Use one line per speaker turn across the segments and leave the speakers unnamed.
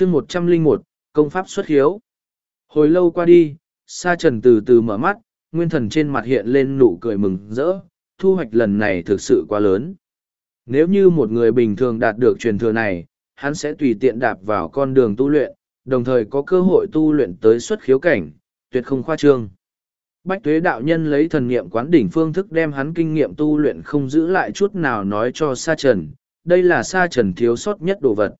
chương một trăm linh một, công pháp xuất hiếu. Hồi lâu qua đi, sa trần từ từ mở mắt, nguyên thần trên mặt hiện lên nụ cười mừng rỡ, thu hoạch lần này thực sự quá lớn. Nếu như một người bình thường đạt được truyền thừa này, hắn sẽ tùy tiện đạp vào con đường tu luyện, đồng thời có cơ hội tu luyện tới xuất khiếu cảnh, tuyệt không khoa trương. Bách tuế đạo nhân lấy thần nghiệm quán đỉnh phương thức đem hắn kinh nghiệm tu luyện không giữ lại chút nào nói cho sa trần, đây là sa trần thiếu sót nhất đồ vật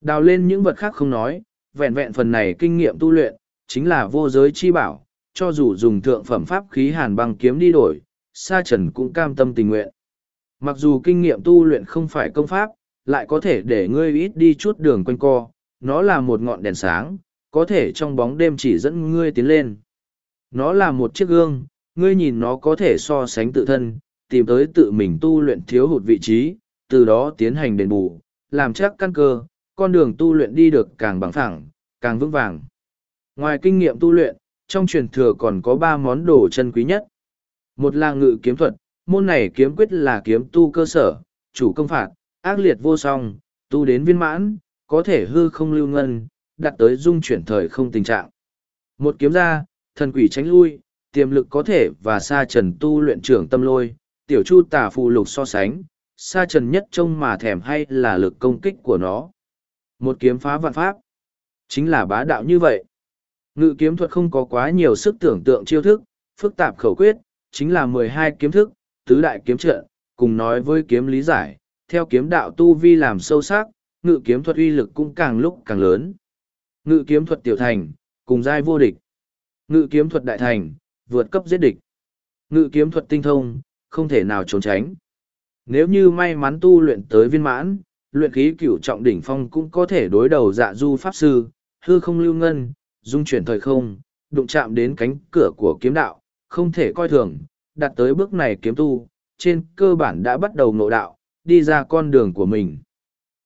đào lên những vật khác không nói vẹn vẹn phần này kinh nghiệm tu luyện chính là vô giới chi bảo cho dù dùng thượng phẩm pháp khí hàn băng kiếm đi đổi, Sa Trần cũng cam tâm tình nguyện. Mặc dù kinh nghiệm tu luyện không phải công pháp, lại có thể để ngươi ít đi chút đường quanh co, nó là một ngọn đèn sáng, có thể trong bóng đêm chỉ dẫn ngươi tiến lên. Nó là một chiếc gương, ngươi nhìn nó có thể so sánh tự thân, tìm tới tự mình tu luyện thiếu hụt vị trí, từ đó tiến hành đền bù, làm chắc căn cơ, con đường tu luyện đi được càng bằng thẳng, càng vững vàng. Ngoài kinh nghiệm tu luyện, trong truyền thừa còn có ba món đồ chân quý nhất. Một là ngự kiếm thuật, môn này kiếm quyết là kiếm tu cơ sở, chủ công phạt, ác liệt vô song, tu đến viên mãn, có thể hư không lưu ngân, đặt tới dung chuyển thời không tình trạng. Một kiếm ra, thần quỷ tránh lui, tiềm lực có thể và sa trần tu luyện trưởng tâm lôi, tiểu chu tả phù lục so sánh, sa trần nhất trông mà thèm hay là lực công kích của nó. Một kiếm phá vạn pháp, chính là bá đạo như vậy. Ngự kiếm thuật không có quá nhiều sức tưởng tượng chiêu thức, phức tạp khẩu quyết, chính là mười hai kiếm thức, tứ đại kiếm trận, cùng nói với kiếm lý giải, theo kiếm đạo tu vi làm sâu sắc, ngự kiếm thuật uy lực cũng càng lúc càng lớn. Ngự kiếm thuật tiểu thành, cùng giai vô địch. Ngự kiếm thuật đại thành, vượt cấp giết địch. Ngự kiếm thuật tinh thông, không thể nào trốn tránh. Nếu như may mắn tu luyện tới viên mãn, luyện khí cửu trọng đỉnh phong cũng có thể đối đầu dạ du pháp sư, hư không lưu ngân, dung chuyển thời không, đụng chạm đến cánh cửa của kiếm đạo, không thể coi thường, đặt tới bước này kiếm tu, trên cơ bản đã bắt đầu ngộ đạo, đi ra con đường của mình.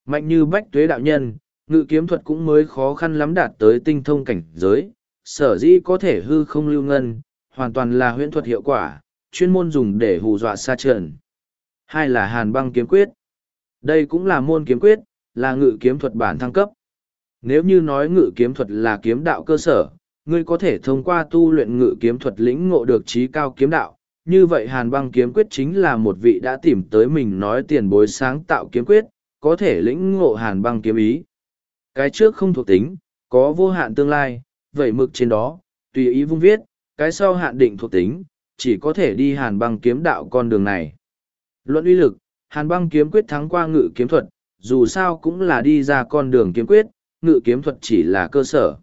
Mạnh như bách tuế đạo nhân, ngự kiếm thuật cũng mới khó khăn lắm đạt tới tinh thông cảnh giới, sở dĩ có thể hư không lưu ngân, hoàn toàn là huyễn thuật hiệu quả, chuyên môn dùng để hù dọa xa trần. Hai là hàn băng kiếm quyết. Đây cũng là môn kiếm quyết, là ngự kiếm thuật bản thăng cấp. Nếu như nói ngự kiếm thuật là kiếm đạo cơ sở, ngươi có thể thông qua tu luyện ngự kiếm thuật lĩnh ngộ được trí cao kiếm đạo. Như vậy hàn băng kiếm quyết chính là một vị đã tìm tới mình nói tiền bối sáng tạo kiếm quyết, có thể lĩnh ngộ hàn băng kiếm ý. Cái trước không thuộc tính, có vô hạn tương lai, vậy mực trên đó, tùy ý vung viết, cái sau hạn định thuộc tính, chỉ có thể đi hàn băng kiếm đạo con đường này. Luận uy lực, hàn băng kiếm quyết thắng qua ngự kiếm thuật, dù sao cũng là đi ra con đường kiếm quyết, ngự kiếm thuật chỉ là cơ sở.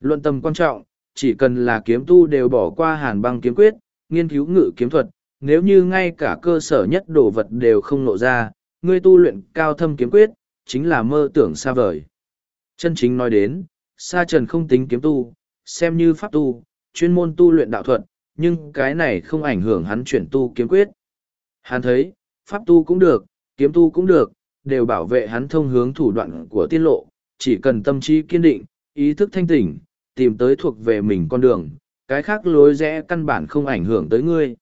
Luận tâm quan trọng, chỉ cần là kiếm tu đều bỏ qua hàn băng kiếm quyết, nghiên cứu ngự kiếm thuật, nếu như ngay cả cơ sở nhất đồ vật đều không nộ ra, ngươi tu luyện cao thâm kiếm quyết, chính là mơ tưởng xa vời. Chân chính nói đến, sa trần không tính kiếm tu, xem như pháp tu, chuyên môn tu luyện đạo thuật, nhưng cái này không ảnh hưởng hắn chuyển tu kiếm quyết. Hắn thấy, pháp tu cũng được, kiếm tu cũng được, đều bảo vệ hắn thông hướng thủ đoạn của tiên lộ, chỉ cần tâm trí kiên định, ý thức thanh tỉnh, tìm tới thuộc về mình con đường, cái khác lối rẽ căn bản không ảnh hưởng tới ngươi.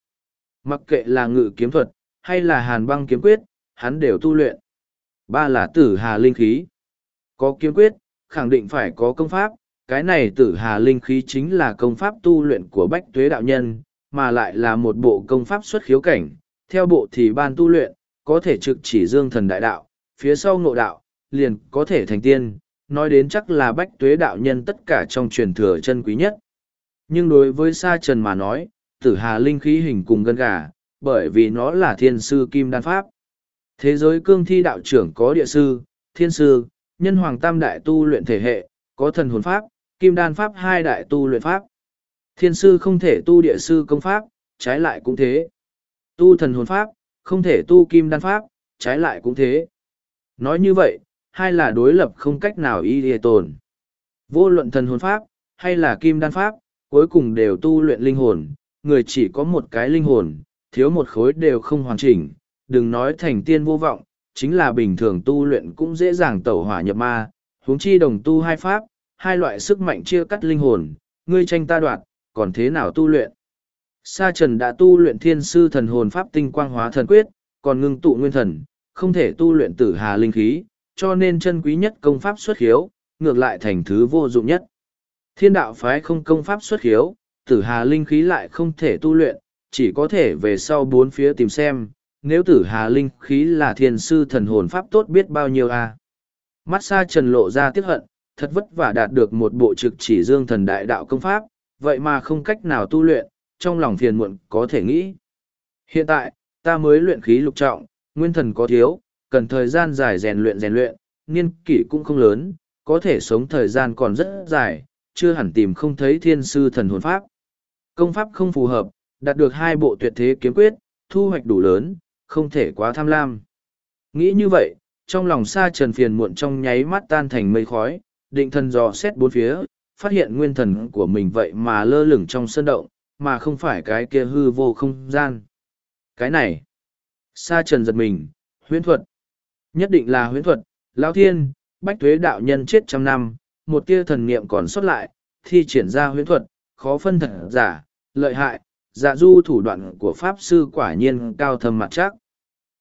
Mặc kệ là ngự kiếm thuật, hay là hàn băng kiếm quyết, hắn đều tu luyện. Ba là tử hà linh khí. Có kiếm quyết, khẳng định phải có công pháp, cái này tử hà linh khí chính là công pháp tu luyện của bách tuế đạo nhân, mà lại là một bộ công pháp xuất khiếu cảnh. Theo bộ thì ban tu luyện, có thể trực chỉ dương thần đại đạo, phía sau ngộ đạo, liền có thể thành tiên, nói đến chắc là bách tuế đạo nhân tất cả trong truyền thừa chân quý nhất. Nhưng đối với Sa Trần mà nói, tử hà linh khí hình cùng gân gà, bởi vì nó là thiên sư kim đan pháp. Thế giới cương thi đạo trưởng có địa sư, thiên sư, nhân hoàng tam đại tu luyện thể hệ, có thần hồn pháp, kim đan pháp hai đại tu luyện pháp. Thiên sư không thể tu địa sư công pháp, trái lại cũng thế. Tu thần hồn pháp, không thể tu kim đan pháp, trái lại cũng thế. Nói như vậy, hai là đối lập không cách nào y lìa tồn. Vô luận thần hồn pháp, hay là kim đan pháp, cuối cùng đều tu luyện linh hồn, người chỉ có một cái linh hồn, thiếu một khối đều không hoàn chỉnh, đừng nói thành tiên vô vọng, chính là bình thường tu luyện cũng dễ dàng tẩu hỏa nhập ma, huống chi đồng tu hai pháp, hai loại sức mạnh chia cắt linh hồn, ngươi tranh ta đoạt, còn thế nào tu luyện? Sa Trần đã tu luyện thiên sư thần hồn pháp tinh quang hóa thần quyết, còn ngưng tụ nguyên thần, không thể tu luyện tử hà linh khí, cho nên chân quý nhất công pháp xuất khiếu, ngược lại thành thứ vô dụng nhất. Thiên đạo phái không công pháp xuất khiếu, tử hà linh khí lại không thể tu luyện, chỉ có thể về sau bốn phía tìm xem, nếu tử hà linh khí là thiên sư thần hồn pháp tốt biết bao nhiêu à? Mắt xa trần lộ ra tiếc hận, thật vất vả đạt được một bộ trực chỉ dương thần đại đạo công pháp, vậy mà không cách nào tu luyện, trong lòng phiền muộn có thể nghĩ. Hiện tại, ta mới luyện khí lục trọng, nguyên thần có thiếu, cần thời gian dài rèn luyện rèn luyện, niên kỷ cũng không lớn, có thể sống thời gian còn rất dài, chưa hẳn tìm không thấy thiên sư thần hồn pháp. Công pháp không phù hợp, đạt được hai bộ tuyệt thế kiếm quyết, thu hoạch đủ lớn, không thể quá tham lam. Nghĩ như vậy, trong lòng sa trần phiền muộn trong nháy mắt tan thành mây khói, định thần dò xét bốn phía, phát hiện nguyên thần của mình vậy mà lơ lửng trong sân động, mà không phải cái kia hư vô không gian. Cái này, sa trần giật mình, huyễn thuật. Nhất định là huyễn thuật, lão thiên, bách thuế đạo nhân chết trăm năm, một tia thần niệm còn sót lại, thi triển ra huyễn thuật, khó phân thật giả, lợi hại, dạ du thủ đoạn của pháp sư quả nhiên cao thâm mặt chắc.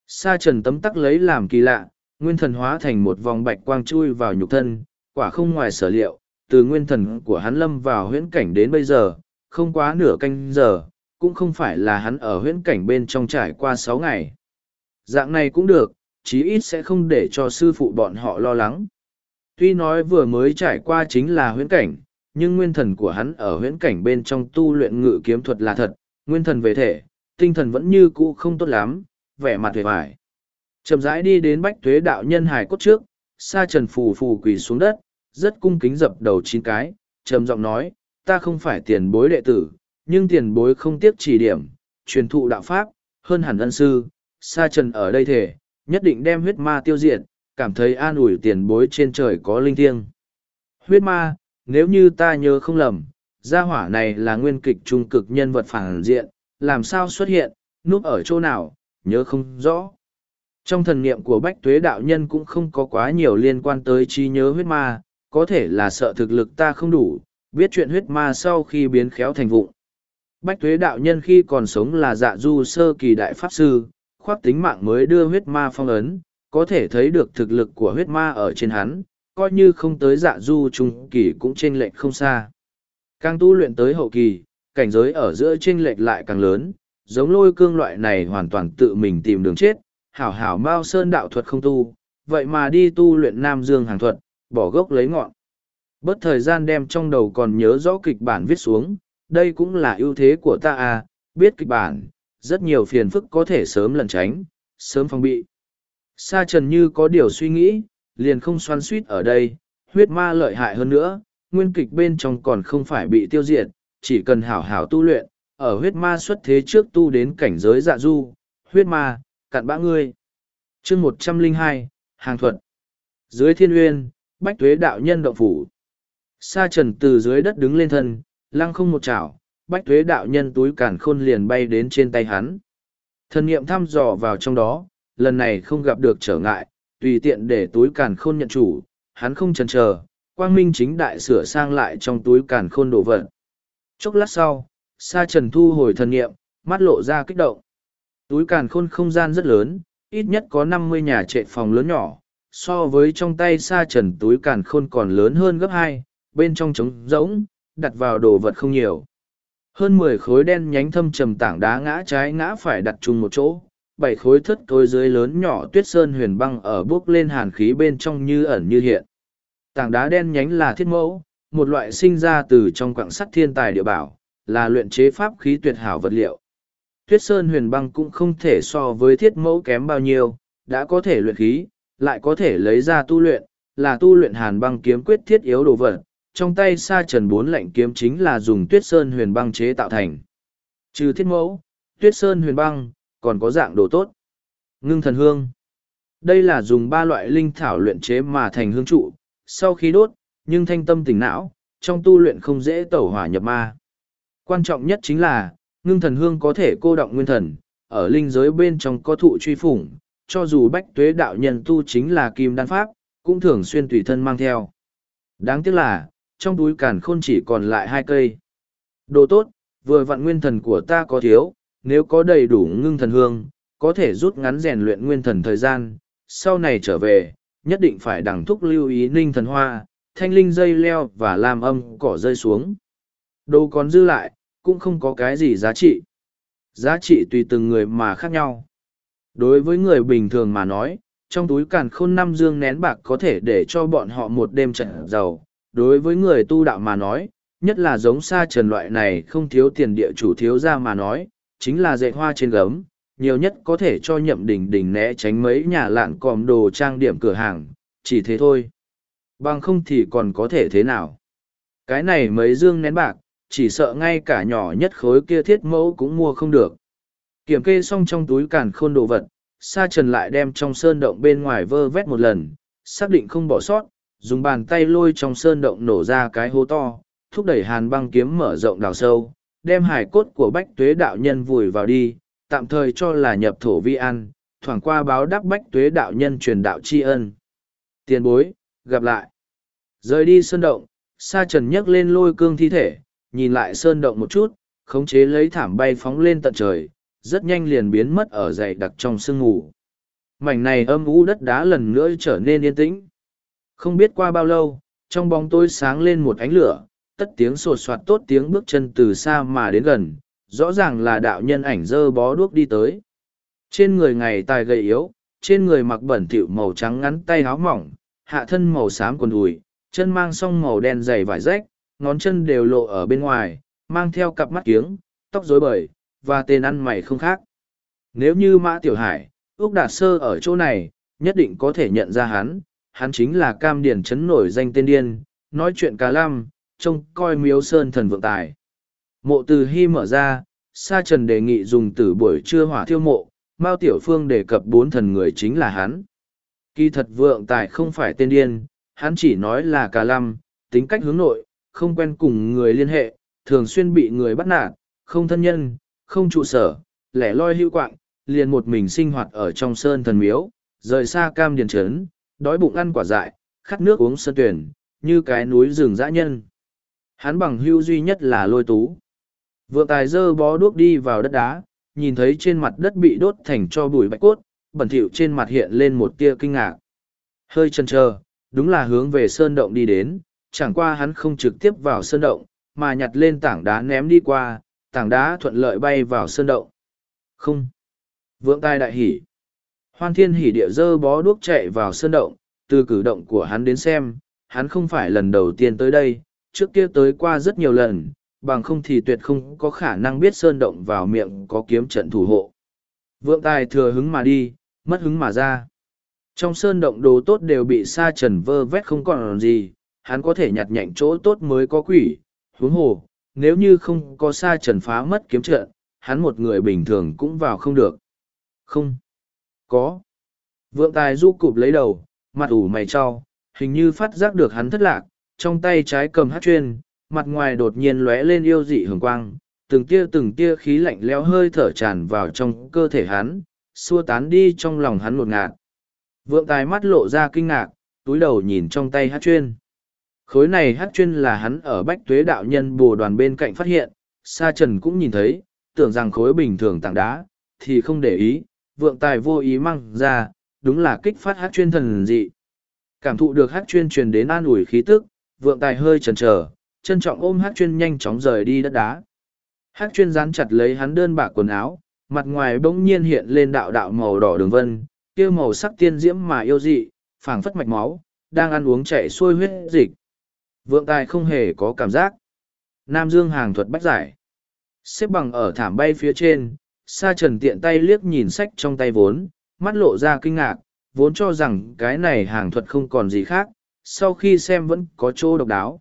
Sa trần tấm tắc lấy làm kỳ lạ, nguyên thần hóa thành một vòng bạch quang chui vào nhục thân, quả không ngoài sở liệu, từ nguyên thần của hắn lâm vào huyễn cảnh đến bây giờ, không quá nửa canh giờ, cũng không phải là hắn ở huyễn cảnh bên trong trải qua sáu ngày. Dạng này cũng được, chí ít sẽ không để cho sư phụ bọn họ lo lắng. Tuy nói vừa mới trải qua chính là huyễn cảnh, nhưng nguyên thần của hắn ở huyễn cảnh bên trong tu luyện ngự kiếm thuật là thật, nguyên thần về thể, tinh thần vẫn như cũ không tốt lắm, vẻ mặt vẻ vải. Chậm rãi đi đến bách tuế đạo nhân hải cốt trước, sa trần phù phù quỳ xuống đất, rất cung kính dập đầu chín cái, trầm giọng nói, ta không phải tiền bối đệ tử, nhưng tiền bối không tiếc chỉ điểm, truyền thụ đạo pháp, hơn hẳn ân sư, sa trần ở đây thể, nhất định đem huyết ma tiêu diệt, cảm thấy an ủi tiền bối trên trời có linh thiêng. Huyết ma, nếu như ta nhớ không lầm, gia hỏa này là nguyên kịch trung cực nhân vật phản diện, làm sao xuất hiện, núp ở chỗ nào, nhớ không rõ. Trong thần niệm của Bách Tuế Đạo Nhân cũng không có quá nhiều liên quan tới trí nhớ huyết ma, có thể là sợ thực lực ta không đủ, biết chuyện huyết ma sau khi biến khéo thành vụng. Bách Tuế Đạo Nhân khi còn sống là dạ du sơ kỳ đại pháp sư, khoác tính mạng mới đưa huyết ma phong ấn, có thể thấy được thực lực của huyết ma ở trên hắn, coi như không tới dạ du trung kỳ cũng chênh lệch không xa. Càng tu luyện tới hậu kỳ, cảnh giới ở giữa chênh lệch lại càng lớn, giống lôi cương loại này hoàn toàn tự mình tìm đường chết, hảo hảo mao sơn đạo thuật không tu, vậy mà đi tu luyện nam dương hàng thuật, bỏ gốc lấy ngọn. Bất thời gian đem trong đầu còn nhớ rõ kịch bản viết xuống, đây cũng là ưu thế của ta à, biết kịch bản, rất nhiều phiền phức có thể sớm lẩn tránh, sớm phòng bị. Sa trần như có điều suy nghĩ, liền không xoan suýt ở đây, huyết ma lợi hại hơn nữa, nguyên kịch bên trong còn không phải bị tiêu diệt, chỉ cần hảo hảo tu luyện, ở huyết ma xuất thế trước tu đến cảnh giới dạ du, huyết ma, cặn bã ngươi. chương một trăm linh hai hàng thuật. Dưới thiên uyên, bách tuế đạo nhân động phủ. Sa trần từ dưới đất đứng lên thân, lăng không một chảo, bách tuế đạo nhân túi cản khôn liền bay đến trên tay hắn. Thần niệm thăm dò vào trong đó, lần này không gặp được trở ngại, tùy tiện để túi càn khôn nhận chủ, hắn không chần chờ, quang minh chính đại sửa sang lại trong túi càn khôn đồ vật. Chốc lát sau, sa trần thu hồi thần niệm, mắt lộ ra kích động. Túi càn khôn không gian rất lớn, ít nhất có năm mươi nhà trệ phòng lớn nhỏ, so với trong tay sa trần túi càn khôn còn lớn hơn gấp hai, bên trong trống rỗng, đặt vào đồ vật không nhiều. Hơn mười khối đen nhánh thâm trầm tảng đá ngã trái ngã phải đặt chung một chỗ, bảy khối thất tối dưới lớn nhỏ tuyết sơn huyền băng ở bước lên hàn khí bên trong như ẩn như hiện. Tảng đá đen nhánh là thiết mẫu, một loại sinh ra từ trong quặng sắt thiên tài địa bảo, là luyện chế pháp khí tuyệt hảo vật liệu. Tuyết sơn huyền băng cũng không thể so với thiết mẫu kém bao nhiêu, đã có thể luyện khí, lại có thể lấy ra tu luyện, là tu luyện hàn băng kiếm quyết thiết yếu đồ vật. Trong tay sa trần bốn lạnh kiếm chính là dùng tuyết sơn huyền băng chế tạo thành. Trừ thiết mẫu, tuyết sơn huyền băng, còn có dạng đồ tốt. Ngưng thần hương. Đây là dùng ba loại linh thảo luyện chế mà thành hương trụ, sau khi đốt, nhưng thanh tâm tỉnh não, trong tu luyện không dễ tẩu hỏa nhập ma. Quan trọng nhất chính là, ngưng thần hương có thể cô động nguyên thần, ở linh giới bên trong có thụ truy phủng, cho dù bách tuế đạo nhân tu chính là kim đan pháp, cũng thường xuyên tùy thân mang theo. Đáng tiếc là, trong túi càn khôn chỉ còn lại hai cây. Đồ tốt, vừa vặn nguyên thần của ta có thiếu, nếu có đầy đủ ngưng thần hương, có thể rút ngắn rèn luyện nguyên thần thời gian, sau này trở về, nhất định phải đẳng thúc lưu ý ninh thần hoa, thanh linh dây leo và làm âm cỏ rơi xuống. Đồ còn dư lại, cũng không có cái gì giá trị. Giá trị tùy từng người mà khác nhau. Đối với người bình thường mà nói, trong túi càn khôn năm dương nén bạc có thể để cho bọn họ một đêm trận giàu. Đối với người tu đạo mà nói, nhất là giống sa trần loại này không thiếu tiền địa chủ thiếu ra mà nói, chính là dạy hoa trên gấm, nhiều nhất có thể cho nhậm đỉnh đỉnh né tránh mấy nhà lạn còm đồ trang điểm cửa hàng, chỉ thế thôi. Bằng không thì còn có thể thế nào. Cái này mấy dương nén bạc, chỉ sợ ngay cả nhỏ nhất khối kia thiết mẫu cũng mua không được. Kiểm kê xong trong túi càn khôn đồ vật, Sa Trần lại đem trong sơn động bên ngoài vơ vét một lần, xác định không bỏ sót, dùng bàn tay lôi trong sơn động nổ ra cái hố to, thúc đẩy hàn băng kiếm mở rộng đào sâu, đem hải cốt của bách tuế đạo nhân vùi vào đi, tạm thời cho là nhập thổ vi an, thoảng qua báo đáp bách tuế đạo nhân truyền đạo tri ân. Tiền bối, gặp lại. Rời đi sơn động, sa trần nhấc lên lôi cương thi thể, nhìn lại sơn động một chút, khống chế lấy thảm bay phóng lên tận trời, rất nhanh liền biến mất ở dày đặc trong sương ngủ. Mảnh này âm u đất đá lần nữa trở nên yên tĩnh. Không biết qua bao lâu, trong bóng tối sáng lên một ánh lửa, tất tiếng sột soạt tốt tiếng bước chân từ xa mà đến gần, rõ ràng là đạo nhân ảnh dơ bó đuốc đi tới. Trên người ngày tài gầy yếu, trên người mặc bẩn thỉu màu trắng ngắn tay áo mỏng, hạ thân màu xám quần đùi, chân mang song màu đen dày vải rách, ngón chân đều lộ ở bên ngoài, mang theo cặp mắt kiếng, tóc rối bời, và tên ăn mày không khác. Nếu như Mã Tiểu Hải, Úc Đạt Sơ ở chỗ này, nhất định có thể nhận ra hắn, hắn chính là cam điển chấn nổi danh tên điên, nói chuyện cá lam, trông coi miếu sơn thần vượng tài. Mộ từ hy mở ra, Sa Trần đề nghị dùng từ buổi trưa hỏa thiêu mộ, Mao Tiểu Phương đề cập bốn thần người chính là hắn. Kỳ thật vượng tài không phải tên điên, hắn chỉ nói là cá lăm, tính cách hướng nội, không quen cùng người liên hệ, thường xuyên bị người bắt nạt, không thân nhân, không trụ sở, lẻ loi hữu quạng, liền một mình sinh hoạt ở trong sơn thần miếu, rời xa cam điền trấn, đói bụng ăn quả dại, khát nước uống sơn tuyển, như cái núi rừng dã nhân. Hắn bằng hưu duy nhất là lôi tú. Vượng tài dơ bó đuốc đi vào đất đá, nhìn thấy trên mặt đất bị đốt thành cho bụi bạch cốt, bẩn thỉu trên mặt hiện lên một tia kinh ngạc. Hơi chần chờ, đúng là hướng về sơn động đi đến, chẳng qua hắn không trực tiếp vào sơn động, mà nhặt lên tảng đá ném đi qua, tảng đá thuận lợi bay vào sơn động. Không. Vượng tai đại hỉ. Hoan thiên hỉ địa dơ bó đuốc chạy vào sơn động, từ cử động của hắn đến xem, hắn không phải lần đầu tiên tới đây, trước kia tới qua rất nhiều lần, bằng không thì tuyệt không có khả năng biết sơn động vào miệng có kiếm trận thủ hộ. Vượng tài thừa hứng mà đi, mất hứng mà ra. Trong sơn động đồ tốt đều bị sa trần vơ vét không còn gì, hắn có thể nhặt nhạnh chỗ tốt mới có quỷ, huống hồ, nếu như không có sa trần phá mất kiếm trận, hắn một người bình thường cũng vào không được. Không. Có. Vượng tài du cụp lấy đầu, mặt ủ mày cho, hình như phát giác được hắn thất lạc, trong tay trái cầm hát chuyên, mặt ngoài đột nhiên lóe lên yêu dị hường quang, từng tia từng tia khí lạnh lẽo hơi thở tràn vào trong cơ thể hắn, xua tán đi trong lòng hắn một ngạt. Vượng tài mắt lộ ra kinh ngạc, túi đầu nhìn trong tay hát chuyên. Khối này hát chuyên là hắn ở bách tuế đạo nhân bồ đoàn bên cạnh phát hiện, Sa Trần cũng nhìn thấy, tưởng rằng khối bình thường tảng đá, thì không để ý, vượng tài vô ý mang ra, đúng là kích phát hát chuyên thần dị. Cảm thụ được hát chuyên truyền đến an ủi khí tức, vượng tài hơi chần chờ, trân trọng ôm hát chuyên nhanh chóng rời đi đất đá. Hát chuyên dán chặt lấy hắn đơn bạc quần áo, mặt ngoài bỗng nhiên hiện lên đạo đạo màu đỏ đường vân, kia màu sắc tiên diễm mà yêu dị, phảng phất mạch máu, đang ăn uống chảy xuôi huyết dịch. Vượng tài không hề có cảm giác. Nam Dương hàng thuật bách giải. Xếp bằng ở thảm bay phía trên, sa trần tiện tay liếc nhìn sách trong tay vốn, mắt lộ ra kinh ngạc, vốn cho rằng cái này hàng thuật không còn gì khác, sau khi xem vẫn có chỗ độc đáo.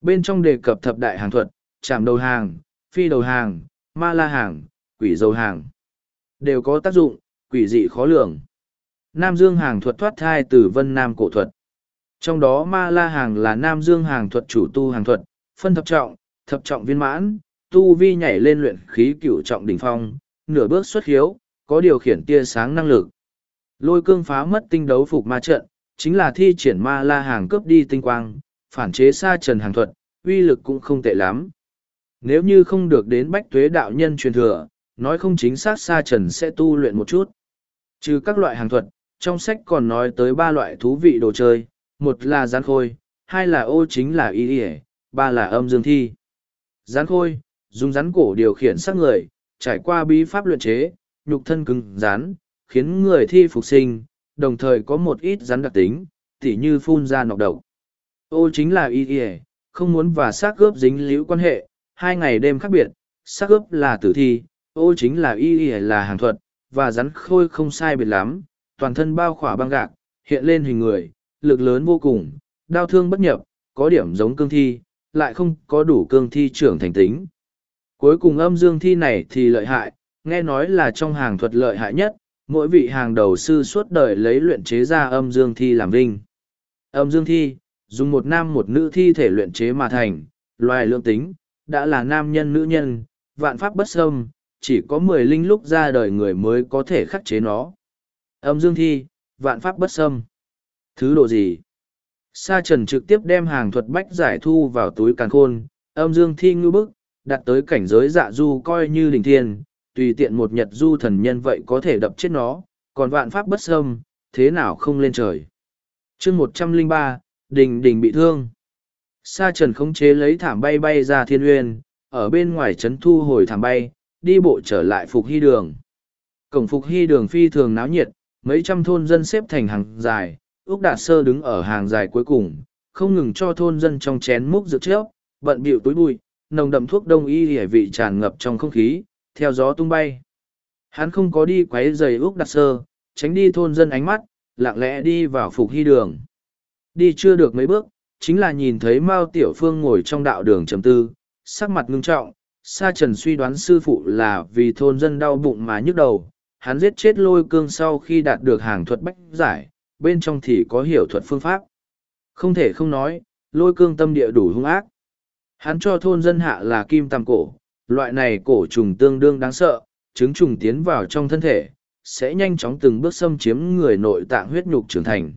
Bên trong đề cập thập đại hàng thuật, chạm đầu hàng, phi đầu hàng, ma la hàng, quỷ dầu hàng. Đều có tác dụng, quỷ dị khó lường. Nam Dương hàng thuật thoát thai từ vân nam cổ thuật. Trong đó ma la hàng là Nam Dương hàng thuật chủ tu hàng thuật, phân thập trọng, thập trọng viên mãn, tu vi nhảy lên luyện khí cửu trọng đỉnh phong, nửa bước xuất hiếu, có điều khiển tia sáng năng lực. Lôi cương phá mất tinh đấu phục ma trận, chính là thi triển ma la hàng cướp đi tinh quang, phản chế xa trần hàng thuật, uy lực cũng không tệ lắm. Nếu như không được đến bách tuế đạo nhân truyền thừa, nói không chính xác xa trần sẽ tu luyện một chút. Trừ các loại hàng thuật, trong sách còn nói tới ba loại thú vị đồ chơi, một là gián khôi, hai là ô chính là y ỉa ba là âm dương thi Gián khôi dùng rắn cổ điều khiển sắc người trải qua bí pháp luyện chế nhục thân cứng rắn khiến người thi phục sinh đồng thời có một ít rắn đặc tính tỉ như phun ra nọc độc. Ô chính là y y, không muốn và xác gớp dính líu quan hệ hai ngày đêm khác biệt xác gớp là tử thi ô chính là y y là hàng thuật và rắn khôi không sai biệt lắm toàn thân bao khỏa băng gạc hiện lên hình người lực lớn vô cùng đau thương bất nhập có điểm giống cương thi lại không có đủ cương thi trưởng thành tính cuối cùng âm dương thi này thì lợi hại, nghe nói là trong hàng thuật lợi hại nhất, mỗi vị hàng đầu sư suốt đời lấy luyện chế ra âm dương thi làm vinh. Âm dương thi, dùng một nam một nữ thi thể luyện chế mà thành, loài lượng tính, đã là nam nhân nữ nhân, vạn pháp bất sâm chỉ có mười linh lúc ra đời người mới có thể khắc chế nó. Âm dương thi, vạn pháp bất sâm thứ độ gì? Sa trần trực tiếp đem hàng thuật bách giải thu vào túi càn khôn, âm dương thi ngư bức đặt tới cảnh giới dạ du coi như đình thiên, tùy tiện một nhật du thần nhân vậy có thể đập chết nó, còn vạn pháp bất sâm thế nào không lên trời. Chương một trăm linh ba, đình đình bị thương. Sa trần khống chế lấy thảm bay bay ra thiên uyên, ở bên ngoài trấn thu hồi thảm bay, đi bộ trở lại phục hy đường. Cổng phục hy đường phi thường náo nhiệt, mấy trăm thôn dân xếp thành hàng dài ước đạt sơ đứng ở hàng dài cuối cùng, không ngừng cho thôn dân trong chén múc rượu trước bận bịu túi bụi nồng đậm thuốc đông y hỉa vị tràn ngập trong không khí, theo gió tung bay. Hắn không có đi quấy giày úc đặc sơ, tránh đi thôn dân ánh mắt, lặng lẽ đi vào phục hy đường. Đi chưa được mấy bước, chính là nhìn thấy mao tiểu phương ngồi trong đạo đường trầm tư, sắc mặt ngưng trọng, sa trần suy đoán sư phụ là vì thôn dân đau bụng mà nhức đầu. Hắn giết chết lôi cương sau khi đạt được hàng thuật bách giải, bên trong thì có hiểu thuật phương pháp. Không thể không nói, lôi cương tâm địa đủ hung ác hắn cho thôn dân hạ là kim tằm cổ, loại này cổ trùng tương đương đáng sợ, trứng trùng tiến vào trong thân thể, sẽ nhanh chóng từng bước xâm chiếm người nội tạng huyết nhục trưởng thành.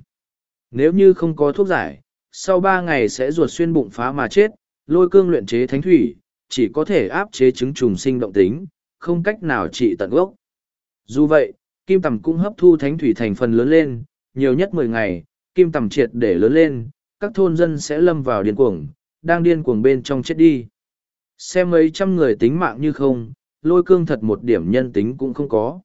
Nếu như không có thuốc giải, sau ba ngày sẽ ruột xuyên bụng phá mà chết, lôi cương luyện chế thánh thủy, chỉ có thể áp chế trứng trùng sinh động tính, không cách nào trị tận gốc. Dù vậy, kim tầm cũng hấp thu thánh thủy thành phần lớn lên, nhiều nhất mười ngày, kim tầm triệt để lớn lên, các thôn dân sẽ lâm vào điên cuồng đang điên cuồng bên trong chết đi. Xem mấy trăm người tính mạng như không, lôi cương thật một điểm nhân tính cũng không có.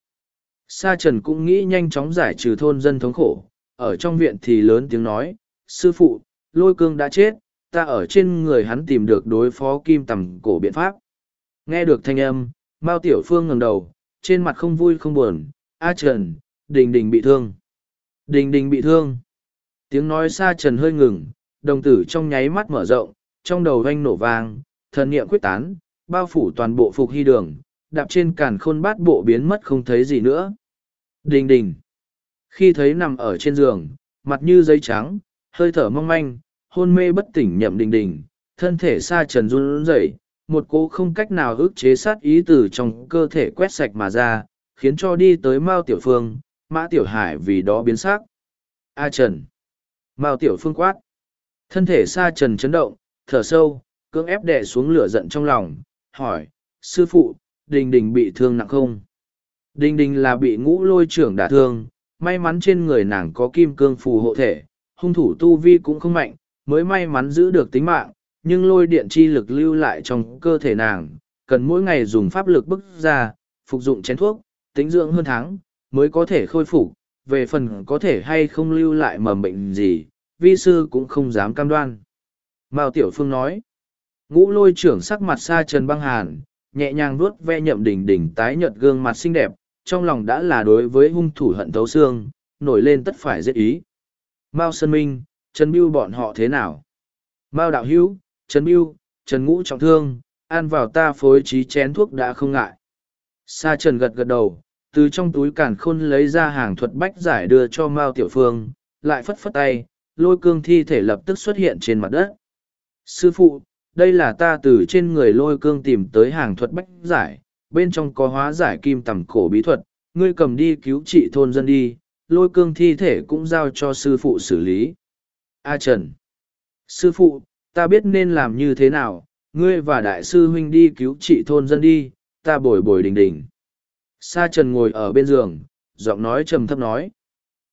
Sa trần cũng nghĩ nhanh chóng giải trừ thôn dân thống khổ. Ở trong viện thì lớn tiếng nói, sư phụ, lôi cương đã chết, ta ở trên người hắn tìm được đối phó kim tầm cổ biện pháp. Nghe được thanh âm, mao tiểu phương ngẩng đầu, trên mặt không vui không buồn, a trần, đình đình bị thương. Đình đình bị thương. Tiếng nói Sa trần hơi ngừng, đồng tử trong nháy mắt mở rộng trong đầu doanh nổ vang, thần niệm quyết tán, bao phủ toàn bộ phục hy đường, đạp trên càn khôn bát bộ biến mất không thấy gì nữa. Đình đình. Khi thấy nằm ở trên giường, mặt như giấy trắng, hơi thở mong manh, hôn mê bất tỉnh nhậm đình đình, thân thể xa trần run rẩy, một cô không cách nào ức chế sát ý từ trong cơ thể quét sạch mà ra, khiến cho đi tới mao tiểu phương, mã tiểu hải vì đó biến sắc. A trần. Mao tiểu phương quát. Thân thể xa trần chấn động thở sâu, cưỡng ép đè xuống lửa giận trong lòng, hỏi, sư phụ, đình đình bị thương nặng không? Đình đình là bị ngũ lôi trưởng đả thương, may mắn trên người nàng có kim cương phù hộ thể, hung thủ tu vi cũng không mạnh, mới may mắn giữ được tính mạng, nhưng lôi điện chi lực lưu lại trong cơ thể nàng, cần mỗi ngày dùng pháp lực bức ra, phục dụng chén thuốc tính dưỡng hơn tháng, mới có thể khôi phục, về phần có thể hay không lưu lại mầm bệnh gì, vi sư cũng không dám cam đoan mao tiểu phương nói. Ngũ lôi trưởng sắc mặt xa trần băng hàn, nhẹ nhàng vuốt ve nhậm đỉnh đỉnh tái nhợt gương mặt xinh đẹp, trong lòng đã là đối với hung thủ hận thấu xương, nổi lên tất phải giết ý. Mao sơn minh, trần biêu bọn họ thế nào? Mao đạo hữu, trần biêu trần ngũ trọng thương, ăn vào ta phối trí chén thuốc đã không ngại. Sa trần gật gật đầu, từ trong túi càn khôn lấy ra hàng thuật bách giải đưa cho mao tiểu phương, lại phất phất tay, lôi cương thi thể lập tức xuất hiện trên mặt đất sư phụ đây là ta từ trên người lôi cương tìm tới hàng thuật bách giải bên trong có hóa giải kim tầm cổ bí thuật ngươi cầm đi cứu trị thôn dân đi lôi cương thi thể cũng giao cho sư phụ xử lý. A trần sư phụ ta biết nên làm như thế nào ngươi và đại sư huynh đi cứu trị thôn dân đi ta bồi bồi đình đình. Sa trần ngồi ở bên giường giọng nói trầm thấp nói.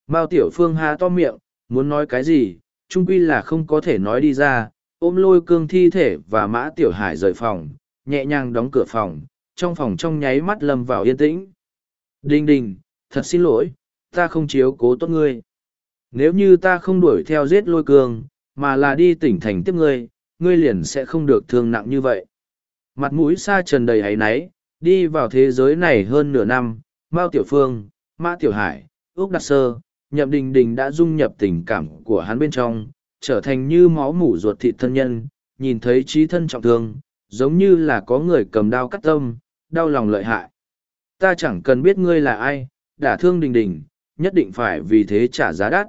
Mao tiểu phương ha to miệng muốn nói cái gì trung quy là không có thể nói đi ra, ôm lôi cương thi thể và mã tiểu hải rời phòng, nhẹ nhàng đóng cửa phòng, trong phòng trong nháy mắt lâm vào yên tĩnh. Đinh đình, thật xin lỗi, ta không chiếu cố tốt ngươi. Nếu như ta không đuổi theo giết lôi cương, mà là đi tỉnh thành tiếp ngươi, ngươi liền sẽ không được thương nặng như vậy. Mặt mũi xa trần đầy ấy náy, đi vào thế giới này hơn nửa năm, Mao Tiểu Phương, Mã Tiểu Hải, Úc Đạt Sơ, Nhậm Đình Đình đã dung nhập tình cảm của hắn bên trong, trở thành như máu mủ ruột thịt thân nhân, nhìn thấy trí thân trọng thương, giống như là có người cầm đao cắt tâm, đau lòng lợi hại. Ta chẳng cần biết ngươi là ai, đả thương Đình Đình, nhất định phải vì thế trả giá đắt.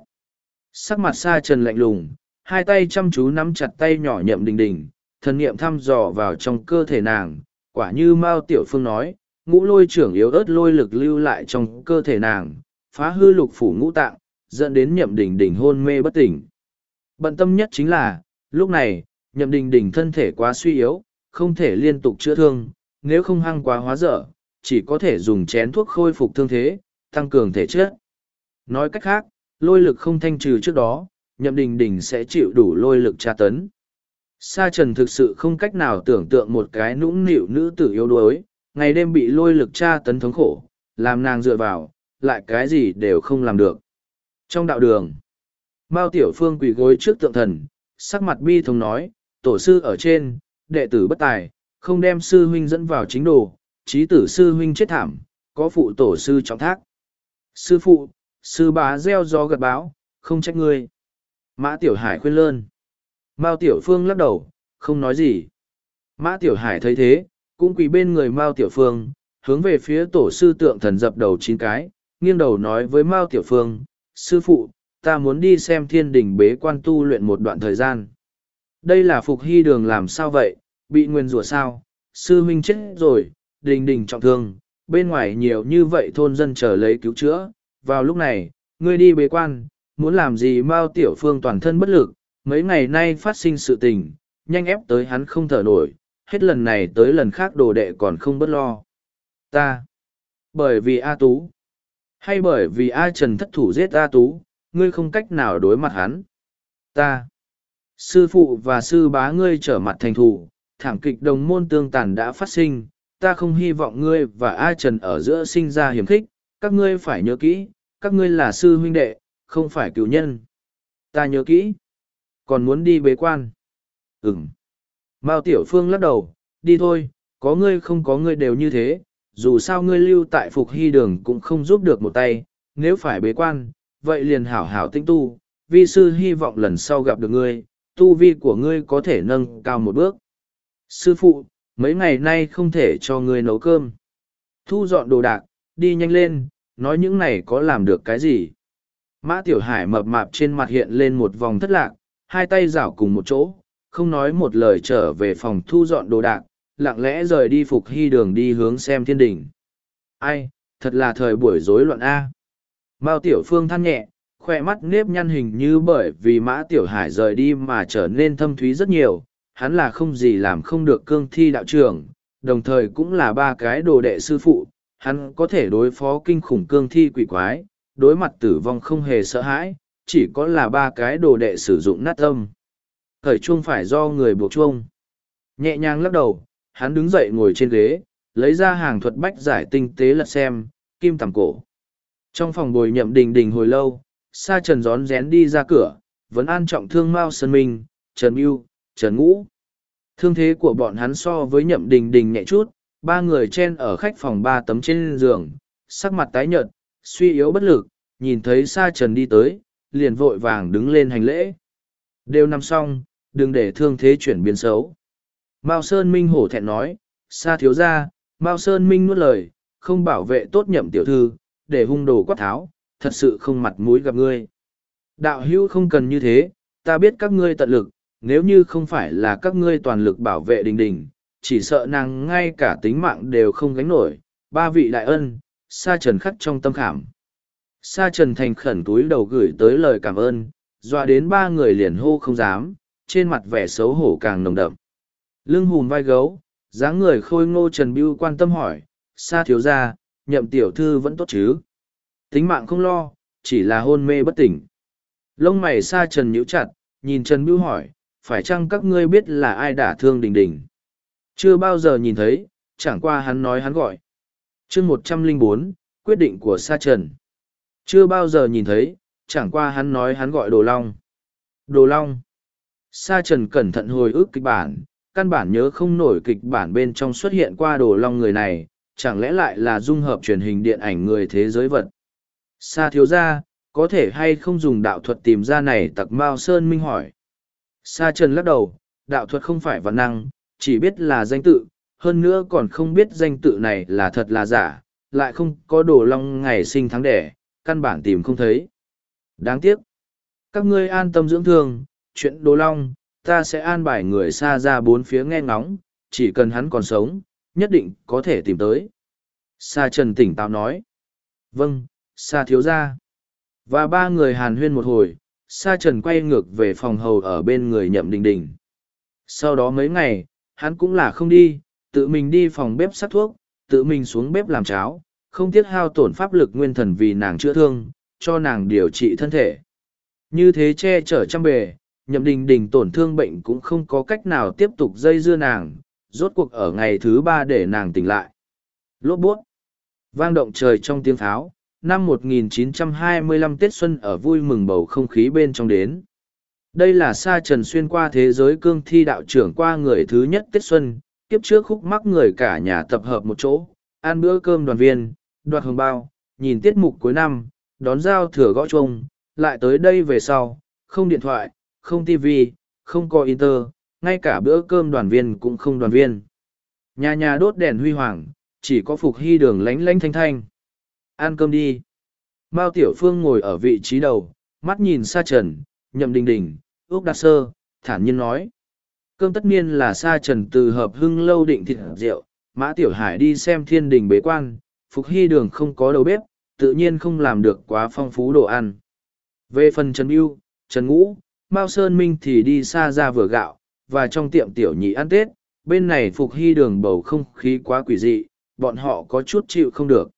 Sắc mặt xa trần lạnh lùng, hai tay chăm chú nắm chặt tay nhỏ nhậm Đình Đình, thần niệm thăm dò vào trong cơ thể nàng, quả như Mao Tiểu Phương nói, ngũ lôi trưởng yếu ớt lôi lực lưu lại trong cơ thể nàng, phá hư lục phủ ngũ tạng, dẫn đến nhậm đình đình hôn mê bất tỉnh. Bận tâm nhất chính là, lúc này, nhậm đình đình thân thể quá suy yếu, không thể liên tục chữa thương, nếu không hăng quá hóa dở, chỉ có thể dùng chén thuốc khôi phục thương thế, tăng cường thể chất. Nói cách khác, lôi lực không thanh trừ trước đó, nhậm đình đình sẽ chịu đủ lôi lực tra tấn. Sa trần thực sự không cách nào tưởng tượng một cái nũng nịu nữ tử yếu đuối, ngày đêm bị lôi lực tra tấn thống khổ, làm nàng dựa vào, lại cái gì đều không làm được. Trong đạo đường, Mao Tiểu Phương quỳ gối trước tượng thần, sắc mặt bi thống nói, tổ sư ở trên, đệ tử bất tài, không đem sư huynh dẫn vào chính đồ, trí tử sư huynh chết thảm, có phụ tổ sư trọng thác. Sư phụ, sư bá gieo gió gật báo, không trách ngươi. Mã Tiểu Hải khuyên lơn. Mao Tiểu Phương lắc đầu, không nói gì. Mã Tiểu Hải thấy thế, cũng quỳ bên người Mao Tiểu Phương, hướng về phía tổ sư tượng thần dập đầu chín cái, nghiêng đầu nói với Mao Tiểu Phương, sư phụ, ta muốn đi xem thiên đình bế quan tu luyện một đoạn thời gian. Đây là phục hy đường làm sao vậy, bị nguyên rủa sao, sư huynh chết rồi, đình đình trọng thương, bên ngoài nhiều như vậy thôn dân chờ lấy cứu chữa, vào lúc này, ngươi đi bế quan, muốn làm gì Mao Tiểu Phương toàn thân bất lực, mấy ngày nay phát sinh sự tình, nhanh ép tới hắn không thở nổi, hết lần này tới lần khác đồ đệ còn không bất lo. Ta, bởi vì A Tú, hay bởi vì A Trần thất thủ giết A Tú, ngươi không cách nào đối mặt hắn. Ta, sư phụ và sư bá ngươi trở mặt thành thủ, thảm kịch đồng môn tương tàn đã phát sinh, ta không hy vọng ngươi và A Trần ở giữa sinh ra hiểm khích, các ngươi phải nhớ kỹ, các ngươi là sư huynh đệ, không phải cựu nhân. Ta nhớ kỹ, còn muốn đi bế quan. Ừm. Mao Tiểu Phương lắc đầu, đi thôi, có ngươi không có ngươi đều như thế, dù sao ngươi lưu tại Phục Hy Đường cũng không giúp được một tay, nếu phải bế quan, vậy liền hảo hảo tinh tu, vi sư hy vọng lần sau gặp được ngươi, tu vi của ngươi có thể nâng cao một bước. Sư phụ, mấy ngày nay không thể cho ngươi nấu cơm. Thu dọn đồ đạc, đi nhanh lên, nói những này có làm được cái gì. Mã Tiểu Hải mập mạp trên mặt hiện lên một vòng thất lạc, hai tay rảo cùng một chỗ, không nói một lời trở về phòng thu dọn đồ đạc, lặng lẽ rời đi phục hy đường đi hướng xem thiên đình. Ai, thật là thời buổi rối loạn A. Mao Tiểu Phương than nhẹ, khoe mắt nếp nhăn hình như bởi vì mã Tiểu Hải rời đi mà trở nên thâm thúy rất nhiều, hắn là không gì làm không được cương thi đạo trưởng, đồng thời cũng là ba cái đồ đệ sư phụ, hắn có thể đối phó kinh khủng cương thi quỷ quái, đối mặt tử vong không hề sợ hãi, chỉ có là ba cái đồ đệ sử dụng nát âm. Thời chuông phải do người buộc chuông. Nhẹ nhàng lắc đầu, hắn đứng dậy ngồi trên ghế, lấy ra hàng thuật bách giải tinh tế lật xem, kim tầm cổ. Trong phòng bồi nhậm đình đình hồi lâu, sa trần gión rén đi ra cửa, vẫn an trọng thương Mao Sơn Minh, Trần Mưu, Trần Ngũ. Thương thế của bọn hắn so với nhậm đình đình nhẹ chút, ba người chen ở khách phòng ba tấm trên giường, sắc mặt tái nhợt, suy yếu bất lực, nhìn thấy sa trần đi tới, liền vội vàng đứng lên hành lễ. Đều nằm xong, đừng để thương thế chuyển biến xấu. Mao Sơn Minh hổ thẹn nói, sa thiếu ra, Mao Sơn Minh nuốt lời, không bảo vệ tốt nhậm tiểu thư, để hung đồ quát tháo, thật sự không mặt mũi gặp ngươi. Đạo hữu không cần như thế, ta biết các ngươi tận lực, nếu như không phải là các ngươi toàn lực bảo vệ đình đình, chỉ sợ nàng ngay cả tính mạng đều không gánh nổi, ba vị đại ân, sa trần khắc trong tâm khảm. Sa trần thành khẩn túi đầu gửi tới lời cảm ơn, dọa đến ba người liền hô không dám, trên mặt vẻ xấu hổ càng nồng đậm. Lưng hùm vai gấu, dáng người khôi ngô Trần Biêu quan tâm hỏi, Sa thiếu gia nhậm tiểu thư vẫn tốt chứ? Tính mạng không lo, chỉ là hôn mê bất tỉnh. Lông mày xa Trần nhíu chặt, nhìn Trần Bưu hỏi, phải chăng các ngươi biết là ai đả thương đình đình? Chưa bao giờ nhìn thấy, chẳng qua hắn nói hắn gọi. chương một trăm linh bốn quyết định của Sa Trần. Chưa bao giờ nhìn thấy, chẳng qua hắn nói hắn gọi Đồ Long. Đồ Long. Sa Trần cẩn thận hồi ức kịch bản, căn bản nhớ không nổi kịch bản bên trong xuất hiện qua Đồ Long người này, chẳng lẽ lại là dung hợp truyền hình điện ảnh người thế giới vật. Sa thiếu gia, có thể hay không dùng đạo thuật tìm ra này tặc Mao Sơn Minh hỏi. Sa Trần lắc đầu, đạo thuật không phải văn năng, chỉ biết là danh tự, hơn nữa còn không biết danh tự này là thật là giả, lại không có đồ long ngày sinh tháng đẻ, căn bản tìm không thấy. Đáng tiếc. Các ngươi an tâm dưỡng thương, chuyện đồ long, ta sẽ an bài người xa ra bốn phía nghe ngóng, chỉ cần hắn còn sống, nhất định có thể tìm tới. Sa Trần tỉnh táo nói. Vâng, Sa thiếu gia. Và ba người hàn huyên một hồi, Sa Trần quay ngược về phòng hầu ở bên người nhậm đình đình. Sau đó mấy ngày, hắn cũng là không đi, tự mình đi phòng bếp sắc thuốc, tự mình xuống bếp làm cháo, không tiếc hao tổn pháp lực nguyên thần vì nàng chữa thương, cho nàng điều trị thân thể. Như thế che chở trăm bề, nhậm đình đình tổn thương bệnh cũng không có cách nào tiếp tục dây dưa nàng, rốt cuộc ở ngày thứ ba để nàng tỉnh lại. Lốt buốt, vang động trời trong tiếng tháo, năm 1925 Tết Xuân ở vui mừng bầu không khí bên trong đến. Đây là Sa Trần xuyên qua thế giới cương thi đạo trưởng qua người thứ nhất Tết Xuân, kiếp trước khúc mắc người cả nhà tập hợp một chỗ, ăn bữa cơm đoàn viên, đoạt hồng bao, nhìn tiết mục cuối năm, đón giao thừa gõ chuông, lại tới đây về sau, không điện thoại, không tivi, không có inter, ngay cả bữa cơm đoàn viên cũng không đoàn viên. Nhà nhà đốt đèn huy hoàng, chỉ có phục hy đường lánh lánh thanh thanh. Ăn cơm đi. Mao Tiểu Phương ngồi ở vị trí đầu, mắt nhìn xa trần, nhậm đình đình, ước đạt sơ, thản nhiên nói. Cơm tất nhiên là xa trần từ hợp hưng lâu định thịt rượu, Mã Tiểu Hải đi xem thiên đình bế quan, Phục Hy Đường không có đầu bếp, tự nhiên không làm được quá phong phú đồ ăn. Về phần Trần Biêu, Trần Ngũ, Mao Sơn Minh thì đi xa ra vừa gạo, và trong tiệm tiểu nhị ăn Tết, bên này Phục Hy Đường bầu không khí quá quỷ dị, bọn họ có chút chịu không được.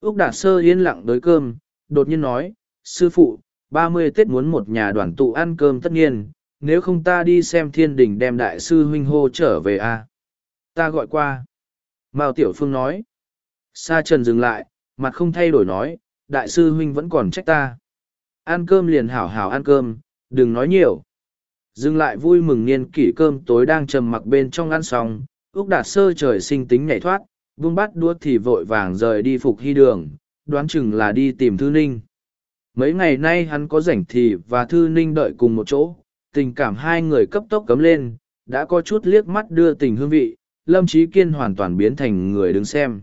ước Đạt Sơ yên lặng đới cơm, đột nhiên nói, sư phụ, ba mươi Tết muốn một nhà đoàn tụ ăn cơm tất nhiên, nếu không ta đi xem thiên đình đem đại sư huynh hô trở về a Ta gọi qua. Mao Tiểu Phương nói. Sa Trần dừng lại, mặt không thay đổi nói, đại sư huynh vẫn còn trách ta. Ăn cơm liền hảo hảo ăn cơm, đừng nói nhiều. Dừng lại vui mừng niên kỷ cơm tối đang trầm mặc bên trong ăn xong, Úc Đạt Sơ trời sinh tính nhảy thoát, vung bắt đua thì vội vàng rời đi phục hy đường, đoán chừng là đi tìm Thư Ninh. Mấy ngày nay hắn có rảnh thì và Thư Ninh đợi cùng một chỗ, tình cảm hai người cấp tốc cấm lên, đã có chút liếc mắt đưa tình hương vị, Lâm Trí Kiên hoàn toàn biến thành người đứng xem.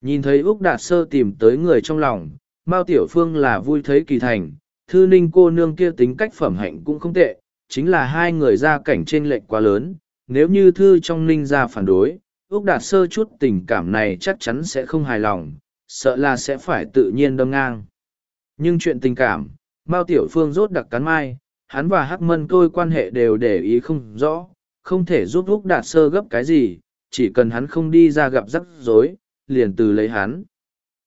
Nhìn thấy Úc Đạt Sơ tìm tới người trong lòng, Mao Tiểu Phương là vui thấy kỳ thành, Thư Ninh cô nương kia tính cách phẩm hạnh cũng không tệ, chính là hai người ra cảnh trên lệch quá lớn, nếu như Thư trong Ninh ra phản đối, Úc Đạt Sơ chút tình cảm này chắc chắn sẽ không hài lòng, sợ là sẽ phải tự nhiên đâm ngang. Nhưng chuyện tình cảm, Mao Tiểu Phương rốt đặc cắn mai, hắn và Hắc Mân tôi quan hệ đều để ý không rõ, không thể giúp Úc Đạt Sơ gấp cái gì, chỉ cần hắn không đi ra gặp rắc rối, liền từ lấy hắn.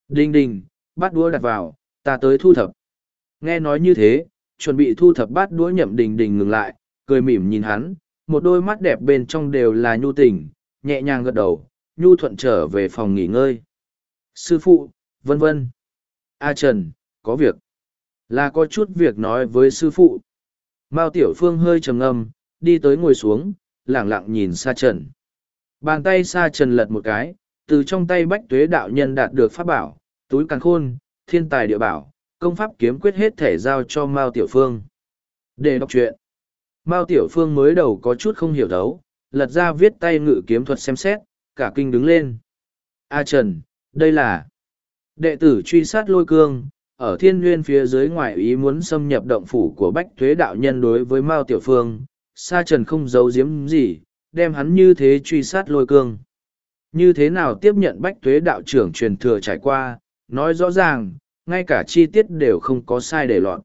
Đinh đình, bắt đũa đặt vào, ta tới thu thập. Nghe nói như thế, chuẩn bị thu thập bát đũa nhậm đình đình ngừng lại, cười mỉm nhìn hắn, một đôi mắt đẹp bên trong đều là nhu tình, nhẹ nhàng gật đầu, nhu thuận trở về phòng nghỉ ngơi. Sư phụ, vân vân. A Trần, có việc. Là có chút việc nói với sư phụ. Mao Tiểu Phương hơi trầm ngâm, đi tới ngồi xuống, lẳng lặng nhìn Sa Trần. Bàn tay Sa Trần lật một cái, từ trong tay bách tuế đạo nhân đạt được pháp bảo, túi càn khôn, thiên tài địa bảo, công pháp kiếm quyết hết thể giao cho Mao Tiểu Phương. Để đọc truyện. Mao Tiểu Phương mới đầu có chút không hiểu thấu, lật ra viết tay ngự kiếm thuật xem xét, cả kinh đứng lên. A Trần, đây là đệ tử truy sát lôi cương, ở thiên nguyên phía dưới ngoại ý muốn xâm nhập động phủ của bách thuế đạo nhân đối với Mao Tiểu Phương, Sa Trần không giấu giếm gì, đem hắn như thế truy sát lôi cương. Như thế nào tiếp nhận bách thuế đạo trưởng truyền thừa trải qua, nói rõ ràng, ngay cả chi tiết đều không có sai để lọt.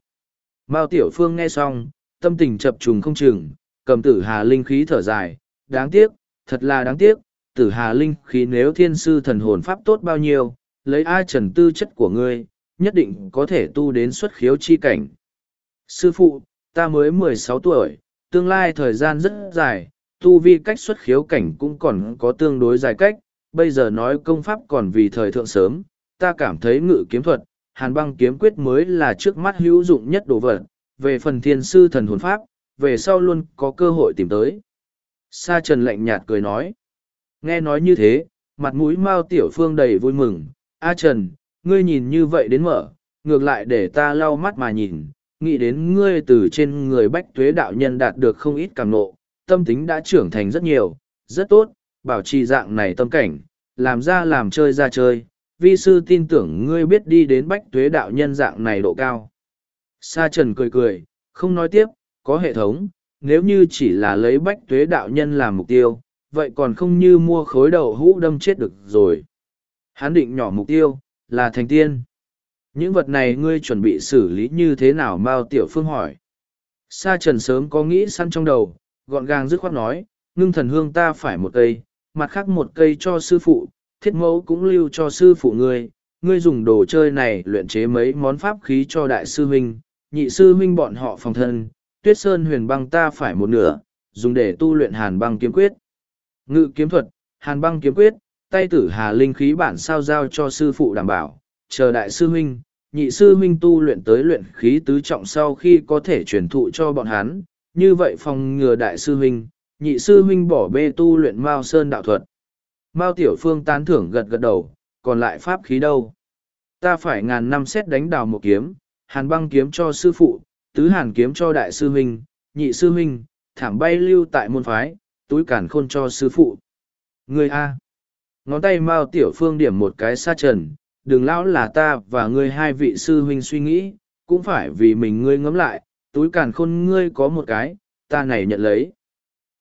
Mao Tiểu Phương nghe xong, tâm tình chập trùng không chừng, cầm tử hà linh khí thở dài, đáng tiếc, thật là đáng tiếc, tử hà linh khí nếu thiên sư thần hồn pháp tốt bao nhiêu, lấy ai trần tư chất của ngươi, nhất định có thể tu đến xuất khiếu chi cảnh. Sư phụ, ta mới mười sáu tuổi, tương lai thời gian rất dài, tu vi cách xuất khiếu cảnh cũng còn có tương đối dài cách, bây giờ nói công pháp còn vì thời thượng sớm, ta cảm thấy ngự kiếm thuật, hàn băng kiếm quyết mới là trước mắt hữu dụng nhất đồ vật, về phần thiên sư thần hồn pháp, về sau luôn có cơ hội tìm tới. Sa trần lạnh nhạt cười nói. Nghe nói như thế, mặt mũi Mao Tiểu Phương đầy vui mừng. A Trần, ngươi nhìn như vậy đến mở, ngược lại để ta lau mắt mà nhìn, nghĩ đến ngươi từ trên người bách tuế đạo nhân đạt được không ít cảm nộ, tâm tính đã trưởng thành rất nhiều, rất tốt, bảo trì dạng này tâm cảnh, làm ra làm chơi ra chơi. Vi sư tin tưởng ngươi biết đi đến bách tuế đạo nhân dạng này độ cao. Sa Trần cười cười, không nói tiếp, có hệ thống, nếu như chỉ là lấy bách tuế đạo nhân làm mục tiêu, vậy còn không như mua khối đầu hũ đâm chết được rồi. Hán định nhỏ mục tiêu, là thành tiên. Những vật này ngươi chuẩn bị xử lý như thế nào Mao Tiểu Phương hỏi. Sa Trần sớm có nghĩ săn trong đầu, gọn gàng dứt khoát nói, ngưng thần hương ta phải một cây, mặt khác một cây cho sư phụ, thiết mẫu cũng lưu cho sư phụ ngươi, ngươi dùng đồ chơi này luyện chế mấy món pháp khí cho đại sư huynh, nhị sư huynh bọn họ phòng thân, tuyết sơn huyền băng ta phải một nửa, dùng để tu luyện hàn băng kiếm quyết. Ngự kiếm thuật, hàn băng kiếm quyết, tay tử hà linh khí bản sao giao cho sư phụ đảm bảo, chờ đại sư huynh, nhị sư huynh tu luyện tới luyện khí tứ trọng sau khi có thể truyền thụ cho bọn hắn, như vậy phòng ngừa đại sư huynh, nhị sư huynh bỏ bê tu luyện Mao Sơn đạo thuật. Mao Tiểu Phương tán thưởng gật gật đầu, còn lại pháp khí đâu? Ta phải ngàn năm xét đánh đào một kiếm, hàn băng kiếm cho sư phụ, tứ hàn kiếm cho đại sư huynh, nhị sư huynh, thảm bay lưu tại môn phái, túi cản khôn cho sư phụ. Ngươi A. Ngón tay Mao Tiểu Phương điểm một cái xa trần, đừng lão là ta và ngươi hai vị sư huynh suy nghĩ, cũng phải vì mình ngươi ngẫm lại, túi cản khôn ngươi có một cái, ta này nhận lấy.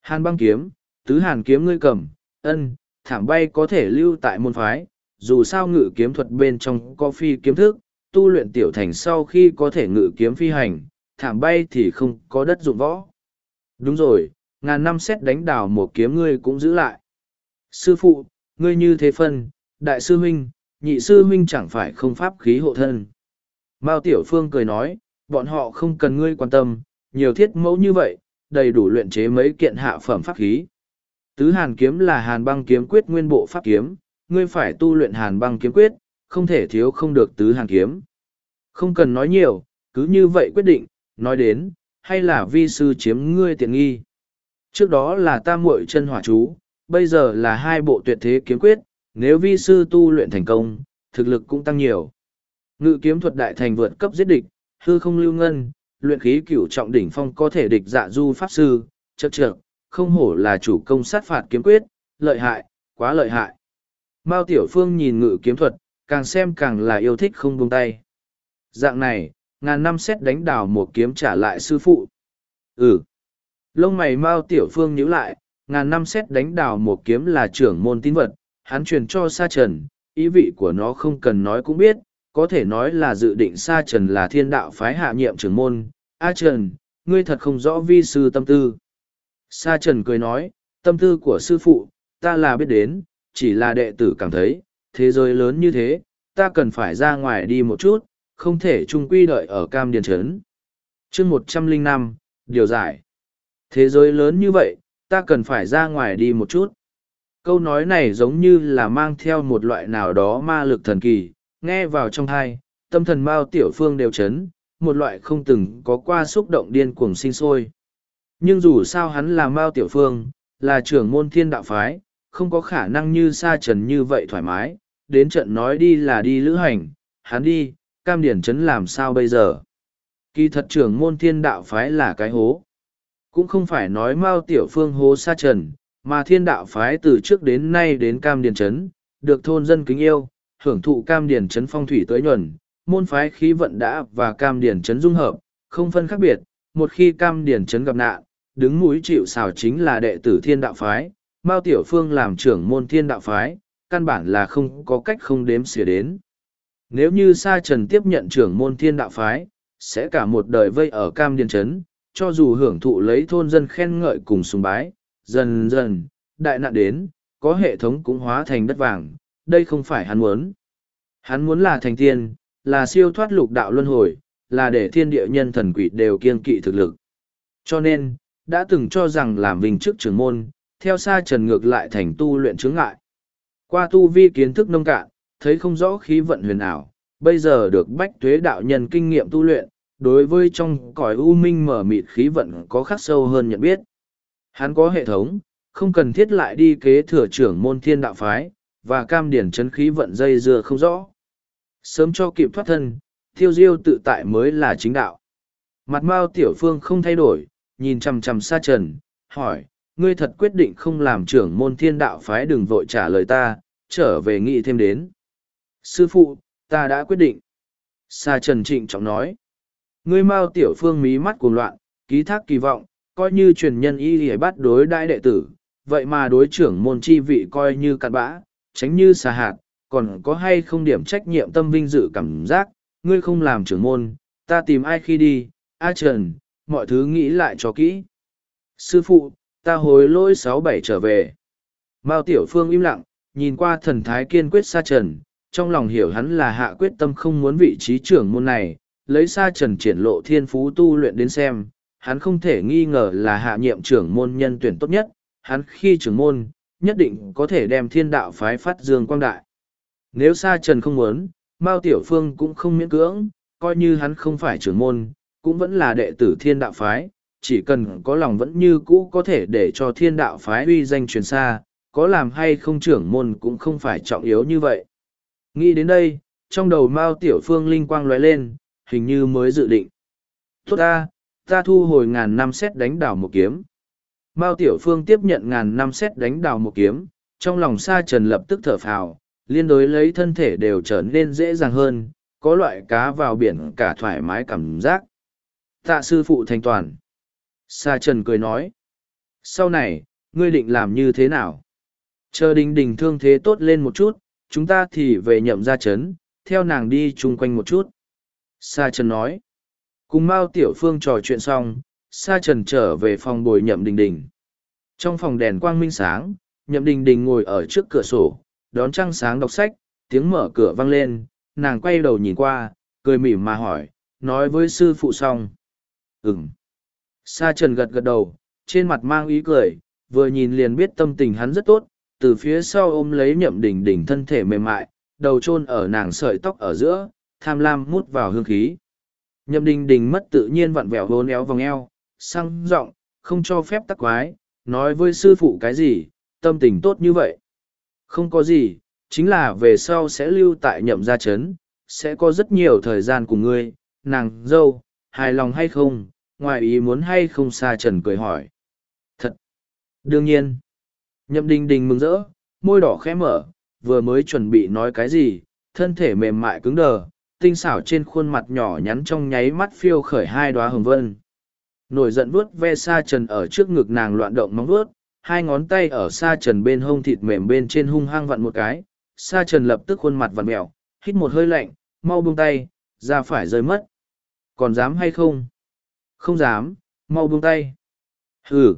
Hàn băng kiếm, tứ hàn kiếm ngươi cầm, ân, thảm bay có thể lưu tại môn phái, dù sao ngự kiếm thuật bên trong có phi kiếm thức, tu luyện tiểu thành sau khi có thể ngự kiếm phi hành, thảm bay thì không có đất dụng võ. Đúng rồi, ngàn năm xét đánh đảo một kiếm ngươi cũng giữ lại. Sư phụ, ngươi như thế phân, đại sư huynh, nhị sư huynh chẳng phải không pháp khí hộ thân. Mao Tiểu Phương cười nói, bọn họ không cần ngươi quan tâm, nhiều thiết mẫu như vậy, đầy đủ luyện chế mấy kiện hạ phẩm pháp khí. Tứ hàn kiếm là hàn băng kiếm quyết nguyên bộ pháp kiếm, ngươi phải tu luyện hàn băng kiếm quyết, không thể thiếu không được tứ hàn kiếm. Không cần nói nhiều, cứ như vậy quyết định, nói đến, hay là vi sư chiếm ngươi tiện nghi. Trước đó là tam muội chân hỏa chú, bây giờ là hai bộ tuyệt thế kiếm quyết, nếu vi sư tu luyện thành công, thực lực cũng tăng nhiều. Ngự kiếm thuật đại thành vượt cấp giết địch, hư không lưu ngân, luyện khí cửu trọng đỉnh phong có thể địch dạ du pháp sư, chật chật, không hổ là chủ công sát phạt kiếm quyết, lợi hại, quá lợi hại. Mao Tiểu Phương nhìn ngự kiếm thuật, càng xem càng là yêu thích không buông tay. Dạng này, ngàn năm xét đánh đảo một kiếm trả lại sư phụ. Ừ. Lông mày Mao Tiểu Phương nhíu lại, ngàn năm xét đánh đảo một kiếm là trưởng môn tín vật, hắn truyền cho Sa Trần, ý vị của nó không cần nói cũng biết, có thể nói là dự định Sa Trần là thiên đạo phái hạ nhiệm trưởng môn. A Trần, ngươi thật không rõ vi sư tâm tư. Sa Trần cười nói, tâm tư của sư phụ, ta là biết đến, chỉ là đệ tử cảm thấy, thế giới lớn như thế, ta cần phải ra ngoài đi một chút, không thể chung quy đợi ở cam điền trấn. chương một trăm linh năm điều giải. Thế giới lớn như vậy, ta cần phải ra ngoài đi một chút. Câu nói này giống như là mang theo một loại nào đó ma lực thần kỳ, nghe vào trong thai, tâm thần Mao Tiểu Phương đều chấn, một loại không từng có qua xúc động điên cuồng sinh sôi. Nhưng dù sao hắn là Mao Tiểu Phương, là trưởng môn thiên đạo phái, không có khả năng như sa trần như vậy thoải mái, đến trận nói đi là đi lữ hành, hắn đi, cam điển chấn làm sao bây giờ. Kỳ thật trưởng môn thiên đạo phái là cái hố. Cũng không phải nói Mao Tiểu Phương hố sa trần, mà thiên đạo phái từ trước đến nay đến cam điển chấn, được thôn dân kính yêu, hưởng thụ cam điển chấn phong thủy tới nhuần, môn phái khí vận đã và cam điển chấn dung hợp, không phân khác biệt, một khi cam điển chấn gặp nạn, đứng mũi chịu xào chính là đệ tử thiên đạo phái, Mao Tiểu Phương làm trưởng môn thiên đạo phái, căn bản là không có cách không đếm xỉa đến. Nếu như Sa Trần tiếp nhận trưởng môn thiên đạo phái, sẽ cả một đời vây ở cam điền Trấn, cho dù hưởng thụ lấy thôn dân khen ngợi cùng sùng bái, dần dần, đại nạn đến, có hệ thống cũng hóa thành đất vàng, đây không phải hắn muốn. Hắn muốn là thành tiên, là siêu thoát lục đạo luân hồi, là để thiên địa nhân thần quỷ đều kiên kỵ thực lực. Cho nên, đã từng cho rằng làm vinh chức trưởng môn, theo xa trần ngược lại thành tu luyện chướng ngại. Qua tu vi kiến thức nông cạn, thấy không rõ khí vận huyền ảo, bây giờ được bách tuế đạo nhân kinh nghiệm tu luyện, đối với trong cõi u minh mở mịt khí vận có khắc sâu hơn nhận biết. Hắn có hệ thống, không cần thiết lại đi kế thừa trưởng môn thiên đạo phái, và cam điển chấn khí vận dây dưa không rõ. Sớm cho kịp thoát thân, thiêu diêu tự tại mới là chính đạo. Mặt mao tiểu phương không thay đổi, nhìn chằm chằm xa trần, hỏi, ngươi thật quyết định không làm trưởng môn thiên đạo phái đừng vội trả lời ta, trở về nghĩ thêm đến. Sư phụ, ta đã quyết định. Sa trần trịnh trọng nói. Ngươi mau tiểu phương mí mắt cuồng loạn, ký thác kỳ vọng, coi như truyền nhân y hề bắt đối đại đệ tử, vậy mà đối trưởng môn chi vị coi như cặn bã, tránh như xà hạt, còn có hay không điểm trách nhiệm tâm vinh dự cảm giác, ngươi không làm trưởng môn, ta tìm ai khi đi, A Trần, mọi thứ nghĩ lại cho kỹ. Sư phụ, ta hối lỗi sáu bảy trở về. Mao Tiểu Phương im lặng, nhìn qua thần thái kiên quyết Sa Trần, trong lòng hiểu hắn là hạ quyết tâm không muốn vị trí trưởng môn này, lấy Sa Trần triển lộ thiên phú tu luyện đến xem, hắn không thể nghi ngờ là hạ nhiệm trưởng môn nhân tuyển tốt nhất, hắn khi trưởng môn, nhất định có thể đem thiên đạo phái phát dương quang đại. Nếu Sa Trần không muốn, Mao Tiểu Phương cũng không miễn cưỡng, coi như hắn không phải trưởng môn, cũng vẫn là đệ tử thiên đạo phái, chỉ cần có lòng vẫn như cũ có thể để cho thiên đạo phái uy danh truyền xa, có làm hay không trưởng môn cũng không phải trọng yếu như vậy. Nghĩ đến đây, trong đầu Mao Tiểu Phương linh quang lóe lên, hình như mới dự định. Tốt ta, ta thu hồi ngàn năm xét đánh đảo một kiếm. Mao Tiểu Phương tiếp nhận ngàn năm xét đánh đảo một kiếm, trong lòng sa trần lập tức thở phào, liên đối lấy thân thể đều trở nên dễ dàng hơn, có loại cá vào biển cả thoải mái cảm giác. Tạ sư phụ thành toàn. Sa trần cười nói. Sau này, ngươi định làm như thế nào? Chờ đình đình thương thế tốt lên một chút, chúng ta thì về nhậm ra chấn, theo nàng đi chung quanh một chút. Sa trần nói. Cùng Mao Tiểu Phương trò chuyện xong, Sa Trần trở về phòng bồi nhậm đình đình. Trong phòng đèn quang minh sáng, nhậm đình đình ngồi ở trước cửa sổ, đón trăng sáng đọc sách, tiếng mở cửa vang lên, nàng quay đầu nhìn qua, cười mỉm mà hỏi, nói với sư phụ xong. Ừm. Sa Trần gật gật đầu, trên mặt mang ý cười, vừa nhìn liền biết tâm tình hắn rất tốt, từ phía sau ôm lấy nhậm đình đình thân thể mềm mại, đầu chôn ở nàng sợi tóc ở giữa, tham lam mút vào hương khí. Nhậm đình đình mất tự nhiên vặn vẹo hôn éo vòng eo, sang giọng không cho phép tắc quái, nói với sư phụ cái gì, tâm tình tốt như vậy. Không có gì, chính là về sau sẽ lưu tại nhậm gia chấn, sẽ có rất nhiều thời gian cùng ngươi, nàng dâu, hài lòng hay không, ngoài ý muốn hay không xa trần cười hỏi. Thật! Đương nhiên! Nhậm đình đình mừng rỡ, môi đỏ khẽ mở, vừa mới chuẩn bị nói cái gì, thân thể mềm mại cứng đờ, tinh xảo trên khuôn mặt nhỏ nhắn trong nháy mắt phiêu khởi hai đoá hồng vân. Nổi giận vuốt ve sa trần ở trước ngực nàng loạn động móng vuốt, hai ngón tay ở sa trần bên hông thịt mềm bên trên hung hăng vặn một cái, sa trần lập tức khuôn mặt vặn mèo, hít một hơi lạnh, mau buông tay, ra phải rơi mất. Còn dám hay không? Không dám, mau buông tay. Hừ.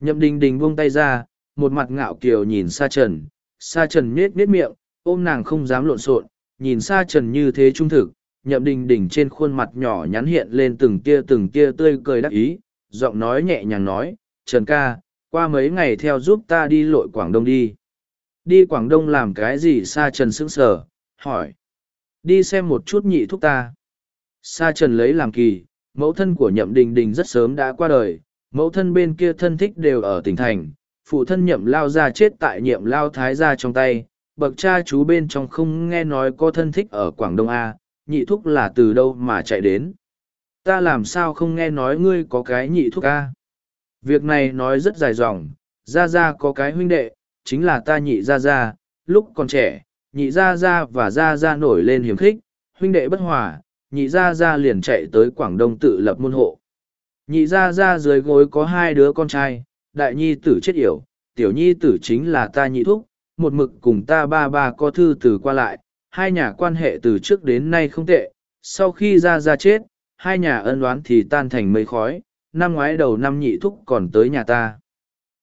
Nhậm đình đình buông tay ra, một mặt ngạo kiều nhìn sa trần, sa trần nết nết miệng, ôm nàng không dám lộn xộn, nhìn xa trần như thế trung thực, nhậm đình đình trên khuôn mặt nhỏ nhắn hiện lên từng tia từng tia tươi cười đắc ý, giọng nói nhẹ nhàng nói, Trần ca, qua mấy ngày theo giúp ta đi lội Quảng Đông đi. Đi Quảng Đông làm cái gì xa trần sững sờ, hỏi. Đi xem một chút nhị thúc ta. Sa trần lấy làm kỳ, mẫu thân của nhậm đình đình rất sớm đã qua đời, mẫu thân bên kia thân thích đều ở tỉnh thành, phụ thân nhậm lao ra chết tại nhiệm lao thái gia trong tay, bậc cha chú bên trong không nghe nói có thân thích ở Quảng Đông A, nhị thúc là từ đâu mà chạy đến. Ta làm sao không nghe nói ngươi có cái nhị thúc A. Việc này nói rất dài dòng, Gia Gia có cái huynh đệ, chính là ta nhị Gia Gia, lúc còn trẻ, nhị Gia Gia và Gia Gia nổi lên hiềm khích, huynh đệ bất hòa, nhị Gia Gia liền chạy tới Quảng Đông tự lập môn hộ. Nhị Gia Gia dưới gối có hai đứa con trai, đại nhi tử chết yểu, tiểu nhi tử chính là ta nhị thúc, một mực cùng ta ba ba có thư từ qua lại, hai nhà quan hệ từ trước đến nay không tệ, sau khi gia gia chết, hai nhà ân oán thì tan thành mây khói, năm ngoái đầu năm nhị thúc còn tới nhà ta.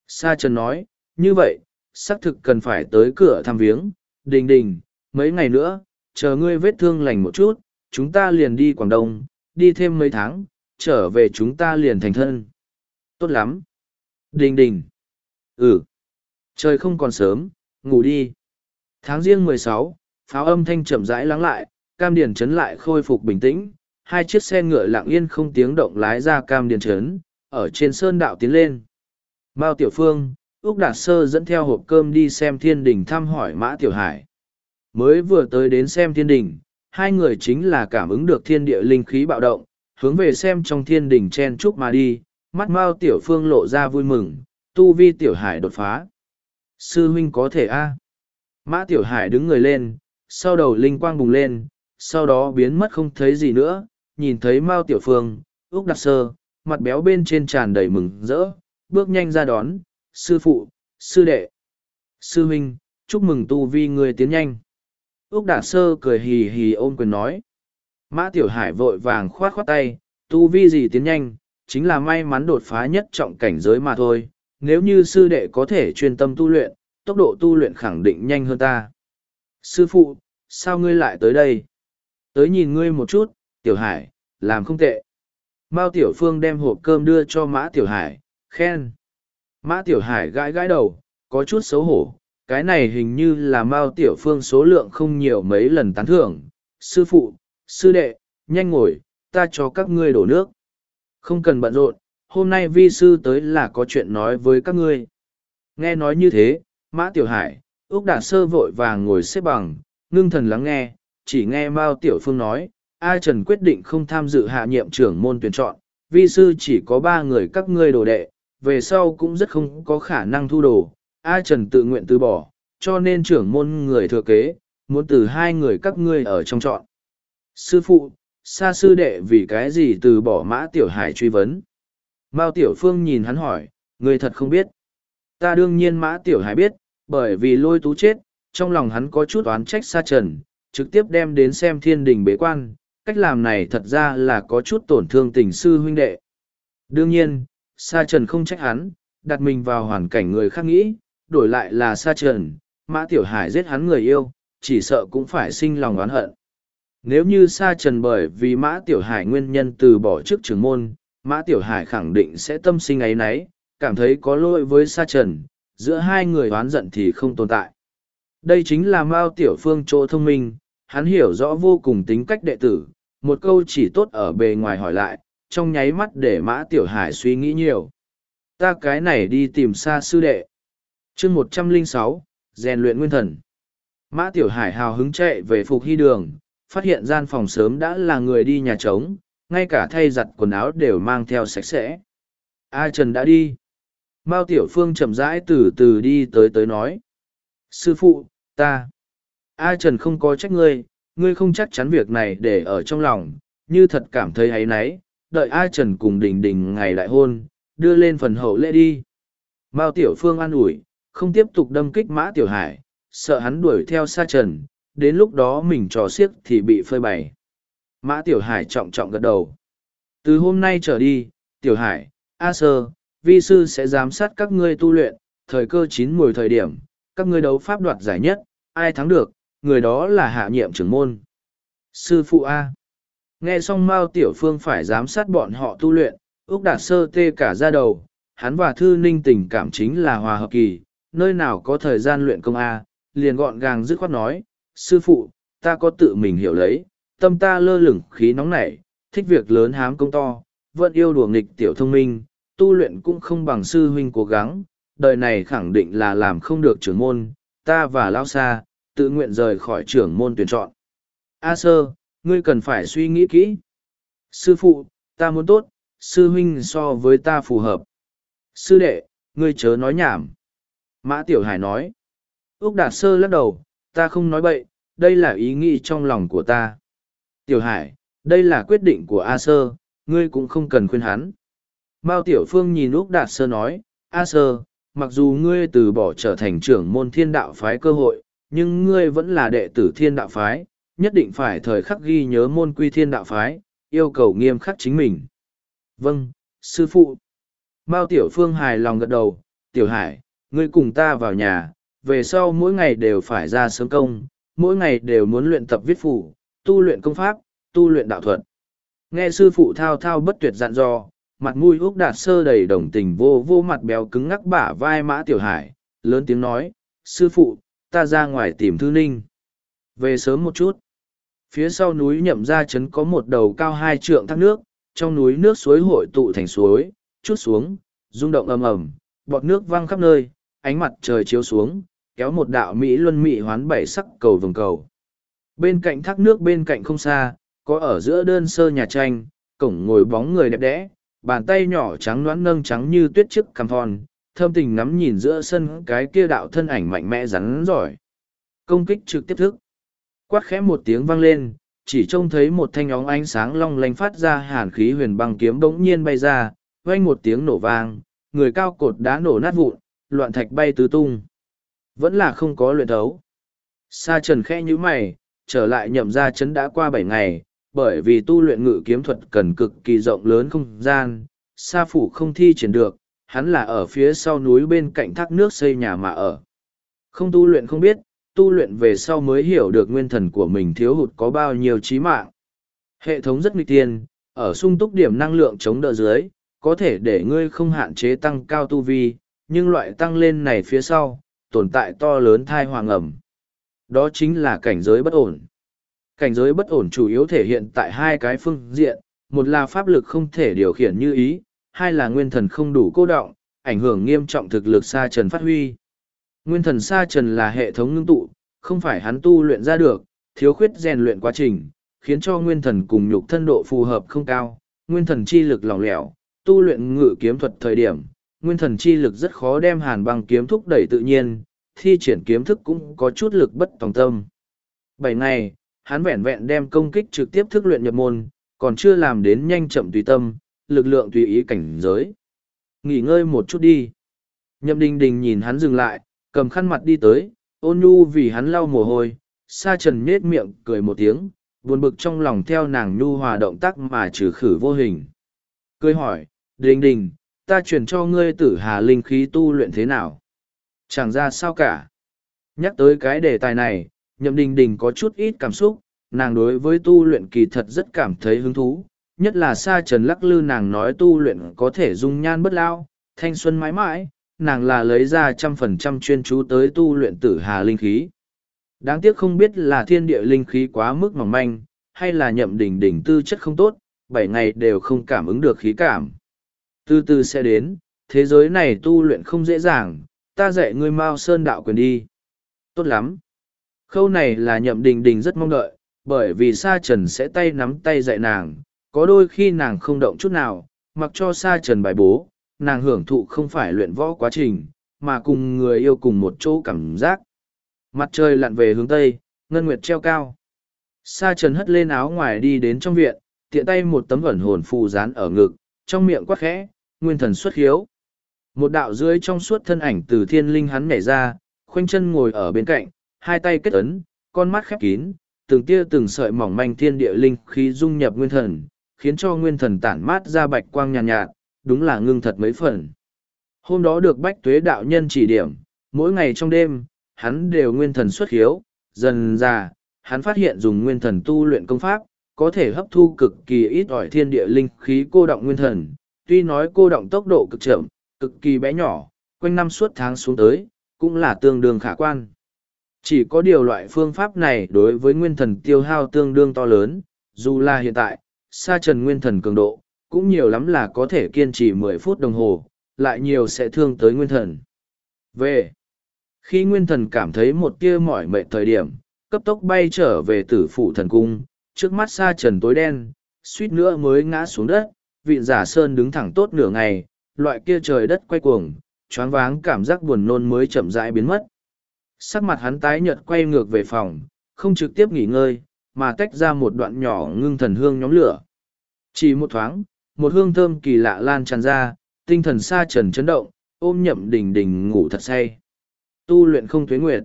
Sa Trần nói, như vậy, xác thực cần phải tới cửa thăm viếng, đình đình, mấy ngày nữa, chờ ngươi vết thương lành một chút, chúng ta liền đi Quảng Đông, đi thêm mấy tháng, trở về chúng ta liền thành thân. Tốt lắm. Đình đình. Ừ. Trời không còn sớm, ngủ đi. Tháng riêng mười sáu, pháo âm thanh chậm rãi lắng lại, cam điền trấn lại khôi phục bình tĩnh. Hai chiếc xe ngựa lặng yên không tiếng động lái ra cam điền trấn, ở trên sơn đạo tiến lên. Mao Tiểu Phương, Úc Đạt Sơ dẫn theo hộp cơm đi xem thiên đình thăm hỏi Mã Tiểu Hải. Mới vừa tới đến xem thiên đình, hai người chính là cảm ứng được thiên địa linh khí bạo động, hướng về xem trong thiên đình chen chúc mà đi, mắt Mao Tiểu Phương lộ ra vui mừng, tu vi Tiểu Hải đột phá. Sư huynh có thể a Mã Tiểu Hải đứng người lên, sau đầu linh quang bùng lên, sau đó biến mất không thấy gì nữa, nhìn thấy Mao Tiểu Phương, Úc Đặc Sơ, mặt béo bên trên tràn đầy mừng rỡ, bước nhanh ra đón, sư phụ, sư đệ, sư huynh, chúc mừng tu vi người tiến nhanh. Úc Đạt Sơ cười hì hì ôm quyền nói. Mã Tiểu Hải vội vàng khoát khoát tay, tu vi gì tiến nhanh, chính là may mắn đột phá nhất trọng cảnh giới mà thôi. Nếu như sư đệ có thể chuyên tâm tu luyện, tốc độ tu luyện khẳng định nhanh hơn ta. Sư phụ, sao ngươi lại tới đây? Tới nhìn ngươi một chút, Tiểu Hải, làm không tệ. Mao Tiểu Phương đem hộp cơm đưa cho Mã Tiểu Hải, khen. Mã Tiểu Hải gãi gãi đầu, có chút xấu hổ, cái này hình như là Mao Tiểu Phương số lượng không nhiều mấy lần tán thưởng. Sư phụ, sư đệ, nhanh ngồi, ta cho các ngươi đổ nước. Không cần bận rộn, hôm nay vi sư tới là có chuyện nói với các ngươi. Nghe nói như thế, Mã Tiểu Hải, Úc Đạt Sơ vội vàng ngồi xếp bằng, ngưng thần lắng nghe, chỉ nghe Mao Tiểu Phương nói, A Trần quyết định không tham dự hạ nhiệm trưởng môn tuyển chọn, vi sư chỉ có ba người các ngươi đồ đệ, về sau cũng rất không có khả năng thu đồ. A Trần tự nguyện từ bỏ, cho nên trưởng môn người thừa kế, muốn từ hai người các ngươi ở trong chọn. Sư phụ, xa sư đệ vì cái gì từ bỏ mã tiểu hải truy vấn. Mao tiểu phương nhìn hắn hỏi, người thật không biết. Ta đương nhiên mã tiểu hải biết, bởi vì lôi tú chết, trong lòng hắn có chút oán trách xa trần, trực tiếp đem đến xem thiên đình bế quan, cách làm này thật ra là có chút tổn thương tình sư huynh đệ. Đương nhiên, Sa Trần không trách hắn, đặt mình vào hoàn cảnh người khác nghĩ, đổi lại là Sa Trần, Mã Tiểu Hải giết hắn người yêu, chỉ sợ cũng phải sinh lòng oán hận. Nếu như Sa Trần bởi vì Mã Tiểu Hải nguyên nhân từ bỏ trước trưởng môn, Mã Tiểu Hải khẳng định sẽ tâm sinh ấy nấy, cảm thấy có lỗi với Sa Trần, giữa hai người oán giận thì không tồn tại. Đây chính là Mao Tiểu Phương chỗ thông minh, hắn hiểu rõ vô cùng tính cách đệ tử, một câu chỉ tốt ở bề ngoài hỏi lại, trong nháy mắt để Mã Tiểu Hải suy nghĩ nhiều. Ta cái này đi tìm xa sư đệ chương một trăm linh sáu rèn luyện nguyên thần. Mã Tiểu Hải hào hứng chạy về phục hy đường, phát hiện gian phòng sớm đã là người đi nhà trống, ngay cả thay giặt quần áo đều mang theo sạch sẽ. A Trần đã đi. Mao Tiểu Phương chậm rãi từ từ đi tới tới nói. Sư phụ, ta. A Trần không có trách ngươi, ngươi không chắc chắn việc này để ở trong lòng, như thật cảm thấy hay náy, đợi A Trần cùng Đình Đình ngày đại hôn, đưa lên phần hậu lễ đi. Mao Tiểu Phương an ủi, không tiếp tục đâm kích Mã Tiểu Hải, sợ hắn đuổi theo xa Trần, đến lúc đó mình trò xiếc thì bị phơi bày. Mã Tiểu Hải trọng trọng gật đầu. Từ hôm nay trở đi, Tiểu Hải, A Sơ, vi sư sẽ giám sát các ngươi tu luyện, thời cơ chín mùi thời điểm, các ngươi đấu pháp đoạt giải nhất, ai thắng được, người đó là hạ nhiệm trưởng môn. Sư phụ A. Nghe xong Mao Tiểu Phương phải giám sát bọn họ tu luyện, Úc Đạt Sơ tê cả ra đầu, hắn và Thư Ninh tình cảm chính là hòa hợp kỳ, nơi nào có thời gian luyện công A, liền gọn gàng dứt khoát nói, sư phụ, ta có tự mình hiểu lấy, tâm ta lơ lửng khí nóng nảy, thích việc lớn hám công to, vẫn yêu đùa nghịch tiểu thông minh, tu luyện cũng không bằng sư huynh cố gắng, đời này khẳng định là làm không được trưởng môn, ta và Lao xa tự nguyện rời khỏi trưởng môn tuyển chọn. A sơ, ngươi cần phải suy nghĩ kỹ. Sư phụ, ta muốn tốt, sư huynh so với ta phù hợp. Sư đệ, ngươi chớ nói nhảm. Mã Tiểu Hải nói. Úc Đạt Sơ lắc đầu, ta không nói bậy, đây là ý nghĩ trong lòng của ta. Tiểu Hải, đây là quyết định của A Sơ, ngươi cũng không cần khuyên hắn. Mao Tiểu Phương nhìn Úc Đạt Sơ nói, A Sơ, mặc dù ngươi từ bỏ trở thành trưởng môn thiên đạo phái cơ hội, nhưng ngươi vẫn là đệ tử thiên đạo phái, nhất định phải thời khắc ghi nhớ môn quy thiên đạo phái, yêu cầu nghiêm khắc chính mình. Vâng, sư phụ. Mao Tiểu Phương hài lòng gật đầu, Tiểu Hải, ngươi cùng ta vào nhà, về sau mỗi ngày đều phải ra sớm công, mỗi ngày đều muốn luyện tập viết phủ, tu luyện công pháp, tu luyện đạo thuật. Nghe sư phụ thao thao bất tuyệt dặn dò, mặt mũi úc đạt sơ đầy đồng tình vô vô mặt béo cứng ngắc bả vai mã tiểu hải lớn tiếng nói sư phụ ta ra ngoài tìm thư ninh về sớm một chút phía sau núi nhậm ra trấn có một đầu cao hai trượng thác nước trong núi nước suối hội tụ thành suối chút xuống rung động ầm ầm bọt nước văng khắp nơi ánh mặt trời chiếu xuống, kéo một đạo mỹ luân mỹ hoán bảy sắc cầu vồng cầu. Bên cạnh thác nước bên cạnh không xa, có ở giữa đơn sơ nhà tranh, cổng ngồi bóng người đẹp đẽ, bàn tay nhỏ trắng noãn nâng trắng như tuyết trước cằm thon, thơm tình ngắm nhìn giữa sân cái kia đạo thân ảnh mạnh mẽ rắn giỏi. Công kích trực tiếp thức. Quát khẽ một tiếng vang lên, chỉ trông thấy một thanh óng ánh sáng long lanh phát ra hàn khí huyền băng kiếm bỗng nhiên bay ra, vang một tiếng nổ vang, người cao cột đá nổ nát vụn loạn thạch bay tứ tung. Vẫn là không có luyện thấu. Sa trần khẽ nhíu mày trở lại nhậm ra chấn đã qua bảy ngày bởi vì tu luyện ngự kiếm thuật cần cực kỳ rộng lớn không gian sa phủ không thi triển được hắn là ở phía sau núi bên cạnh thác nước xây nhà mà ở. Không tu luyện không biết tu luyện về sau mới hiểu được nguyên thần của mình thiếu hụt có bao nhiêu trí mạng. Hệ thống rất nguy tiên, ở sung túc điểm năng lượng chống đỡ dưới, có thể để ngươi không hạn chế tăng cao tu vi, nhưng loại tăng lên này phía sau, tồn tại to lớn thai hoàng ẩm. Đó chính là cảnh giới bất ổn. Cảnh giới bất ổn chủ yếu thể hiện tại hai cái phương diện, một là pháp lực không thể điều khiển như ý, hai là nguyên thần không đủ cô động, ảnh hưởng nghiêm trọng thực lực xa trần phát huy. Nguyên thần sa trần là hệ thống ngưng tụ, không phải hắn tu luyện ra được, thiếu khuyết rèn luyện quá trình, khiến cho nguyên thần cùng nhục thân độ phù hợp không cao, nguyên thần chi lực lỏng lẻo, tu luyện ngự kiếm thuật thời điểm, nguyên thần chi lực rất khó đem hàn băng kiếm thúc đẩy tự nhiên, thi triển kiếm thức cũng có chút lực bất tòng tâm. Bảy ngày, hắn vẹn vẹn đem công kích trực tiếp thức luyện nhập môn, còn chưa làm đến nhanh chậm tùy tâm, lực lượng tùy ý cảnh giới. Nghỉ ngơi một chút đi. Nhậm đình đình nhìn hắn dừng lại, cầm khăn mặt đi tới, ôn nhu vì hắn lau mồ hôi, sa trần nết miệng cười một tiếng, buồn bực trong lòng theo nàng nhu hòa động tác mà trừ khử vô hình. Cười hỏi, đình đình, ta truyền cho ngươi tử hà linh khí tu luyện thế nào? Chẳng ra sao cả. Nhắc tới cái đề tài này, nhậm đình đình có chút ít cảm xúc, nàng đối với tu luyện kỳ thật rất cảm thấy hứng thú, nhất là sa trần lắc lư nàng nói tu luyện có thể dung nhan bất lao, thanh xuân mãi mãi, nàng là lấy ra trăm phần trăm chuyên chú tới tu luyện tử hà linh khí. Đáng tiếc không biết là thiên địa linh khí quá mức mỏng manh, hay là nhậm đỉnh đỉnh tư chất không tốt, bảy ngày đều không cảm ứng được khí cảm. Từ từ sẽ đến, thế giới này tu luyện không dễ dàng, ta dạy ngươi Mao sơn đạo quyền đi. Tốt lắm. Khâu này là nhậm đình đình rất mong đợi, bởi vì sa trần sẽ tay nắm tay dạy nàng, có đôi khi nàng không động chút nào, mặc cho sa trần bài bố, nàng hưởng thụ không phải luyện võ quá trình, mà cùng người yêu cùng một chỗ cảm giác. Mặt trời lặn về hướng tây, ngân nguyệt treo cao. Sa trần hất lên áo ngoài đi đến trong viện, tiện tay một tấm ẩn hồn phù dán ở ngực, trong miệng quát khẽ, nguyên thần xuất hiếu. Một đạo dưới trong suốt thân ảnh từ thiên linh hắn nhảy ra, khoanh chân ngồi ở bên cạnh, hai tay kết ấn, con mắt khép kín, từng tia từng sợi mỏng manh thiên địa linh khí dung nhập nguyên thần, khiến cho nguyên thần tản mát ra bạch quang nhàn nhạt, nhạt, đúng là ngưng thật mấy phần. Hôm đó được bách tuế đạo nhân chỉ điểm, mỗi ngày trong đêm, hắn đều nguyên thần xuất hiếu, dần ra, hắn phát hiện dùng nguyên thần tu luyện công pháp, có thể hấp thu cực kỳ ít ỏi thiên địa linh khí cô động nguyên thần, tuy nói cô động tốc độ cực chậm, cực kỳ bé nhỏ, quanh năm suốt tháng xuống tới, cũng là tương đương khả quan. Chỉ có điều loại phương pháp này đối với nguyên thần tiêu hao tương đương to lớn, dù là hiện tại, sa trần nguyên thần cường độ, cũng nhiều lắm là có thể kiên trì mười phút đồng hồ, lại nhiều sẽ thương tới nguyên thần. Về, khi nguyên thần cảm thấy một tia mỏi mệt thời điểm, cấp tốc bay trở về tử phụ thần cung, trước mắt xa trần tối đen, suýt nữa mới ngã xuống đất, vị giả sơn đứng thẳng tốt nửa ngày, loại kia trời đất quay cuồng, choáng váng cảm giác buồn nôn mới chậm rãi biến mất. Sắc mặt hắn tái nhợt quay ngược về phòng, không trực tiếp nghỉ ngơi, mà tách ra một đoạn nhỏ ngưng thần hương nhóm lửa. Chỉ một thoáng, một hương thơm kỳ lạ lan tràn ra, tinh thần xa trần chấn động, ôm nhậm đình đình ngủ thật say. Tu luyện không tuế nguyệt.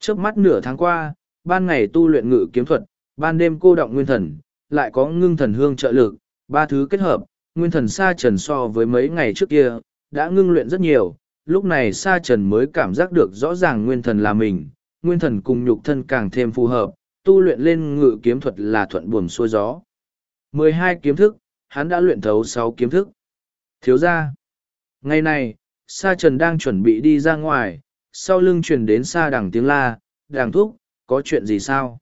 Trước mắt nửa tháng qua, ban ngày tu luyện ngự kiếm thuật, ban đêm cô động nguyên thần, lại có ngưng thần hương trợ lực, ba thứ kết hợp, nguyên thần xa trần so với mấy ngày trước kia, đã ngưng luyện rất nhiều, lúc này sa trần mới cảm giác được rõ ràng nguyên thần là mình, nguyên thần cùng nhục thân càng thêm phù hợp, tu luyện lên ngự kiếm thuật là thuận buồm xuôi gió. 12 kiếm thức, hắn đã luyện thấu sáu kiếm thức. Thiếu gia Ngày này, Sa Trần đang chuẩn bị đi ra ngoài, sau lưng truyền đến Sa đằng tiếng la, đằng thúc, có chuyện gì sao?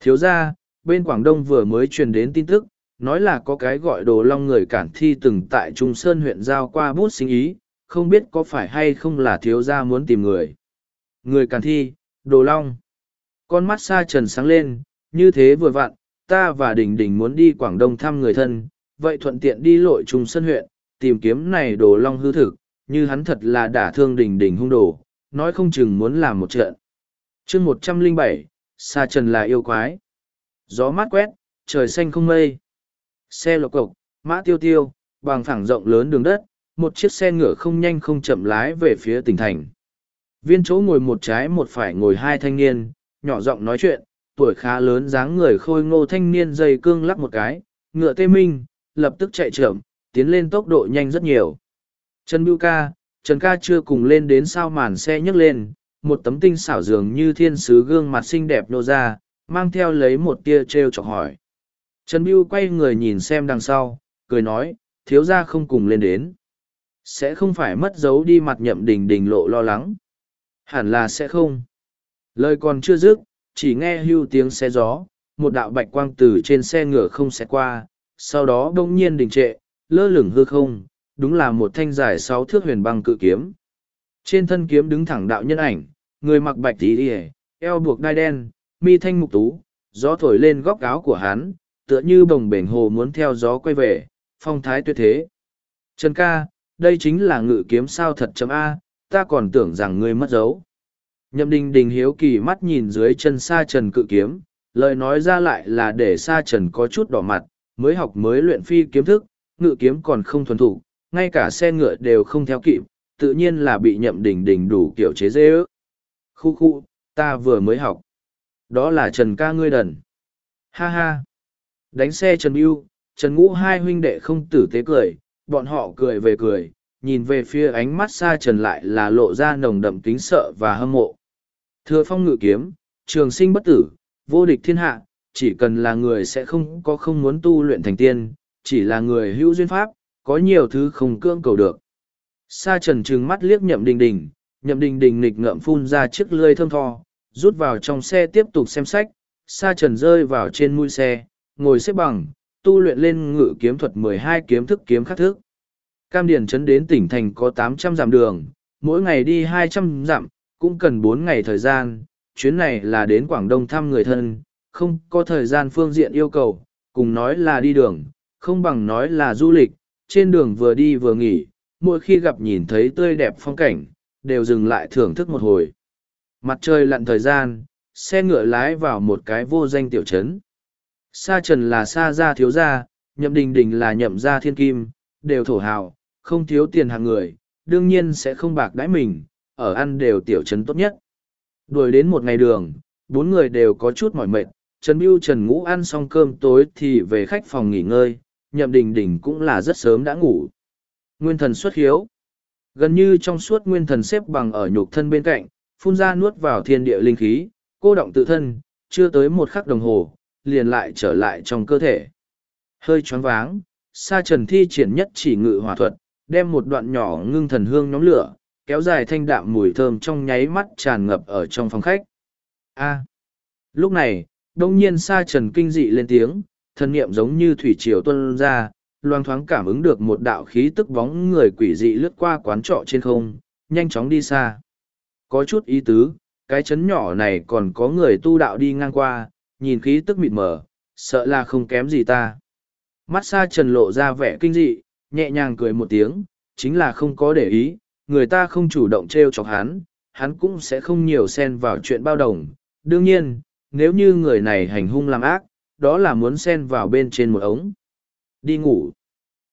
Thiếu ra, bên Quảng Đông vừa mới truyền đến tin tức, nói là có cái gọi đồ long người cản thi từng tại Trung Sơn huyện giao qua bút sinh ý, không biết có phải hay không là thiếu gia muốn tìm người. Người cản thi, đồ long. Con mắt xa Trần sáng lên, như thế vừa vặn, ta và Đình Đình muốn đi Quảng Đông thăm người thân, vậy thuận tiện đi lội Trung Sơn huyện, tìm kiếm này đồ long hư thực, như hắn thật là đả thương Đình Đình hung đồ, nói không chừng muốn làm một trận. chương một trăm linh bảy xa Trần là yêu quái. Gió mát quét, trời xanh không mây. Xe lộc cộc, mã tiêu tiêu, bằng phẳng rộng lớn đường đất, một chiếc xe ngựa không nhanh không chậm lái về phía tỉnh thành. Viên chỗ ngồi một trái một phải ngồi hai thanh niên, nhỏ giọng nói chuyện, tuổi khá lớn dáng người khôi ngô thanh niên dây cương lắc một cái, ngựa tê minh, lập tức chạy chậm, tiến lên tốc độ nhanh rất nhiều. Trần Bưu ca, Trần ca chưa cùng lên đến sao màn xe nhấc lên, một tấm tinh xảo dường như thiên sứ gương mặt xinh đẹp nô ra, mang theo lấy một tia trêu chọc hỏi. Trần Biêu quay người nhìn xem đằng sau, cười nói, thiếu gia không cùng lên đến. Sẽ không phải mất dấu đi mặt nhậm đình đình lộ lo lắng. Hẳn là sẽ không. Lời còn chưa dứt, chỉ nghe hưu tiếng xe gió, một đạo bạch quang từ trên xe ngựa không xe qua, sau đó đông nhiên đình trệ, lơ lửng hư không, đúng là một thanh dài sáu thước huyền băng cự kiếm. Trên thân kiếm đứng thẳng đạo nhân ảnh, người mặc bạch tí ỉa, eo buộc đai đen, mi thanh mục tú, gió thổi lên góc áo của hắn, tựa như bồng bềnh hồ muốn theo gió quay về, phong thái tuyệt thế. Trần ca, đây chính là ngự kiếm sao thật chấm A, ta còn tưởng rằng ngươi mất dấu. Nhậm đình đình hiếu kỳ mắt nhìn dưới chân sa trần cự kiếm, lời nói ra lại là để sa trần có chút đỏ mặt, mới học mới luyện phi kiếm thức, ngự kiếm còn không thuần thủ, ngay cả xe ngựa đều không theo kịp, tự nhiên là bị nhậm đình đình đủ kiểu chế dễ ước. Khu khu, ta vừa mới học. Đó là Trần ca ngươi đần. Ha ha. Đánh xe Trần Biêu, Trần Ngũ hai huynh đệ không tử tế cười, bọn họ cười về cười, nhìn về phía ánh mắt xa Trần lại là lộ ra nồng đậm kính sợ và hâm mộ. Thừa phong ngự kiếm, trường sinh bất tử, vô địch thiên hạ, chỉ cần là người sẽ không có không muốn tu luyện thành tiên, chỉ là người hữu duyên pháp, có nhiều thứ không cưỡng cầu được. Sa trần trừng mắt liếc nhậm đình đình, nhậm đình đình nghịch ngợm phun ra chiếc lưỡi thơm tho, rút vào trong xe tiếp tục xem sách, sa trần rơi vào trên mũi xe, ngồi xếp bằng, tu luyện lên ngự kiếm thuật mười hai kiếm thức kiếm khắc thức. Cam Điền chấn đến tỉnh thành có tám trăm dặm đường, mỗi ngày đi hai trăm dặm, cũng cần bốn ngày thời gian, chuyến này là đến Quảng Đông thăm người thân, không có thời gian phương diện yêu cầu, cùng nói là đi đường, không bằng nói là du lịch, trên đường vừa đi vừa nghỉ, mỗi khi gặp nhìn thấy tươi đẹp phong cảnh, đều dừng lại thưởng thức một hồi. Mặt trời lặn thời gian, xe ngựa lái vào một cái vô danh tiểu trấn. Sa trần là sa gia thiếu gia, nhậm đình đình là nhậm gia thiên kim, đều thổ hào, không thiếu tiền hàng người, đương nhiên sẽ không bạc đãi mình, ở ăn đều tiểu trấn tốt nhất. Đuổi đến một ngày đường, bốn người đều có chút mỏi mệt, Trần Biêu Trần Ngũ ăn xong cơm tối thì về khách phòng nghỉ ngơi, nhậm đình đình cũng là rất sớm đã ngủ. Nguyên thần xuất hiếu. Gần như trong suốt nguyên thần xếp bằng ở nhục thân bên cạnh, phun ra nuốt vào thiên địa linh khí, cô động tự thân, chưa tới một khắc đồng hồ, liền lại trở lại trong cơ thể. Hơi choáng váng, sa trần thi triển nhất chỉ ngự hỏa thuật, đem một đoạn nhỏ ngưng thần hương nhóm lửa, kéo dài thanh đạm mùi thơm trong nháy mắt tràn ngập ở trong phòng khách. A. Lúc này, đông nhiên sa trần kinh dị lên tiếng, thân niệm giống như thủy triều tuân ra, loang thoáng cảm ứng được một đạo khí tức bóng người quỷ dị lướt qua quán trọ trên không, nhanh chóng đi xa. Có chút ý tứ, cái chấn nhỏ này còn có người tu đạo đi ngang qua, nhìn khí tức mịt mờ, sợ là không kém gì ta. Mắt xa trần lộ ra vẻ kinh dị, nhẹ nhàng cười một tiếng, chính là không có để ý, người ta không chủ động treo chọc hắn, hắn cũng sẽ không nhiều xen vào chuyện bao đồng. Đương nhiên, nếu như người này hành hung làm ác, đó là muốn xen vào bên trên một ống. Đi ngủ.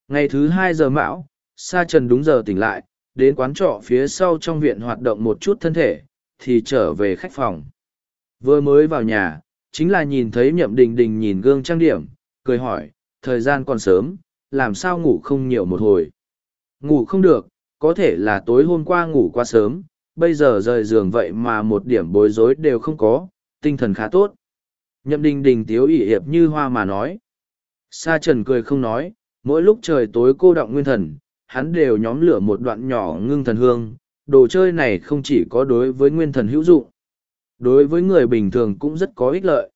Ngày thứ hai giờ mão, Sa Trần đúng giờ tỉnh lại, đến quán trọ phía sau trong viện hoạt động một chút thân thể, thì trở về khách phòng. Vừa mới vào nhà, chính là nhìn thấy nhậm đình đình nhìn gương trang điểm, cười hỏi, thời gian còn sớm, làm sao ngủ không nhiều một hồi. Ngủ không được, có thể là tối hôm qua ngủ quá sớm, bây giờ rời giường vậy mà một điểm bối rối đều không có, tinh thần khá tốt. Nhậm đình đình tiếu ỉ hiệp như hoa mà nói. Sa trần cười không nói, mỗi lúc trời tối cô động nguyên thần, hắn đều nhóm lửa một đoạn nhỏ ngưng thần hương, đồ chơi này không chỉ có đối với nguyên thần hữu dụng, đối với người bình thường cũng rất có ích lợi.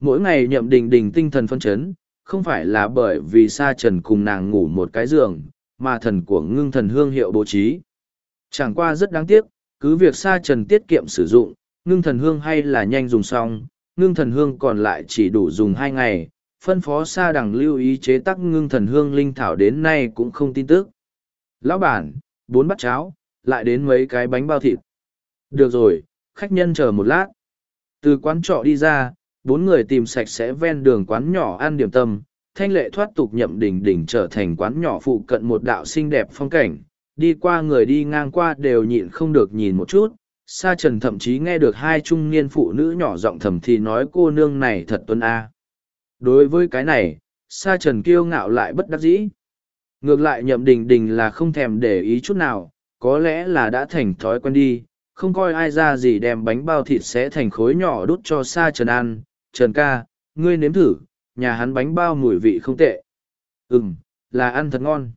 Mỗi ngày nhậm đình đình tinh thần phân chấn, không phải là bởi vì sa trần cùng nàng ngủ một cái giường, mà thần của ngưng thần hương hiệu bố trí. Chẳng qua rất đáng tiếc, cứ việc sa trần tiết kiệm sử dụng, ngưng thần hương hay là nhanh dùng xong, ngưng thần hương còn lại chỉ đủ dùng hai ngày, phân phó sa đằng lưu ý chế tác ngưng thần hương linh thảo đến nay cũng không tin tức. Lão bản, bốn bát cháo, lại đến mấy cái bánh bao thịt. Được rồi, khách nhân chờ một lát. Từ quán trọ đi ra, bốn người tìm sạch sẽ ven đường quán nhỏ ăn điểm tâm, thanh lệ thoát tục nhậm đỉnh đỉnh trở thành quán nhỏ phụ cận một đạo xinh đẹp phong cảnh, đi qua người đi ngang qua đều nhịn không được nhìn một chút. Sa trần thậm chí nghe được hai trung niên phụ nữ nhỏ giọng thầm thì nói cô nương này thật tuân a. Đối với cái này, Sa trần kiêu ngạo lại bất đắc dĩ. Ngược lại nhậm đình đình là không thèm để ý chút nào, có lẽ là đã thành thói quen đi, không coi ai ra gì đem bánh bao thịt sẽ thành khối nhỏ đút cho Sa Trần ăn. Trần ca, ngươi nếm thử, nhà hắn bánh bao mùi vị không tệ. Ừm, là ăn thật ngon.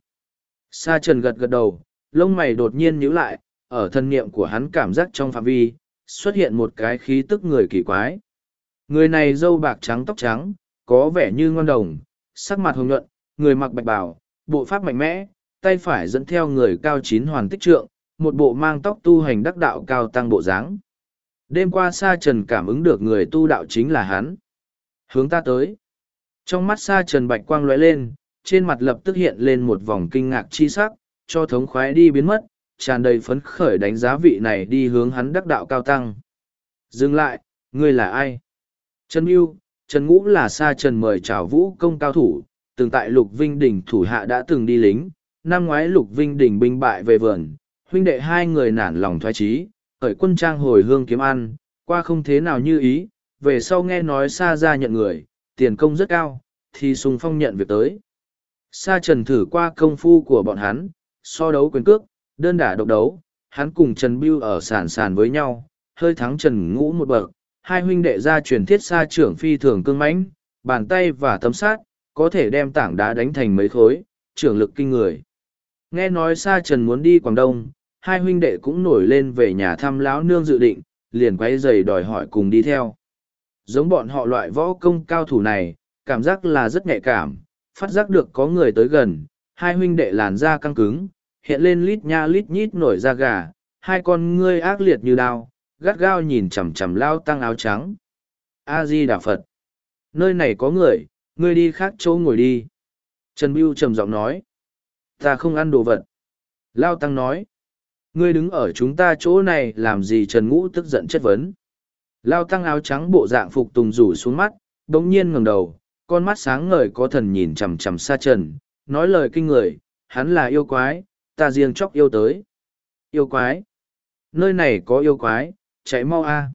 Sa Trần gật gật đầu, lông mày đột nhiên nhíu lại, ở thân niệm của hắn cảm giác trong phạm vi, xuất hiện một cái khí tức người kỳ quái. Người này râu bạc trắng tóc trắng, có vẻ như ngon đồng, sắc mặt hồng nhuận, người mặc bạch bào, bộ pháp mạnh mẽ, tay phải dẫn theo người cao chín hoàn tích trượng, một bộ mang tóc tu hành đắc đạo cao tăng bộ dáng. Đêm qua Sa Trần cảm ứng được người tu đạo chính là hắn. Hướng ta tới. Trong mắt Sa Trần bạch quang lóe lên, trên mặt lập tức hiện lên một vòng kinh ngạc chi sắc, cho thống khoái đi biến mất, tràn đầy phấn khởi đánh giá vị này đi hướng hắn đắc đạo cao tăng. Dừng lại, ngươi là ai? Trần Mưu, Trần Ngũ là Sa Trần mời chào vũ công cao thủ, từng tại Lục Vinh Đình thủ hạ đã từng đi lính, năm ngoái Lục Vinh Đình binh bại về vườn, huynh đệ hai người nản lòng thoái trí, khởi quân trang hồi hương kiếm ăn, qua không thế nào như ý, về sau nghe nói Sa ra nhận người, tiền công rất cao, thì sùng phong nhận việc tới. Sa Trần thử qua công phu của bọn hắn, so đấu quyền cước, đơn đả độc đấu, hắn cùng Trần Biêu ở sàn sàn với nhau, hơi thắng Trần Ngũ một bậc, hai huynh đệ ra truyền thiết xa trưởng phi thường cương mãnh, bàn tay và tấm sát, có thể đem tảng đá đánh thành mấy khối, trưởng lực kinh người. Nghe nói Sa Trần muốn đi Quảng Đông, hai huynh đệ cũng nổi lên về nhà thăm lão nương dự định, liền quay giày đòi hỏi cùng đi theo. Giống bọn họ loại võ công cao thủ này, cảm giác là rất nhạy cảm, phát giác được có người tới gần, hai huynh đệ làn da căng cứng, hiện lên lít nha lít nhít nổi da gà, hai con ngươi ác liệt như đao, gắt gao nhìn chằm chằm lao tăng áo trắng. A-di Đà Phật. Nơi này có người, ngươi đi khác chỗ ngồi đi. Trần Biêu trầm giọng nói. Ta không ăn đồ vật. Lao tăng nói. Ngươi đứng ở chúng ta chỗ này làm gì Trần Ngũ tức giận chất vấn. Lao tăng áo trắng bộ dạng phục tùng rủ xuống mắt, đống nhiên ngẩng đầu, con mắt sáng ngời có thần nhìn chằm chằm xa trần, nói lời kinh người, hắn là yêu quái, ta riêng chóc yêu tới. Yêu quái? Nơi này có yêu quái, chạy mau a.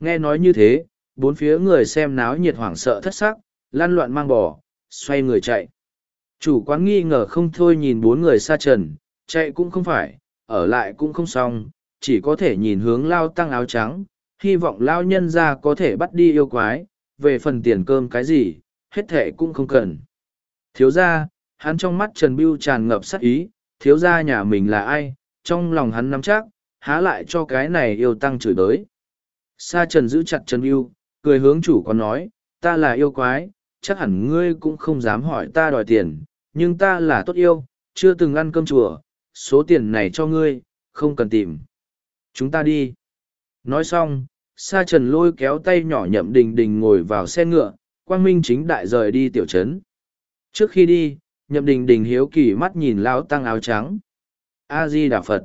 Nghe nói như thế, bốn phía người xem náo nhiệt hoảng sợ thất sắc, lan loạn mang bò, xoay người chạy. Chủ quán nghi ngờ không thôi nhìn bốn người xa trần, chạy cũng không phải, ở lại cũng không xong, chỉ có thể nhìn hướng lao tăng áo trắng, hy vọng lao nhân ra có thể bắt đi yêu quái, về phần tiền cơm cái gì, hết thệ cũng không cần. Thiếu ra, hắn trong mắt Trần Biêu tràn ngập sắc ý, thiếu ra nhà mình là ai, trong lòng hắn nắm chắc, há lại cho cái này yêu tăng chửi đới. Sa Trần giữ chặt Trần yêu cười hướng chủ con nói, ta là yêu quái, chắc hẳn ngươi cũng không dám hỏi ta đòi tiền, nhưng ta là tốt yêu, chưa từng ăn cơm chùa, số tiền này cho ngươi, không cần tìm. Chúng ta đi. Nói xong, Sa Trần lôi kéo tay nhỏ nhậm đình đình ngồi vào xe ngựa, Quang Minh chính đại rời đi tiểu trấn. Trước khi đi, nhậm đình đình hiếu kỳ mắt nhìn lão tăng áo trắng. A-di Đà Phật.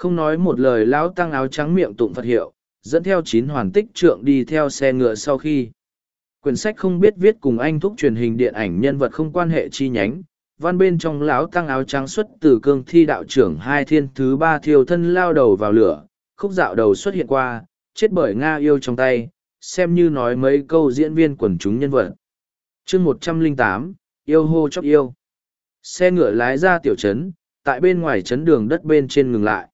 Không nói một lời lão tăng áo trắng miệng tụng Phật hiệu, dẫn theo chín hoàn tích trượng đi theo xe ngựa sau khi. Quyển sách không biết viết cùng anh thúc truyền hình điện ảnh nhân vật không quan hệ chi nhánh, văn bên trong lão tăng áo trắng xuất từ cương thi đạo trưởng hai thiên thứ ba thiêu thân lao đầu vào lửa khúc dạo đầu xuất hiện qua chết bởi nga yêu trong tay xem như nói mấy câu diễn viên quần chúng nhân vật. Chương một trăm linh tám yêu hô chóc yêu. Xe ngựa lái ra tiểu trấn tại bên ngoài trấn đường đất bên trên ngừng lại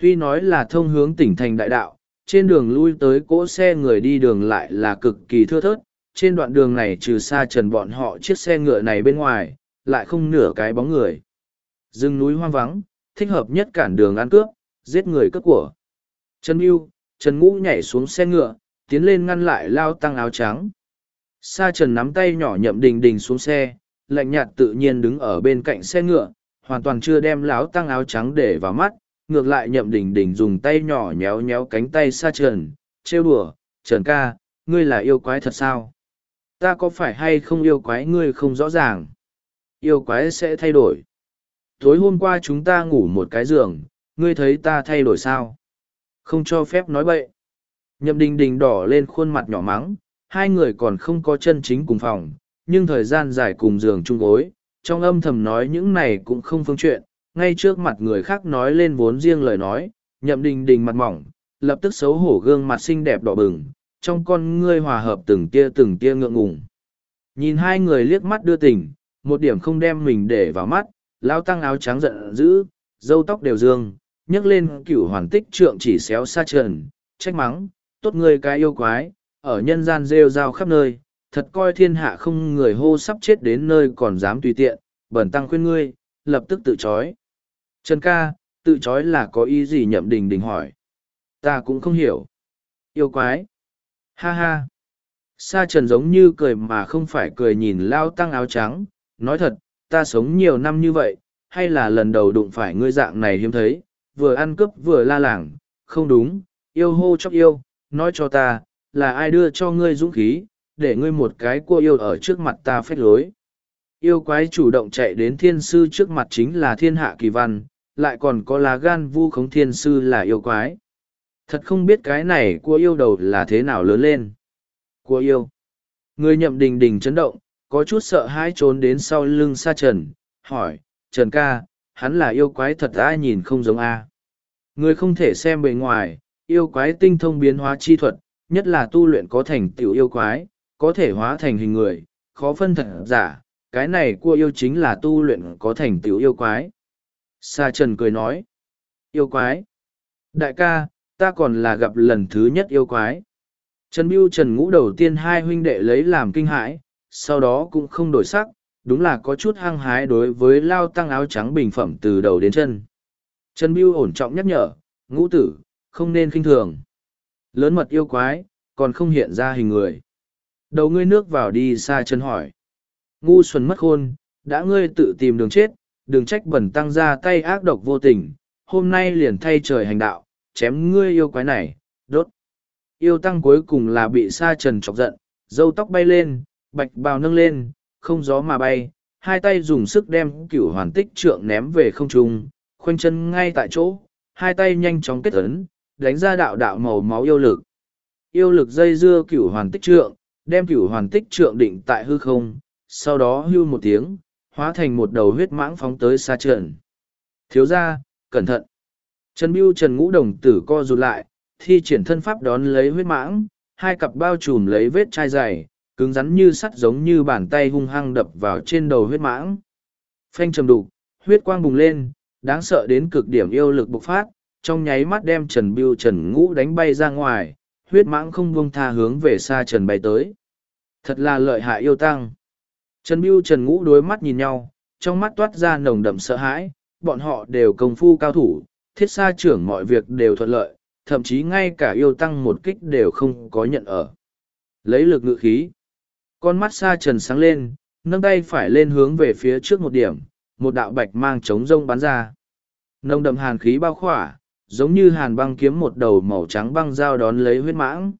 tuy nói là thông hướng tỉnh thành đại đạo trên đường lui tới cỗ xe người đi đường lại là cực kỳ thưa thớt trên đoạn đường này trừ xa trần bọn họ chiếc xe ngựa này bên ngoài lại không nửa cái bóng người. Rừng núi hoang vắng, thích hợp nhất cản đường ăn cướp, giết người cướp của. Trần Mưu, Trần Ngũ nhảy xuống xe ngựa, tiến lên ngăn lại lao tăng áo trắng. Sa Trần nắm tay nhỏ nhậm đình đình xuống xe, lạnh nhạt tự nhiên đứng ở bên cạnh xe ngựa, hoàn toàn chưa đem láo tăng áo trắng để vào mắt, ngược lại nhậm đình đình dùng tay nhỏ nhéo nhéo cánh tay Sa Trần, trêu đùa, Trần ca, ngươi là yêu quái thật sao? Ta có phải hay không yêu quái ngươi không rõ ràng? Yêu quái sẽ thay đổi. Tối hôm qua chúng ta ngủ một cái giường, ngươi thấy ta thay đổi sao? Không cho phép nói bậy. Nhậm đình đình đỏ lên khuôn mặt nhỏ mắng, hai người còn không có chân chính cùng phòng, nhưng thời gian dài cùng giường chung gối, trong âm thầm nói những này cũng không phương chuyện, ngay trước mặt người khác nói lên vốn riêng lời nói, nhậm đình đình mặt mỏng, lập tức xấu hổ gương mặt xinh đẹp đỏ bừng, trong con ngươi hòa hợp từng tia từng tia ngượng ngùng. Nhìn hai người liếc mắt đưa tình, một điểm không đem mình để vào mắt, lao tăng áo trắng giận dữ, dâu tóc đều dương, nhấc lên cửu hoàn tích trượng chỉ xéo xa trần, trách mắng, tốt người cái yêu quái, ở nhân gian rêu rao khắp nơi, thật coi thiên hạ không người hô sắp chết đến nơi còn dám tùy tiện, bẩn tăng khuyên ngươi, lập tức tự chói. Trần ca, tự chói là có ý gì nhậm đình đình hỏi. Ta cũng không hiểu. Yêu quái. Ha ha. Sa trần giống như cười mà không phải cười nhìn lao tăng áo trắng, nói thật, ta sống nhiều năm như vậy, hay là lần đầu đụng phải ngươi dạng này hiếm thấy, vừa ăn cướp vừa la làng, không đúng, yêu hô chóc yêu, nói cho ta, là ai đưa cho ngươi dũng khí, để ngươi một cái cua yêu ở trước mặt ta phết lối. Yêu quái chủ động chạy đến thiên sư trước mặt chính là thiên hạ kỳ văn, lại còn có lá gan vu khống thiên sư là yêu quái. Thật không biết cái này cua yêu đầu là thế nào lớn lên. Cua yêu. Người nhậm đình đình chấn động, có chút sợ hãi trốn đến sau lưng xa trần, hỏi, Trần ca, hắn là yêu quái thật ai nhìn không giống a Người không thể xem bề ngoài, yêu quái tinh thông biến hóa chi thuật, nhất là tu luyện có thành tiểu yêu quái, có thể hóa thành hình người, khó phân thật giả, cái này cua yêu chính là tu luyện có thành tựu yêu quái. Sa Trần cười nói, yêu quái, đại ca, ta còn là gặp lần thứ nhất yêu quái. Trần Biêu Trần ngũ đầu tiên hai huynh đệ lấy làm kinh hãi, sau đó cũng không đổi sắc, đúng là có chút hăng hái đối với lao tăng áo trắng bình phẩm từ đầu đến chân. Trần Biêu ổn trọng nhắc nhở, ngũ tử, không nên kinh thường. Lớn mật yêu quái, còn không hiện ra hình người. Đầu ngươi nước vào đi xa chân hỏi. Ngu xuẩn mất khôn, đã ngươi tự tìm đường chết, đừng trách bẩn tăng ra tay ác độc vô tình, hôm nay liền thay trời hành đạo, chém ngươi yêu quái này, đốt. Yêu tăng cuối cùng là bị sa trần chọc giận, dâu tóc bay lên, bạch bào nâng lên, không gió mà bay, hai tay dùng sức đem cửu hoàn tích trượng ném về không trung, khoanh chân ngay tại chỗ, hai tay nhanh chóng kết ấn, đánh ra đạo đạo màu máu yêu lực. Yêu lực dây dưa cửu hoàn tích trượng, đem cửu hoàn tích trượng định tại hư không, sau đó hưu một tiếng, hóa thành một đầu huyết mãng phóng tới xa trận. Thiếu ra, cẩn thận. Trần Biêu Trần Ngũ Đồng tử co rụt lại, thi triển thân pháp đón lấy huyết mãng, hai cặp bao trùm lấy vết chai dày, cứng rắn như sắt giống như bàn tay hung hăng đập vào trên đầu huyết mãng. Phanh trầm đục, huyết quang bùng lên, đáng sợ đến cực điểm yêu lực bộc phát, trong nháy mắt đem Trần Biêu Trần Ngũ đánh bay ra ngoài, huyết mãng không buông tha hướng về xa Trần bay tới. Thật là lợi hại yêu tăng. Trần Biêu Trần Ngũ đối mắt nhìn nhau, trong mắt toát ra nồng đậm sợ hãi, bọn họ đều công phu cao thủ, thiết xa trưởng mọi việc đều thuận lợi, thậm chí ngay cả yêu tăng một kích đều không có nhận ở. Lấy lực ngự khí. Con mắt xa trần sáng lên, nâng tay phải lên hướng về phía trước một điểm, một đạo bạch mang trống rông bắn ra. nồng đậm hàn khí bao khỏa, giống như hàn băng kiếm một đầu màu trắng băng dao đón lấy huyết mãng.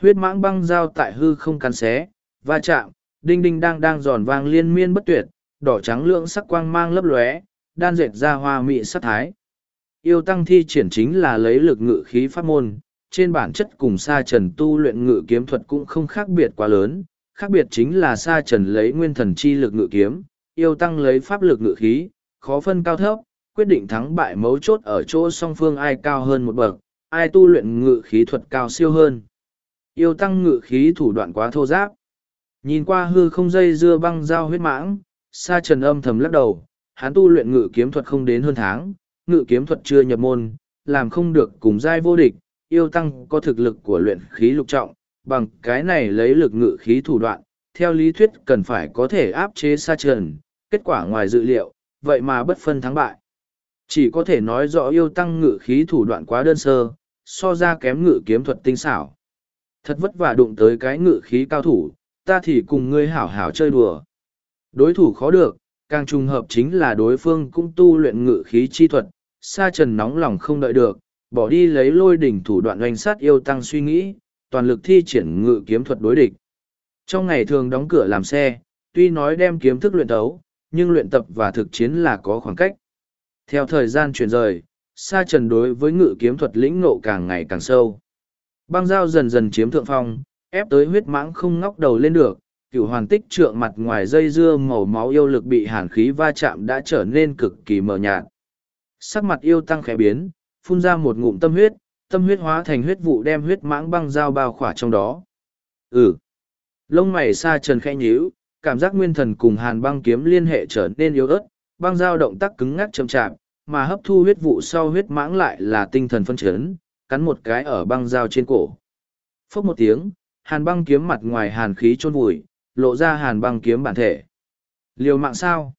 Huyết mãng băng dao tại hư không cắn xé, va chạm, đinh đinh đang đang giòn vang liên miên bất tuyệt, đỏ trắng lượng sắc quang mang lấp lóe, đan dệt ra hoa mị sắc thái. Yêu tăng thi triển chính là lấy lực ngự khí pháp môn, trên bản chất cùng sa trần tu luyện ngự kiếm thuật cũng không khác biệt quá lớn, khác biệt chính là sa trần lấy nguyên thần chi lực ngự kiếm, yêu tăng lấy pháp lực ngự khí, khó phân cao thấp, quyết định thắng bại mấu chốt ở chỗ song phương ai cao hơn một bậc, ai tu luyện ngự khí thuật cao siêu hơn. Yêu tăng ngự khí thủ đoạn quá thô giáp. Nhìn qua hư không dây dưa băng dao huyết mãng, sa trần âm thầm lắc đầu, hắn tu luyện ngự kiếm thuật không đến hơn tháng, ngự kiếm thuật chưa nhập môn, làm không được cùng giai vô địch, yêu tăng có thực lực của luyện khí lục trọng, bằng cái này lấy lực ngự khí thủ đoạn, theo lý thuyết cần phải có thể áp chế sa trần, kết quả ngoài dự liệu, vậy mà bất phân thắng bại. Chỉ có thể nói rõ yêu tăng ngự khí thủ đoạn quá đơn sơ, so ra kém ngự kiếm thuật tinh xảo. Thật vất vả đụng tới cái ngự khí cao thủ, ta thì cùng ngươi hảo hảo chơi đùa. Đối thủ khó được, càng trùng hợp chính là đối phương cũng tu luyện ngự khí chi thuật, sa trần nóng lòng không đợi được, bỏ đi lấy lôi đỉnh thủ đoạn oanh sát yêu tăng suy nghĩ, toàn lực thi triển ngự kiếm thuật đối địch. Trong ngày thường đóng cửa làm xe, tuy nói đem kiếm thức luyện thấu, nhưng luyện tập và thực chiến là có khoảng cách. Theo thời gian chuyển rời, sa trần đối với ngự kiếm thuật lĩnh ngộ càng ngày càng sâu. Băng dao dần dần chiếm thượng phong, ép tới huyết mãng không ngóc đầu lên được, cửu hoàn tích trượng mặt ngoài dây dưa màu máu yêu lực bị hàn khí va chạm đã trở nên cực kỳ mờ nhạt. Sắc mặt yêu tăng khẽ biến, phun ra một ngụm tâm huyết, tâm huyết hóa thành huyết vụ đem huyết mãng băng dao bao khỏa trong đó. Ừ. Lông mày xa trần khẽ nhíu, cảm giác nguyên thần cùng hàn băng kiếm liên hệ trở nên yếu ớt, băng dao động tác cứng ngắc chậm chạp, mà hấp thu huyết vụ sau huyết mãng lại là tinh thần phân chấn, cắn một cái ở băng dao trên cổ. Phốc một tiếng, hàn băng kiếm mặt ngoài hàn khí chôn vùi, lộ ra hàn băng kiếm bản thể. Liều mạng sao?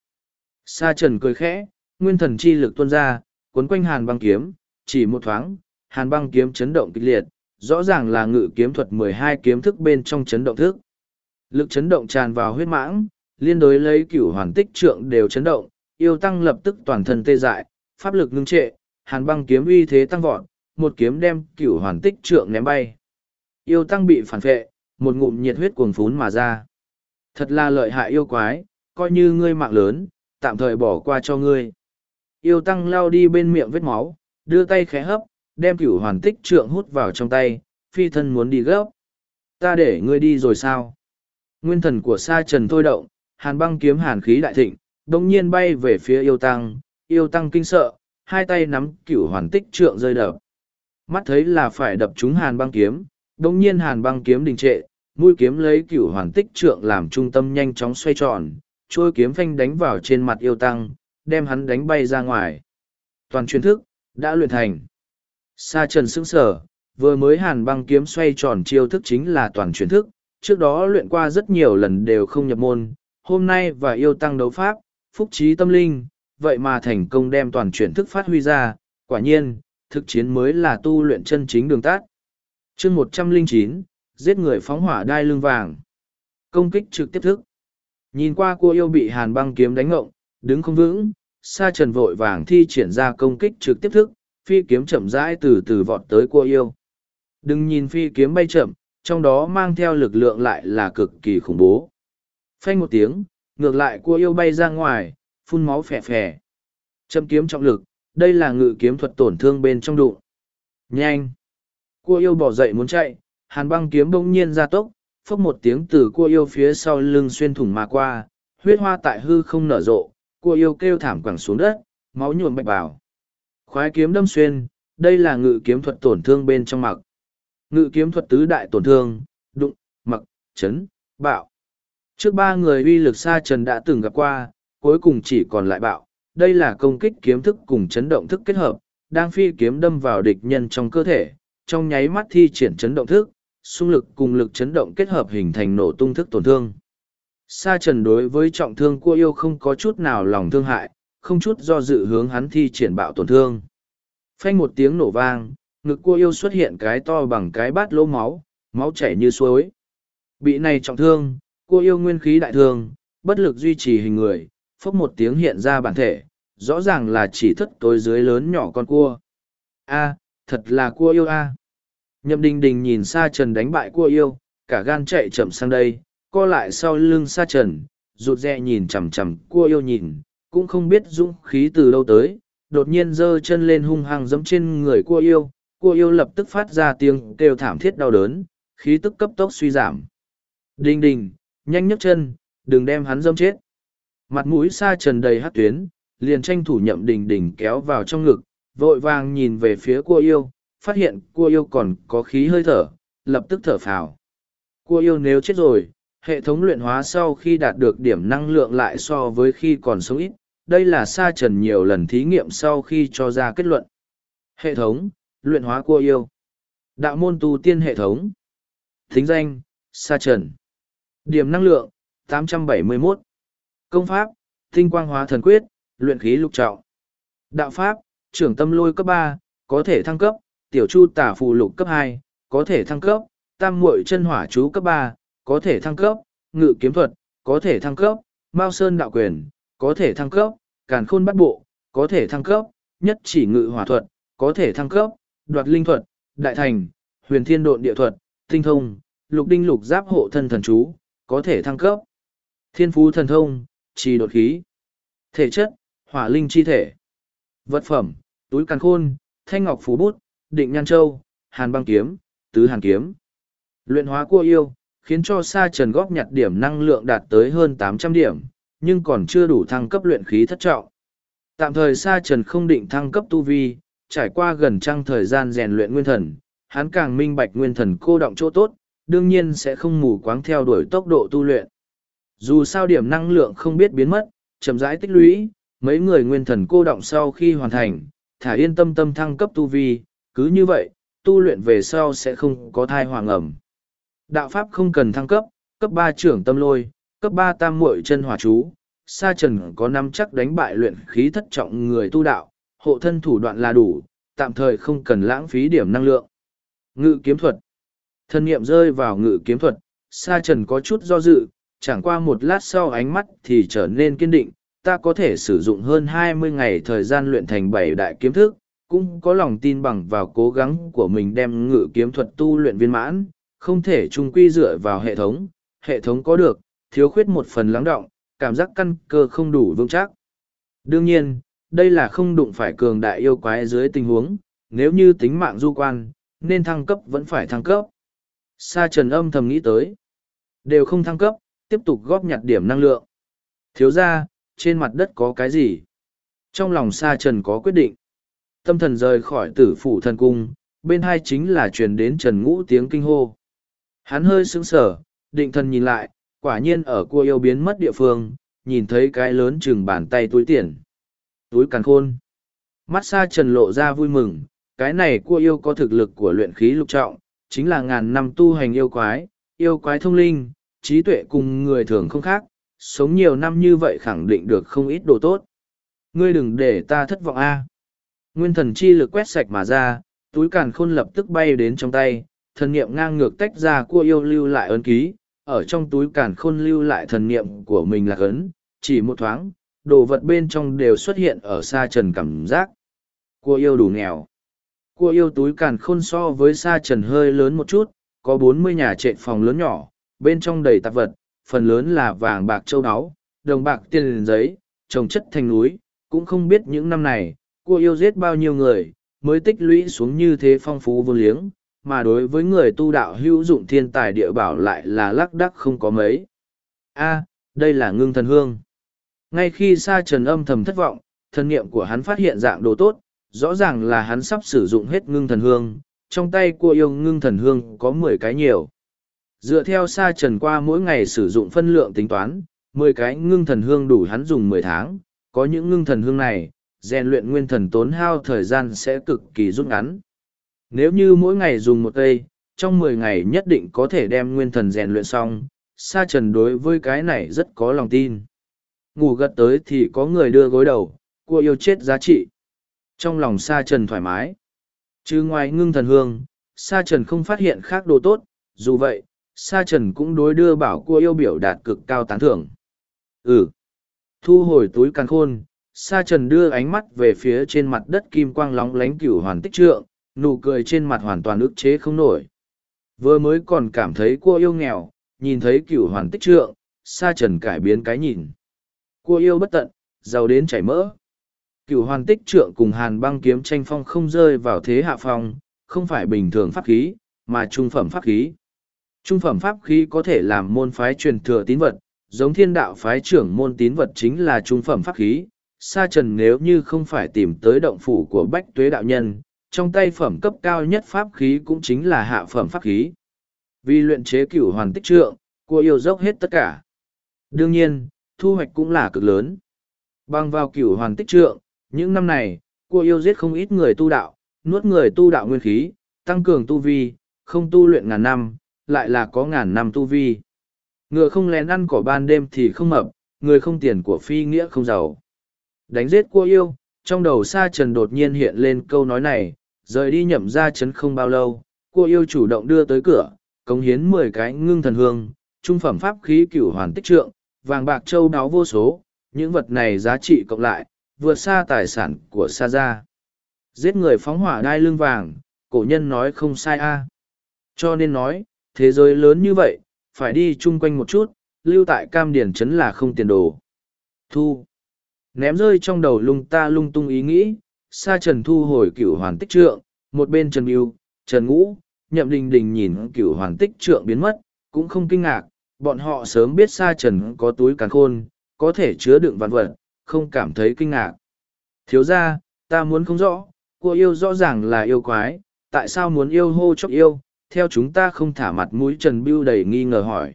Sa trần cười khẽ, nguyên thần chi lực tuôn ra, cuốn quanh hàn băng kiếm, chỉ một thoáng, hàn băng kiếm chấn động kịch liệt, rõ ràng là ngự kiếm thuật mười hai kiếm thức bên trong chấn động thức. Lực chấn động tràn vào huyết mãng, liên đối lấy cửu hoàn tích trượng đều chấn động, yêu tăng lập tức toàn thân tê dại, pháp lực ngưng trệ, hàn băng kiếm uy thế tăng vọt, một kiếm đem cửu hoàn tích trượng ném bay. Yêu tăng bị phản phệ, một ngụm nhiệt huyết cuồng phún mà ra. Thật là lợi hại yêu quái, coi như ngươi mạng lớn, tạm thời bỏ qua cho ngươi. Yêu tăng lao đi bên miệng vết máu, đưa tay khẽ hấp, đem cửu hoàn tích trượng hút vào trong tay, phi thân muốn đi gấp. Ta để ngươi đi rồi sao? Nguyên thần của sa trần thôi động, hàn băng kiếm hàn khí đại thịnh, đồng nhiên bay về phía yêu tăng, yêu tăng kinh sợ, hai tay nắm cửu hoàn tích trượng rơi đập. Mắt thấy là phải đập trúng hàn băng kiếm, Đông nhiên hàn băng kiếm đình trệ, mũi kiếm lấy cửu hoàn tích trượng làm trung tâm nhanh chóng xoay tròn, trôi kiếm phanh đánh vào trên mặt yêu tăng, đem hắn đánh bay ra ngoài. Toàn truyền thức, đã luyện thành. Sa trần sững sở, vừa mới hàn băng kiếm xoay tròn chiêu thức chính là toàn truyền thức, trước đó luyện qua rất nhiều lần đều không nhập môn, hôm nay và yêu tăng đấu pháp, phúc trí tâm linh, vậy mà thành công đem toàn chuyển thức phát huy ra, quả nhiên, thực chiến mới là tu luyện chân chính đường tát chương một trăm linh chín giết người phóng hỏa đai lưng vàng. Công kích trực tiếp thức. Nhìn qua cô yêu bị hàn băng kiếm đánh ngộng, đứng không vững, sa trần vội vàng thi triển ra công kích trực tiếp thức, phi kiếm chậm rãi từ từ vọt tới cô yêu. Đừng nhìn phi kiếm bay chậm, trong đó mang theo lực lượng lại là cực kỳ khủng bố. Phanh một tiếng, ngược lại cua yêu bay ra ngoài, phun máu phè phè. Châm kiếm trọng lực, đây là ngự kiếm thuật tổn thương bên trong đụng. Nhanh! Cua yêu bỏ dậy muốn chạy, hàn băng kiếm bỗng nhiên ra tốc, phốc một tiếng từ cua yêu phía sau lưng xuyên thủng mà qua, huyết hoa tại hư không nở rộ, cua yêu kêu thảm quẳng xuống đất, máu nhuộm bạch bảo. Khoái kiếm đâm xuyên, đây là ngự kiếm thuật tổn thương bên trong mặc. Ngự kiếm thuật tứ đại tổn thương, đụng, mặc, chấn, bạo. Trước ba người uy lực xa trần đã từng gặp qua, cuối cùng chỉ còn lại bạo. Đây là công kích kiếm thức cùng chấn động thức kết hợp, đang phi kiếm đâm vào địch nhân trong cơ thể, trong nháy mắt thi triển chấn động thức, xung lực cùng lực chấn động kết hợp hình thành nổ tung thức tổn thương. Sa trần đối với trọng thương của yêu không có chút nào lòng thương hại, không chút do dự hướng hắn thi triển bạo tổn thương. Phanh một tiếng nổ vang, ngực cua yêu xuất hiện cái to bằng cái bát lỗ máu, máu chảy như suối. Bị này trọng thương, cua yêu nguyên khí đại thương, bất lực duy trì hình người, phốc một tiếng hiện ra bản thể, rõ ràng là chỉ thất tối dưới lớn nhỏ con cua. A, thật là cua yêu a. Nhậm đình đình nhìn xa trần đánh bại cua yêu, cả gan chạy chậm sang đây, co lại sau lưng xa trần, rụt rè nhìn chằm chằm cua yêu nhìn, cũng không biết dũng khí từ đâu tới, đột nhiên giơ chân lên hung hăng giẫm trên người cua yêu, cua yêu lập tức phát ra tiếng kêu thảm thiết đau đớn, khí tức cấp tốc suy giảm. Đình đình, nhanh nhấc chân, đừng đem hắn dâm chết. Mặt mũi xa trần đầy hát tuyến, liền tranh thủ nhậm đình đình kéo vào trong ngực, vội vàng nhìn về phía cua yêu, phát hiện cua yêu còn có khí hơi thở, lập tức thở phào. Cua yêu nếu chết rồi, hệ thống luyện hóa sau khi đạt được điểm năng lượng lại so với khi còn sống ít, đây là sa trần nhiều lần thí nghiệm sau khi cho ra kết luận. Hệ thống, luyện hóa cua yêu. Đạo môn tu tiên hệ thống. Thính danh, sa trần. Điểm năng lượng, 871. Công pháp, tinh quang hóa thần quyết, Luyện khí lục trọng. Đạo Pháp, trưởng tâm lôi cấp ba có thể thăng cấp, tiểu chu tả phù lục cấp hai có thể thăng cấp, tam muội chân hỏa chú cấp ba có thể thăng cấp, ngự kiếm thuật, có thể thăng cấp, mao sơn đạo quyền, có thể thăng cấp, càn khôn bắt bộ, có thể thăng cấp, nhất chỉ ngự hỏa thuật, có thể thăng cấp, đoạt linh thuật, đại thành, huyền thiên độn địa thuật, tinh thông, lục đinh lục giáp hộ thân thần chú, có thể thăng cấp. Thiên phú thần thông, trì đột khí. Thể chất, hỏa linh chi thể. Vật phẩm, túi càn khôn, thanh ngọc phú bút, định nhan châu, hàn băng kiếm, tứ hàn kiếm. Luyện hóa cua yêu, khiến cho sa trần góp nhặt điểm năng lượng đạt tới hơn tám trăm điểm, nhưng còn chưa đủ thăng cấp luyện khí thất trọng. Tạm thời sa trần không định thăng cấp tu vi, trải qua gần trăng thời gian rèn luyện nguyên thần, hắn càng minh bạch nguyên thần cô động chỗ tốt, đương nhiên sẽ không mù quáng theo đuổi tốc độ tu luyện. Dù sao điểm năng lượng không biết biến mất, chậm rãi tích lũy, mấy người nguyên thần cô động sau khi hoàn thành, thả yên tâm tâm thăng cấp tu vi, cứ như vậy, tu luyện về sau sẽ không có thai hoàng ẩm. Đạo Pháp không cần thăng cấp, cấp ba trưởng tâm lôi, cấp ba tam muội chân hòa chú, sa trần có năm chắc đánh bại luyện khí thất trọng người tu đạo, hộ thân thủ đoạn là đủ, tạm thời không cần lãng phí điểm năng lượng. Ngự kiếm thuật Thân nghiệm rơi vào ngự kiếm thuật, sa trần có chút do dự, chẳng qua một lát sau ánh mắt thì trở nên kiên định, ta có thể sử dụng hơn hai mươi ngày thời gian luyện thành bảy đại kiếm thức, cũng có lòng tin bằng vào cố gắng của mình đem ngự kiếm thuật tu luyện viên mãn, không thể trung quy dựa vào hệ thống, hệ thống có được, thiếu khuyết một phần lắng động, cảm giác căn cơ không đủ vững chắc. Đương nhiên, đây là không đụng phải cường đại yêu quái dưới tình huống, nếu như tính mạng du quan, nên thăng cấp vẫn phải thăng cấp. Sa trần âm thầm nghĩ tới. Đều không thăng cấp, tiếp tục góp nhặt điểm năng lượng. Thiếu ra, trên mặt đất có cái gì? Trong lòng sa trần có quyết định. Tâm thần rời khỏi tử phủ thần cung, bên hai chính là truyền đến trần ngũ tiếng kinh hô. Hắn hơi sững sờ, định thần nhìn lại, quả nhiên ở cua yêu biến mất địa phương, nhìn thấy cái lớn chừng bàn tay túi tiền. Túi càn khôn. Mắt xa trần lộ ra vui mừng, cái này cua yêu có thực lực của luyện khí lục trọng, chính là ngàn năm tu hành yêu quái, yêu quái thông linh, trí tuệ cùng người thường không khác, sống nhiều năm như vậy khẳng định được không ít đồ tốt. Ngươi đừng để ta thất vọng a. Nguyên thần chi lực quét sạch mà ra, túi càn khôn lập tức bay đến trong tay, thần niệm ngang ngược tách ra cua yêu lưu lại ấn ký, ở trong túi càn khôn lưu lại thần niệm của mình là ấn, chỉ một thoáng, đồ vật bên trong đều xuất hiện ở xa trần cảm giác. Cua yêu đủ nghèo. Cua yêu túi càn khôn so với xa trần hơi lớn một chút, có bốn mươi nhà trệ phòng lớn nhỏ, bên trong đầy tạp vật, phần lớn là vàng bạc châu áo, đồng bạc tiền giấy, trồng chất thành núi, cũng không biết những năm này, Cô yêu giết bao nhiêu người, mới tích lũy xuống như thế phong phú vô liếng, mà đối với người tu đạo hữu dụng thiên tài địa bảo lại là lác đắc không có mấy. A, đây là ngưng thần hương. Ngay khi sa trần âm thầm thất vọng, thần niệm của hắn phát hiện dạng đồ tốt, rõ ràng là hắn sắp sử dụng hết ngưng thần hương, trong tay của yêu ngưng thần hương có mười cái nhiều. Dựa theo sa trần qua mỗi ngày sử dụng phân lượng tính toán, mười cái ngưng thần hương đủ hắn dùng mười tháng, có những ngưng thần hương này, rèn luyện nguyên thần tốn hao thời gian sẽ cực kỳ rút ngắn. Nếu như mỗi ngày dùng một cây, trong mười ngày nhất định có thể đem nguyên thần rèn luyện xong, sa trần đối với cái này rất có lòng tin. Ngủ gật tới thì có người đưa gối đầu, cua yêu chết giá trị. Trong lòng sa trần thoải mái. Chứ ngoài ngưng thần hương, sa trần không phát hiện khác đồ tốt, dù vậy, sa trần cũng đối đưa bảo cua yêu biểu đạt cực cao tán thưởng. Ừ. Thu hồi túi càng khôn, sa trần đưa ánh mắt về phía trên mặt đất kim quang lóng lánh cửu hoàn tích trượng, nụ cười trên mặt hoàn toàn ức chế không nổi. Vừa mới còn cảm thấy cô yêu nghèo, nhìn thấy cửu hoàn tích trượng, sa trần cải biến cái nhìn. Cô yêu bất tận, giàu đến chảy mỡ. Cửu hoàn tích trượng cùng hàn băng kiếm tranh phong không rơi vào thế hạ phong, không phải bình thường pháp khí, mà trung phẩm pháp khí. Trung phẩm pháp khí có thể làm môn phái truyền thừa tín vật, giống thiên đạo phái trưởng môn tín vật chính là trung phẩm pháp khí. Sa trần nếu như không phải tìm tới động phủ của bách tuế đạo nhân, trong tay phẩm cấp cao nhất pháp khí cũng chính là hạ phẩm pháp khí. Vì luyện chế cửu hoàn tích trượng, của yêu dốc hết tất cả. Đương nhiên, thu hoạch cũng là cực lớn. Bằng vào cửu hoàn tích trượng, những năm này, của yêu giết không ít người tu đạo, nuốt người tu đạo nguyên khí, tăng cường tu vi, không tu luyện ngàn năm, lại là có ngàn năm tu vi. Ngựa không lén ăn cỏ ban đêm thì không mập, người không tiền của phi nghĩa không giàu. Đánh giết cua yêu, trong đầu sa trần đột nhiên hiện lên câu nói này, rời đi nhậm ra chấn không bao lâu, cua yêu chủ động đưa tới cửa, cống hiến mười cái ngưng thần hương, trung phẩm pháp khí cửu hoàn tích trượng, vàng bạc châu đáo vô số, những vật này giá trị cộng lại, vượt xa tài sản của sa gia. Giết người phóng hỏa đai lưng vàng, cổ nhân nói không sai a. Cho nên nói, thế giới lớn như vậy, phải đi chung quanh một chút, lưu tại cam điển chấn là không tiền đồ. Thu. Ném rơi trong đầu lung ta lung tung ý nghĩ, sa trần thu hồi cửu hoàn tích trượng, một bên trần yêu, trần ngũ, nhậm đình đình nhìn cửu hoàn tích trượng biến mất, cũng không kinh ngạc, bọn họ sớm biết sa trần có túi càn khôn, có thể chứa đựng vạn vật, không cảm thấy kinh ngạc. Thiếu ra, ta muốn không rõ, cô yêu rõ ràng là yêu quái, tại sao muốn yêu hô chốc yêu, theo chúng ta không thả mặt mũi Trần Bưu đầy nghi ngờ hỏi.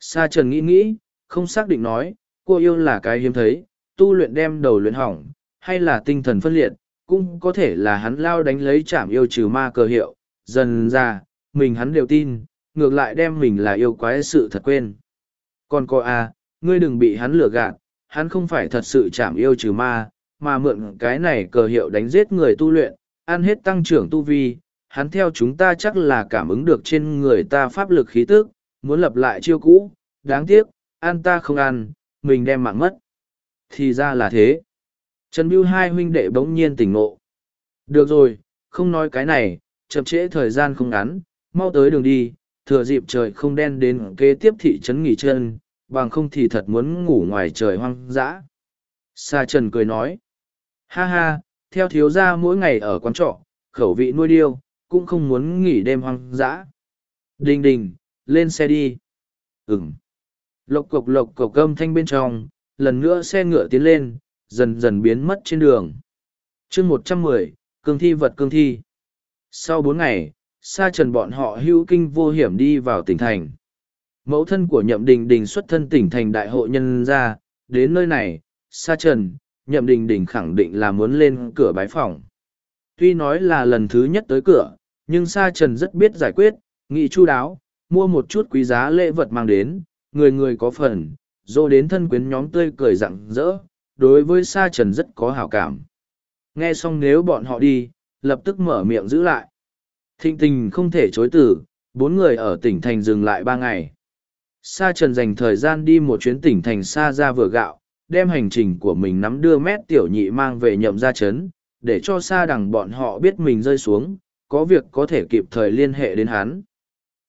Sa Trần nghĩ nghĩ, không xác định nói, cô yêu là cái hiếm thấy, tu luyện đem đầu luyện hỏng, hay là tinh thần phân liệt, cũng có thể là hắn lao đánh lấy chảm yêu trừ ma cờ hiệu, dần ra, mình hắn đều tin, ngược lại đem mình là yêu quái sự thật quên. Còn cô à, ngươi đừng bị hắn lừa gạt, hắn không phải thật sự chảm yêu trừ ma, mà mượn cái này cờ hiệu đánh giết người tu luyện, ăn hết tăng trưởng tu vi, hắn theo chúng ta chắc là cảm ứng được trên người ta pháp lực khí tức, muốn lập lại chiêu cũ, đáng tiếc, ăn ta không ăn, mình đem mạng mất. Thì ra là thế. Trần Biêu hai huynh đệ bỗng nhiên tỉnh ngộ. Được rồi, không nói cái này, chậm trễ thời gian không ngắn, mau tới đường đi, thừa dịp trời không đen đến kế tiếp thị trấn nghỉ chân, bằng không thì thật muốn ngủ ngoài trời hoang dã. Sa Trần cười nói. Ha ha, theo thiếu gia mỗi ngày ở quán trọ, khẩu vị nuôi điêu, cũng không muốn nghỉ đêm hoang dã. Đình đình, lên xe đi. Ừm. Lộc cộc lộc cộc âm thanh bên trong, lần nữa xe ngựa tiến lên, dần dần biến mất trên đường. chương một trăm mười cương thi vật cương thi. Sau bốn ngày, sa trần bọn họ hữu kinh vô hiểm đi vào tỉnh thành. Mẫu thân của nhậm đình đình xuất thân tỉnh thành đại hội nhân ra, đến nơi này, sa trần, nhậm đình đình khẳng định là muốn lên cửa bái phòng. Tuy nói là lần thứ nhất tới cửa, nhưng sa trần rất biết giải quyết, nghị chu đáo, mua một chút quý giá lễ vật mang đến, người người có phần, dô đến thân quyến nhóm tươi cười rặng rỡ, đối với sa trần rất có hảo cảm. Nghe xong nếu bọn họ đi, lập tức mở miệng giữ lại. Thịnh tình không thể chối từ, bốn người ở tỉnh thành dừng lại ba ngày. Sa trần dành thời gian đi một chuyến tỉnh thành xa ra vừa gạo, đem hành trình của mình nắm đưa mét tiểu nhị mang về nhậm ra chấn, để cho xa đằng bọn họ biết mình rơi xuống, có việc có thể kịp thời liên hệ đến hắn.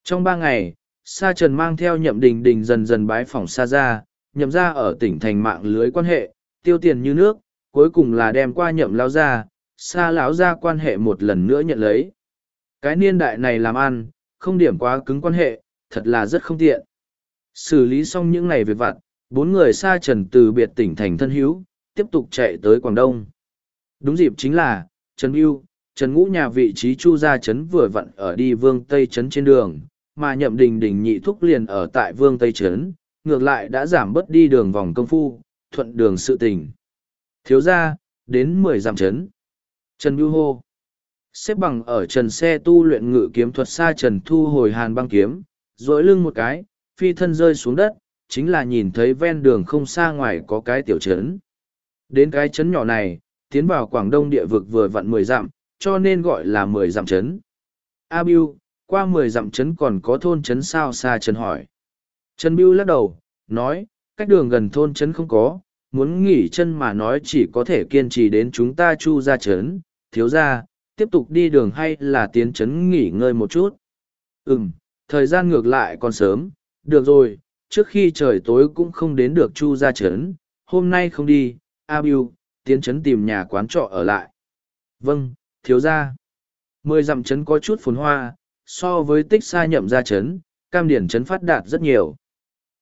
Trong ba ngày, Sa Trần mang theo nhậm đình đình dần dần bái phỏng Sa ra, nhậm ra ở tỉnh thành mạng lưới quan hệ, tiêu tiền như nước, cuối cùng là đem qua nhậm Lão ra, Sa lão ra quan hệ một lần nữa nhận lấy. Cái niên đại này làm ăn, không điểm quá cứng quan hệ, thật là rất không tiện. Xử lý xong những này việc vặt, bốn người Sa Trần từ biệt tỉnh thành thân hữu, tiếp tục chạy tới Quảng Đông. Đúng dịp chính là, Trần Yêu, Trần Ngũ nhà vị trí Chu Gia Trấn vừa vặn ở đi Vương Tây Trấn trên đường, mà nhậm đình đình nhị thúc liền ở tại Vương Tây Trấn, ngược lại đã giảm bớt đi đường vòng công phu, thuận đường sự tình. Thiếu ra, đến mười dặm trấn. Trần Bưu hô. Xếp bằng ở trần xe tu luyện ngự kiếm thuật xa Trần Thu hồi hàn băng kiếm, dỗi lưng một cái, phi thân rơi xuống đất, chính là nhìn thấy ven đường không xa ngoài có cái tiểu trấn. Đến cái trấn nhỏ này, tiến vào Quảng Đông địa vực vừa vặn mười dặm, cho nên gọi là mười dặm trấn. A Bưu, qua mười dặm trấn còn có thôn trấn sao xa Trần hỏi. Trần biêu lắc đầu, nói, cách đường gần thôn trấn không có, muốn nghỉ chân mà nói chỉ có thể kiên trì đến chúng ta chu ra trấn, thiếu ra, tiếp tục đi đường hay là tiến trấn nghỉ ngơi một chút. Ừm, thời gian ngược lại còn sớm, được rồi, trước khi trời tối cũng không đến được chu ra trấn, hôm nay không đi, A Biu, tiến trấn tìm nhà quán trọ ở lại. Vâng, thiếu ra. Mười dặm trấn có chút phồn hoa, so với tích xa nhậm ra chấn, cam điển chấn phát đạt rất nhiều.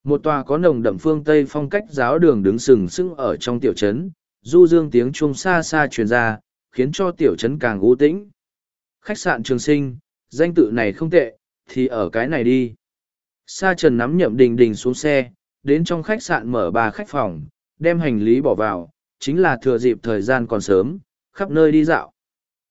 Một tòa có nồng đậm phương Tây phong cách giáo đường đứng sừng sững ở trong tiểu trấn, du dương tiếng chuông xa xa truyền ra, khiến cho tiểu trấn càng u tĩnh. Khách sạn trường sinh, danh tự này không tệ, thì ở cái này đi. Sa trần nắm nhậm đình đình xuống xe, đến trong khách sạn mở ba khách phòng, đem hành lý bỏ vào, chính là thừa dịp thời gian còn sớm, khắp nơi đi dạo.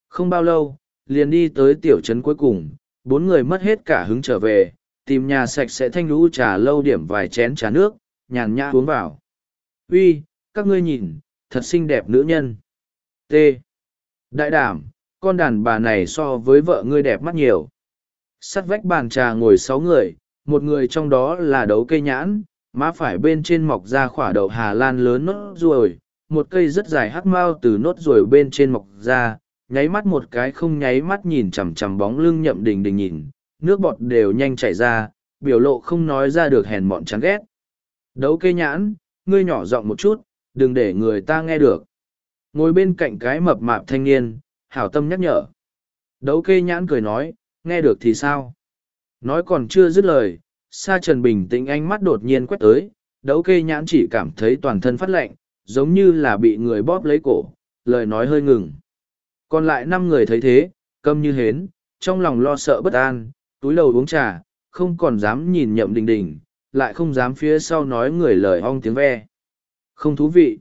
Không bao lâu, liền đi tới tiểu trấn cuối cùng, bốn người mất hết cả hứng trở về, tìm nhà sạch sẽ thanh lũ trà lâu điểm vài chén trà nước, nhàn nhã uống vào. Uy, các ngươi nhìn, thật xinh đẹp nữ nhân. T. Đại đảm, con đàn bà này so với vợ ngươi đẹp mắt nhiều. Sắt vách bàn trà ngồi sáu người, một người trong đó là đấu cây nhãn, má phải bên trên mọc ra khỏa đậu Hà Lan lớn nốt ruồi, một cây rất dài hắc mau từ nốt ruồi bên trên mọc ra, nháy mắt một cái không nháy mắt nhìn chằm chằm bóng lưng nhậm đình đình nhìn, nước bọt đều nhanh chảy ra, biểu lộ không nói ra được hèn mọn chán ghét. Đấu cây nhãn, ngươi nhỏ giọng một chút, đừng để người ta nghe được. Ngồi bên cạnh cái mập mạp thanh niên, hảo tâm nhắc nhở. Đấu cây nhãn cười nói, nghe được thì sao? Nói còn chưa dứt lời, Sa Trần bình tĩnh ánh mắt đột nhiên quét tới, đấu cây nhãn chỉ cảm thấy toàn thân phát lạnh, giống như là bị người bóp lấy cổ, lời nói hơi ngừng. Còn lại năm người thấy thế, câm như hến, trong lòng lo sợ bất an, túi đầu uống trà, không còn dám nhìn nhậm đình đình, lại không dám phía sau nói người lời ong tiếng ve. Không thú vị.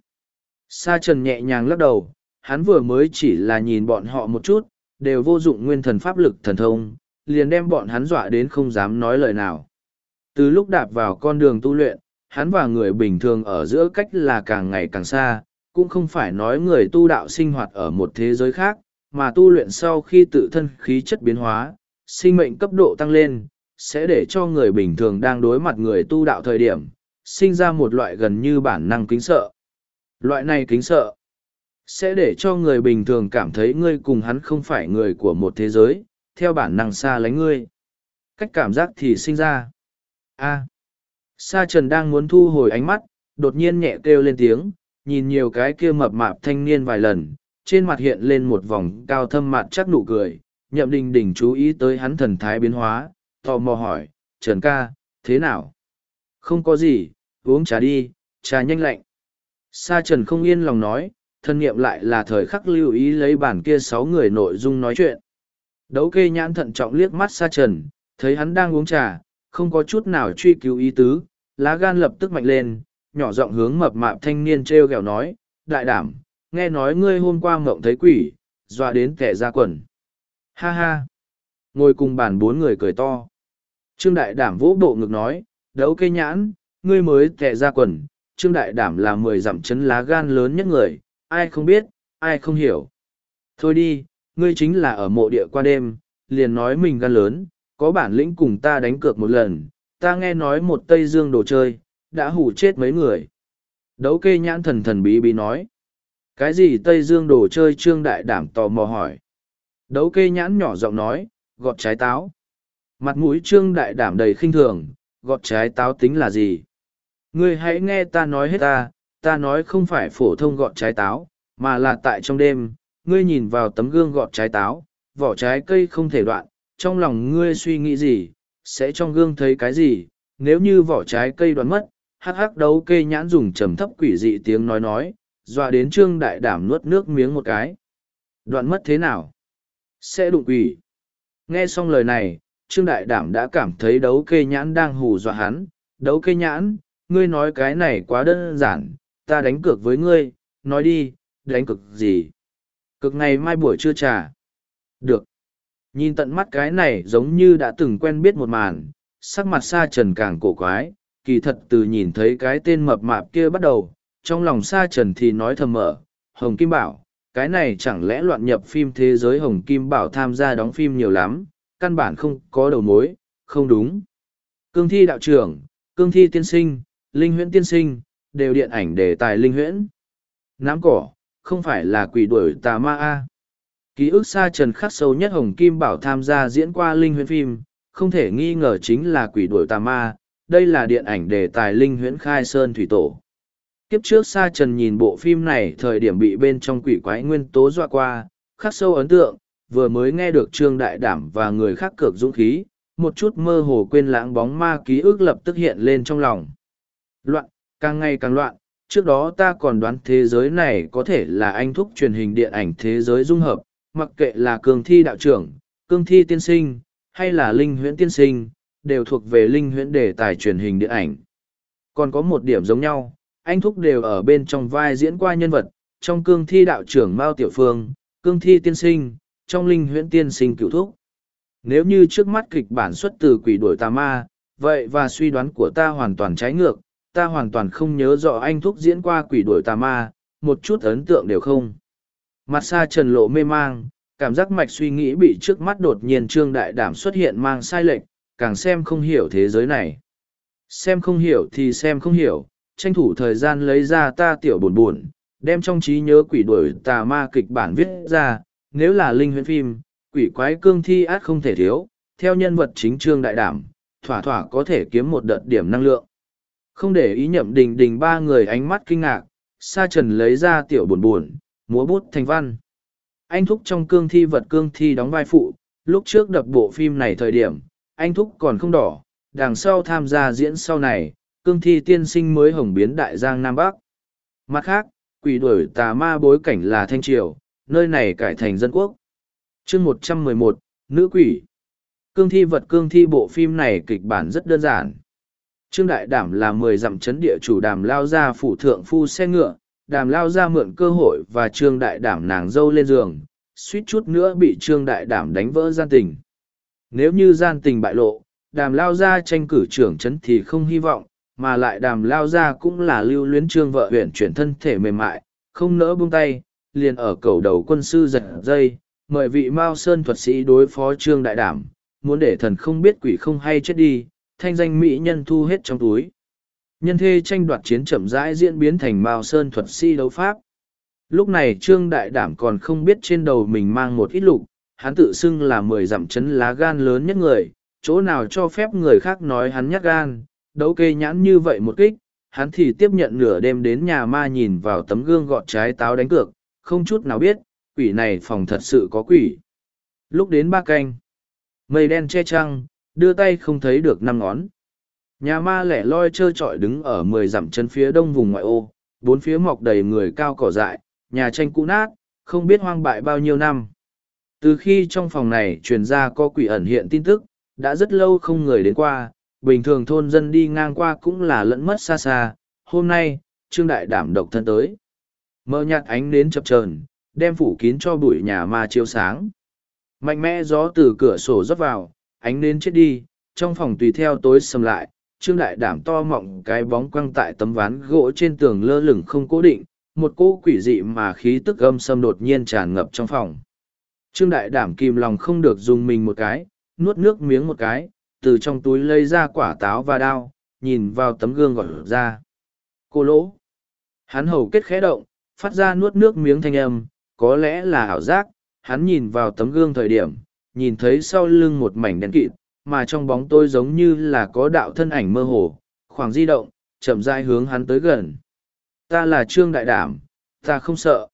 Sa trần nhẹ nhàng lắc đầu, hắn vừa mới chỉ là nhìn bọn họ một chút, đều vô dụng nguyên thần pháp lực thần thông, liền đem bọn hắn dọa đến không dám nói lời nào. Từ lúc đạp vào con đường tu luyện, hắn và người bình thường ở giữa cách là càng ngày càng xa, cũng không phải nói người tu đạo sinh hoạt ở một thế giới khác, mà tu luyện sau khi tự thân khí chất biến hóa, sinh mệnh cấp độ tăng lên, sẽ để cho người bình thường đang đối mặt người tu đạo thời điểm, sinh ra một loại gần như bản năng kính sợ. Loại này kính sợ sẽ để cho người bình thường cảm thấy ngươi cùng hắn không phải người của một thế giới, theo bản năng xa lánh ngươi. Cách cảm giác thì sinh ra. A. Sa Trần đang muốn thu hồi ánh mắt, đột nhiên nhẹ kêu lên tiếng, nhìn nhiều cái kia mập mạp thanh niên vài lần, trên mặt hiện lên một vòng cao thâm mặt chắc nụ cười, nhậm đình đình chú ý tới hắn thần thái biến hóa, tò mò hỏi, Trần ca, thế nào? Không có gì, uống trà đi, trà nhanh lạnh. Sa Trần không yên lòng nói, thân nghiệm lại là thời khắc lưu ý lấy bản kia sáu người nội dung nói chuyện. Đấu kê nhãn thận trọng liếc mắt Sa Trần, thấy hắn đang uống trà, không có chút nào truy cứu ý tứ, lá gan lập tức mạnh lên, nhỏ giọng hướng mập mạp thanh niên treo gẹo nói, đại đảm, nghe nói ngươi hôm qua mộng thấy quỷ, dọa đến kẻ ra quần. Ha ha! Ngồi cùng bàn bốn người cười to. Trương Đại Đảm vỗ bộ ngực nói, đấu cây nhãn, ngươi mới tệ ra quần. Trương Đại Đảm là mười dặm chấn lá gan lớn nhất người, ai không biết, ai không hiểu. Thôi đi, ngươi chính là ở mộ địa qua đêm, liền nói mình gan lớn, có bản lĩnh cùng ta đánh cược một lần, ta nghe nói một Tây Dương đồ chơi, đã hủ chết mấy người. Đấu kê nhãn thần thần bí bí nói. Cái gì Tây Dương đồ chơi Trương Đại Đảm tò mò hỏi. Đấu kê nhãn nhỏ giọng nói, gọt trái táo. Mặt mũi Trương Đại Đảm đầy khinh thường, gọt trái táo tính là gì? Ngươi hãy nghe ta nói hết ta, ta nói không phải phổ thông gọt trái táo, mà là tại trong đêm, ngươi nhìn vào tấm gương gọt trái táo, vỏ trái cây không thể đoạn, trong lòng ngươi suy nghĩ gì, sẽ trong gương thấy cái gì, nếu như vỏ trái cây đoạn mất, hắc hắc đấu kê nhãn dùng trầm thấp quỷ dị tiếng nói nói, dọa đến trương đại đảm nuốt nước miếng một cái. Đoạn mất thế nào? Sẽ đụng quỷ. Nghe xong lời này, trương đại đảm đã cảm thấy đấu kê nhãn đang hù dọa hắn. Đấu kê nhãn, ngươi nói cái này quá đơn giản, ta đánh cược với ngươi, nói đi, đánh cược gì? Cực ngày mai buổi trưa trà. Được. Nhìn tận mắt cái này giống như đã từng quen biết một màn, sắc mặt xa trần càng cổ quái, kỳ thật từ nhìn thấy cái tên mập mạp kia bắt đầu, trong lòng sa trần thì nói thầm mở, Hồng Kim Bảo, cái này chẳng lẽ loạn nhập phim thế giới Hồng Kim Bảo tham gia đóng phim nhiều lắm, căn bản không có đầu mối, không đúng. Cương thi đạo trưởng, cương thi tiên sinh, linh huyễn tiên sinh, đều điện ảnh đề tài linh huyễn. Nám cỏ, không phải là quỷ đuổi tà ma A. Ký ức xa trần khắc sâu nhất Hồng Kim Bảo tham gia diễn qua linh huyễn phim, không thể nghi ngờ chính là quỷ đuổi tà ma, đây là điện ảnh đề tài linh huyễn khai sơn thủy tổ. Kiếp trước Sa Trần nhìn bộ phim này thời điểm bị bên trong quỷ quái nguyên tố dọa qua, khắc sâu ấn tượng, vừa mới nghe được Trương Đại Đảm và người khác cược dũng khí, một chút mơ hồ quên lãng bóng ma ký ức lập tức hiện lên trong lòng. Loạn, càng ngày càng loạn, trước đó ta còn đoán thế giới này có thể là anh thúc truyền hình điện ảnh thế giới dung hợp, mặc kệ là cường thi đạo trưởng, cương thi tiên sinh, hay là linh huyễn tiên sinh, đều thuộc về linh huyễn đề tài truyền hình điện ảnh. Còn có một điểm giống nhau, anh thúc đều ở bên trong vai diễn qua nhân vật, trong cương thi đạo trưởng Mao Tiểu Phương, cương thi tiên sinh, trong linh huyễn tiên sinh cựu thúc. Nếu như trước mắt kịch bản xuất từ quỷ đuổi tà ma, vậy và suy đoán của ta hoàn toàn trái ngược, ta hoàn toàn không nhớ rõ anh thúc diễn qua quỷ đuổi tà ma, một chút ấn tượng đều không. Mặt xa trần lộ mê mang, cảm giác mạch suy nghĩ bị trước mắt đột nhiên trương đại đảm xuất hiện mang sai lệch, càng xem không hiểu thế giới này. Xem không hiểu thì xem không hiểu, tranh thủ thời gian lấy ra ta tiểu buồn buồn, đem trong trí nhớ quỷ đuổi tà ma kịch bản viết ra, nếu là linh huyễn phim, quỷ quái cương thi át không thể thiếu, theo nhân vật chính trương đại đảm, thỏa thỏa có thể kiếm một đợt điểm năng lượng. Không để ý nhậm đình đình ba người ánh mắt kinh ngạc, sa trần lấy ra tiểu buồn buồn, múa bút thành văn. Anh Thúc trong cương thi vật cương thi đóng vai phụ, lúc trước đập bộ phim này thời điểm, anh Thúc còn không đỏ, đằng sau tham gia diễn sau này, cương thi tiên sinh mới hồng biến đại giang Nam Bắc. Mặt khác, quỷ đuổi tà ma bối cảnh là Thanh Triều, nơi này cải thành dân quốc. chương một trăm mười một Nữ quỷ. Cương thi vật cương thi bộ phim này kịch bản rất đơn giản. Trương Đại Đảm là mười dặm chấn địa chủ đàm lao ra phủ thượng phu xe ngựa, đàm lao ra mượn cơ hội và Trương Đại Đảm nàng dâu lên giường, suýt chút nữa bị Trương Đại Đảm đánh vỡ gian tình. Nếu như gian tình bại lộ, đàm lao Gia tranh cử trưởng chấn thì không hy vọng, mà lại đàm lao Gia cũng là lưu luyến Trương vợ huyện chuyển thân thể mềm mại, không nỡ buông tay, liền ở cầu đầu quân sư giật dây, mời vị Mao Sơn thuật sĩ đối phó Trương Đại Đảm, muốn để thần không biết quỷ không hay chết đi, thanh danh mỹ nhân thu hết trong túi. Nhân thê tranh đoạt chiến chậm rãi diễn biến thành Mao Sơn thuật sĩ đấu pháp. Lúc này Trương Đại Đảm còn không biết trên đầu mình mang một ít lục, hắn tự xưng là mười dặm chấn lá gan lớn nhất người, chỗ nào cho phép người khác nói hắn nhát gan, đấu kê nhãn như vậy một kích, hắn thì tiếp nhận nửa đêm đến nhà ma nhìn vào tấm gương gọt trái táo đánh cược, không chút nào biết, quỷ này phòng thật sự có quỷ. Lúc đến ba canh, mây đen che trăng, đưa tay không thấy được năm ngón. Nhà ma lẻ loi trơ trọi đứng ở mười dặm chân phía đông vùng ngoại ô, bốn phía mọc đầy người cao cỏ dại, nhà tranh cũ nát, không biết hoang bại bao nhiêu năm. Từ khi trong phòng này truyền ra có quỷ ẩn hiện tin tức, đã rất lâu không người đến qua, bình thường thôn dân đi ngang qua cũng là lẫn mất xa xa. Hôm nay, Trương Đại đảm độc thân tới. Mơ nhạt ánh đến chập chờn đem phủ kín cho bụi nhà ma chiếu sáng. Mạnh mẽ gió từ cửa sổ rót vào, ánh đến chết đi, trong phòng tùy theo tối sầm lại, trương đại đảm to mọng cái bóng quăng tại tấm ván gỗ trên tường lơ lửng không cố định, một cỗ quỷ dị mà khí tức âm xâm đột nhiên tràn ngập trong phòng. Trương đại đảm kìm lòng không được dùng mình một cái, nuốt nước miếng một cái, từ trong túi lấy ra quả táo và đao, nhìn vào tấm gương gọi ra. Cô lỗ. Hắn hầu kết khẽ động, phát ra nuốt nước miếng thanh âm, có lẽ là ảo giác, hắn nhìn vào tấm gương thời điểm, nhìn thấy sau lưng một mảnh đen kịt, mà trong bóng tôi giống như là có đạo thân ảnh mơ hồ, khoảng di động, chậm rãi hướng hắn tới gần. Ta là Trương Đại Đảm, ta không sợ.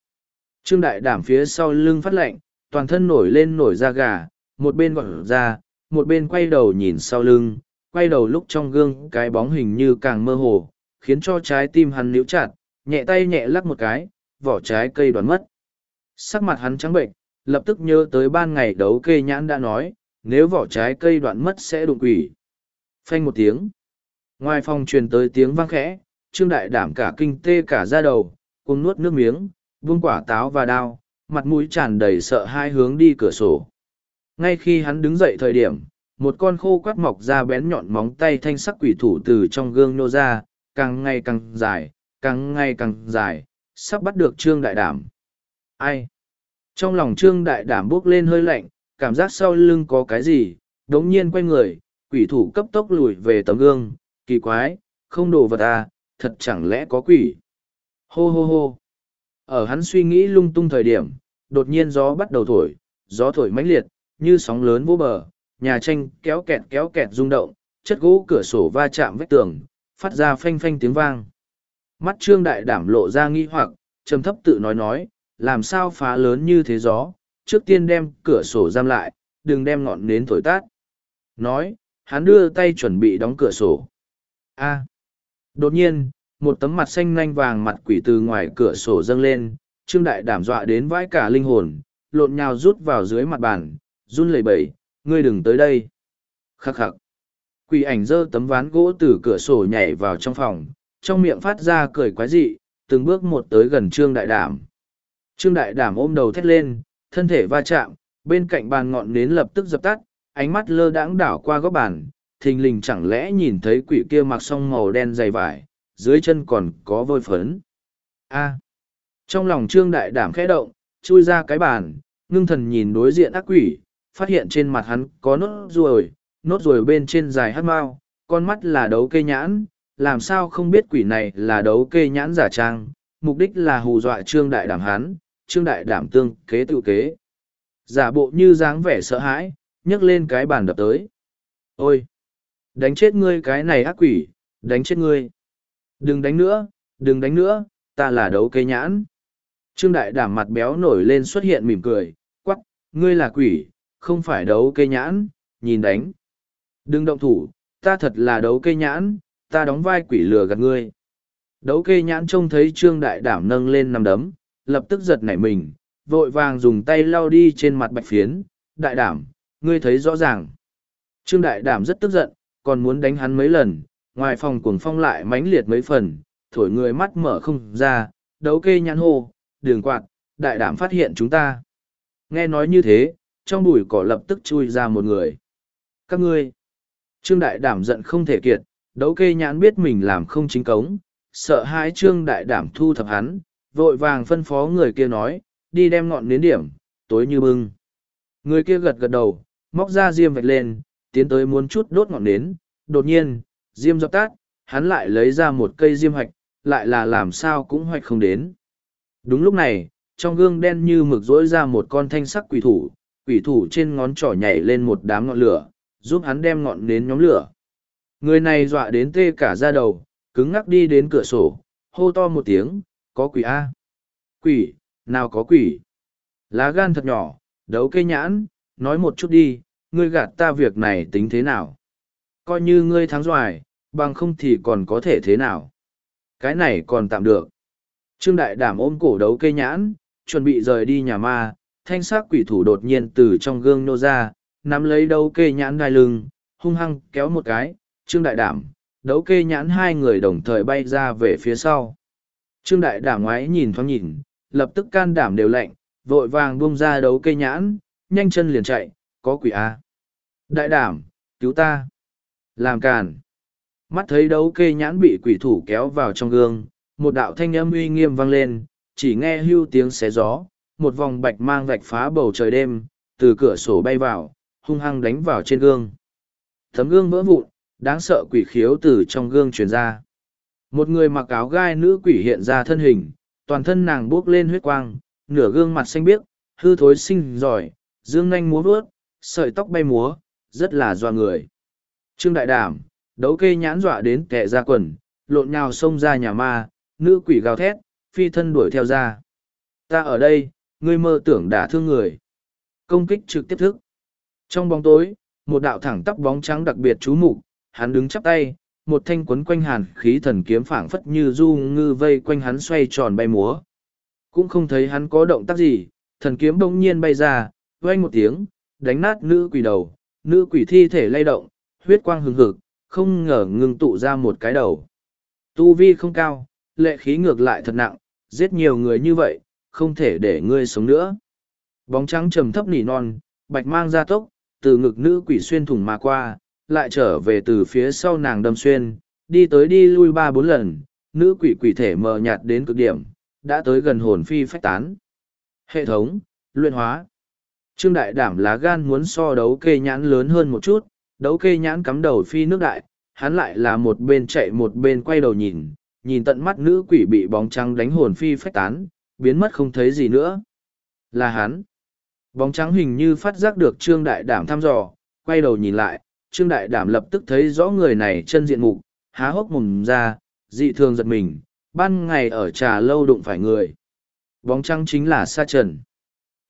Trương Đại Đảm phía sau lưng phát lệnh toàn thân nổi lên nổi da gà, một bên gọi ra, một bên quay đầu nhìn sau lưng, quay đầu lúc trong gương cái bóng hình như càng mơ hồ, khiến cho trái tim hắn níu chặt, nhẹ tay nhẹ lắc một cái, vỏ trái cây đoán mất. Sắc mặt hắn trắng bệnh, lập tức nhớ tới ban ngày đấu kê nhãn đã nói, nếu vỏ trái cây đoạn mất sẽ đụng quỷ. Phanh một tiếng. Ngoài phòng truyền tới tiếng vang khẽ, trương đại đảm cả kinh tê cả ra đầu, cùng nuốt nước miếng, buông quả táo và đao, mặt mũi tràn đầy sợ hai hướng đi cửa sổ. Ngay khi hắn đứng dậy thời điểm, một con khô quắt mọc ra bén nhọn móng tay thanh sắc quỷ thủ từ trong gương nô ra, càng ngày càng dài, càng ngày càng dài, sắp bắt được trương đại đảm. Ai? Trong lòng trương đại đảm bước lên hơi lạnh, cảm giác sau lưng có cái gì, đống nhiên quay người, quỷ thủ cấp tốc lùi về tấm gương, kỳ quái, không đồ vật à, thật chẳng lẽ có quỷ. Hô hô hô. Ở hắn suy nghĩ lung tung thời điểm, đột nhiên gió bắt đầu thổi, gió thổi mãnh liệt, như sóng lớn vỗ bờ, nhà tranh kéo kẹt kéo kẹt rung động, chất gỗ cửa sổ va chạm vách tường, phát ra phanh phanh tiếng vang. Mắt trương đại đảm lộ ra nghi hoặc, trầm thấp tự nói nói, làm sao phá lớn như thế gió, trước tiên đem cửa sổ giam lại, đừng đem ngọn nến thổi tát. Nói, hắn đưa tay chuẩn bị đóng cửa sổ. A. Đột nhiên, một tấm mặt xanh nanh vàng mặt quỷ từ ngoài cửa sổ dâng lên, trương đại đảm dọa đến vãi cả linh hồn, lộn nhào rút vào dưới mặt bàn, run lẩy bẩy, ngươi đừng tới đây. Khắc khắc. Quỷ ảnh giơ tấm ván gỗ từ cửa sổ nhảy vào trong phòng, trong miệng phát ra cười quái dị, từng bước một tới gần trương đại đảm. Trương đại đảm ôm đầu thét lên, thân thể va chạm, bên cạnh bàn ngọn nến lập tức dập tắt, ánh mắt lơ đãng đảo qua góc bàn, thình lình chẳng lẽ nhìn thấy quỷ kia mặc xong màu đen dày vải, dưới chân còn có vôi phấn. A. Trong lòng trương đại đảm khẽ động, chui ra cái bàn, ngưng thần nhìn đối diện ác quỷ, phát hiện trên mặt hắn có nốt ruồi, nốt ruồi bên trên dài hát mau, con mắt là đấu cây nhãn, làm sao không biết quỷ này là đấu cây nhãn giả trang, mục đích là hù dọa trương đại đảm hắn, trương đại đảm tương kế tự kế. Giả bộ như dáng vẻ sợ hãi, nhấc lên cái bàn đập tới. Ôi! Đánh chết ngươi cái này ác quỷ, đánh chết ngươi. Đừng đánh nữa, đừng đánh nữa, ta là đấu cây nhãn. Trương đại đảm mặt béo nổi lên xuất hiện mỉm cười, quắc, ngươi là quỷ, không phải đấu cây nhãn, nhìn đánh. Đừng động thủ, ta thật là đấu cây nhãn, ta đóng vai quỷ lừa gạt ngươi. Đấu cây nhãn trông thấy trương đại đảm nâng lên nằm đấm, lập tức giật nảy mình, vội vàng dùng tay lau đi trên mặt bạch phiến. Đại đảm, ngươi thấy rõ ràng. Trương đại đảm rất tức giận, còn muốn đánh hắn mấy lần, ngoài phòng cuồng phong lại mãnh liệt mấy phần, thổi người mắt mở không ra, đấu kê nhãn hô, đường quạt, đại đảm phát hiện chúng ta. Nghe nói như thế, trong bụi cỏ lập tức chui ra một người. Các ngươi, trương đại đảm giận không thể kiệt, đấu kê nhãn biết mình làm không chính cống, sợ hãi trương đại đảm thu thập hắn, vội vàng phân phó người kia nói, đi đem ngọn nến điểm, tối như bưng. Người kia gật gật đầu, móc ra diêm vạch lên, tiến tới muốn chút đốt ngọn nến, đột nhiên, diêm dập tắt, hắn lại lấy ra một cây diêm hoạch, lại là làm sao cũng hoạch không đến. Đúng lúc này, trong gương đen như mực rỗi ra một con thanh sắc quỷ thủ, quỷ thủ trên ngón trỏ nhảy lên một đám ngọn lửa, giúp hắn đem ngọn nến nhóm lửa. Người này dọa đến tê cả da đầu, cứng ngắc đi đến cửa sổ, hô to một tiếng, có quỷ A. Quỷ, nào có quỷ. Lá gan thật nhỏ, đấu cây nhãn, nói một chút đi, ngươi gạt ta việc này tính thế nào. Coi như ngươi thắng doài, bằng không thì còn có thể thế nào. Cái này còn tạm được. Trương Đại Đảm ôm cổ đấu cây nhãn, chuẩn bị rời đi nhà ma, thanh sắc quỷ thủ đột nhiên từ trong gương nô ra, nắm lấy đấu cây nhãn đai lưng, hung hăng kéo một cái, Trương Đại Đảm, đấu cây nhãn hai người đồng thời bay ra về phía sau. Trương Đại Đảm ngoái nhìn thoáng nhìn, lập tức can đảm đều lạnh, vội vàng buông ra đấu cây nhãn, nhanh chân liền chạy, có quỷ A. Đại đảm, cứu ta. Làm càn. Mắt thấy đấu kê nhãn bị quỷ thủ kéo vào trong gương, một đạo thanh âm uy nghiêm vang lên, chỉ nghe hưu tiếng xé gió, một vòng bạch mang vạch phá bầu trời đêm, từ cửa sổ bay vào, hung hăng đánh vào trên gương. Tấm gương vỡ vụn, đáng sợ quỷ khiếu từ trong gương truyền ra. Một người mặc áo gai nữ quỷ hiện ra thân hình, toàn thân nàng buốc lên huyết quang, nửa gương mặt xanh biếc, hư thối sinh giỏi, dương nanh múa vớt, sợi tóc bay múa, rất là doa người. Trương Đại Đảm, đấu kê nhãn dọa đến kẻ ra quần, lộn nhào xông ra nhà ma, nữ quỷ gào thét, phi thân đuổi theo ra. Ta ở đây, ngươi mơ tưởng đả thương người. Công kích trực tiếp thức. Trong bóng tối, một đạo thẳng tắp bóng trắng đặc biệt chú mục hắn đứng chắp tay, một thanh quấn quanh hàn khí thần kiếm phảng phất như du ngư vây quanh hắn xoay tròn bay múa. Cũng không thấy hắn có động tác gì, thần kiếm bỗng nhiên bay ra, vang một tiếng, đánh nát nữ quỷ đầu, nữ quỷ thi thể lay động, huyết quang hừng hực, không ngờ ngừng tụ ra một cái đầu. Tu vi không cao, lệ khí ngược lại thật nặng, giết nhiều người như vậy, không thể để ngươi sống nữa. Bóng trắng trầm thấp nỉ non, bạch mang ra tốc, từ ngực nữ quỷ xuyên thủng mà qua, lại trở về từ phía sau nàng đâm xuyên, đi tới đi lui ba bốn lần, nữ quỷ quỷ thể mờ nhạt đến cực điểm, đã tới gần hồn phi phách tán. Hệ thống, luyện hóa. Trương Đại Đảm lá gan muốn so đấu kê nhãn lớn hơn một chút, đấu kê nhãn cắm đầu phi nước đại, hắn lại là một bên chạy một bên quay đầu nhìn, nhìn tận mắt nữ quỷ bị bóng trắng đánh hồn phi phách tán, biến mất không thấy gì nữa. Là hắn. Bóng trắng hình như phát giác được Trương Đại Đảm thăm dò, quay đầu nhìn lại, Trương Đại Đảm lập tức thấy rõ người này chân diện mục, há hốc mồm ra, dị thường giật mình, ban ngày ở trà lâu đụng phải người. Bóng trắng chính là Sa Trần.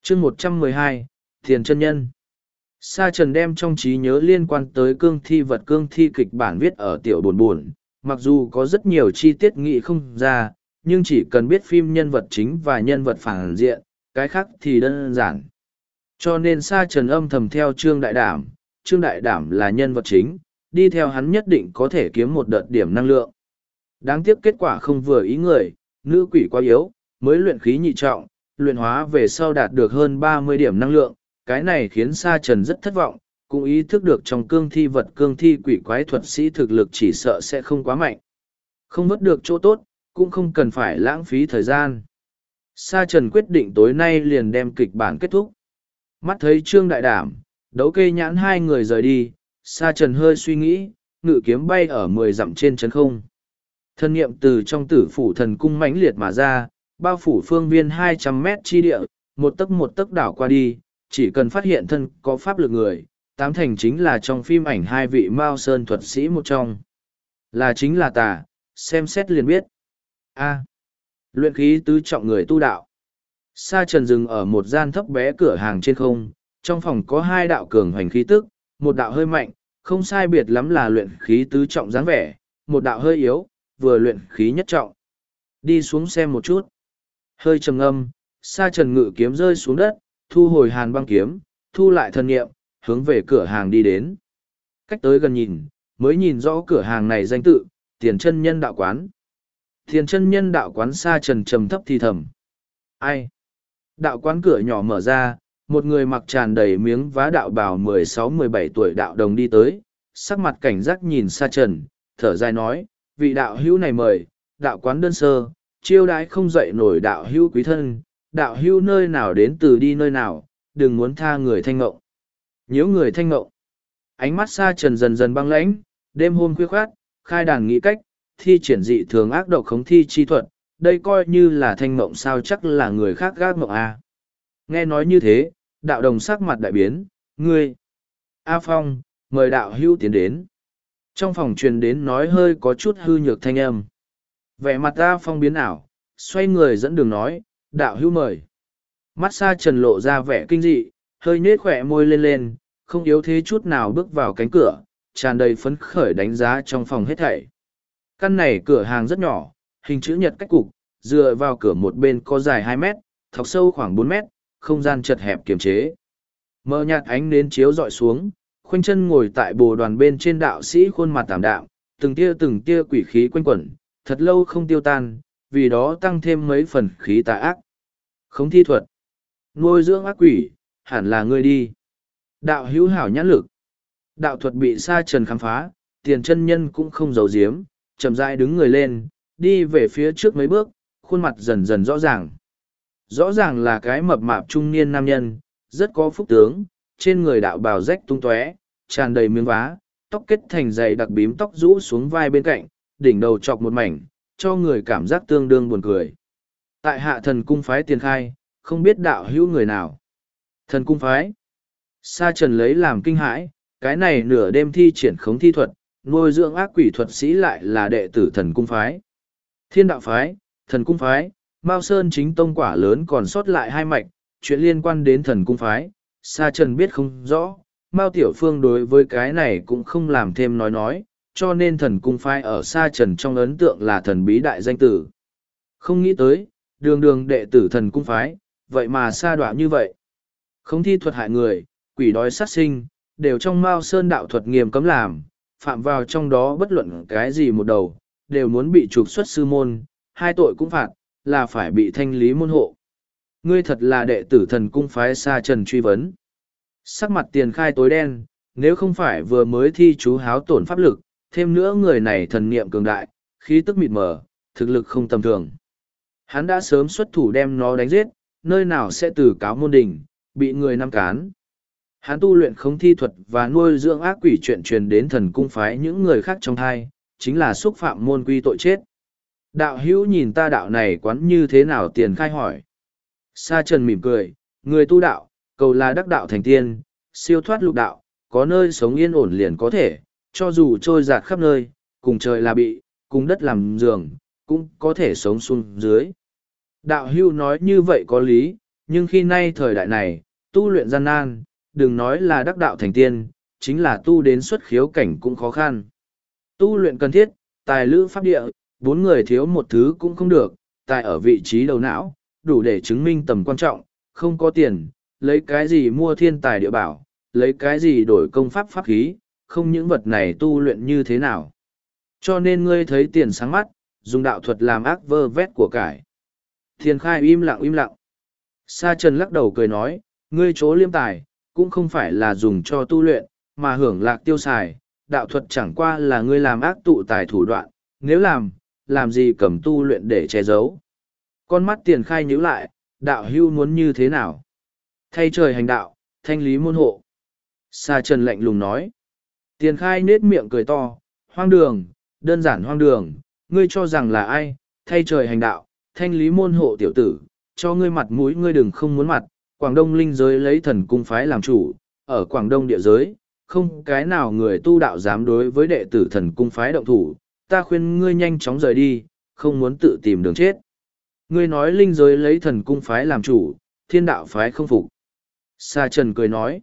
chương một trăm mười hai Thiền chân nhân. Sa Trần đem trong trí nhớ liên quan tới cương thi vật cương thi kịch bản viết ở tiểu buồn buồn, mặc dù có rất nhiều chi tiết nghị không ra, nhưng chỉ cần biết phim nhân vật chính và nhân vật phản diện, cái khác thì đơn giản. Cho nên Sa Trần âm thầm theo Trương Đại Đảm, Trương Đại Đảm là nhân vật chính, đi theo hắn nhất định có thể kiếm một đợt điểm năng lượng. Đáng tiếc kết quả không vừa ý người, nữ quỷ quá yếu, mới luyện khí nhị trọng, luyện hóa về sau đạt được hơn ba mươi điểm năng lượng, cái này khiến Sa Trần rất thất vọng, cũng ý thức được trong cương thi vật cương thi quỷ quái thuật sĩ thực lực chỉ sợ sẽ không quá mạnh. Không mất được chỗ tốt, cũng không cần phải lãng phí thời gian. Sa Trần quyết định tối nay liền đem kịch bản kết thúc. Mắt thấy Trương Đại Đảm, đấu kê nhãn hai người rời đi, Sa Trần hơi suy nghĩ, ngự kiếm bay ở mười dặm trên chân không. Thân niệm từ trong tử phủ thần cung mãnh liệt mà ra, bao phủ phương viên hai trăm mét chi địa, một tấc một tấc đảo qua đi, chỉ cần phát hiện thân có pháp lực người, tám thành chính là trong phim ảnh hai vị Mao Sơn thuật sĩ một trong. Là chính là tà, xem xét liền biết. A. luyện khí tứ trọng người tu đạo. Sa trần dừng ở một gian thấp bé cửa hàng trên không, trong phòng có hai đạo cường hoành khí tức, một đạo hơi mạnh, không sai biệt lắm là luyện khí tứ trọng dáng vẻ, một đạo hơi yếu, vừa luyện khí nhất trọng. Đi xuống xem một chút. Hơi trầm âm, sa trần ngự kiếm rơi xuống đất, thu hồi hàn băng kiếm, thu lại thần nghiệm, hướng về cửa hàng đi đến. Cách tới gần nhìn, mới nhìn rõ cửa hàng này danh tự, tiền chân nhân đạo quán. Tiền chân nhân đạo quán xa trần trầm thấp thì thầm. Ai? Đạo quán cửa nhỏ mở ra, một người mặc tràn đầy miếng vá đạo bào mười sáu mười bảy tuổi đạo đồng đi tới, sắc mặt cảnh giác nhìn xa trần, thở dài nói, vị đạo hữu này mời, đạo quán đơn sơ, chiêu đãi không dậy nổi đạo hữu quý thân, đạo hưu nơi nào đến từ đi nơi nào, đừng muốn tha người thanh ngộng. Nhớ người thanh ngộng. Ánh mắt xa trần dần dần băng lãnh, đêm hôm khuya khoát, khai đàn nghĩ cách, thi triển dị thường ác độc khống thi chi thuật, đây coi như là thanh ngộng sao chắc là người khác gác ngộng à. Nghe nói như thế, đạo đồng sắc mặt đại biến, ngươi. A Phong, mời đạo hưu tiến đến. Trong phòng truyền đến nói hơi có chút hư nhược thanh âm. Vẻ mặt A Phong biến ảo, xoay người dẫn đường nói, đạo hữu mời. Mắt xa trần lộ ra vẻ kinh dị, hơi nết khỏe môi lên lên, không yếu thế chút nào bước vào cánh cửa, tràn đầy phấn khởi đánh giá trong phòng hết thảy. Căn này cửa hàng rất nhỏ, hình chữ nhật cách cục, dựa vào cửa một bên có dài hai mét, thọc sâu khoảng bốn mét, không gian chật hẹp kiềm chế. Mờ nhạt ánh nến chiếu dọi xuống, khoanh chân ngồi tại bồ đoàn bên trên đạo sĩ khuôn mặt tảm đạm, từng tia từng tia quỷ khí quanh quẩn, thật lâu không tiêu tan, vì đó tăng thêm mấy phần khí tà ác. Không thi thuật. Nuôi dưỡng ác quỷ, hẳn là ngươi đi. Đạo hữu hảo nhãn lực. Đạo thuật bị sa trần khám phá, tiền chân nhân cũng không giấu giếm, chậm rãi đứng người lên, đi về phía trước mấy bước, khuôn mặt dần dần rõ ràng. Rõ ràng là cái mập mạp trung niên nam nhân, rất có phúc tướng, trên người đạo bào rách tung tóe, tràn đầy miếng vá, tóc kết thành dày đặc bím tóc rũ xuống vai bên cạnh, đỉnh đầu chọc một mảnh, cho người cảm giác tương đương buồn cười. Tại hạ thần cung phái tiền khai, không biết đạo hữu người nào. Thần cung phái. Sa trần lấy làm kinh hãi, cái này nửa đêm thi triển khống thi thuật, nuôi dưỡng ác quỷ thuật sĩ lại là đệ tử thần cung phái. Thiên đạo phái, thần cung phái, Mao Sơn chính tông quả lớn còn sót lại hai mạch, chuyện liên quan đến thần cung phái, Sa Trần biết không rõ, Mao Tiểu Phương đối với cái này cũng không làm thêm nói nói, cho nên thần cung phái ở Sa Trần trong ấn tượng là thần bí đại danh tử. Không nghĩ tới, đường đường đệ tử thần cung phái, vậy mà xa đoạ như vậy. Không thi thuật hại người, quỷ đói sát sinh, đều trong Mao Sơn đạo thuật nghiêm cấm làm, phạm vào trong đó bất luận cái gì một đầu, đều muốn bị trục xuất sư môn, hai tội cũng phạt, là phải bị thanh lý môn hộ. Ngươi thật là đệ tử thần cung phái xa trần truy vấn. Sắc mặt tiền khai tối đen, nếu không phải vừa mới thi chú háo tổn pháp lực, thêm nữa người này thần niệm cường đại, khí tức mịt mờ, thực lực không tầm thường. Hắn đã sớm xuất thủ đem nó đánh giết, nơi nào sẽ từ cáo môn đình, bị người năm cán. Hắn tu luyện không thi thuật và nuôi dưỡng ác quỷ chuyện truyền đến thần cung phái những người khác trong thai, chính là xúc phạm môn quy tội chết. Đạo hữu nhìn ta đạo này quán như thế nào tiền khai hỏi. Sa trần mỉm cười, người tu đạo, cầu là đắc đạo thành tiên, siêu thoát lục đạo, có nơi sống yên ổn liền có thể, cho dù trôi giạt khắp nơi, cùng trời là bị, cùng đất làm giường, cũng có thể sống xuống dưới. Đạo hưu nói như vậy có lý, nhưng khi nay thời đại này, tu luyện gian nan, đừng nói là đắc đạo thành tiên, chính là tu đến xuất khiếu cảnh cũng khó khăn. Tu luyện cần thiết, tài lữ pháp địa, bốn người thiếu một thứ cũng không được, tài ở vị trí đầu não, đủ để chứng minh tầm quan trọng, không có tiền, lấy cái gì mua thiên tài địa bảo, lấy cái gì đổi công pháp pháp khí, không những vật này tu luyện như thế nào. Cho nên ngươi thấy tiền sáng mắt, dùng đạo thuật làm ác vơ vét của cải. Thiên khai im lặng im lặng. Sa trần lắc đầu cười nói, ngươi chỗ liêm tài, cũng không phải là dùng cho tu luyện, mà hưởng lạc tiêu xài, đạo thuật chẳng qua là ngươi làm ác tụ tài thủ đoạn, nếu làm, làm gì cầm tu luyện để che giấu. Con mắt tiền khai nhíu lại, đạo hưu muốn như thế nào? Thay trời hành đạo, thanh lý môn hộ. Sa trần lạnh lùng nói. Tiền khai nết miệng cười to, hoang đường, đơn giản hoang đường, ngươi cho rằng là ai, thay trời hành đạo, thanh lý môn hộ tiểu tử, cho ngươi mặt mũi ngươi đừng không muốn mặt, Quảng Đông linh giới lấy thần cung phái làm chủ, ở Quảng Đông địa giới, không cái nào người tu đạo dám đối với đệ tử thần cung phái động thủ, ta khuyên ngươi nhanh chóng rời đi, không muốn tự tìm đường chết. Ngươi nói linh giới lấy thần cung phái làm chủ, thiên đạo phái không phục. Sa Trần cười nói,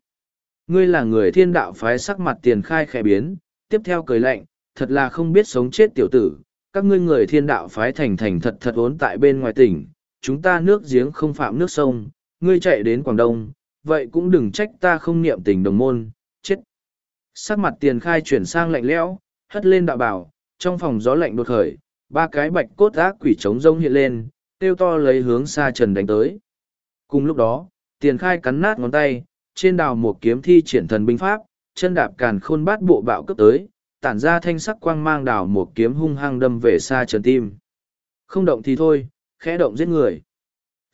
ngươi là người thiên đạo phái sắc mặt tiền khai khẽ biến, tiếp theo cười lạnh, thật là không biết sống chết tiểu tử, các ngươi người thiên đạo phái thành thành thật thật ốn tại bên ngoài tỉnh, chúng ta nước giếng không phạm nước sông, ngươi chạy đến Quảng Đông, vậy cũng đừng trách ta không niệm tình đồng môn, chết. Sắc mặt tiền khai chuyển sang lạnh lẽo, hất lên đạo bảo, trong phòng gió lạnh đột khởi, ba cái bạch cốt ác quỷ trống rông hiện lên, tiêu to lấy hướng xa trần đánh tới. Cùng lúc đó, tiền khai cắn nát ngón tay, trên đào một kiếm thi triển thần binh pháp, chân đạp càn khôn bát bộ bạo cấp tới, tản ra thanh sắc quang mang đào một kiếm hung hăng đâm về xa trần tim. Không động thì thôi, khẽ động giết người.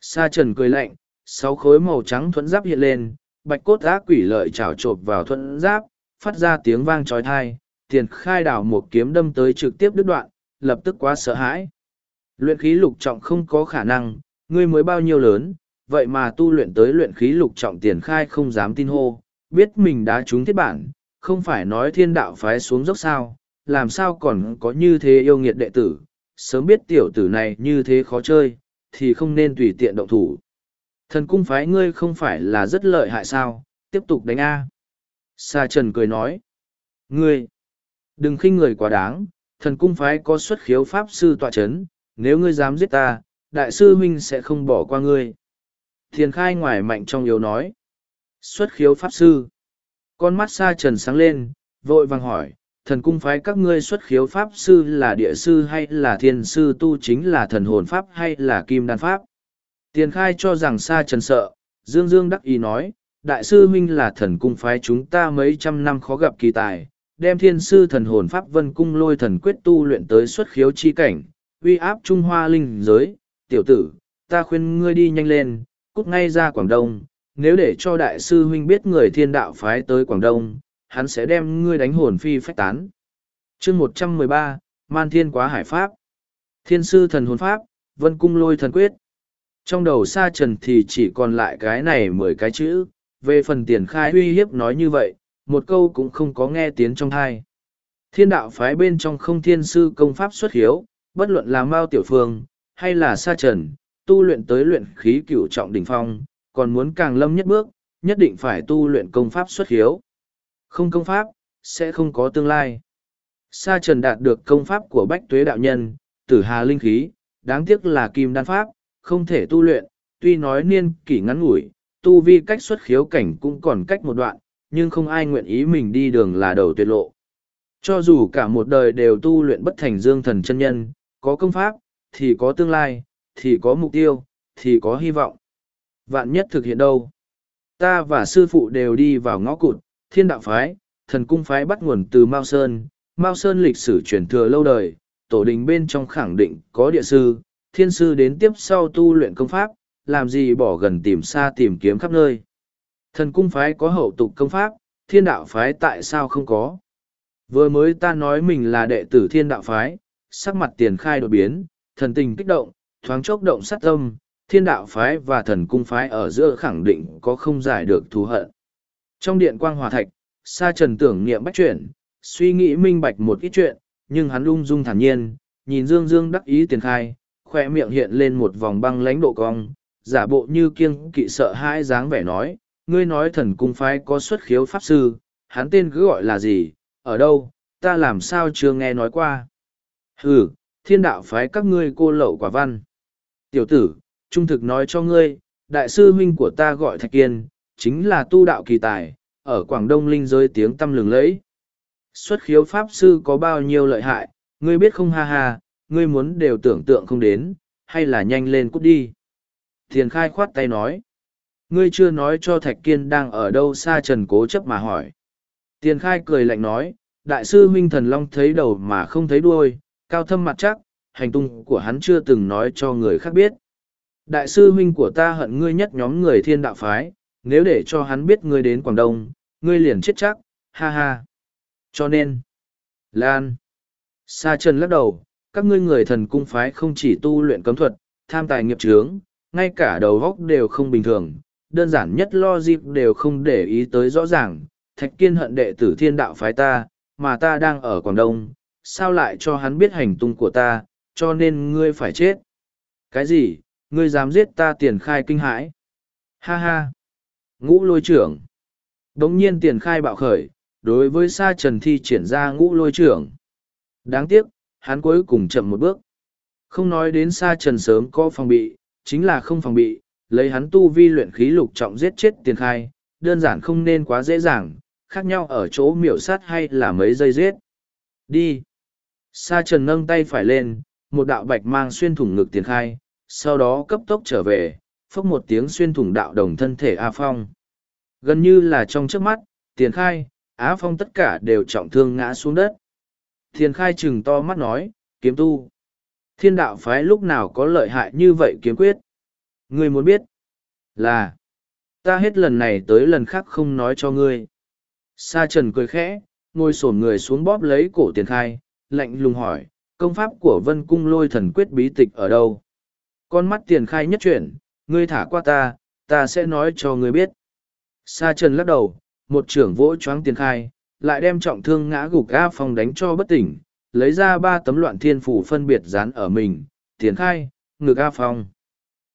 Sa trần cười lạnh, sáu khối màu trắng thuẫn giáp hiện lên, bạch cốt ác quỷ lợi chảo chộp vào thuẫn giáp, phát ra tiếng vang trói thai, tiền khai đảo một kiếm đâm tới trực tiếp đứt đoạn, lập tức quá sợ hãi. Luyện khí lục trọng không có khả năng, ngươi mới bao nhiêu lớn, vậy mà tu luyện tới luyện khí lục trọng tiền khai không dám tin hô, biết mình đã trúng thiết bản, không phải nói thiên đạo phái xuống dốc sao, làm sao còn có như thế yêu nghiệt đệ tử, sớm biết tiểu tử này như thế khó chơi, thì không nên tùy tiện động thủ. Thần cung phái ngươi không phải là rất lợi hại sao, tiếp tục đánh A. Sa Trần cười nói. Ngươi, đừng khinh người quá đáng, thần cung phái có xuất khiếu pháp sư tọa chấn, nếu ngươi dám giết ta, đại sư huynh sẽ không bỏ qua ngươi. Thiền khai ngoài mạnh trong yếu nói. Xuất khiếu pháp sư. Con mắt Sa Trần sáng lên, vội vàng hỏi, thần cung phái các ngươi xuất khiếu pháp sư là địa sư hay là thiên sư tu chính là thần hồn pháp hay là kim đan pháp? Tiền khai cho rằng Sa Trần sợ, Dương Dương đắc ý nói, đại sư huynh là thần cung phái chúng ta mấy trăm năm khó gặp kỳ tài, đem thiên sư thần hồn pháp vân cung lôi thần quyết tu luyện tới xuất khiếu chi cảnh, uy áp Trung Hoa linh giới, tiểu tử, ta khuyên ngươi đi nhanh lên, cút ngay ra Quảng Đông, nếu để cho đại sư huynh biết người thiên đạo phái tới Quảng Đông, hắn sẽ đem ngươi đánh hồn phi phách tán. chương một trăm mười ba Man Thiên Quá Hải Pháp Thiên sư thần hồn pháp, vân cung lôi thần quyết. Trong đầu sa trần thì chỉ còn lại cái này mười cái chữ, về phần tiền khai uy hiếp nói như vậy, một câu cũng không có nghe tiếng trong thai. Thiên đạo phái bên trong không thiên sư công pháp xuất hiếu, bất luận là Mao Tiểu Phương, hay là Sa Trần, tu luyện tới luyện khí cửu trọng đỉnh phong, còn muốn càng lâm nhất bước, nhất định phải tu luyện công pháp xuất hiếu. Không công pháp, sẽ không có tương lai. Sa Trần đạt được công pháp của Bách Tuế Đạo Nhân, tử hà linh khí, đáng tiếc là kim đan pháp, không thể tu luyện, tuy nói niên kỷ ngắn ngủi, tu vi cách xuất khiếu cảnh cũng còn cách một đoạn, nhưng không ai nguyện ý mình đi đường là đầu tuyệt lộ. Cho dù cả một đời đều tu luyện bất thành dương thần chân nhân, có công pháp, thì có tương lai, thì có mục tiêu, thì có hy vọng. Vạn nhất thực hiện đâu? Ta và sư phụ đều đi vào ngõ cụt, thiên đạo phái, thần cung phái bắt nguồn từ Mao Sơn. Mao Sơn lịch sử truyền thừa lâu đời, tổ đình bên trong khẳng định có địa sư, thiên sư đến tiếp sau tu luyện công pháp, làm gì bỏ gần tìm xa tìm kiếm khắp nơi. Thần cung phái có hậu tục công pháp, thiên đạo phái tại sao không có? Vừa mới ta nói mình là đệ tử thiên đạo phái, sắc mặt tiền khai đột biến, thần tình kích động, thoáng chốc động sát tâm, thiên đạo phái và thần cung phái ở giữa khẳng định có không giải được thù hận. Trong điện quang hòa thạch, sa trần tưởng niệm bách chuyển, suy nghĩ minh bạch một ít chuyện, nhưng hắn ung dung thản nhiên, nhìn dương dương đắc ý tiền khai, khoe miệng hiện lên một vòng băng lãnh độ cong, giả bộ như kiêng kỵ sợ hãi dáng vẻ nói, ngươi nói thần cung phái có xuất khiếu pháp sư, hắn tên cứ gọi là gì, ở đâu, ta làm sao chưa nghe nói qua. Hừ, thiên đạo phái các ngươi cô lậu quả văn. Tiểu tử, trung thực nói cho ngươi, đại sư huynh của ta gọi Thạch Kiên, chính là tu đạo kỳ tài, ở Quảng Đông linh giới tiếng tâm lừng lẫy. Xuất khiếu pháp sư có bao nhiêu lợi hại, ngươi biết không ha ha, ngươi muốn đều tưởng tượng không đến, hay là nhanh lên cút đi. Thiền khai khoát tay nói. Ngươi chưa nói cho Thạch Kiên đang ở đâu xa trần cố chấp mà hỏi. Tiền khai cười lạnh nói, đại sư huynh thần long thấy đầu mà không thấy đuôi, cao thâm mặt chắc, hành tung của hắn chưa từng nói cho người khác biết. Đại sư huynh của ta hận ngươi nhất nhóm người thiên đạo phái, nếu để cho hắn biết ngươi đến Quảng Đông, ngươi liền chết chắc, ha ha. Cho nên, Lan, Sa Trần lắc đầu, các ngươi người thần cung phái không chỉ tu luyện cấm thuật, tham tài nghiệp trướng, ngay cả đầu góc đều không bình thường, đơn giản nhất lo dịp đều không để ý tới rõ ràng. Thạch kiên hận đệ tử thiên đạo phái ta, mà ta đang ở Quảng Đông, sao lại cho hắn biết hành tung của ta, cho nên ngươi phải chết. Cái gì, ngươi dám giết ta tiền khai kinh hãi? Ha ha! Ngũ lôi trưởng! Đống nhiên tiền khai bạo khởi, đối với sa trần thi triển ra ngũ lôi trưởng. Đáng tiếc, hắn cuối cùng chậm một bước. Không nói đến sa trần sớm có phòng bị, chính là không phòng bị, lấy hắn tu vi luyện khí lục trọng giết chết tiền khai, đơn giản không nên quá dễ dàng, khác nhau ở chỗ miểu sát hay là mấy giây giết. Đi! Sa trần nâng tay phải lên, một đạo bạch mang xuyên thủng ngực tiền khai, sau đó cấp tốc trở về, phốc một tiếng xuyên thủng đạo đồng thân thể A Phong. Gần như là trong trước mắt, tiền khai, Á Phong tất cả đều trọng thương ngã xuống đất. Tiền khai trừng to mắt nói, kiếm tu. Thiên đạo phái lúc nào có lợi hại như vậy kiếm quyết? Ngươi muốn biết? Là, ta hết lần này tới lần khác không nói cho ngươi. Sa trần cười khẽ, ngồi sổn người xuống bóp lấy cổ tiền khai, lạnh lùng hỏi, công pháp của vân cung lôi thần quyết bí tịch ở đâu? Con mắt tiền khai nhất chuyển, ngươi thả qua ta, ta sẽ nói cho ngươi biết. Sa trần lắc đầu, một trưởng vỗ choáng tiền khai, lại đem trọng thương ngã gục A Phong đánh cho bất tỉnh, lấy ra ba tấm loạn thiên phủ phân biệt dán ở mình, tiền khai, ngực A Phong.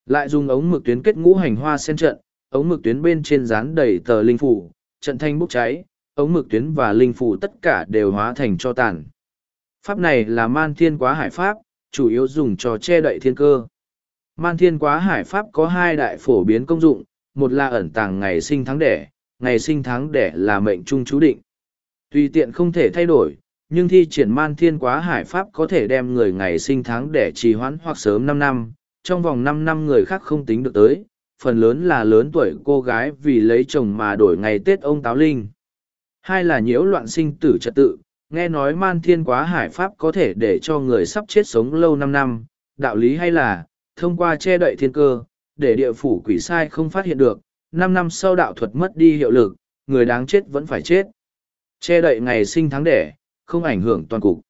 Lại dùng ống mực tuyến kết ngũ hành hoa sen trận, ống mực tuyến bên trên dán đầy tờ linh phủ, trận thanh bốc cháy, ống mực tuyến và linh phủ tất cả đều hóa thành cho tàn. Pháp này là man thiên quá hải pháp, chủ yếu dùng cho che đậy thiên cơ. Man thiên quá hải pháp có hai đại phổ biến công dụng, một là ẩn tàng ngày sinh tháng đẻ, ngày sinh tháng đẻ là mệnh trung chú định. Tùy tiện không thể thay đổi, nhưng thi triển man thiên quá hải pháp có thể đem người ngày sinh tháng đẻ trì hoãn hoặc sớm năm năm, trong vòng năm năm người khác không tính được tới, phần lớn là lớn tuổi cô gái vì lấy chồng mà đổi ngày Tết ông Táo Linh. Hai là nhiễu loạn sinh tử trật tự, nghe nói man thiên quá hải pháp có thể để cho người sắp chết sống lâu năm năm, đạo lý hay là, thông qua che đậy thiên cơ, để địa phủ quỷ sai không phát hiện được, năm năm sau đạo thuật mất đi hiệu lực, người đáng chết vẫn phải chết. Che đậy ngày sinh tháng đẻ, không ảnh hưởng toàn cục.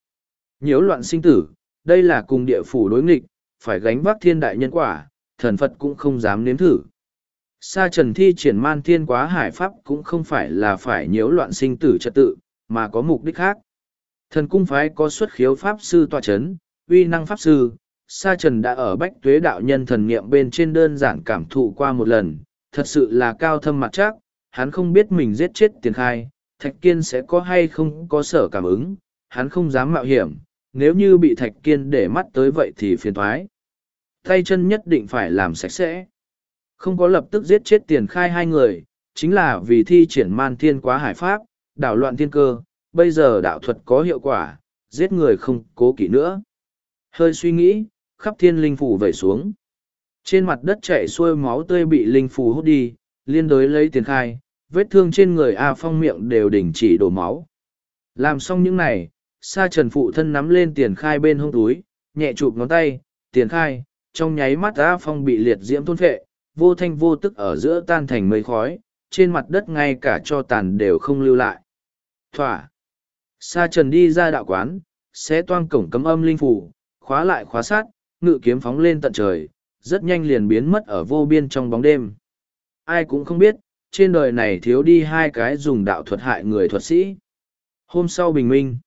Nhiễu loạn sinh tử, đây là cùng địa phủ đối nghịch, phải gánh vác thiên đại nhân quả, thần Phật cũng không dám nếm thử. Sa trần thi triển man thiên quá hải pháp cũng không phải là phải nhiễu loạn sinh tử trật tự, mà có mục đích khác. Thần cung phái có xuất khiếu pháp sư tòa chấn, uy năng pháp sư, Sa Trần đã ở bách tuế đạo nhân thần nghiệm bên trên đơn giản cảm thụ qua một lần, thật sự là cao thâm mặt chắc, hắn không biết mình giết chết tiền khai, Thạch Kiên sẽ có hay không có sở cảm ứng, hắn không dám mạo hiểm, nếu như bị Thạch Kiên để mắt tới vậy thì phiền thoái. Tay chân nhất định phải làm sạch sẽ. Không có lập tức giết chết tiền khai hai người, chính là vì thi triển man thiên quá hải pháp, đảo loạn thiên cơ, bây giờ đạo thuật có hiệu quả, giết người không cố kỵ nữa. Hơi suy nghĩ, khắp thiên linh phủ vẩy xuống. Trên mặt đất chảy xuôi máu tươi bị linh phủ hút đi, liên đối lấy tiền khai, vết thương trên người A Phong miệng đều đình chỉ đổ máu. Làm xong những này, sa trần phụ thân nắm lên tiền khai bên hông túi, nhẹ chụp ngón tay, tiền khai, trong nháy mắt A Phong bị liệt diễm thôn phệ, vô thanh vô tức ở giữa tan thành mây khói, trên mặt đất ngay cả cho tàn đều không lưu lại. Thỏa. Sa trần đi ra đạo quán, sẽ toang cổng cấm âm linh phủ, khóa lại khóa sát, ngự kiếm phóng lên tận trời, rất nhanh liền biến mất ở vô biên trong bóng đêm. Ai cũng không biết, trên đời này thiếu đi hai cái dùng đạo thuật hại người thuật sĩ. Hôm sau bình minh,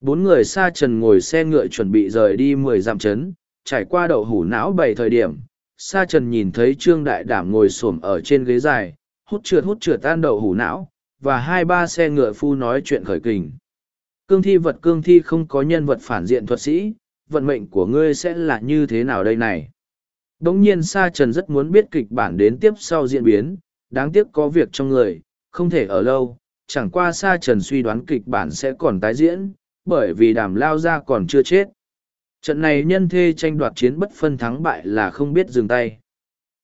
bốn người xa trần ngồi xe ngựa chuẩn bị rời đi mười dặm chấn, trải qua đậu hủ não bảy thời điểm. Sa trần nhìn thấy trương đại đảm ngồi xổm ở trên ghế dài, hút trượt hút trượt tan đậu hủ não, và hai ba xe ngựa phu nói chuyện khởi kình. Cương thi vật cương thi không có nhân vật phản diện thuật sĩ, vận mệnh của ngươi sẽ là như thế nào đây này? Đống nhiên Sa Trần rất muốn biết kịch bản đến tiếp sau diễn biến, đáng tiếc có việc trong người, không thể ở lâu, chẳng qua Sa Trần suy đoán kịch bản sẽ còn tái diễn, bởi vì đàm lao ra còn chưa chết. Trận này nhân thê tranh đoạt chiến bất phân thắng bại là không biết dừng tay.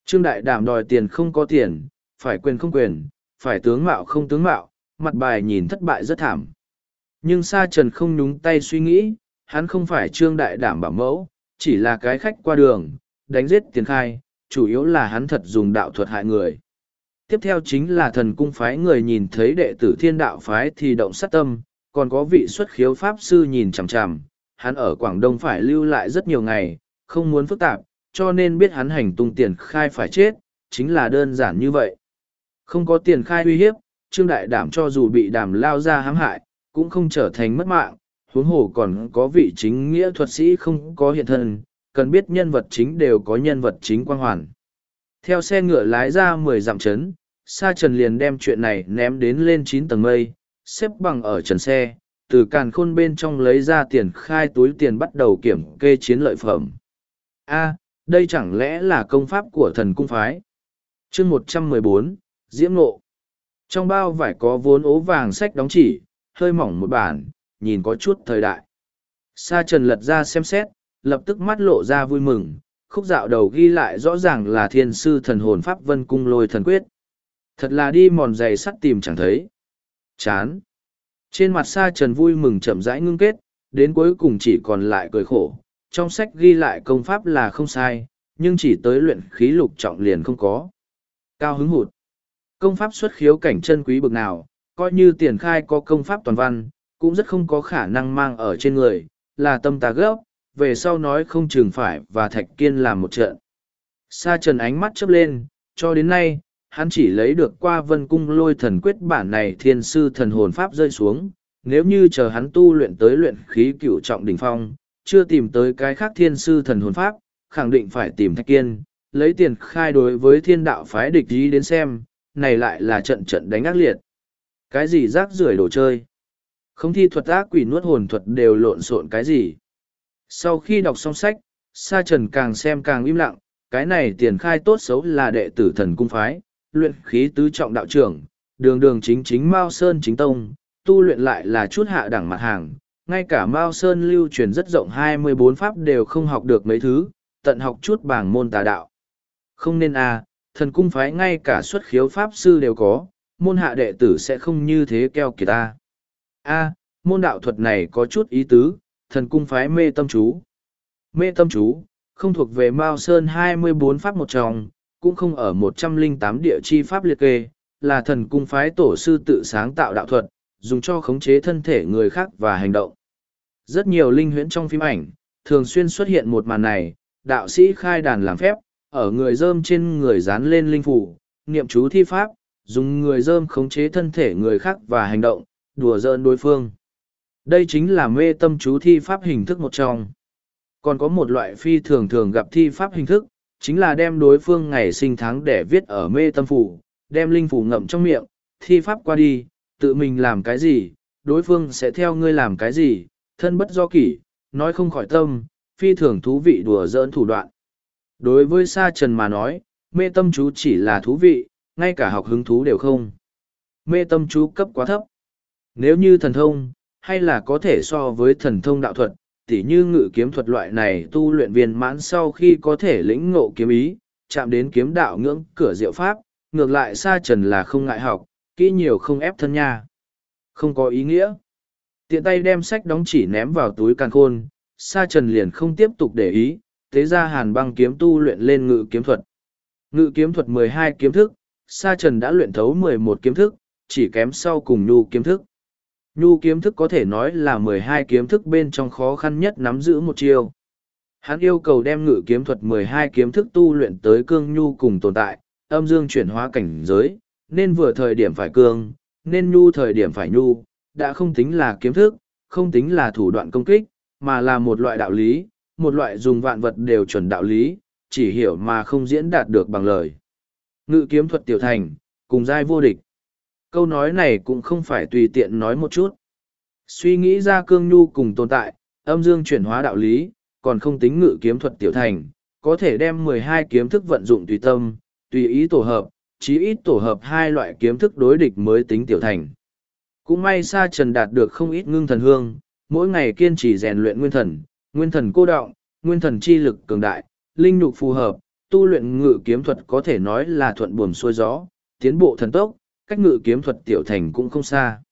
Trương Đại Đàm đòi tiền không có tiền, phải quyền không quyền, phải tướng mạo không tướng mạo, mặt bài nhìn thất bại rất thảm. Nhưng Sa Trần không nhúng tay suy nghĩ, hắn không phải trương đại đảm bảo mẫu, chỉ là cái khách qua đường, đánh giết tiền khai, chủ yếu là hắn thật dùng đạo thuật hại người. Tiếp theo chính là thần cung phái người nhìn thấy đệ tử thiên đạo phái thì động sát tâm, còn có vị xuất khiếu pháp sư nhìn chằm chằm, hắn ở Quảng Đông phải lưu lại rất nhiều ngày, không muốn phức tạp, cho nên biết hắn hành tung tiền khai phải chết, chính là đơn giản như vậy. Không có tiền khai uy hiếp, Trương Đại Đảm cho dù bị đàm lao ra hãm hại, cũng không trở thành mất mạng, huống hồ còn có vị chính nghĩa thuật sĩ không có hiện thân, cần biết nhân vật chính đều có nhân vật chính quang hoàn. Theo xe ngựa lái ra mười dặm chấn, Sa Trần liền đem chuyện này ném đến lên chín tầng mây, xếp bằng ở trần xe, từ càn khôn bên trong lấy ra tiền khai túi tiền bắt đầu kiểm kê chiến lợi phẩm. A, đây chẳng lẽ là công pháp của thần cung phái? chương một trăm mười bốn Diễm Ngộ Trong bao vải có vốn ố vàng sách đóng chỉ, hơi mỏng một bản, nhìn có chút thời đại. Sa trần lật ra xem xét, lập tức mắt lộ ra vui mừng, khúc dạo đầu ghi lại rõ ràng là thiên sư thần hồn pháp vân cung lôi thần quyết. Thật là đi mòn giày sắt tìm chẳng thấy. Chán. Trên mặt sa trần vui mừng chậm rãi ngưng kết, đến cuối cùng chỉ còn lại cười khổ. Trong sách ghi lại công pháp là không sai, nhưng chỉ tới luyện khí lục trọng liền không có. Cao hứng hụt. Công pháp xuất khiếu cảnh chân quý bực nào, coi như tiền khai có công pháp toàn văn, cũng rất không có khả năng mang ở trên người, là tâm tà gốc, về sau nói không chừng phải và thạch kiên làm một trận. Sa trần ánh mắt chớp lên, cho đến nay, hắn chỉ lấy được qua vân cung lôi thần quyết bản này thiên sư thần hồn pháp rơi xuống, nếu như chờ hắn tu luyện tới luyện khí cửu trọng đỉnh phong, chưa tìm tới cái khác thiên sư thần hồn pháp, khẳng định phải tìm thạch kiên, lấy tiền khai đối với thiên đạo phái địch ý đến xem, này lại là trận trận đánh ác liệt. Cái gì rác rưởi đồ chơi? Không thi thuật ác quỷ nuốt hồn thuật đều lộn xộn cái gì? Sau khi đọc xong sách, Sa Trần càng xem càng im lặng, cái này tiền khai tốt xấu là đệ tử thần cung phái, luyện khí tứ trọng đạo trưởng, đường đường chính chính Mao Sơn chính tông, tu luyện lại là chút hạ đẳng mặt hàng, ngay cả Mao Sơn lưu truyền rất rộng hai mươi bốn pháp đều không học được mấy thứ, tận học chút bảng môn tà đạo. Không nên à, thần cung phái ngay cả xuất khiếu pháp sư đều có, môn hạ đệ tử sẽ không như thế keo kiệt ta. A, môn đạo thuật này có chút ý tứ, thần cung phái mê tâm chú. Mê tâm chú, không thuộc về Mao Sơn hai mươi bốn pháp một trong, cũng không ở một trăm linh tám địa chi pháp liệt kê, là thần cung phái tổ sư tự sáng tạo đạo thuật, dùng cho khống chế thân thể người khác và hành động. Rất nhiều linh huyễn trong phim ảnh, thường xuyên xuất hiện một màn này, đạo sĩ khai đàn làm phép, ở người dơm trên người dán lên linh phủ, niệm chú thi pháp, dùng người dơm khống chế thân thể người khác và hành động, đùa giỡn đối phương. Đây chính là mê tâm chú thi pháp hình thức một trong. Còn có một loại phi thường thường gặp thi pháp hình thức, chính là đem đối phương ngày sinh tháng để viết ở mê tâm phủ, đem linh phủ ngậm trong miệng, thi pháp qua đi, tự mình làm cái gì, đối phương sẽ theo ngươi làm cái gì, thân bất do kỷ, nói không khỏi tâm, phi thường thú vị đùa giỡn thủ đoạn. Đối với Sa Trần mà nói, mê tâm chú chỉ là thú vị, ngay cả học hứng thú đều không. Mê tâm chú cấp quá thấp. Nếu như thần thông, hay là có thể so với thần thông đạo thuật, tỉ như ngự kiếm thuật loại này tu luyện viên mãn sau khi có thể lĩnh ngộ kiếm ý, chạm đến kiếm đạo ngưỡng cửa diệu pháp, ngược lại Sa Trần là không ngại học, kỹ nhiều không ép thân nha. Không có ý nghĩa. Tiện tay đem sách đóng chỉ ném vào túi càn khôn, Sa Trần liền không tiếp tục để ý, thế ra hàn băng kiếm tu luyện lên ngự kiếm thuật. Ngự kiếm thuật mười hai kiếm thức, Sa Trần đã luyện thấu mười một kiếm thức, chỉ kém sau cùng nhu kiếm thức. Nhu kiếm thức có thể nói là mười hai kiếm thức bên trong khó khăn nhất nắm giữ một chiêu. Hắn yêu cầu đem ngự kiếm thuật mười hai kiếm thức tu luyện tới cương nhu cùng tồn tại, âm dương chuyển hóa cảnh giới, nên vừa thời điểm phải cương, nên nhu thời điểm phải nhu, đã không tính là kiếm thức, không tính là thủ đoạn công kích, mà là một loại đạo lý, một loại dùng vạn vật đều chuẩn đạo lý, chỉ hiểu mà không diễn đạt được bằng lời. Ngự kiếm thuật tiểu thành, cùng giai vô địch. Câu nói này cũng không phải tùy tiện nói một chút. Suy nghĩ ra cương nhu cùng tồn tại, âm dương chuyển hóa đạo lý, còn không tính ngự kiếm thuật tiểu thành, có thể đem mười hai kiếm thức vận dụng tùy tâm, tùy ý tổ hợp, chí ít tổ hợp hai loại kiếm thức đối địch mới tính tiểu thành. Cũng may Sa Trần đạt được không ít ngưng thần hương, mỗi ngày kiên trì rèn luyện nguyên thần, nguyên thần cô động, nguyên thần chi lực cường đại, linh nhục phù hợp, tu luyện ngự kiếm thuật có thể nói là thuận buồm xuôi gió, tiến bộ thần tốc, cách ngự kiếm thuật tiểu thành cũng không xa.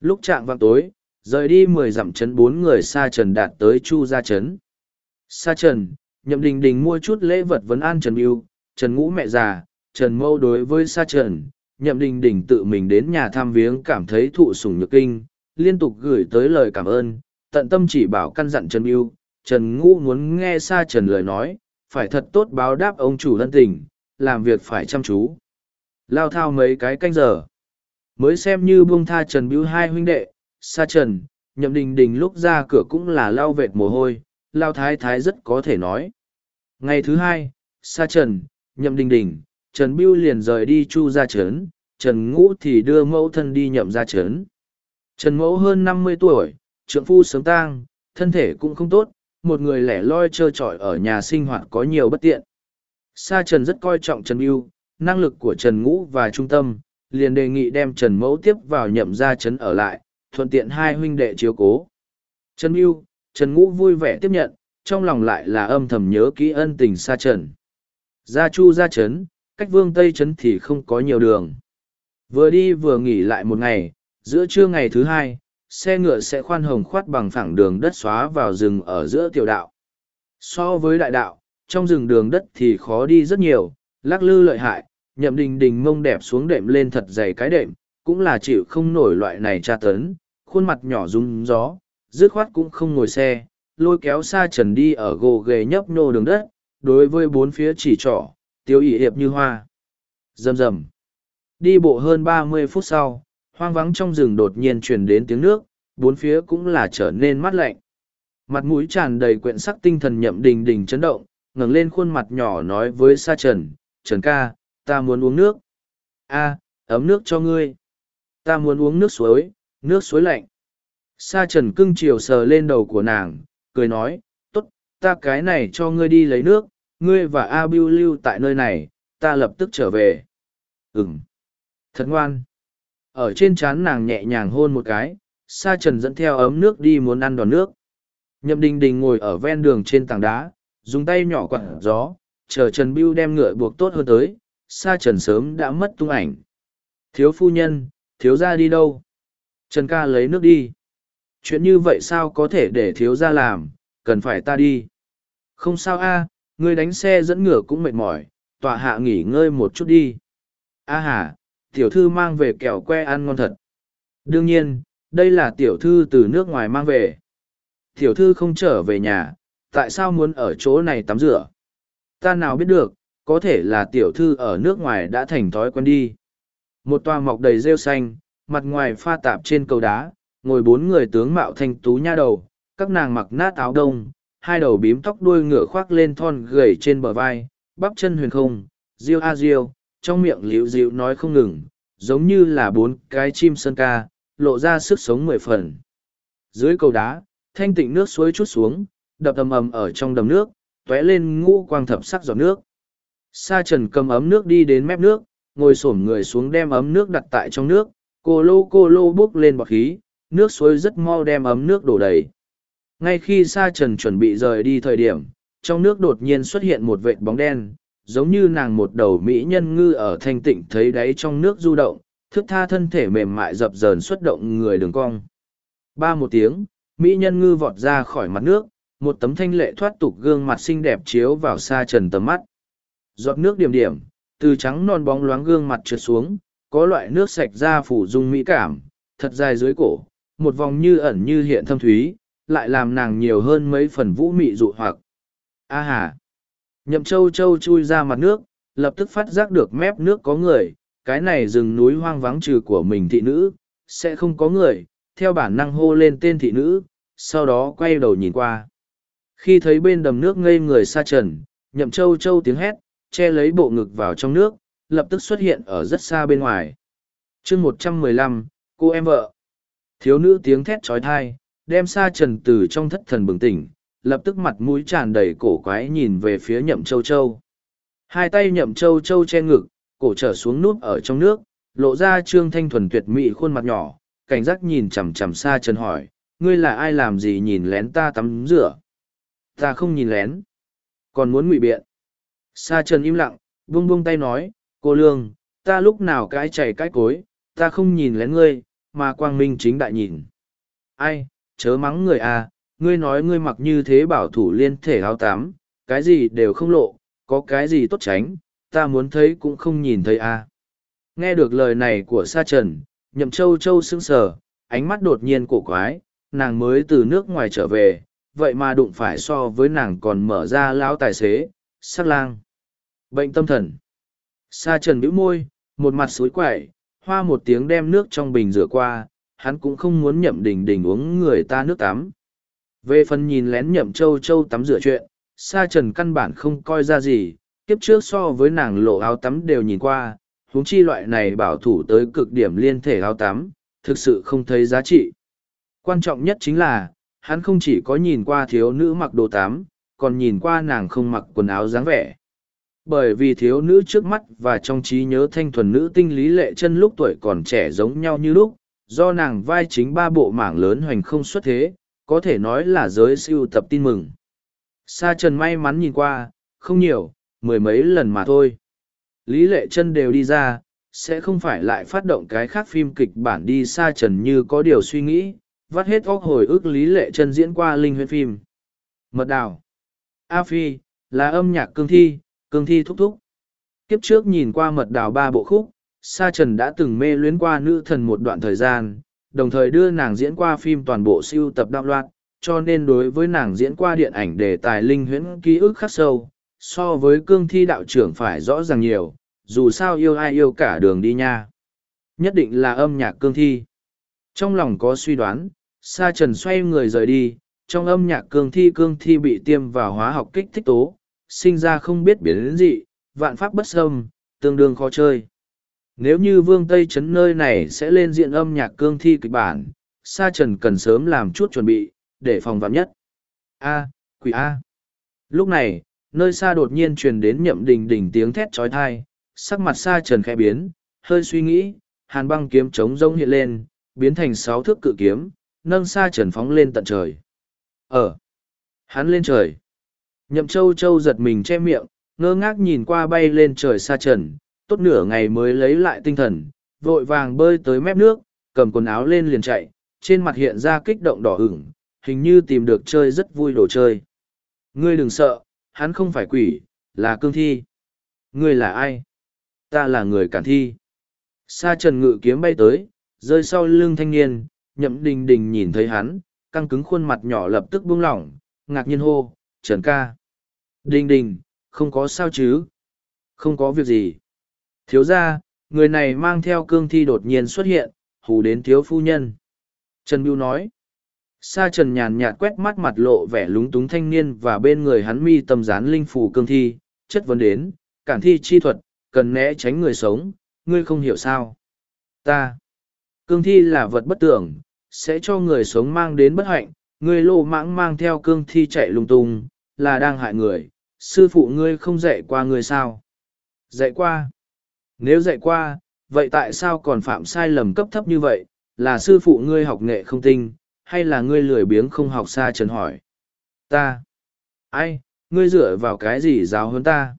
Lúc trạng vang tối, rời đi mười dặm chấn bốn người xa Trần đạt tới Chu Gia Trấn. Sa Trần, Nhậm Đình Đình mua chút lễ vật vấn an Trần Biêu, Trần Ngũ mẹ già, Trần Mâu đối với Sa Trần, Nhậm Đình Đình tự mình đến nhà thăm viếng cảm thấy thụ sủng nhược kinh, liên tục gửi tới lời cảm ơn, tận tâm chỉ bảo căn dặn Trần Biêu, Trần Ngũ muốn nghe Sa Trần lời nói, phải thật tốt báo đáp ông chủ lân tình, làm việc phải chăm chú. Lao thao mấy cái canh giờ. Mới xem như buông tha Trần Biêu hai huynh đệ, Sa Trần, Nhậm Đình Đình lúc ra cửa cũng là lao vệt mồ hôi, Lao Thái Thái rất có thể nói. Ngày thứ hai, Sa Trần, Nhậm Đình Đình, Trần Biêu liền rời đi Chu ra trấn, Trần Ngũ thì đưa mẫu thân đi nhậm ra trấn. Trần Mẫu hơn năm mươi tuổi, trượng phu sớm tang, thân thể cũng không tốt, một người lẻ loi trơ trọi ở nhà sinh hoạt có nhiều bất tiện. Sa Trần rất coi trọng Trần Biêu, năng lực của Trần Ngũ và trung tâm, liền đề nghị đem Trần Mẫu tiếp vào nhậm ra trấn ở lại, thuận tiện hai huynh đệ chiếu cố. Trần Mưu, Trần Ngũ vui vẻ tiếp nhận, trong lòng lại là âm thầm nhớ kỹ ân tình xa Trần. Gia Chu ra trấn, cách vương Tây trấn thì không có nhiều đường. Vừa đi vừa nghỉ lại một ngày, giữa trưa ngày thứ hai, xe ngựa sẽ khoan hồng khoát bằng phẳng đường đất xóa vào rừng ở giữa tiểu đạo. So với đại đạo, trong rừng đường đất thì khó đi rất nhiều, lắc lư lợi hại, nhậm đình đình mông đẹp xuống đệm lên thật dày cái đệm, cũng là chịu không nổi loại này tra tấn, khuôn mặt nhỏ rung gió, dứt khoát cũng không ngồi xe, lôi kéo xa trần đi ở gồ ghề nhấp nhô đường đất, đối với bốn phía chỉ trỏ, tiêu ỉ hiệp như hoa. Rầm rầm. Đi bộ hơn ba mươi phút sau, hoang vắng trong rừng đột nhiên truyền đến tiếng nước, bốn phía cũng là trở nên mát lạnh. Mặt mũi tràn đầy quyện sắc tinh thần nhậm đình đình chấn động, ngẩng lên khuôn mặt nhỏ nói với Sa Trần, Trần ca, ta muốn uống nước. a ấm nước cho ngươi. Ta muốn uống nước suối, nước suối lạnh. Sa Trần cưng chiều sờ lên đầu của nàng, cười nói, tốt, ta cái này cho ngươi đi lấy nước, ngươi và A biu lưu tại nơi này, ta lập tức trở về. Ừm. Thật ngoan. Ở trên trán nàng nhẹ nhàng hôn một cái, Sa Trần dẫn theo ấm nước đi muốn ăn đòn nước. Nhậm Đình Đình ngồi ở ven đường trên tảng đá, dùng tay nhỏ quặn gió, chờ Trần biu đem ngựa buộc tốt hơn tới, Sa Trần sớm đã mất tung ảnh. Thiếu phu nhân, thiếu gia đi đâu? Trần ca lấy nước đi. Chuyện như vậy sao có thể để thiếu gia làm, cần phải ta đi. Không sao a, ngươi đánh xe dẫn ngựa cũng mệt mỏi, tọa hạ nghỉ ngơi một chút đi. A hà, tiểu thư mang về kẹo que ăn ngon thật. Đương nhiên, đây là tiểu thư từ nước ngoài mang về. Tiểu thư không trở về nhà, tại sao muốn ở chỗ này tắm rửa? Ta nào biết được, có thể là tiểu thư ở nước ngoài đã thành thói quen đi. Một tòa mọc đầy rêu xanh, mặt ngoài pha tạp trên cầu đá, ngồi bốn người tướng mạo thanh tú nha đầu, các nàng mặc nát áo đông, hai đầu bím tóc đuôi ngựa khoác lên thon gầy trên bờ vai, bắp chân huyền không, riêu a riêu, trong miệng liễu dịu nói không ngừng, giống như là bốn cái chim sơn ca, lộ ra sức sống mười phần. Dưới cầu đá, thanh tịnh nước suối chút xuống, đập ầm ầm ở trong đầm nước, tóe lên ngũ quang thập sắc giọt nước. Sa trần cầm ấm nước đi đến mép nước, ngồi xổm người xuống đem ấm nước đặt tại trong nước, cô lô cô lô bốc lên bọt khí, nước suối rất mau đem ấm nước đổ đầy. Ngay khi Sa trần chuẩn bị rời đi thời điểm, trong nước đột nhiên xuất hiện một vệt bóng đen, giống như nàng một đầu mỹ nhân ngư ở thanh tịnh thấy đáy trong nước du động, thức tha thân thể mềm mại dập dờn xuất động người đường cong. Ba một tiếng, mỹ nhân ngư vọt ra khỏi mặt nước, một tấm thanh lệ thoát tục gương mặt xinh đẹp chiếu vào Sa trần tầm mắt. Giọt nước điểm điểm, từ trắng non bóng loáng gương mặt trượt xuống, có loại nước sạch ra phủ dung mỹ cảm, thật dài dưới cổ, một vòng như ẩn như hiện thâm thúy, lại làm nàng nhiều hơn mấy phần vũ mị dụ hoặc. A hà! Nhậm châu châu chui ra mặt nước, lập tức phát giác được mép nước có người, cái này rừng núi hoang vắng trừ của mình thị nữ, sẽ không có người, theo bản năng hô lên tên thị nữ, sau đó quay đầu nhìn qua. Khi thấy bên đầm nước ngây người xa trần, nhậm châu châu tiếng hét, che lấy bộ ngực vào trong nước, lập tức xuất hiện ở rất xa bên ngoài. chương một trăm mười lăm cô em vợ. Thiếu nữ tiếng thét trói thai, đem xa trần từ trong thất thần bừng tỉnh, lập tức mặt mũi tràn đầy cổ quái nhìn về phía nhậm châu châu. Hai tay nhậm châu châu che ngực, cổ trở xuống nút ở trong nước, lộ ra trương thanh thuần tuyệt mỹ khuôn mặt nhỏ, cảnh giác nhìn chằm chằm xa trần hỏi, ngươi là ai làm gì nhìn lén ta tắm rửa? Ta không nhìn lén, còn muốn ngụy biện. Sa trần im lặng, buông buông tay nói, cô lương, ta lúc nào cái chảy cái cối, ta không nhìn lén ngươi, mà quang minh chính đại nhìn. Ai, chớ mắng người à, ngươi nói ngươi mặc như thế bảo thủ liên thể áo tám, cái gì đều không lộ, có cái gì tốt tránh, ta muốn thấy cũng không nhìn thấy à? nghe được lời này của sa trần nhậm châu châu sững sờ ánh mắt đột nhiên cổ quái nàng mới từ nước ngoài trở về vậy mà đụng phải so với nàng còn mở ra lão tài xế sắc lang. Bệnh tâm thần. Sa trần bĩu môi, một mặt suối quẩy, hoa một tiếng đem nước trong bình rửa qua, hắn cũng không muốn nhậm đình đình uống người ta nước tắm. Về phần nhìn lén nhậm châu châu tắm rửa chuyện, sa trần căn bản không coi ra gì, kiếp trước so với nàng lộ áo tắm đều nhìn qua, huống chi loại này bảo thủ tới cực điểm liên thể áo tắm, thực sự không thấy giá trị. Quan trọng nhất chính là, hắn không chỉ có nhìn qua thiếu nữ mặc đồ tắm còn nhìn qua nàng không mặc quần áo dáng vẻ. Bởi vì thiếu nữ trước mắt và trong trí nhớ thanh thuần nữ tinh lý lệ chân lúc tuổi còn trẻ giống nhau như lúc, do nàng vai chính ba bộ mảng lớn hoành không xuất thế, có thể nói là giới siêu tập tin mừng. Sa trần may mắn nhìn qua, không nhiều, mười mấy lần mà thôi. Lý lệ chân đều đi ra, sẽ không phải lại phát động cái khác phim kịch bản đi sa trần như có điều suy nghĩ, vắt hết óc hồi ức lý lệ chân diễn qua linh huyễn phim. Mật đào a phi, là âm nhạc cương thi cương thi thúc thúc. Kiếp trước nhìn qua mật đào ba bộ khúc, sa trần đã từng mê luyến qua nữ thần một đoạn thời gian, đồng thời đưa nàng diễn qua phim toàn bộ siêu tập đạo loạn, cho nên đối với nàng diễn qua điện ảnh đề tài linh huyễn ký ức khắc sâu, so với cương thi đạo trưởng phải rõ ràng nhiều, dù sao yêu ai yêu cả đường đi nha. Nhất định là âm nhạc cương thi. Trong lòng có suy đoán, sa trần xoay người rời đi trong âm nhạc cương thi cương thi bị tiêm vào hóa học kích thích tố sinh ra không biết biến đến gì vạn pháp bất xâm, tương đương khó chơi. Nếu như vương tây trấn nơi này sẽ lên diện âm nhạc cương thi kịch bản sa trần cần sớm làm chút chuẩn bị để phòng vạn nhất. A quỷ a. Lúc này nơi xa đột nhiên truyền đến nhậm đình đình tiếng thét trói thai sắc mặt sa trần khẽ biến hơi suy nghĩ hàn băng kiếm trống rông hiện lên biến thành sáu thước cự kiếm nâng sa trần phóng lên tận trời ở hắn lên trời. Nhậm châu châu giật mình che miệng ngơ ngác nhìn qua bay lên trời xa trần tốt nửa ngày mới lấy lại tinh thần vội vàng bơi tới mép nước cầm quần áo lên liền chạy trên mặt hiện ra kích động đỏ hửng, hình như tìm được chơi rất vui đồ chơi. Ngươi đừng sợ hắn không phải quỷ là cương thi. Ngươi là ai? Ta là người cản thi. Sa trần ngự kiếm bay tới rơi sau lưng thanh niên nhậm đình đình nhìn thấy hắn căng cứng khuôn mặt nhỏ lập tức buông lỏng, ngạc nhiên hô, trần ca. Đình đình, không có sao chứ? Không có việc gì. Thiếu ra người này mang theo cương thi đột nhiên xuất hiện, hù đến thiếu phu nhân. Trần bưu nói. Sa trần nhàn nhạt quét mắt mặt lộ vẻ lúng túng thanh niên và bên người hắn mi tầm dán linh phủ cương thi, chất vấn đến, cản thi chi thuật, cần né tránh người sống, ngươi không hiểu sao? Ta. Cương thi là vật bất tưởng sẽ cho người sống mang đến bất hạnh, người lô mãng mang theo cương thi chạy lung tung, là đang hại người. Sư phụ ngươi không dạy qua ngươi sao? Dạy qua. Nếu dạy qua, vậy tại sao còn phạm sai lầm cấp thấp như vậy? Là sư phụ ngươi học nghệ không tinh, hay là ngươi lười biếng không học xa trần hỏi? Ta. Ai, ngươi dựa vào cái gì giáo hơn ta?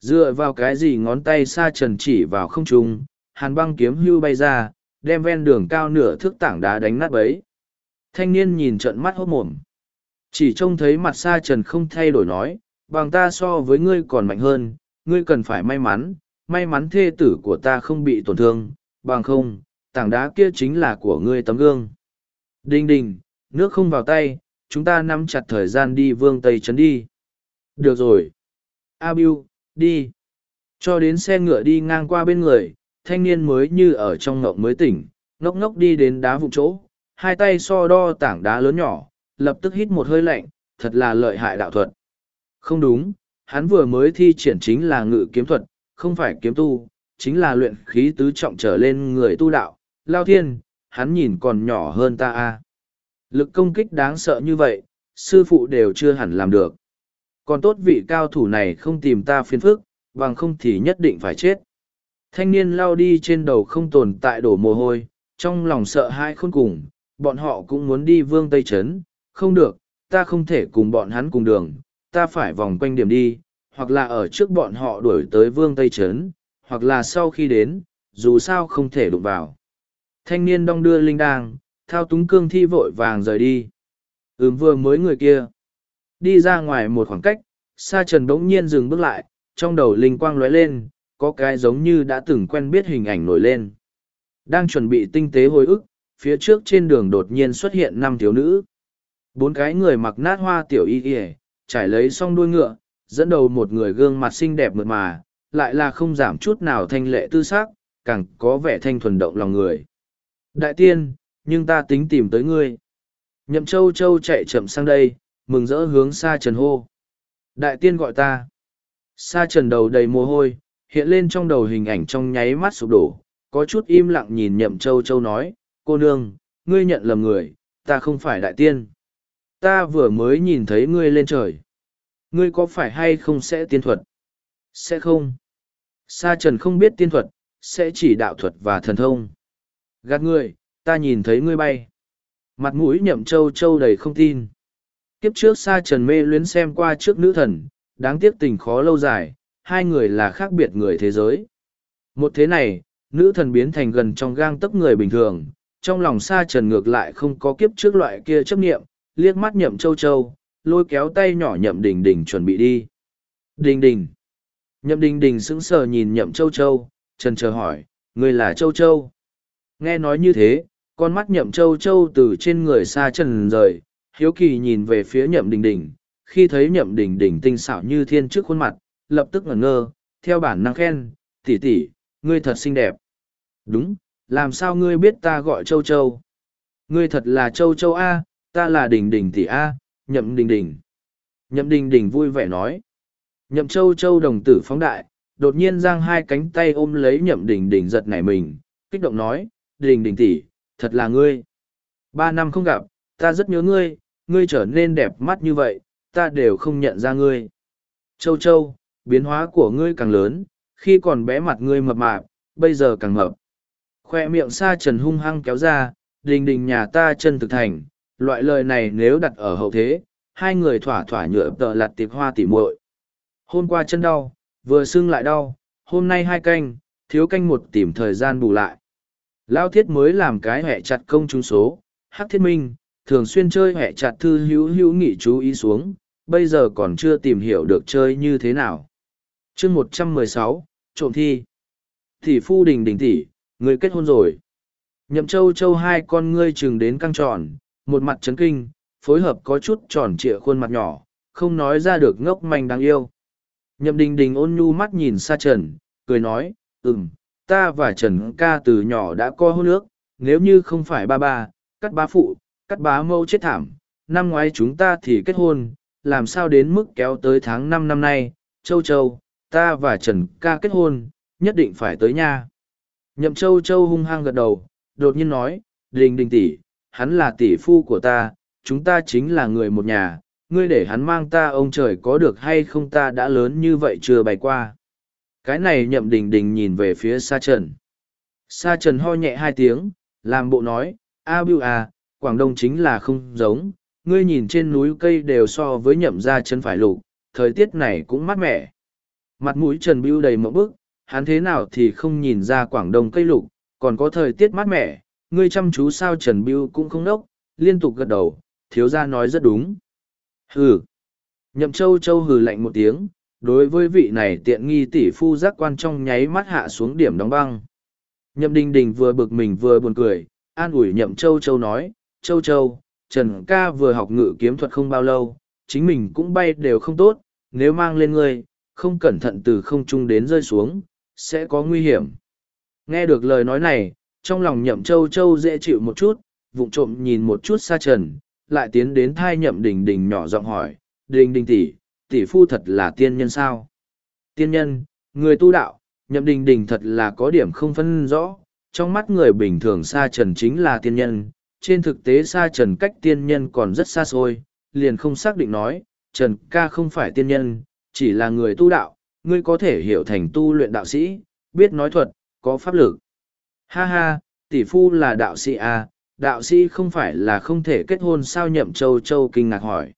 Dựa vào cái gì ngón tay xa trần chỉ vào không trung, hàn băng kiếm hưu bay ra đem ven đường cao nửa thước tảng đá đánh nát bấy. Thanh niên nhìn trận mắt hốt mồm. Chỉ trông thấy mặt xa trần không thay đổi nói, bằng ta so với ngươi còn mạnh hơn, ngươi cần phải may mắn may mắn thê tử của ta không bị tổn thương, bằng không, tảng đá kia chính là của ngươi tấm gương. Đinh đình nước không vào tay, chúng ta nắm chặt thời gian đi vương tây trấn đi. Được rồi. A biu đi. Cho đến xe ngựa đi ngang qua bên người thanh niên mới như ở trong ngộng mới tỉnh, ngốc ngốc đi đến đá vụ chỗ, hai tay so đo tảng đá lớn nhỏ, lập tức hít một hơi lạnh, thật là lợi hại đạo thuật. Không đúng, hắn vừa mới thi triển chính là ngự kiếm thuật, không phải kiếm tu, chính là luyện khí tứ trọng trở lên người tu đạo. Lao thiên, hắn nhìn còn nhỏ hơn ta a. Lực công kích đáng sợ như vậy, sư phụ đều chưa hẳn làm được. Còn tốt vị cao thủ này không tìm ta phiền phức, bằng không thì nhất định phải chết thanh niên lao đi trên đầu không tồn tại đổ mồ hôi trong lòng sợ hãi khôn cùng bọn họ cũng muốn đi vương tây trấn không được ta không thể cùng bọn hắn cùng đường ta phải vòng quanh điểm đi hoặc là ở trước bọn họ đuổi tới vương tây trấn hoặc là sau khi đến dù sao không thể đụng vào. Thanh niên đong đưa linh đang thao túng cương thi vội vàng rời đi. Ừm vừa mới người kia. Đi ra ngoài một khoảng cách sa trần bỗng nhiên dừng bước lại trong đầu linh quang lóe lên, có cái giống như đã từng quen biết hình ảnh nổi lên. Đang chuẩn bị tinh tế hồi ức, phía trước trên đường đột nhiên xuất hiện năm thiếu nữ. Bốn cái người mặc nát hoa tiểu y y, trải lấy xong đuôi ngựa, dẫn đầu một người gương mặt xinh đẹp mượt mà, lại là không giảm chút nào thanh lệ tư sắc, càng có vẻ thanh thuần động lòng người. Đại tiên, nhưng ta tính tìm tới ngươi. Nhậm châu châu chạy chậm sang đây, mừng rỡ hướng xa trần hô. Đại tiên gọi ta. Sa trần đầu đầy mồ hôi, hiện lên trong đầu hình ảnh trong nháy mắt sụp đổ, có chút im lặng nhìn nhậm châu châu nói, cô nương, ngươi nhận lầm người, ta không phải đại tiên. Ta vừa mới nhìn thấy ngươi lên trời. Ngươi có phải hay không sẽ tiên thuật? Sẽ không. Sa trần không biết tiên thuật, sẽ chỉ đạo thuật và thần thông. Gạt ngươi, ta nhìn thấy ngươi bay. Mặt mũi nhậm châu châu đầy không tin. Kiếp trước Sa trần mê luyến xem qua trước nữ thần, đáng tiếc tình khó lâu dài, hai người là khác biệt người thế giới. Một thế này, nữ thần biến thành gần trong gang tấc người bình thường, trong lòng Sa trần ngược lại không có kiếp trước loại kia chấp nghiệm, liếc mắt nhậm châu châu, lôi kéo tay nhỏ nhậm đình đình chuẩn bị đi. Đình đình. Nhậm đình đình sững sờ nhìn nhậm châu châu, trần chờ hỏi, người là châu châu. Nghe nói như thế, con mắt nhậm châu châu từ trên người xa trần rời, hiếu kỳ nhìn về phía nhậm đình đình, khi thấy nhậm đình đình tinh xảo như thiên trước khuôn mặt, lập tức ngẩn ngơ, theo bản năng khen, tỷ tỷ, ngươi thật xinh đẹp. Đúng, làm sao ngươi biết ta gọi châu châu? Ngươi thật là châu châu A, ta là đình đình tỷ A, nhậm đình đình. Nhậm đình đình vui vẻ nói. Nhậm châu châu đồng tử phóng đại, đột nhiên giang hai cánh tay ôm lấy nhậm đình đình giật nảy mình, kích động nói, đình đình tỷ, thật là ngươi. Ba năm không gặp, ta rất nhớ ngươi, ngươi trở nên đẹp mắt như vậy, ta đều không nhận ra ngươi. Châu châu, biến hóa của ngươi càng lớn, khi còn bé mặt ngươi mập mạp, bây giờ càng mập. Khoe miệng sa trần hung hăng kéo ra, đình đình nhà ta chân thực thành, loại lời này nếu đặt ở hậu thế, hai người thỏa thỏa nhựa tợ lặt tiệp hoa tỉ muội. Hôm qua chân đau, vừa sưng lại đau, hôm nay hai canh, thiếu canh một tìm thời gian bù lại. Lao thiết mới làm cái hẹ chặt công trung số, hắc thiết minh, thường xuyên chơi hẹ chặt thư hữu hữu nghị chú ý xuống, bây giờ còn chưa tìm hiểu được chơi như thế nào chương một trăm mười sáu trộm thi. Tỷ phu đình đình tỷ, người kết hôn rồi. Nhậm châu châu hai con ngươi chừng đến căng tròn, một mặt trấn kinh, phối hợp có chút tròn trịa khuôn mặt nhỏ, không nói ra được ngốc manh đáng yêu. Nhậm đình đình ôn nhu mắt nhìn xa trần, cười nói, ừm, ta và Trần ca từ nhỏ đã co hôn nước, nếu như không phải ba ba, cắt bá phụ, cắt bá mâu chết thảm, năm ngoái chúng ta thì kết hôn, làm sao đến mức kéo tới tháng năm năm nay, châu châu, ta và Trần ca kết hôn, nhất định phải tới nha. Nhậm châu châu hung hăng gật đầu, đột nhiên nói, đình đình tỷ, hắn là tỷ phu của ta, chúng ta chính là người một nhà, ngươi để hắn mang ta ông trời có được hay không ta đã lớn như vậy chưa bày qua. Cái này nhậm đình đình nhìn về phía Sa Trần. Sa Trần ho nhẹ hai tiếng, làm bộ nói, A Bưu à, Quảng Đông chính là không giống, ngươi nhìn trên núi cây đều so với nhậm ra chân phải lục, thời tiết này cũng mát mẻ. Mặt mũi Trần Bưu đầy mẫu bức, hắn thế nào thì không nhìn ra Quảng Đông cây lục, còn có thời tiết mát mẻ, ngươi chăm chú sao Trần Bưu cũng không đốc, liên tục gật đầu, thiếu gia nói rất đúng. Hừ. Nhậm châu châu hừ lạnh một tiếng, đối với vị này tiện nghi tỷ phu giác quan trong nháy mắt hạ xuống điểm đóng băng. Nhậm đình đình vừa bực mình vừa buồn cười, an ủi nhậm châu châu nói, châu châu, Trần ca vừa học ngự kiếm thuật không bao lâu, chính mình cũng bay đều không tốt, nếu mang lên ngươi, không cẩn thận từ không trung đến rơi xuống, sẽ có nguy hiểm. Nghe được lời nói này, trong lòng nhậm châu châu dễ chịu một chút, vụng trộm nhìn một chút xa trần, lại tiến đến thai nhậm đình đình nhỏ giọng hỏi, đình đình tỷ, tỷ phu thật là tiên nhân sao? Tiên nhân, người tu đạo, nhậm đình đình thật là có điểm không phân rõ, trong mắt người bình thường xa trần chính là tiên nhân, trên thực tế xa trần cách tiên nhân còn rất xa xôi, liền không xác định nói, trần ca không phải tiên nhân, chỉ là người tu đạo, ngươi có thể hiểu thành tu luyện đạo sĩ, biết nói thuật, có pháp lực. Ha ha, tỷ phu là đạo sĩ à, đạo sĩ không phải là không thể kết hôn sao nhậm châu châu kinh ngạc hỏi.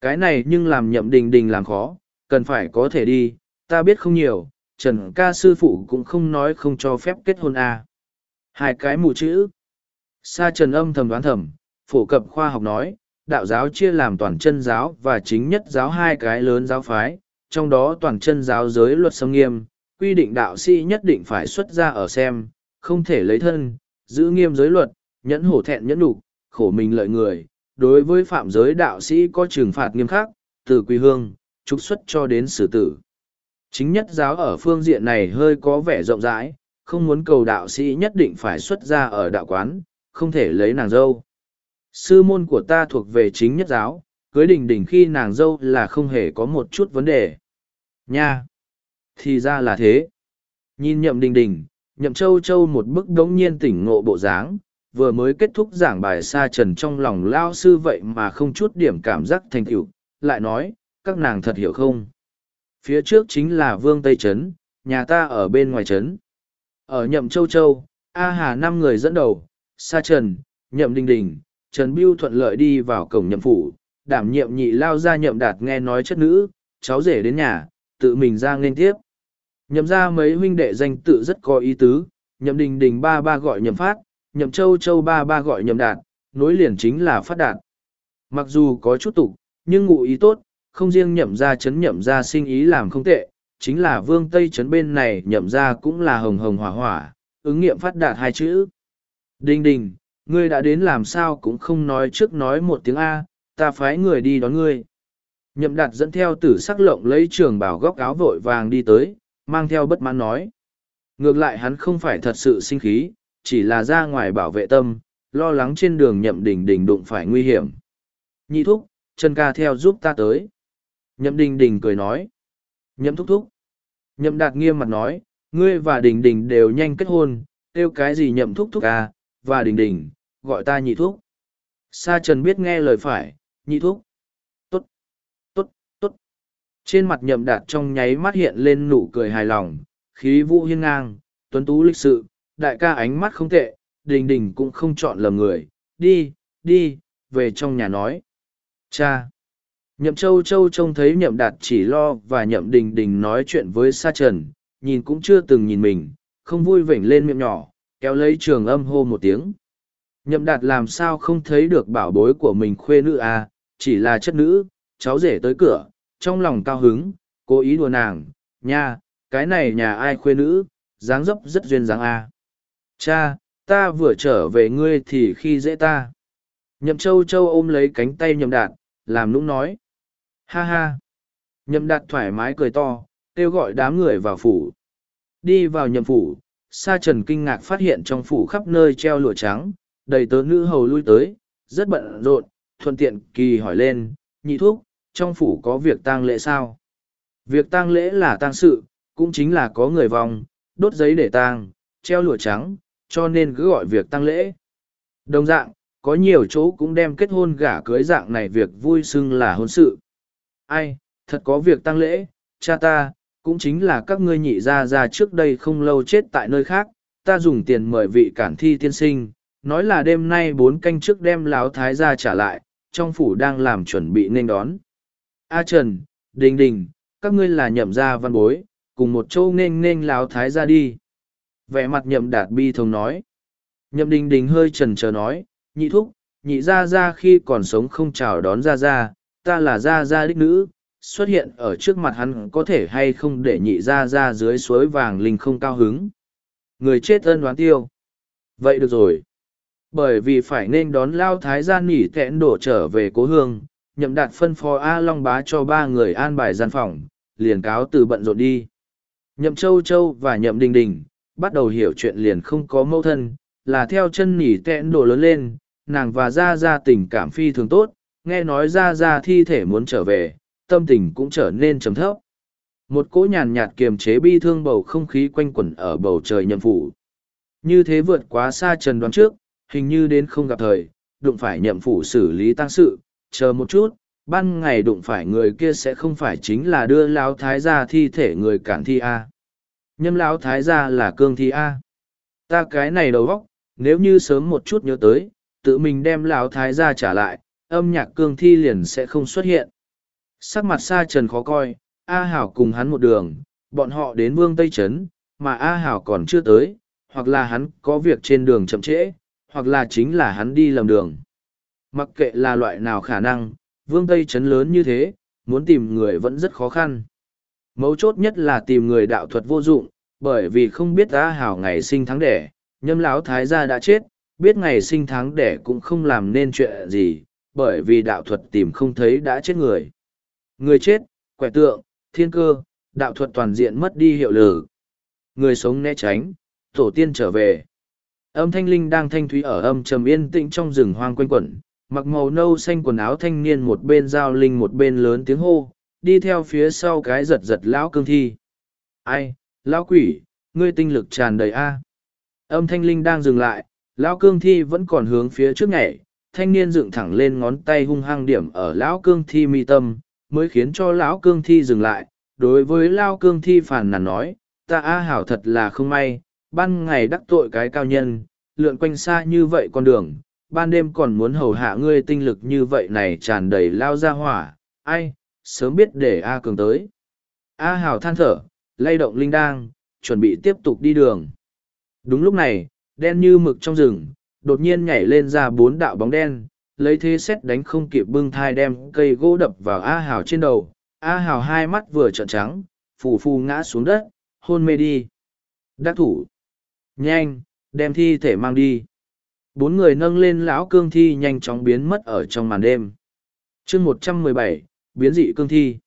Cái này nhưng làm nhậm đình đình làm khó, cần phải có thể đi, ta biết không nhiều, Trần ca sư phụ cũng không nói không cho phép kết hôn à. Hai cái mù chữ. Sa trần âm thầm đoán thầm, phổ cập khoa học nói, đạo giáo chia làm toàn chân giáo và chính nhất giáo hai cái lớn giáo phái, trong đó toàn chân giáo giới luật sâm nghiêm, quy định đạo sĩ nhất định phải xuất ra ở xem, không thể lấy thân, giữ nghiêm giới luật, nhẫn hổ thẹn nhẫn đủ, khổ mình lợi người. Đối với phạm giới đạo sĩ có trừng phạt nghiêm khắc, từ quy hương, trục xuất cho đến xử tử. Chính nhất giáo ở phương diện này hơi có vẻ rộng rãi, không muốn cầu đạo sĩ nhất định phải xuất ra ở đạo quán, không thể lấy nàng dâu. Sư môn của ta thuộc về chính nhất giáo, cưới đình đình khi nàng dâu là không hề có một chút vấn đề. Nha! Thì ra là thế. Nhìn nhậm đình đình, nhậm châu châu một bức đống nhiên tỉnh ngộ bộ dáng, vừa mới kết thúc giảng bài sa trần trong lòng lao sư vậy mà không chút điểm cảm giác thành tựu lại nói, các nàng thật hiểu không? Phía trước chính là Vương Tây Trấn, nhà ta ở bên ngoài trấn. Ở nhậm châu châu, A Hà năm người dẫn đầu, Sa Trần, nhậm đình đình, Trần Biêu thuận lợi đi vào cổng nhậm phủ, đảm nhiệm nhị lao ra nhậm đạt nghe nói chất nữ, cháu rể đến nhà, tự mình ra nên tiếp. Nhậm ra mấy huynh đệ danh tự rất có ý tứ, nhậm đình đình ba ba gọi nhậm phát, nhậm châu châu ba ba gọi nhậm đạt, nối liền chính là phát đạt. Mặc dù có chút tục, nhưng ngụ ý tốt, không riêng nhậm ra chấn nhậm ra sinh ý làm không tệ, chính là vương Tây chấn bên này nhậm ra cũng là hồng hồng hỏa hỏa, ứng nghiệm phát đạt hai chữ. Đình đình, ngươi đã đến làm sao cũng không nói trước nói một tiếng A, ta phái người đi đón ngươi. Nhậm đạt dẫn theo tử sắc lộng lấy trường bảo góc áo vội vàng đi tới, mang theo bất mãn nói. Ngược lại hắn không phải thật sự sinh khí, chỉ là ra ngoài bảo vệ tâm, lo lắng trên đường nhậm đình đình đụng phải nguy hiểm. Nhị thúc, chân ca theo giúp ta tới. Nhậm đình đình cười nói. Nhậm thúc thúc. Nhậm đạt nghiêm mặt nói, ngươi và đình đình đều nhanh kết hôn, kêu cái gì nhậm thúc thúc à, và đình đình, gọi ta nhị thúc. Sa trần biết nghe lời phải, nhị thúc. Trên mặt nhậm đạt trong nháy mắt hiện lên nụ cười hài lòng, khí vũ hiên ngang, tuấn tú lịch sự, đại ca ánh mắt không tệ, đình đình cũng không chọn lầm người, đi, đi, về trong nhà nói. Cha! Nhậm châu châu trông thấy nhậm đạt chỉ lo và nhậm đình đình nói chuyện với sa trần, nhìn cũng chưa từng nhìn mình, không vui vểnh lên miệng nhỏ, kéo lấy trường âm hô một tiếng. Nhậm đạt làm sao không thấy được bảo bối của mình khuê nữ à, chỉ là chất nữ, cháu rể tới cửa, trong lòng cao hứng, cố ý đùa nàng, nha, cái này nhà ai khuê nữ, dáng dấp rất duyên dáng à. Cha, ta vừa trở về ngươi thì khi dễ ta. Nhậm châu châu ôm lấy cánh tay nhậm đạt, làm nũng nói. Ha ha. Nhậm đạt thoải mái cười to, kêu gọi đám người vào phủ. Đi vào nhậm phủ, sa trần kinh ngạc phát hiện trong phủ khắp nơi treo lụa trắng, đầy tớ nữ hầu lui tới, rất bận rộn, thuận tiện kỳ hỏi lên, nhị thuốc, trong phủ có việc tang lễ sao? Việc tang lễ là tang sự, cũng chính là có người vong, đốt giấy để tang, treo lụa trắng, cho nên cứ gọi việc tang lễ. Đồng dạng, có nhiều chỗ cũng đem kết hôn gả cưới dạng này việc vui xưng là hôn sự. Ai, thật có việc tang lễ, cha ta, cũng chính là các ngươi nhị ra ra trước đây không lâu chết tại nơi khác, ta dùng tiền mời vị cản thi tiên sinh, nói là đêm nay bốn canh trước đem láo thái ra trả lại, trong phủ đang làm chuẩn bị nên đón. A Trần, Đình Đình, các ngươi là nhậm gia văn bối, cùng một châu nên nên láo thái ra đi. Vẻ mặt nhậm đạt bi thông nói. Nhậm Đình Đình hơi trần chờ nói, nhị thúc, nhị ra ra khi còn sống không chào đón ra ra, ta là ra ra đích nữ, xuất hiện ở trước mặt hắn có thể hay không để nhị ra ra dưới suối vàng linh không cao hứng. Người chết ân đoán tiêu. Vậy được rồi. Bởi vì phải nên đón lao thái gia nỉ thẹn đổ trở về cố hương, nhậm đạt phân phó A Long bá cho ba người an bài gian phòng, liền cáo từ bận rộn đi. Nhậm châu châu và nhậm đình đình, bắt đầu hiểu chuyện liền không có mâu thân, là theo chân nỉ tẹn đổ lớn lên, nàng và Gia Gia tình cảm phi thường tốt, nghe nói Gia Gia thi thể muốn trở về, tâm tình cũng trở nên trầm thấp. Một cỗ nhàn nhạt kiềm chế bi thương bầu không khí quanh quẩn ở bầu trời nhậm phủ. Như thế vượt quá xa trần đoán trước, hình như đến không gặp thời, đụng phải nhậm phủ xử lý tăng sự, chờ một chút, ban ngày đụng phải người kia sẽ không phải chính là đưa lão thái gia thi thể người cản thi A. Nhâm lão thái gia là cương thi A. Ta cái này đầu góc, nếu như sớm một chút nhớ tới, tự mình đem lão thái gia trả lại, âm nhạc cương thi liền sẽ không xuất hiện. Sắc mặt sa trần khó coi, A Hảo cùng hắn một đường, bọn họ đến vương Tây Trấn, mà A Hảo còn chưa tới, hoặc là hắn có việc trên đường chậm trễ, hoặc là chính là hắn đi lầm đường. Mặc kệ là loại nào khả năng, vương Tây Trấn lớn như thế, muốn tìm người vẫn rất khó khăn. Mấu chốt nhất là tìm người đạo thuật vô dụng, bởi vì không biết A Hảo ngày sinh tháng đẻ, nhâm lão thái gia đã chết, biết ngày sinh tháng đẻ cũng không làm nên chuyện gì, bởi vì đạo thuật tìm không thấy đã chết người. Người chết, quẻ tượng, thiên cơ, đạo thuật toàn diện mất đi hiệu lực. Người sống né tránh, tổ tiên trở về. Âm thanh linh đang thanh thúy ở âm trầm yên tĩnh trong rừng hoang quanh quẩn, mặc màu nâu xanh quần áo thanh niên một bên giao linh một bên lớn tiếng hô, đi theo phía sau cái giật giật lão cương thi. Ai, lão quỷ, ngươi tinh lực tràn đầy a. Âm thanh linh đang dừng lại, lão cương thi vẫn còn hướng phía trước nhảy, thanh niên dựng thẳng lên ngón tay hung hăng điểm ở lão cương thi mi tâm, mới khiến cho lão cương thi dừng lại. Đối với lão cương thi phản nàn nói, ta a hảo thật là không may, ban ngày đắc tội cái cao nhân, lượn quanh xa như vậy con đường, ban đêm còn muốn hầu hạ ngươi tinh lực như vậy này tràn đầy lao ra hỏa, ai, sớm biết để A cường tới. A hào than thở, lay động linh đang, chuẩn bị tiếp tục đi đường. Đúng lúc này, đen như mực trong rừng, đột nhiên nhảy lên ra bốn đạo bóng đen, lấy thế xét đánh không kịp bưng thai đem cây gỗ đập vào A hào trên đầu. A hào hai mắt vừa trợn trắng, phù phù ngã xuống đất, hôn mê đi. Đắc thủ. Nhanh, đem thi thể mang đi. Bốn người nâng lên lão cương thi nhanh chóng biến mất ở trong màn đêm. chương một trăm mười bảy biến dị cương thi.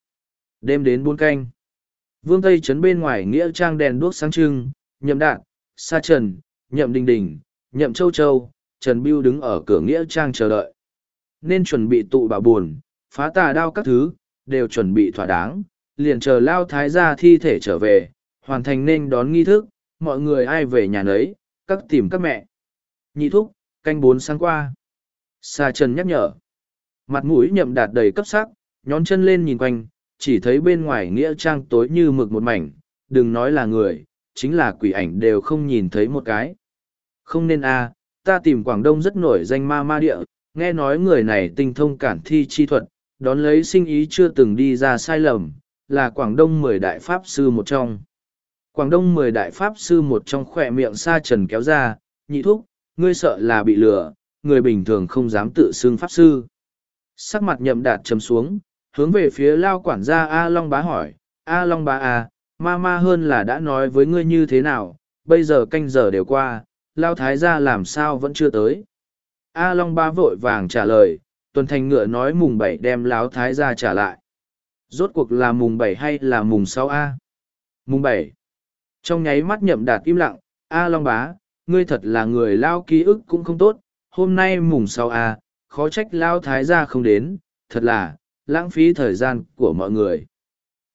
Đêm đến bốn canh. Vương Tây trấn bên ngoài nghĩa trang đèn đuốc sáng trưng, nhậm đạn, sa trần, nhậm đình đình, nhậm châu châu, trần biêu đứng ở cửa nghĩa trang chờ đợi. Nên chuẩn bị tụ bảo buồn, phá tà đao các thứ, đều chuẩn bị thỏa đáng, liền chờ lao thái gia thi thể trở về, hoàn thành nên đón nghi thức, mọi người ai về nhà nấy, các tìm các mẹ. Nhị thúc, canh bốn sáng qua. Sa trần nhắc nhở. Mặt mũi nhậm đạt đầy cấp sắc, nhón chân lên nhìn quanh, chỉ thấy bên ngoài nghĩa trang tối như mực một mảnh, đừng nói là người, chính là quỷ ảnh đều không nhìn thấy một cái. Không nên a, ta tìm Quảng Đông rất nổi danh ma ma địa, nghe nói người này tinh thông cản thi chi thuật, đón lấy sinh ý chưa từng đi ra sai lầm, là Quảng Đông mười đại pháp sư một trong. Quảng Đông mười đại pháp sư một trong khỏe miệng sa trần kéo ra, nhị thúc, ngươi sợ là bị lừa, người bình thường không dám tự xưng pháp sư. Sắc mặt nhậm đạt chấm xuống, hướng về phía lao quản gia A Long bá hỏi, A Long bá à, ma ma hơn là đã nói với ngươi như thế nào, bây giờ canh giờ đều qua, lao thái gia làm sao vẫn chưa tới. A Long bá vội vàng trả lời, tuần thành ngựa nói mùng bảy đem láo thái gia trả lại. Rốt cuộc là mùng bảy hay là mùng sáu A? Mùng bảy. Trong nháy mắt nhậm đạt im lặng, A Long bá, ngươi thật là người lao ký ức cũng không tốt, hôm nay mùng sáu à? khó trách lao thái gia không đến, thật là, lãng phí thời gian của mọi người.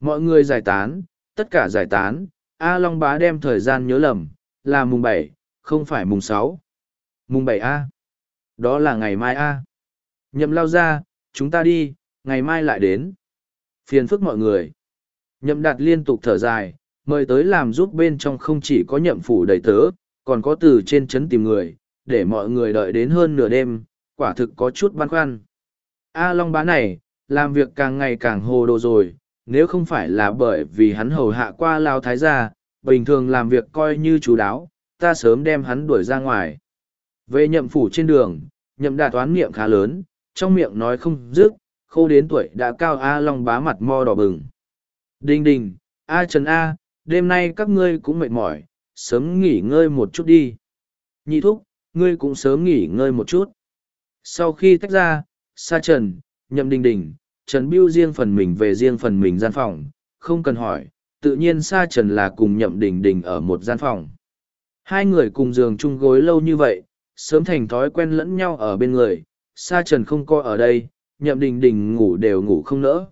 Mọi người giải tán, tất cả giải tán, A Long bá đem thời gian nhớ lầm, là mùng bảy, không phải mùng sáu. Mùng bảy A. Đó là ngày mai A. Nhậm lao ra, chúng ta đi, ngày mai lại đến. Phiền phức mọi người. Nhậm đạt liên tục thở dài, mời tới làm giúp bên trong không chỉ có nhậm phủ đầy tớ, còn có từ trên trấn tìm người, để mọi người đợi đến hơn nửa đêm, quả thực có chút băn khoăn. A Long bá này, làm việc càng ngày càng hồ đồ rồi, nếu không phải là bởi vì hắn hầu hạ qua Lao Thái gia, bình thường làm việc coi như chú đáo, ta sớm đem hắn đuổi ra ngoài. Về nhậm phủ trên đường, nhậm đạt toán miệng khá lớn, trong miệng nói không dứt, khô đến tuổi đã cao A Long bá mặt mo đỏ bừng. Đinh đình, A Trần A, đêm nay các ngươi cũng mệt mỏi, sớm nghỉ ngơi một chút đi. Nhị thúc, ngươi cũng sớm nghỉ ngơi một chút. Sau khi tách ra, Sa Trần, Nhậm Đình Đình, Trần Biêu riêng phần mình về riêng phần mình gian phòng, không cần hỏi, tự nhiên Sa Trần là cùng Nhậm Đình Đình ở một gian phòng. Hai người cùng giường chung gối lâu như vậy, sớm thành thói quen lẫn nhau ở bên người, Sa Trần không coi ở đây, Nhậm Đình Đình ngủ đều ngủ không nỡ.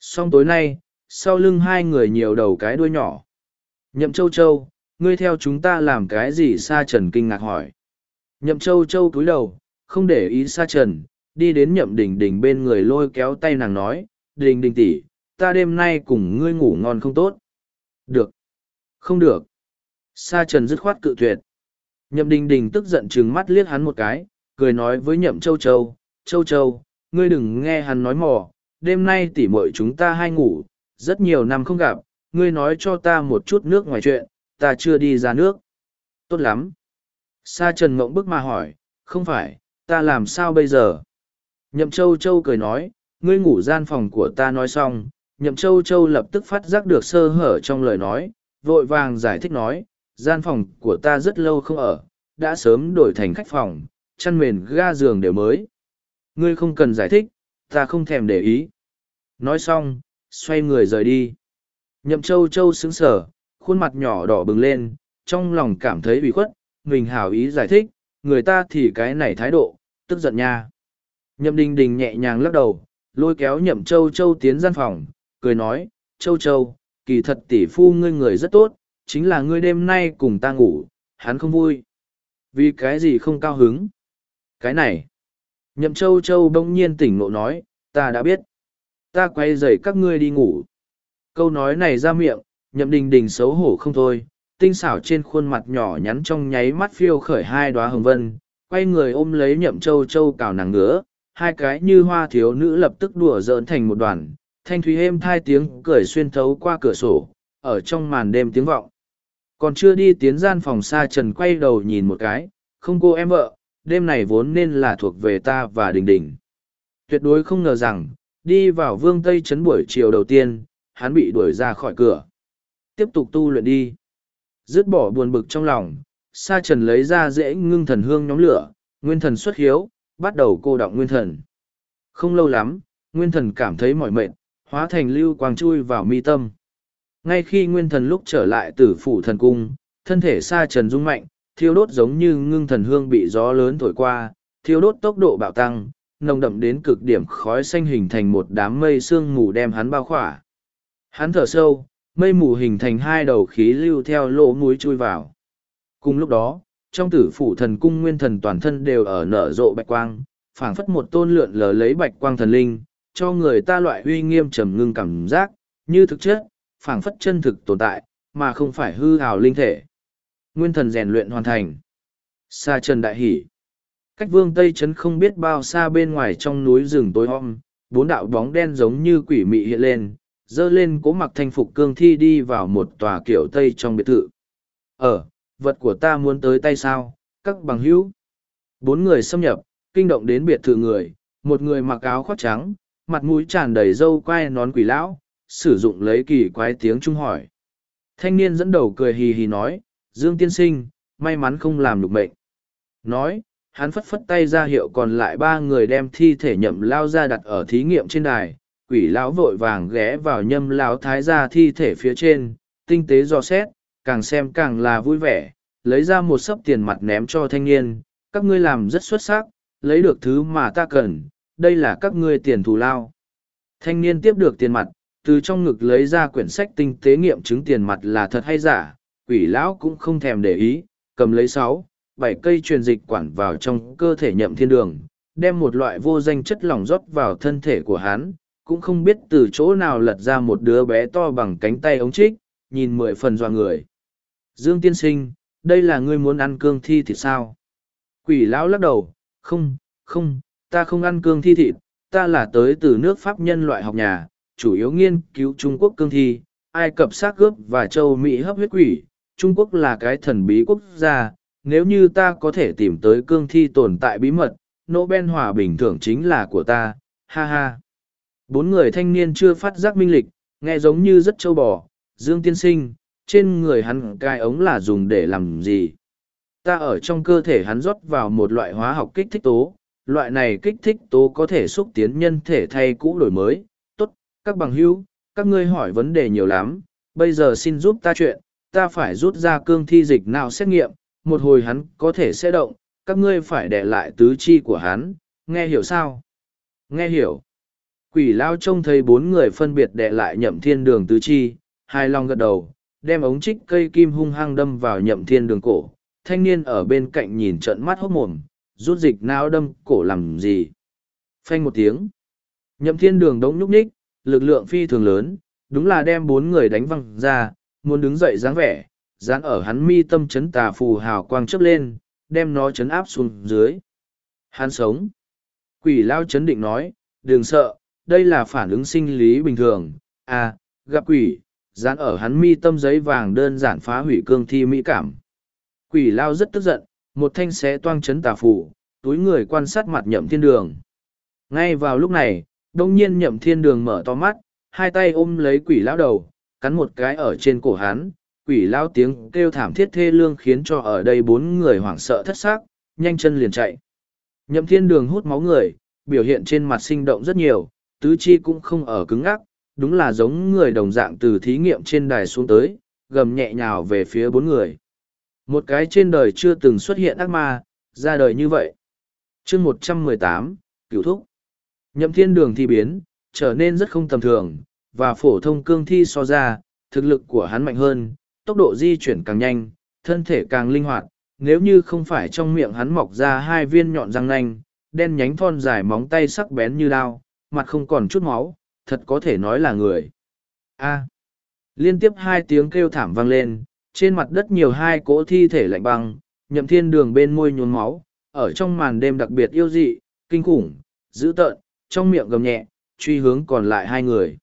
Xong tối nay, sau lưng hai người nhiều đầu cái đuôi nhỏ. Nhậm Châu Châu, ngươi theo chúng ta làm cái gì Sa Trần kinh ngạc hỏi. Nhậm Châu Châu cúi đầu, không để ý Sa Trần, đi đến Nhậm Đình Đình bên người lôi kéo tay nàng nói, Đình Đình tỷ, ta đêm nay cùng ngươi ngủ ngon không tốt. Được. Không được. Sa Trần dứt khoát cự tuyệt. Nhậm Đình Đình tức giận trừng mắt liếc hắn một cái, cười nói với Nhậm Châu Châu, Châu Châu, ngươi đừng nghe hắn nói mò, đêm nay tỉ muội chúng ta hai ngủ, rất nhiều năm không gặp, ngươi nói cho ta một chút nước ngoài chuyện, ta chưa đi ra nước. Tốt lắm. Sa Trần Mộng bức mà hỏi, không phải, ta làm sao bây giờ? Nhậm Châu Châu cười nói, ngươi ngủ gian phòng của ta nói xong, nhậm châu châu lập tức phát giác được sơ hở trong lời nói vội vàng giải thích nói gian phòng của ta rất lâu không ở đã sớm đổi thành khách phòng chăn mền ga giường đều mới ngươi không cần giải thích ta không thèm để ý nói xong xoay người rời đi nhậm châu châu sững sờ khuôn mặt nhỏ đỏ bừng lên, trong lòng cảm thấy bị khuất, mình hảo ý giải thích, người ta thì cái này thái độ, tức giận nha. Nhậm đình đình nhẹ nhàng lắc đầu, lôi kéo nhậm châu châu tiến gian phòng, cười nói, châu châu, kỳ thật tỷ phu ngươi người rất tốt, chính là ngươi đêm nay cùng ta ngủ, hắn không vui. Vì cái gì không cao hứng? Cái này. Nhậm châu châu bỗng nhiên tỉnh ngộ nói, ta đã biết. Ta quay dậy các ngươi đi ngủ. Câu nói này ra miệng nhậm đình đình xấu hổ không thôi, tinh xảo trên khuôn mặt nhỏ nhắn trong nháy mắt phiêu khởi hai đoá hồng vân, quay người ôm lấy nhậm châu châu cào nàng ngứa, hai cái như hoa thiếu nữ lập tức đùa giỡn thành một đoàn, thanh thúy êm thai tiếng cười xuyên thấu qua cửa sổ, ở trong màn đêm tiếng vọng. Còn chưa đi tiến gian phòng xa trần quay đầu nhìn một cái, không cô em vợ, đêm này vốn nên là thuộc về ta và đình đình. Tuyệt đối không ngờ rằng, đi vào vương tây trấn buổi chiều đầu tiên, hắn bị đuổi ra khỏi cửa tiếp tục tu luyện đi. Dứt bỏ buồn bực trong lòng, sa trần lấy ra dễ ngưng thần hương nhóm lửa, nguyên thần xuất hiếu, bắt đầu cô đọng nguyên thần. Không lâu lắm, nguyên thần cảm thấy mỏi mệt, hóa thành lưu quang chui vào mi tâm. Ngay khi nguyên thần lúc trở lại từ phủ thần cung, thân thể sa trần rung mạnh, thiêu đốt giống như ngưng thần hương bị gió lớn thổi qua, thiêu đốt tốc độ bạo tăng, nồng đậm đến cực điểm khói xanh hình thành một đám mây sương mù đem hắn bao khỏa. Hắn thở sâu mây mù hình thành hai đầu khí lưu theo lỗ mũi chui vào. Cùng lúc đó, trong tử phủ thần cung nguyên thần toàn thân đều ở nở rộ bạch quang, phảng phất một tôn lượn lờ lấy bạch quang thần linh, cho người ta loại uy nghiêm trầm ngưng cảm giác, như thực chất, phảng phất chân thực tồn tại, mà không phải hư hào linh thể. Nguyên thần rèn luyện hoàn thành. Sa trần đại hỷ. Cách vương tây trấn không biết bao xa bên ngoài trong núi rừng tối om, bốn đạo bóng đen giống như quỷ mị hiện lên dơ lên cố mặc thanh phục cương thi đi vào một tòa kiểu tây trong biệt thự. Ở ờ, vật của ta muốn tới tay sao? Các bằng hữu. Bốn người xâm nhập kinh động đến biệt thự người. Một người mặc áo khoác trắng mặt mũi tràn đầy râu quai nón quỷ lão sử dụng lấy kỳ quái tiếng trung hỏi. Thanh niên dẫn đầu cười hì hì nói dương tiên sinh may mắn không làm được mệnh. Nói hắn phất phất tay ra hiệu còn lại ba người đem thi thể nhậm lao ra đặt ở thí nghiệm trên đài quỷ lão vội vàng ghé vào nhâm lão thái ra thi thể phía trên, tinh tế dò xét, càng xem càng là vui vẻ, lấy ra một sấp tiền mặt ném cho thanh niên, các ngươi làm rất xuất sắc, lấy được thứ mà ta cần, đây là các ngươi tiền thù lao. Thanh niên tiếp được tiền mặt, từ trong ngực lấy ra quyển sách tinh tế nghiệm chứng tiền mặt là thật hay giả, quỷ lão cũng không thèm để ý, cầm lấy sáu, bảy cây truyền dịch quản vào trong cơ thể nhậm thiên đường, đem một loại vô danh chất lỏng rót vào thân thể của hắn cũng không biết từ chỗ nào lật ra một đứa bé to bằng cánh tay ống trích, nhìn mười phần dọa người. Dương tiên sinh, đây là ngươi muốn ăn cương thi thịt sao? Quỷ lão lắc đầu, không không, ta không ăn cương thi thịt, ta là tới từ nước pháp nhân loại học nhà, chủ yếu nghiên cứu trung quốc cương thi, ai cập xác cướp và châu mỹ hấp huyết quỷ, trung quốc là cái thần bí quốc gia, nếu như ta có thể tìm tới cương thi tồn tại bí mật nobel hòa bình thường chính là của ta, ha ha bốn người thanh niên chưa phát giác minh lịch, nghe giống như rất châu bò. Dương tiên sinh, trên người hắn cai ống là dùng để làm gì? Ta ở trong cơ thể hắn rót vào một loại hóa học kích thích tố. Loại này kích thích tố có thể xúc tiến nhân thể thay cũ đổi mới. Tốt, các bằng hữu, các ngươi hỏi vấn đề nhiều lắm. Bây giờ xin giúp ta chuyện. Ta phải rút ra cương thi dịch nào xét nghiệm. Một hồi hắn có thể sẽ động. Các ngươi phải để lại tứ chi của hắn. Nghe hiểu sao? Nghe hiểu quỷ lao trông thấy bốn người phân biệt đệ lại nhậm thiên đường tứ chi hai long gật đầu, đem ống trích cây kim hung hăng đâm vào nhậm thiên đường cổ. Thanh niên ở bên cạnh nhìn trận mắt hốc mồm, rút dịch não đâm cổ làm gì? Phanh một tiếng. Nhậm thiên đường đống nhúc ních lực lượng phi thường lớn, đúng là đem bốn người đánh văng ra, muốn đứng dậy dáng vẻ, dán ở hắn mi tâm chấn tà phù hào quang chớp lên, đem nó chấn áp xuống dưới. Hắn sống. Quỷ lao chấn định nói, đừng sợ đây là phản ứng sinh lý bình thường. À gặp quỷ dán ở hắn mi tâm giấy vàng đơn giản phá hủy cương thi mỹ cảm. Quỷ lao rất tức giận một thanh xé toang chấn tà phủ túi người quan sát mặt nhậm thiên đường. Ngay vào lúc này đông nhiên nhậm thiên đường mở to mắt hai tay ôm lấy quỷ lão đầu, cắn một cái ở trên cổ hắn, quỷ lão tiếng kêu thảm thiết thê lương khiến cho ở đây bốn người hoảng sợ thất xác, nhanh chân liền chạy. Nhậm thiên đường hút máu người, biểu hiện trên mặt sinh động rất nhiều, tứ chi cũng không ở cứng ngắc, đúng là giống người đồng dạng từ thí nghiệm trên đài xuống tới, gầm nhẹ nhào về phía bốn người. Một cái trên đời chưa từng xuất hiện ác ma, ra đời như vậy. chương một trăm mười tám cửu thúc. Nhậm thiên đường thi biến, trở nên rất không tầm thường, và phổ thông cương thi so ra, thực lực của hắn mạnh hơn, tốc độ di chuyển càng nhanh, thân thể càng linh hoạt, nếu như không phải trong miệng hắn mọc ra hai viên nhọn răng nanh, đen nhánh thon dài móng tay sắc bén như đao, mặt không còn chút máu, thật có thể nói là người. A. Liên tiếp hai tiếng kêu thảm vang lên, trên mặt đất nhiều hai cỗ thi thể lạnh băng, nhậm thiên đường bên môi nhuốm máu, ở trong màn đêm đặc biệt yêu dị, kinh khủng, dữ tợn, trong miệng gầm nhẹ, truy hướng còn lại hai người.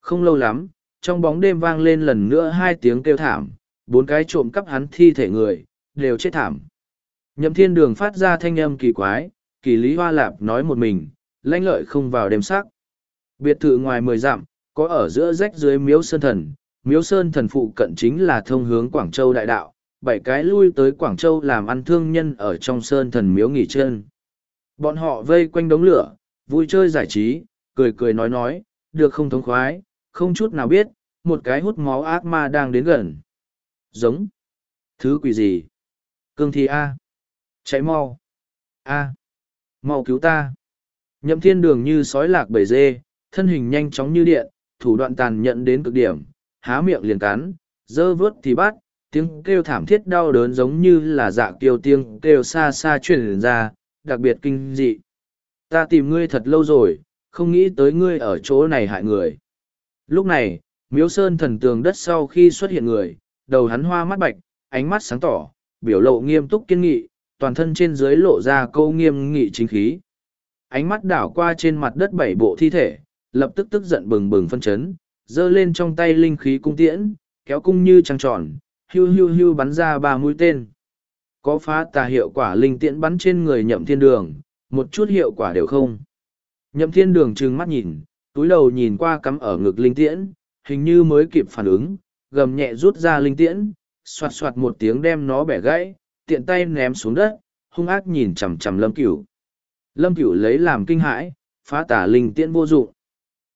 Không lâu lắm, trong bóng đêm vang lên lần nữa hai tiếng kêu thảm, bốn cái trộm cắp hắn thi thể người, đều chết thảm. Nhậm thiên đường phát ra thanh âm kỳ quái, kỳ lý hoa lạp nói một mình, lãnh lợi không vào đêm sắc. Biệt thự ngoài mười dặm, có ở giữa rách dưới miếu sơn thần, miếu sơn thần phụ cận chính là thông hướng Quảng Châu đại đạo, bảy cái lui tới Quảng Châu làm ăn thương nhân ở trong sơn thần miếu nghỉ chân. Bọn họ vây quanh đống lửa, vui chơi giải trí, cười cười nói nói, được không thống khoái, không chút nào biết, một cái hút máu ác ma đang đến gần. Giống. Thứ quỷ gì? Cương thi A. Chạy mau. A. Mau cứu ta. Nhậm thiên đường như sói lạc bầy dê, thân hình nhanh chóng như điện, thủ đoạn tàn nhẫn đến cực điểm, há miệng liền cắn, dơ vớt thì bắt, tiếng kêu thảm thiết đau đớn giống như là dạ kiều tiếng kêu xa xa truyền ra, đặc biệt kinh dị. Ta tìm ngươi thật lâu rồi, không nghĩ tới ngươi ở chỗ này hại người. Lúc này, miếu sơn thần tường đất sau khi xuất hiện người, đầu hắn hoa mắt bạch, ánh mắt sáng tỏ, biểu lộ nghiêm túc kiên nghị, toàn thân trên dưới lộ ra câu nghiêm nghị chính khí. Ánh mắt đảo qua trên mặt đất bảy bộ thi thể, lập tức tức giận bừng bừng phân chấn, giơ lên trong tay linh khí cung tiễn, kéo cung như trăng tròn, hưu hưu hưu bắn ra ba mũi tên. Có phá tà hiệu quả linh tiễn bắn trên người nhậm thiên đường, một chút hiệu quả đều không. Nhậm thiên đường trừng mắt nhìn, túi đầu nhìn qua cắm ở ngực linh tiễn, hình như mới kịp phản ứng, gầm nhẹ rút ra linh tiễn, soạt soạt một tiếng đem nó bẻ gãy, tiện tay ném xuống đất, hung ác nhìn chằm chằm lâm cửu. Lâm cửu lấy làm kinh hãi, phá tả linh tiễn vô dụng.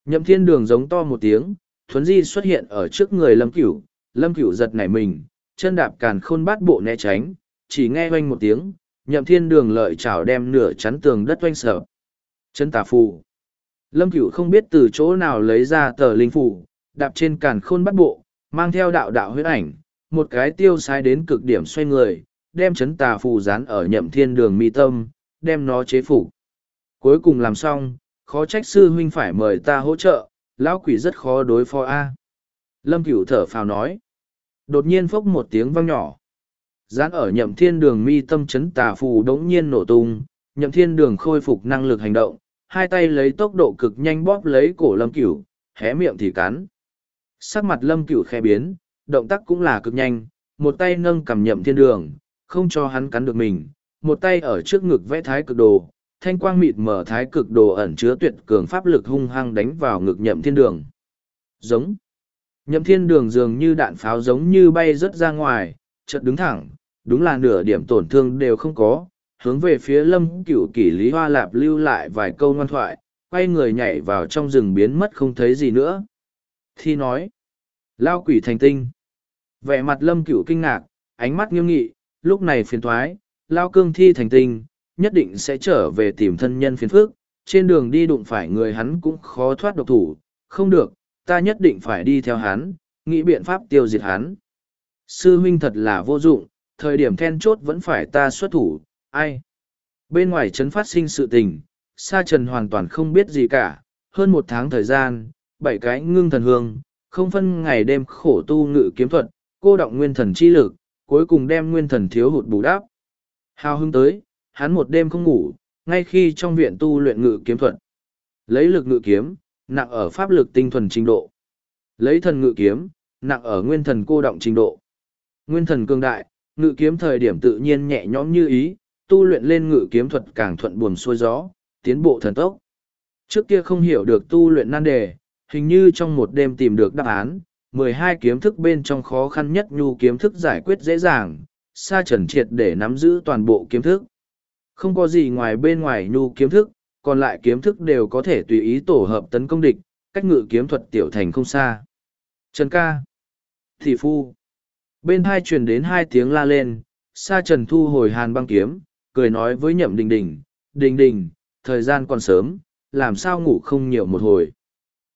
Nhậm thiên đường giống to một tiếng, thuấn di xuất hiện ở trước người lâm cửu, lâm cửu giật nảy mình, chân đạp càn khôn bát bộ né tránh, chỉ nghe oanh một tiếng, nhậm thiên đường lợi chảo đem nửa chắn tường đất oanh sợ. Chân tà phù. Lâm cửu không biết từ chỗ nào lấy ra tờ linh phù, đạp trên càn khôn bát bộ, mang theo đạo đạo huyết ảnh, một cái tiêu sai đến cực điểm xoay người, đem chấn tà phù dán ở nhậm thiên đường mi tâm, đem nó chế phục. Cuối cùng làm xong, khó trách sư huynh phải mời ta hỗ trợ, lão quỷ rất khó đối phó a. Lâm cửu thở phào nói. Đột nhiên phốc một tiếng vang nhỏ. Dán ở nhậm thiên đường mi tâm chấn tà phù đống nhiên nổ tung, nhậm thiên đường khôi phục năng lực hành động, hai tay lấy tốc độ cực nhanh bóp lấy cổ lâm cửu, hé miệng thì cắn. Sắc mặt lâm cửu khe biến, động tác cũng là cực nhanh, một tay nâng cầm nhậm thiên đường, không cho hắn cắn được mình, một tay ở trước ngực vẽ thái cực đồ, thanh quang mịt mở thái cực đồ ẩn chứa tuyệt cường pháp lực hung hăng đánh vào ngực nhậm thiên đường. Giống. Nhậm thiên đường dường như đạn pháo giống như bay rớt ra ngoài, chợt đứng thẳng, đúng là nửa điểm tổn thương đều không có, hướng về phía lâm cửu kỷ lý hoa lạp lưu lại vài câu ngoan thoại, quay người nhảy vào trong rừng biến mất không thấy gì nữa. Thi nói. Lao quỷ thành tinh. Vẻ mặt lâm cửu kinh ngạc, ánh mắt nghiêm nghị, lúc này phiền thoái, Lao cương thi thành tinh, nhất định sẽ trở về tìm thân nhân phiền phước, trên đường đi đụng phải người hắn cũng khó thoát độc thủ, không được, ta nhất định phải đi theo hắn, nghĩ biện pháp tiêu diệt hắn. Sư huynh thật là vô dụng, thời điểm then chốt vẫn phải ta xuất thủ, ai? Bên ngoài trấn phát sinh sự tình, Sa Trần hoàn toàn không biết gì cả, hơn một tháng thời gian, bảy cái ngưng thần hương, không phân ngày đêm khổ tu ngự kiếm thuật, cô động nguyên thần chi lực, cuối cùng đem nguyên thần thiếu hụt bù đắp. Hào hứng tới, hắn một đêm không ngủ, ngay khi trong viện tu luyện ngự kiếm thuật. Lấy lực ngự kiếm, nặng ở pháp lực tinh thuần trình độ. Lấy thần ngự kiếm, nặng ở nguyên thần cô động trình độ. Nguyên thần cương đại, ngự kiếm thời điểm tự nhiên nhẹ nhõm như ý, tu luyện lên ngự kiếm thuật càng thuận buồm xuôi gió, tiến bộ thần tốc. Trước kia không hiểu được tu luyện nan đề, hình như trong một đêm tìm được đáp án, mười hai kiếm thức bên trong khó khăn nhất nhu kiếm thức giải quyết dễ dàng, sa trần triệt để nắm giữ toàn bộ kiếm thức. Không có gì ngoài bên ngoài nhu kiếm thức, còn lại kiếm thức đều có thể tùy ý tổ hợp tấn công địch, cách ngự kiếm thuật tiểu thành không xa. Trần ca. Thị phu. Bên hai truyền đến hai tiếng la lên, sa trần thu hồi hàn băng kiếm, cười nói với nhậm đình đình, đình đình, thời gian còn sớm, làm sao ngủ không nhiều một hồi.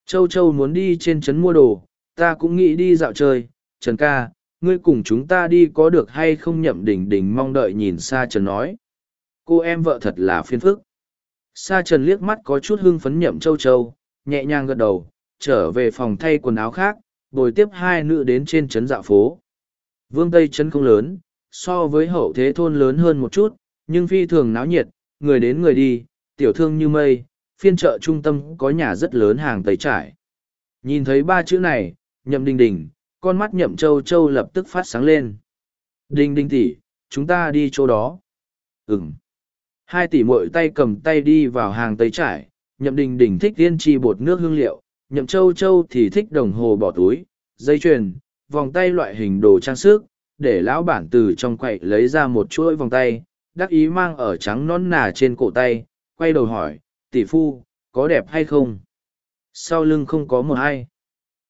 Châu Châu muốn đi trên trấn mua đồ, ta cũng nghĩ đi dạo chơi, Trần ca, ngươi cùng chúng ta đi có được hay không nhậm đình đình mong đợi nhìn xa Trần nói. Cô em vợ thật là phiền phức. Sa Trần liếc mắt có chút hưng phấn nhậm Châu Châu, nhẹ nhàng gật đầu, trở về phòng thay quần áo khác, bồi tiếp hai nữ đến trên trấn dạo phố. Vương Tây trấn không lớn, so với hậu thế thôn lớn hơn một chút, nhưng phi thường náo nhiệt, người đến người đi, tiểu thương như mây, phiên chợ trung tâm có nhà rất lớn hàng tây trải. Nhìn thấy ba chữ này, nhậm đình đình, con mắt nhậm châu châu lập tức phát sáng lên. Đinh Đinh tỷ, chúng ta đi chỗ đó. Ừm. Hai tỷ muội tay cầm tay đi vào hàng tây trải, nhậm đình đình thích tiên tri bột nước hương liệu, nhậm châu châu thì thích đồng hồ bỏ túi, dây chuyền, vòng tay loại hình đồ trang sức, để lão bản từ trong quậy lấy ra một chuỗi vòng tay, đắc ý mang ở trắng non nà trên cổ tay, quay đầu hỏi, tỷ phu, có đẹp hay không? Sau lưng không có một ai.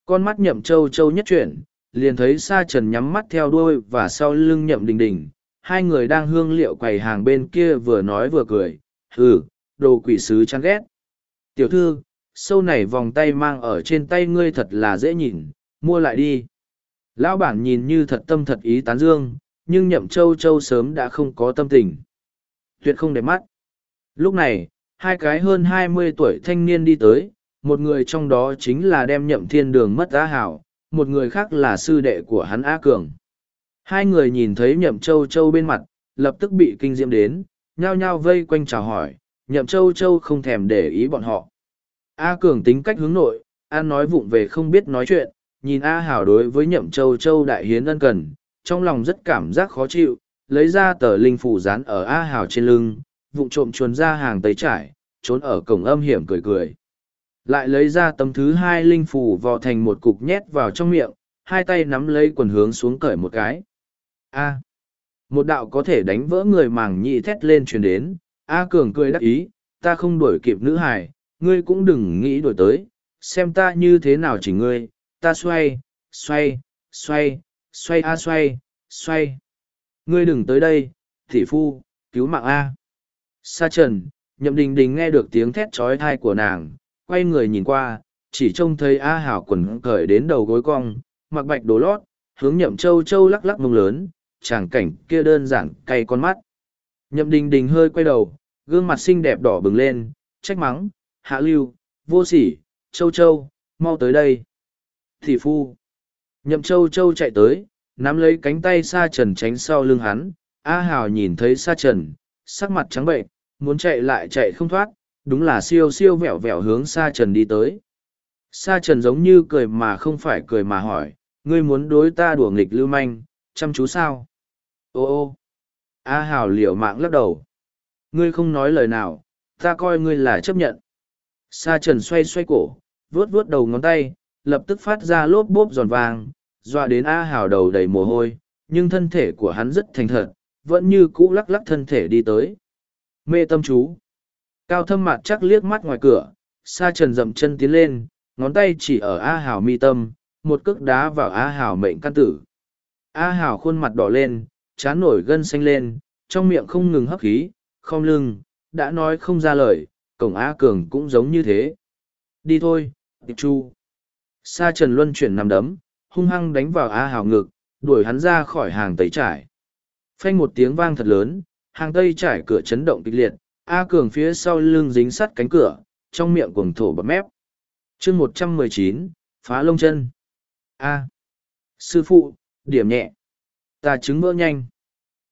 Con mắt nhậm châu châu nhất chuyển, liền thấy sa trần nhắm mắt theo đuôi và sau lưng nhậm đình đình. Hai người đang hương liệu quầy hàng bên kia vừa nói vừa cười, ừ đồ quỷ sứ chán ghét. Tiểu thư, sâu này vòng tay mang ở trên tay ngươi thật là dễ nhìn, mua lại đi. Lão bản nhìn như thật tâm thật ý tán dương, nhưng nhậm châu châu sớm đã không có tâm tình. Tuyệt không đẹp mắt. Lúc này, hai cái hơn hai mươi tuổi thanh niên đi tới, một người trong đó chính là đem nhậm thiên đường mất á hảo, một người khác là sư đệ của hắn Á Cường. Hai người nhìn thấy nhậm châu châu bên mặt, lập tức bị kinh diễm đến, nhao nhao vây quanh chào hỏi, nhậm châu châu không thèm để ý bọn họ. A Cường tính cách hướng nội, An nói vụng về không biết nói chuyện, nhìn A Hảo đối với nhậm châu châu đại hiến ân cần, trong lòng rất cảm giác khó chịu, lấy ra tờ linh phủ dán ở A Hảo trên lưng, vụng trộm chuồn ra hàng tấy trải, trốn ở cổng âm hiểm cười cười. Lại lấy ra tấm thứ hai linh phủ vò thành một cục nhét vào trong miệng, hai tay nắm lấy quần hướng xuống cởi một cái. A. một đạo có thể đánh vỡ người màng nhị thét lên truyền đến, A Cường cười đắc ý, ta không đuổi kịp nữ hải ngươi cũng đừng nghĩ đuổi tới, xem ta như thế nào chỉ ngươi, ta xoay, xoay, xoay, xoay a xoay, xoay. Ngươi đừng tới đây, thị phu, cứu mạng A. Sa trần, nhậm đình đình nghe được tiếng thét trói thai của nàng, quay người nhìn qua, chỉ trông thấy A Hảo quần cởi đến đầu gối cong, mặc bạch đồ lót, hướng nhậm châu châu lắc lắc mông lớn, tràng cảnh kia đơn giản cay con mắt. Nhậm đình đình hơi quay đầu, gương mặt xinh đẹp đỏ bừng lên, trách mắng, hạ lưu, vô sỉ, châu châu, mau tới đây. Thị phu. Nhậm châu châu chạy tới, nắm lấy cánh tay sa trần tránh sau lưng hắn, A Hào nhìn thấy sa trần, sắc mặt trắng bệnh, muốn chạy lại chạy không thoát, đúng là siêu siêu vẹo vẹo hướng sa trần đi tới. Sa trần giống như cười mà không phải cười mà hỏi, ngươi muốn đối ta đùa nghịch lưu manh, chăm chú sao? Ô ô! A Hào liều mạng lắc đầu. Ngươi không nói lời nào, ta coi ngươi là chấp nhận. Sa trần xoay xoay cổ, vuốt vuốt đầu ngón tay, lập tức phát ra lốp bốp giòn vàng, dọa đến A Hào đầu đầy mồ hôi, nhưng thân thể của hắn rất thành thật, vẫn như cũ lắc lắc thân thể đi tới. Mê tâm chú. Cao thâm mặt chắc liếc mắt ngoài cửa, sa trần dậm chân tiến lên, ngón tay chỉ ở A Hào mi tâm, một cước đá vào A Hào mệnh căn tử. A Hào khuôn mặt đỏ lên, chán nổi gân xanh lên, trong miệng không ngừng hấp khí, không lưng, đã nói không ra lời, cổng A Cường cũng giống như thế. Đi thôi, tiệp chu. Sa Trần Luân chuyển nằm đấm, hung hăng đánh vào A Hào ngực, đuổi hắn ra khỏi hàng tẩy trải. Phanh một tiếng vang thật lớn, hàng tây trải cửa chấn động kịch liệt, A Cường phía sau lưng dính sắt cánh cửa, trong miệng cuồng thổ bập mép. chương một trăm mười chín phá lông chân. A. Sư phụ, điểm nhẹ. Ta chứng vỡ nhanh.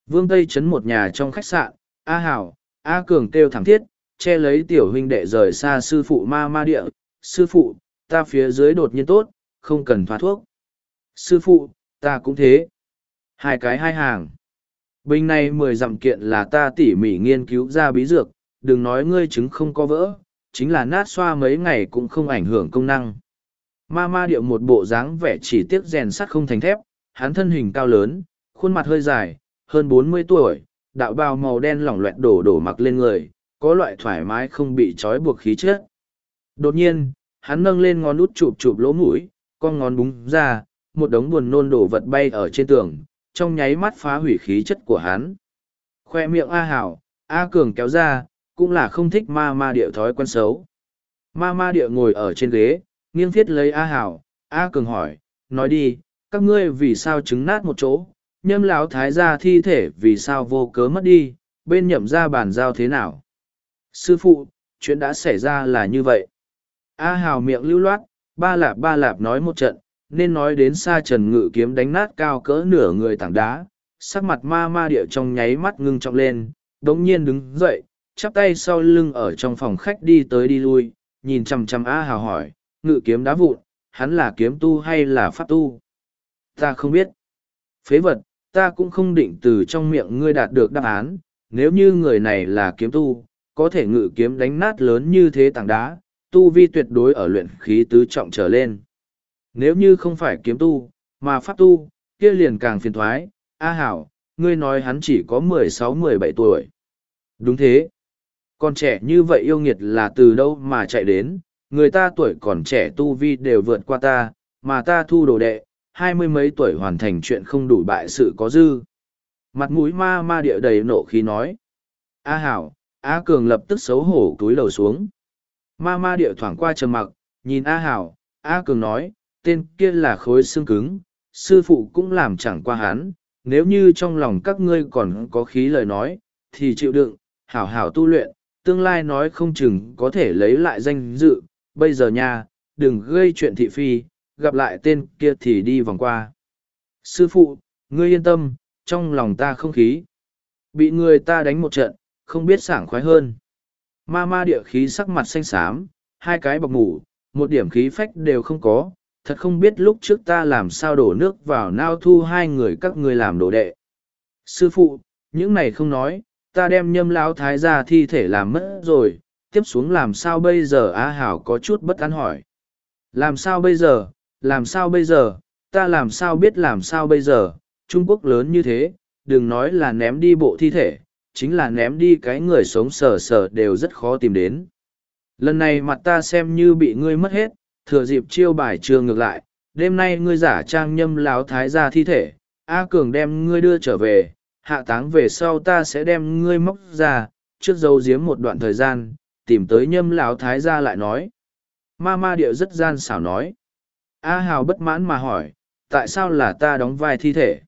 Vương Tây chấn một nhà trong khách sạn, A Hảo, A Cường kêu thẳng thiết, che lấy tiểu huynh đệ rời xa sư phụ ma ma địa. Sư phụ, ta phía dưới đột nhiên tốt, không cần thoát thuốc. Sư phụ, ta cũng thế. Hai cái hai hàng. Bình này mười dặm kiện là ta tỉ mỉ nghiên cứu ra bí dược, đừng nói ngươi chứng không có vỡ, chính là nát xoa mấy ngày cũng không ảnh hưởng công năng. Ma ma điệu một bộ dáng vẻ chỉ tiếc rèn sắt không thành thép, hắn thân hình cao lớn, khuôn mặt hơi dài, hơn bốn mươi tuổi, đạo bào màu đen lỏng loẹt đổ đổ mặc lên người, có loại thoải mái không bị trói buộc khí chất. Đột nhiên, hắn nâng lên ngón út chụp chụp lỗ mũi, con ngón búng ra, một đống buồn nôn đổ vật bay ở trên tường, trong nháy mắt phá hủy khí chất của hắn. Khoe miệng A Hảo, A Cường kéo ra, cũng là không thích ma ma địa thói quen xấu. Ma ma địa ngồi ở trên ghế, nghiêng thiết lấy A Hảo, A Cường hỏi, nói đi, các ngươi vì sao trứng nát một chỗ, nhâm lão thái gia thi thể vì sao vô cớ mất đi, bên nhậm ra bàn giao thế nào. Sư phụ, chuyện đã xảy ra là như vậy. A Hào miệng lưu loát, ba lạp ba lạp nói một trận, nên nói đến xa trần ngự kiếm đánh nát cao cỡ nửa người tảng đá, sắc mặt ma ma địa trong nháy mắt ngưng trọng lên, đống nhiên đứng dậy, chắp tay sau lưng ở trong phòng khách đi tới đi lui, nhìn chằm chằm A Hào hỏi, ngự kiếm đá vụn, hắn là kiếm tu hay là pháp tu? Ta không biết. Phế vật, ta cũng không định từ trong miệng ngươi đạt được đáp án, nếu như người này là kiếm tu, có thể ngự kiếm đánh nát lớn như thế tảng đá, tu vi tuyệt đối ở luyện khí tứ trọng trở lên. Nếu như không phải kiếm tu, mà pháp tu, kia liền càng phiền thoái, A Hảo, ngươi nói hắn chỉ có mười sáu mười bảy tuổi. Đúng thế. Còn trẻ như vậy yêu nghiệt là từ đâu mà chạy đến, người ta tuổi còn trẻ tu vi đều vượt qua ta, mà ta thu đồ đệ, hai mươi mấy tuổi hoàn thành chuyện không đủ bại sự có dư. Mặt mũi ma ma địa đầy nộ khí nói. A Hảo, A Cường lập tức xấu hổ túi lầu xuống. Ma ma địa thoảng qua trầm mặc, nhìn A Hảo, A Cường nói, tên kia là khối xương cứng, sư phụ cũng làm chẳng qua hắn, nếu như trong lòng các ngươi còn có khí lời nói, thì chịu đựng, hảo hảo tu luyện, tương lai nói không chừng có thể lấy lại danh dự, bây giờ nha, đừng gây chuyện thị phi, gặp lại tên kia thì đi vòng qua. Sư phụ, ngươi yên tâm, trong lòng ta không khí. Bị người ta đánh một trận, không biết sảng khoái hơn. Ma ma địa khí sắc mặt xanh xám, hai cái bọc ngủ, một điểm khí phách đều không có, thật không biết lúc trước ta làm sao đổ nước vào nao thu hai người các ngươi làm đồ đệ. Sư phụ, những này không nói, ta đem nhâm lão thái ra thi thể làm mất rồi, tiếp xuống làm sao bây giờ á hảo có chút bất an hỏi. Làm sao bây giờ, làm sao bây giờ, ta làm sao biết làm sao bây giờ, Trung Quốc lớn như thế, đừng nói là ném đi bộ thi thể, chính là ném đi cái người sống sờ sờ đều rất khó tìm đến. Lần này mặt ta xem như bị ngươi mất hết, thừa dịp chiêu bài trường ngược lại, đêm nay ngươi giả trang nhâm láo thái ra thi thể, A Cường đem ngươi đưa trở về, hạ táng về sau ta sẽ đem ngươi móc ra, trước dấu giếm một đoạn thời gian, tìm tới nhâm láo thái ra lại nói. Ma ma điệu rất gian xảo nói. A Hào bất mãn mà hỏi, tại sao là ta đóng vai thi thể?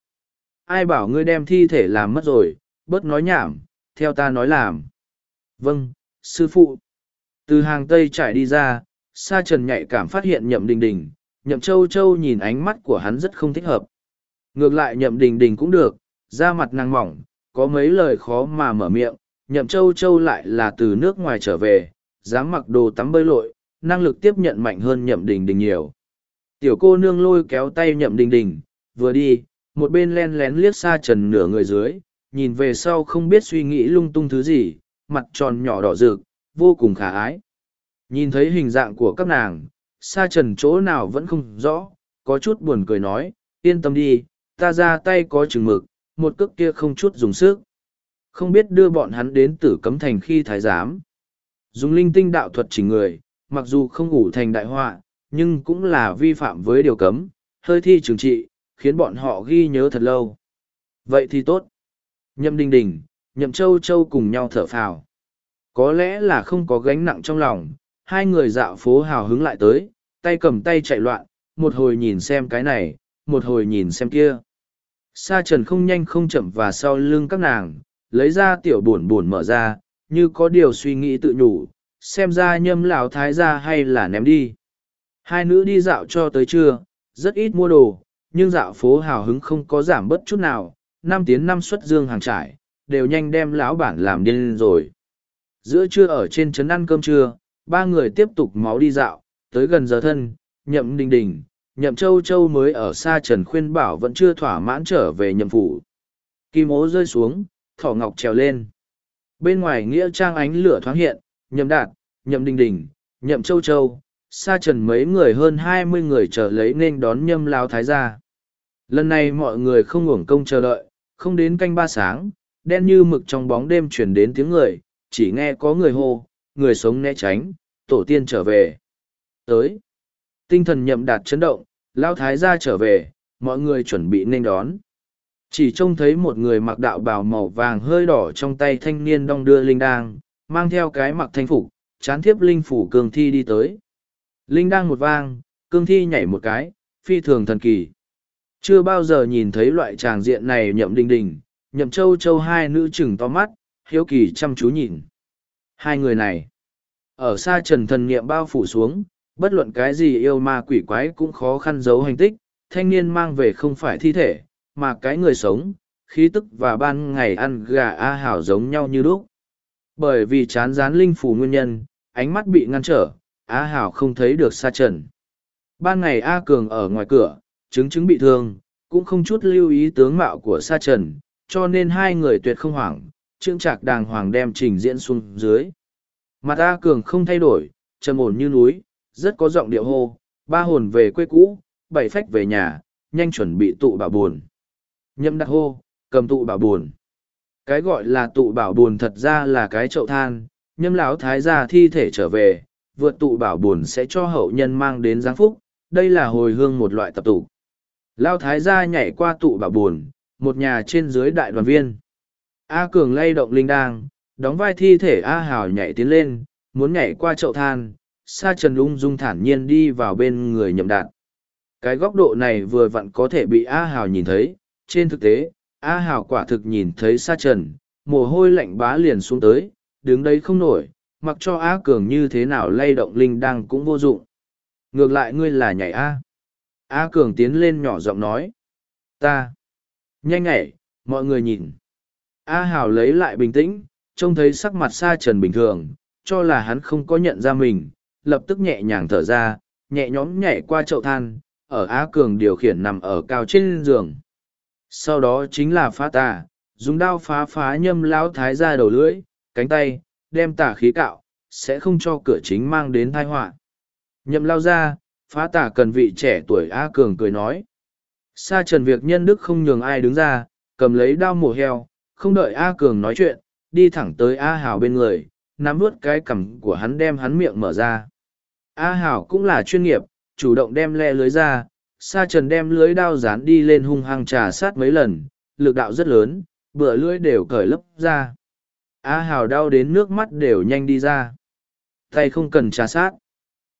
Ai bảo ngươi đem thi thể làm mất rồi, bớt nói nhảm, theo ta nói làm. Vâng, sư phụ. Từ hàng Tây trải đi ra, Sa Trần nhạy cảm phát hiện nhậm đình đình, nhậm châu châu nhìn ánh mắt của hắn rất không thích hợp. Ngược lại nhậm đình đình cũng được, da mặt nàng mỏng, có mấy lời khó mà mở miệng, nhậm châu châu lại là từ nước ngoài trở về, dám mặc đồ tắm bơi lội, năng lực tiếp nhận mạnh hơn nhậm đình đình nhiều. Tiểu cô nương lôi kéo tay nhậm đình đình, vừa đi, một bên len lén liếc Sa Trần nửa người dưới, nhìn về sau không biết suy nghĩ lung tung thứ gì, mặt tròn nhỏ đỏ rực, vô cùng khả ái. Nhìn thấy hình dạng của các nàng, sa trần chỗ nào vẫn không rõ, có chút buồn cười nói, yên tâm đi, ta ra tay có chừng mực, một cước kia không chút dùng sức. Không biết đưa bọn hắn đến tử cấm thành khi thái giám. Dùng linh tinh đạo thuật chỉnh người, mặc dù không ngủ thành đại họa, nhưng cũng là vi phạm với điều cấm, hơi thi trừng trị, khiến bọn họ ghi nhớ thật lâu. Vậy thì tốt. Nhậm đình đình, nhậm châu châu cùng nhau thở phào. Có lẽ là không có gánh nặng trong lòng, hai người dạo phố hào hứng lại tới, tay cầm tay chạy loạn, một hồi nhìn xem cái này, một hồi nhìn xem kia. Sa trần không nhanh không chậm và sau lưng các nàng, lấy ra tiểu buồn buồn mở ra, như có điều suy nghĩ tự nhủ, xem ra nhâm lão thái ra hay là ném đi. Hai nữ đi dạo cho tới trưa, rất ít mua đồ, nhưng dạo phố hào hứng không có giảm bất chút nào, năm tiến năm xuất dương hàng trải, đều nhanh đem lão bản làm điên rồi. Giữa trưa ở trên trấn ăn cơm trưa, ba người tiếp tục máu đi dạo, tới gần giờ thân, nhậm đình đình, nhậm châu châu mới ở xa trần khuyên bảo vẫn chưa thỏa mãn trở về nhậm phủ. Kim ố rơi xuống, thỏ ngọc trèo lên. Bên ngoài nghĩa trang ánh lửa thoáng hiện, nhậm đạt, nhậm đình đình, nhậm châu châu, xa trần mấy người hơn hai mươi người trở lấy nên đón nhâm lao thái gia. Lần này mọi người không uổng công chờ đợi, không đến canh ba sáng, đen như mực trong bóng đêm chuyển đến tiếng người, chỉ nghe có người hô, người sống né tránh, tổ tiên trở về. Tới, tinh thần nhậm đạt chấn động, lao thái gia trở về, mọi người chuẩn bị nên đón. Chỉ trông thấy một người mặc đạo bào màu vàng hơi đỏ trong tay thanh niên đong đưa linh đang, mang theo cái mặc thanh phục, chán thiếp linh phủ cường thi đi tới. Linh đang một vang, cương thi nhảy một cái, phi thường thần kỳ. Chưa bao giờ nhìn thấy loại tràng diện này nhậm đình đình, nhậm châu châu hai nữ chừng to mắt, hiếu kỳ chăm chú nhìn. Hai người này, ở xa trần thần niệm bao phủ xuống, bất luận cái gì yêu ma quỷ quái cũng khó khăn giấu hành tích, thanh niên mang về không phải thi thể, mà cái người sống, khí tức và ban ngày ăn gà A Hảo giống nhau như lúc. Bởi vì chán rán linh phủ nguyên nhân, ánh mắt bị ngăn trở, A Hảo không thấy được xa trần. Ban ngày A Cường ở ngoài cửa, chứng chứng bị thương, cũng không chút lưu ý tướng mạo của sa trần, cho nên hai người tuyệt không hoảng, trương trạc đàng hoàng đem trình diễn xuống dưới. Mặt A Cường không thay đổi, trầm ổn như núi, rất có giọng điệu hô, ba hồn về quê cũ, bảy phách về nhà, nhanh chuẩn bị tụ bảo buồn. Nhậm đặt hô, cầm tụ bảo buồn. Cái gọi là tụ bảo buồn thật ra là cái chậu than, nhâm lão thái gia thi thể trở về, vượt tụ bảo buồn sẽ cho hậu nhân mang đến giáng phúc, đây là hồi hương một loại tập tụ. Lao thái gia nhảy qua tụ bảo buồn, một nhà trên dưới đại đoàn viên. A Cường lay động linh đang, đóng vai thi thể A Hào nhảy tiến lên, muốn nhảy qua chậu than, sa trần ung dung thản nhiên đi vào bên người nhậm đạt. Cái góc độ này vừa vặn có thể bị A Hào nhìn thấy, trên thực tế, A Hào quả thực nhìn thấy sa trần, mồ hôi lạnh bá liền xuống tới, đứng đấy không nổi, mặc cho A Cường như thế nào lay động linh đang cũng vô dụng. Ngược lại ngươi là nhảy A. A Cường tiến lên nhỏ giọng nói. Ta. Nhanh nhảy, mọi người nhìn. A Hào lấy lại bình tĩnh, trông thấy sắc mặt sa trần bình thường, cho là hắn không có nhận ra mình, lập tức nhẹ nhàng thở ra, nhẹ nhõm nhảy qua chậu than, ở A Cường điều khiển nằm ở cao trên giường. Sau đó chính là phá tà, dùng đao phá phá nhâm lão thái ra đầu lưỡi, cánh tay, đem tà khí cạo, sẽ không cho cửa chính mang đến tai họa. Nhậm lao ra, phá tà cần vị trẻ tuổi A Cường cười nói. Sa trần việc nhân đức không nhường ai đứng ra, cầm lấy đao mổ heo, không đợi A Cường nói chuyện, đi thẳng tới A Hào bên người, nắm vút cái cằm của hắn đem hắn miệng mở ra. A Hảo cũng là chuyên nghiệp, chủ động đem le lưới ra, sa trần đem lưới đao dán đi lên hung hăng trà sát mấy lần, lực đạo rất lớn, bữa lưới đều cởi lấp ra. A Hảo đau đến nước mắt đều nhanh đi ra. Tay không cần trà sát.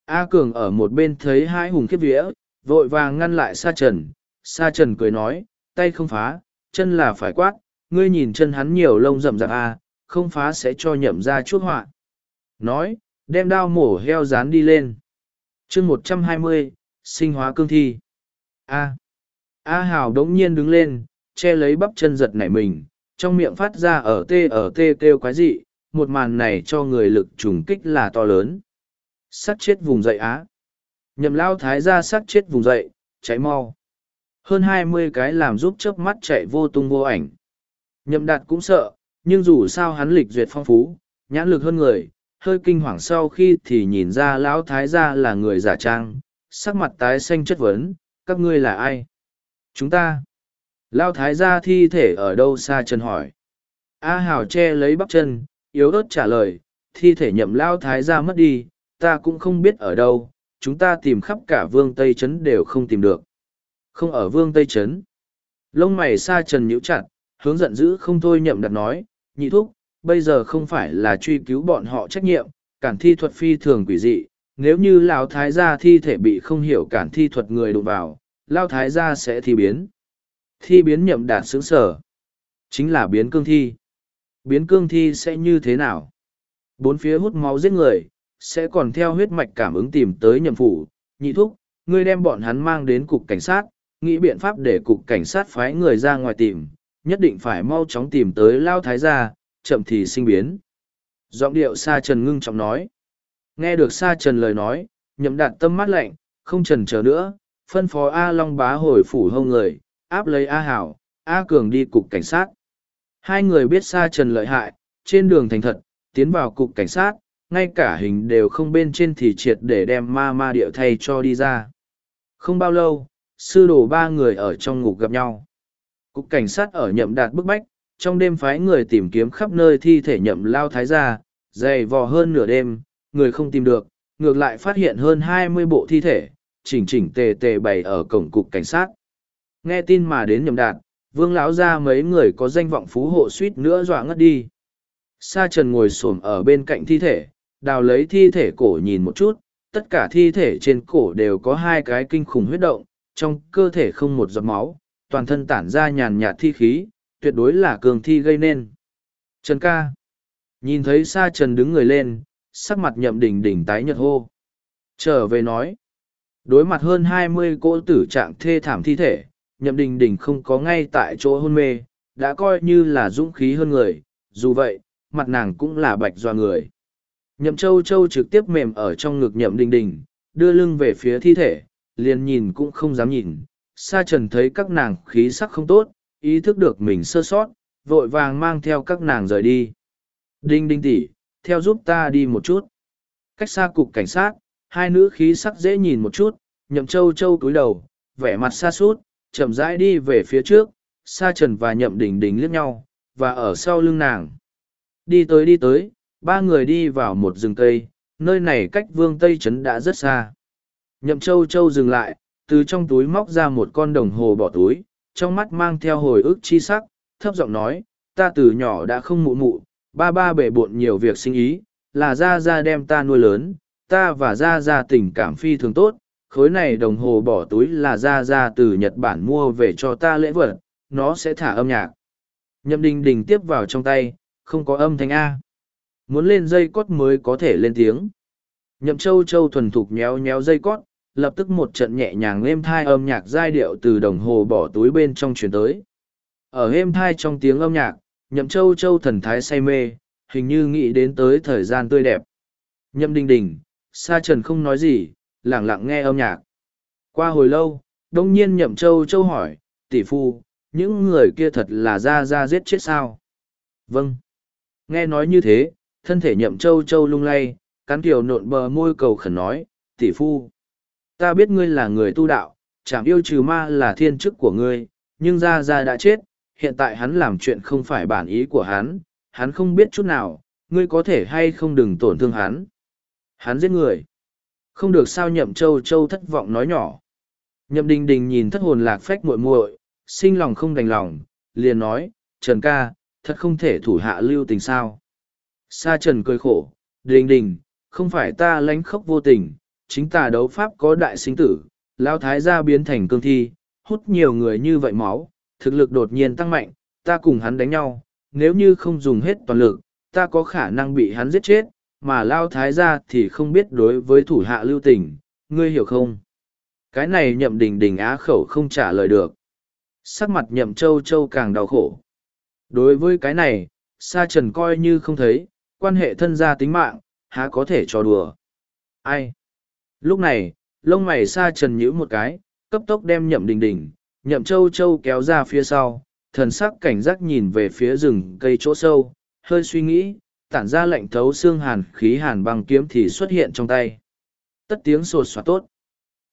A Cường ở một bên thấy hai hùng khiếp vía, vội vàng ngăn lại sa trần. Sa trần cười nói, tay không phá, chân là phải quát, ngươi nhìn chân hắn nhiều lông rậm rạp à, không phá sẽ cho nhậm ra chuốc họa. Nói, đem đao mổ heo dán đi lên. chương một trăm hai mươi sinh hóa cương thi. A. A Hào đống nhiên đứng lên, che lấy bắp chân giật nảy mình, trong miệng phát ra ở tê ở tê kêu quái dị, một màn này cho người lực trùng kích là to lớn. Sắc chết vùng dậy á. Nhậm lao thái ra sắc chết vùng dậy, cháy mau. Hơn hai mươi cái làm giúp chớp mắt chạy vô tung vô ảnh. Nhậm đạt cũng sợ, nhưng dù sao hắn lịch duyệt phong phú, nhãn lực hơn người, hơi kinh hoàng sau khi thì nhìn ra lão thái gia là người giả trang, sắc mặt tái xanh chất vấn, các ngươi là ai? Chúng ta. Lão thái gia thi thể ở đâu xa chân hỏi. A Hào che lấy bắp chân, yếu ớt trả lời, thi thể nhậm lão thái gia mất đi, ta cũng không biết ở đâu, chúng ta tìm khắp cả vương Tây Trấn đều không tìm được. Không ở vương Tây Trấn. Lông mày xa trần nhíu chặt, hướng giận dữ không thôi nhậm đặt nói, nhị thúc, bây giờ không phải là truy cứu bọn họ trách nhiệm, cản thi thuật phi thường quỷ dị, nếu như lão thái gia thi thể bị không hiểu cản thi thuật người đụng vào, lão thái gia sẽ thi biến. Thi biến nhậm đạt xứng sở. Chính là biến cương thi. Biến cương thi sẽ như thế nào? Bốn phía hút máu giết người, sẽ còn theo huyết mạch cảm ứng tìm tới nhậm phủ, nhị thúc, ngươi đem bọn hắn mang đến cục cảnh sát, nghĩ biện pháp để cục cảnh sát phái người ra ngoài tìm, nhất định phải mau chóng tìm tới lao thái gia, chậm thì sinh biến. Giọng điệu Sa Trần ngưng trọng nói. Nghe được Sa Trần lời nói, nhậm đạt tâm mắt lạnh, không trần chờ nữa, phân phó A Long bá hồi phủ hông người, áp lấy A Hảo, A Cường đi cục cảnh sát. Hai người biết Sa Trần lợi hại, trên đường thành thật, tiến vào cục cảnh sát, ngay cả hình đều không bên trên thì triệt để đem ma ma điệu thay cho đi ra. Không bao lâu, sư đồ ba người ở trong ngục gặp nhau. Cục cảnh sát ở nhậm đạt bức bách, trong đêm phái người tìm kiếm khắp nơi thi thể nhậm lao thái gia, dày vò hơn nửa đêm, người không tìm được, ngược lại phát hiện hơn hai mươi bộ thi thể, chỉnh chỉnh tề tề bày ở cổng cục cảnh sát. Nghe tin mà đến nhậm đạt, vương lão ra mấy người có danh vọng phú hộ suýt nữa dọa ngất đi. Sa trần ngồi xổm ở bên cạnh thi thể, đào lấy thi thể cổ nhìn một chút, tất cả thi thể trên cổ đều có hai cái kinh khủng huyết động, trong cơ thể không một giọt máu, toàn thân tản ra nhàn nhạt thi khí, tuyệt đối là cường thi gây nên. Trần ca. Nhìn thấy Sa Trần đứng người lên, sắc mặt nhậm đỉnh đỉnh tái nhợt hô. Trở về nói. Đối mặt hơn hai mươi cỗ tử trạng thê thảm thi thể, nhậm đình đình không có ngay tại chỗ hôn mê, đã coi như là dũng khí hơn người, dù vậy, mặt nàng cũng là bạch doa người. Nhậm châu châu trực tiếp mềm ở trong ngực nhậm đình đình, đưa lưng về phía thi thể, liền nhìn cũng không dám nhìn. Sa trần thấy các nàng khí sắc không tốt, ý thức được mình sơ sót, vội vàng mang theo các nàng rời đi. Đinh đinh tỷ, theo giúp ta đi một chút. Cách xa cục cảnh sát, hai nữ khí sắc dễ nhìn một chút, nhậm châu châu cúi đầu, vẻ mặt xa sút chậm rãi đi về phía trước, sa trần và nhậm đình đình liếc nhau, và ở sau lưng nàng. Đi tới đi tới, ba người đi vào một rừng cây, nơi này cách vương Tây Trấn đã rất xa. Nhậm châu châu dừng lại, từ trong túi móc ra một con đồng hồ bỏ túi, trong mắt mang theo hồi ức chi sắc, thấp giọng nói, ta từ nhỏ đã không mụ mụ, ba ba bể bộn nhiều việc sinh ý, là ra ra đem ta nuôi lớn, ta và ra ra tình cảm phi thường tốt, khối này đồng hồ bỏ túi là ra ra từ Nhật Bản mua về cho ta lễ vật, nó sẽ thả âm nhạc. Nhậm đình đình tiếp vào trong tay, không có âm thanh A. Muốn lên dây cót mới có thể lên tiếng. Nhậm châu châu thuần thục nhéo nhéo dây cót, lập tức một trận nhẹ nhàng êm thai âm nhạc giai điệu từ đồng hồ bỏ túi bên trong chuyển tới. Ở êm thai trong tiếng âm nhạc, nhậm châu châu thần thái say mê, hình như nghĩ đến tới thời gian tươi đẹp. Nhậm đình đình, sa trần không nói gì, lẳng lặng nghe âm nhạc. Qua hồi lâu, đông nhiên nhậm châu châu hỏi, tỷ phu, những người kia thật là ra ra giết chết sao? Vâng. Nghe nói như thế, thân thể nhậm châu châu lung lay, cắn kiểu nộn bờ môi cầu khẩn nói, tỷ phu. Ta biết ngươi là người tu đạo, chẳng yêu trừ ma là thiên chức của ngươi, nhưng ra ra đã chết, hiện tại hắn làm chuyện không phải bản ý của hắn, hắn không biết chút nào, ngươi có thể hay không đừng tổn thương hắn. Hắn giết người. Không được sao nhậm châu châu thất vọng nói nhỏ. Nhậm đình đình nhìn thất hồn lạc phách muội muội, sinh lòng không đành lòng, liền nói, Trần ca, thật không thể thủ hạ lưu tình sao. Sa Trần cười khổ, đình đình, không phải ta lánh khóc vô tình, chính tà đấu pháp có đại sinh tử, lao thái gia biến thành cương thi, hút nhiều người như vậy máu, thực lực đột nhiên tăng mạnh, ta cùng hắn đánh nhau, nếu như không dùng hết toàn lực, ta có khả năng bị hắn giết chết, mà lao thái gia thì không biết đối với thủ hạ lưu tình, ngươi hiểu không? Cái này nhậm đình đình á khẩu không trả lời được. Sắc mặt nhậm châu châu càng đau khổ. Đối với cái này, sa trần coi như không thấy, quan hệ thân gia tính mạng, há có thể cho đùa. Ai? Lúc này, lông mày sa trần nhíu một cái, cấp tốc đem nhậm đình đình, nhậm châu châu kéo ra phía sau, thần sắc cảnh giác nhìn về phía rừng cây chỗ sâu, hơi suy nghĩ, tản ra lệnh thấu xương hàn khí hàn băng kiếm thì xuất hiện trong tay. Tất tiếng sột soạt tốt.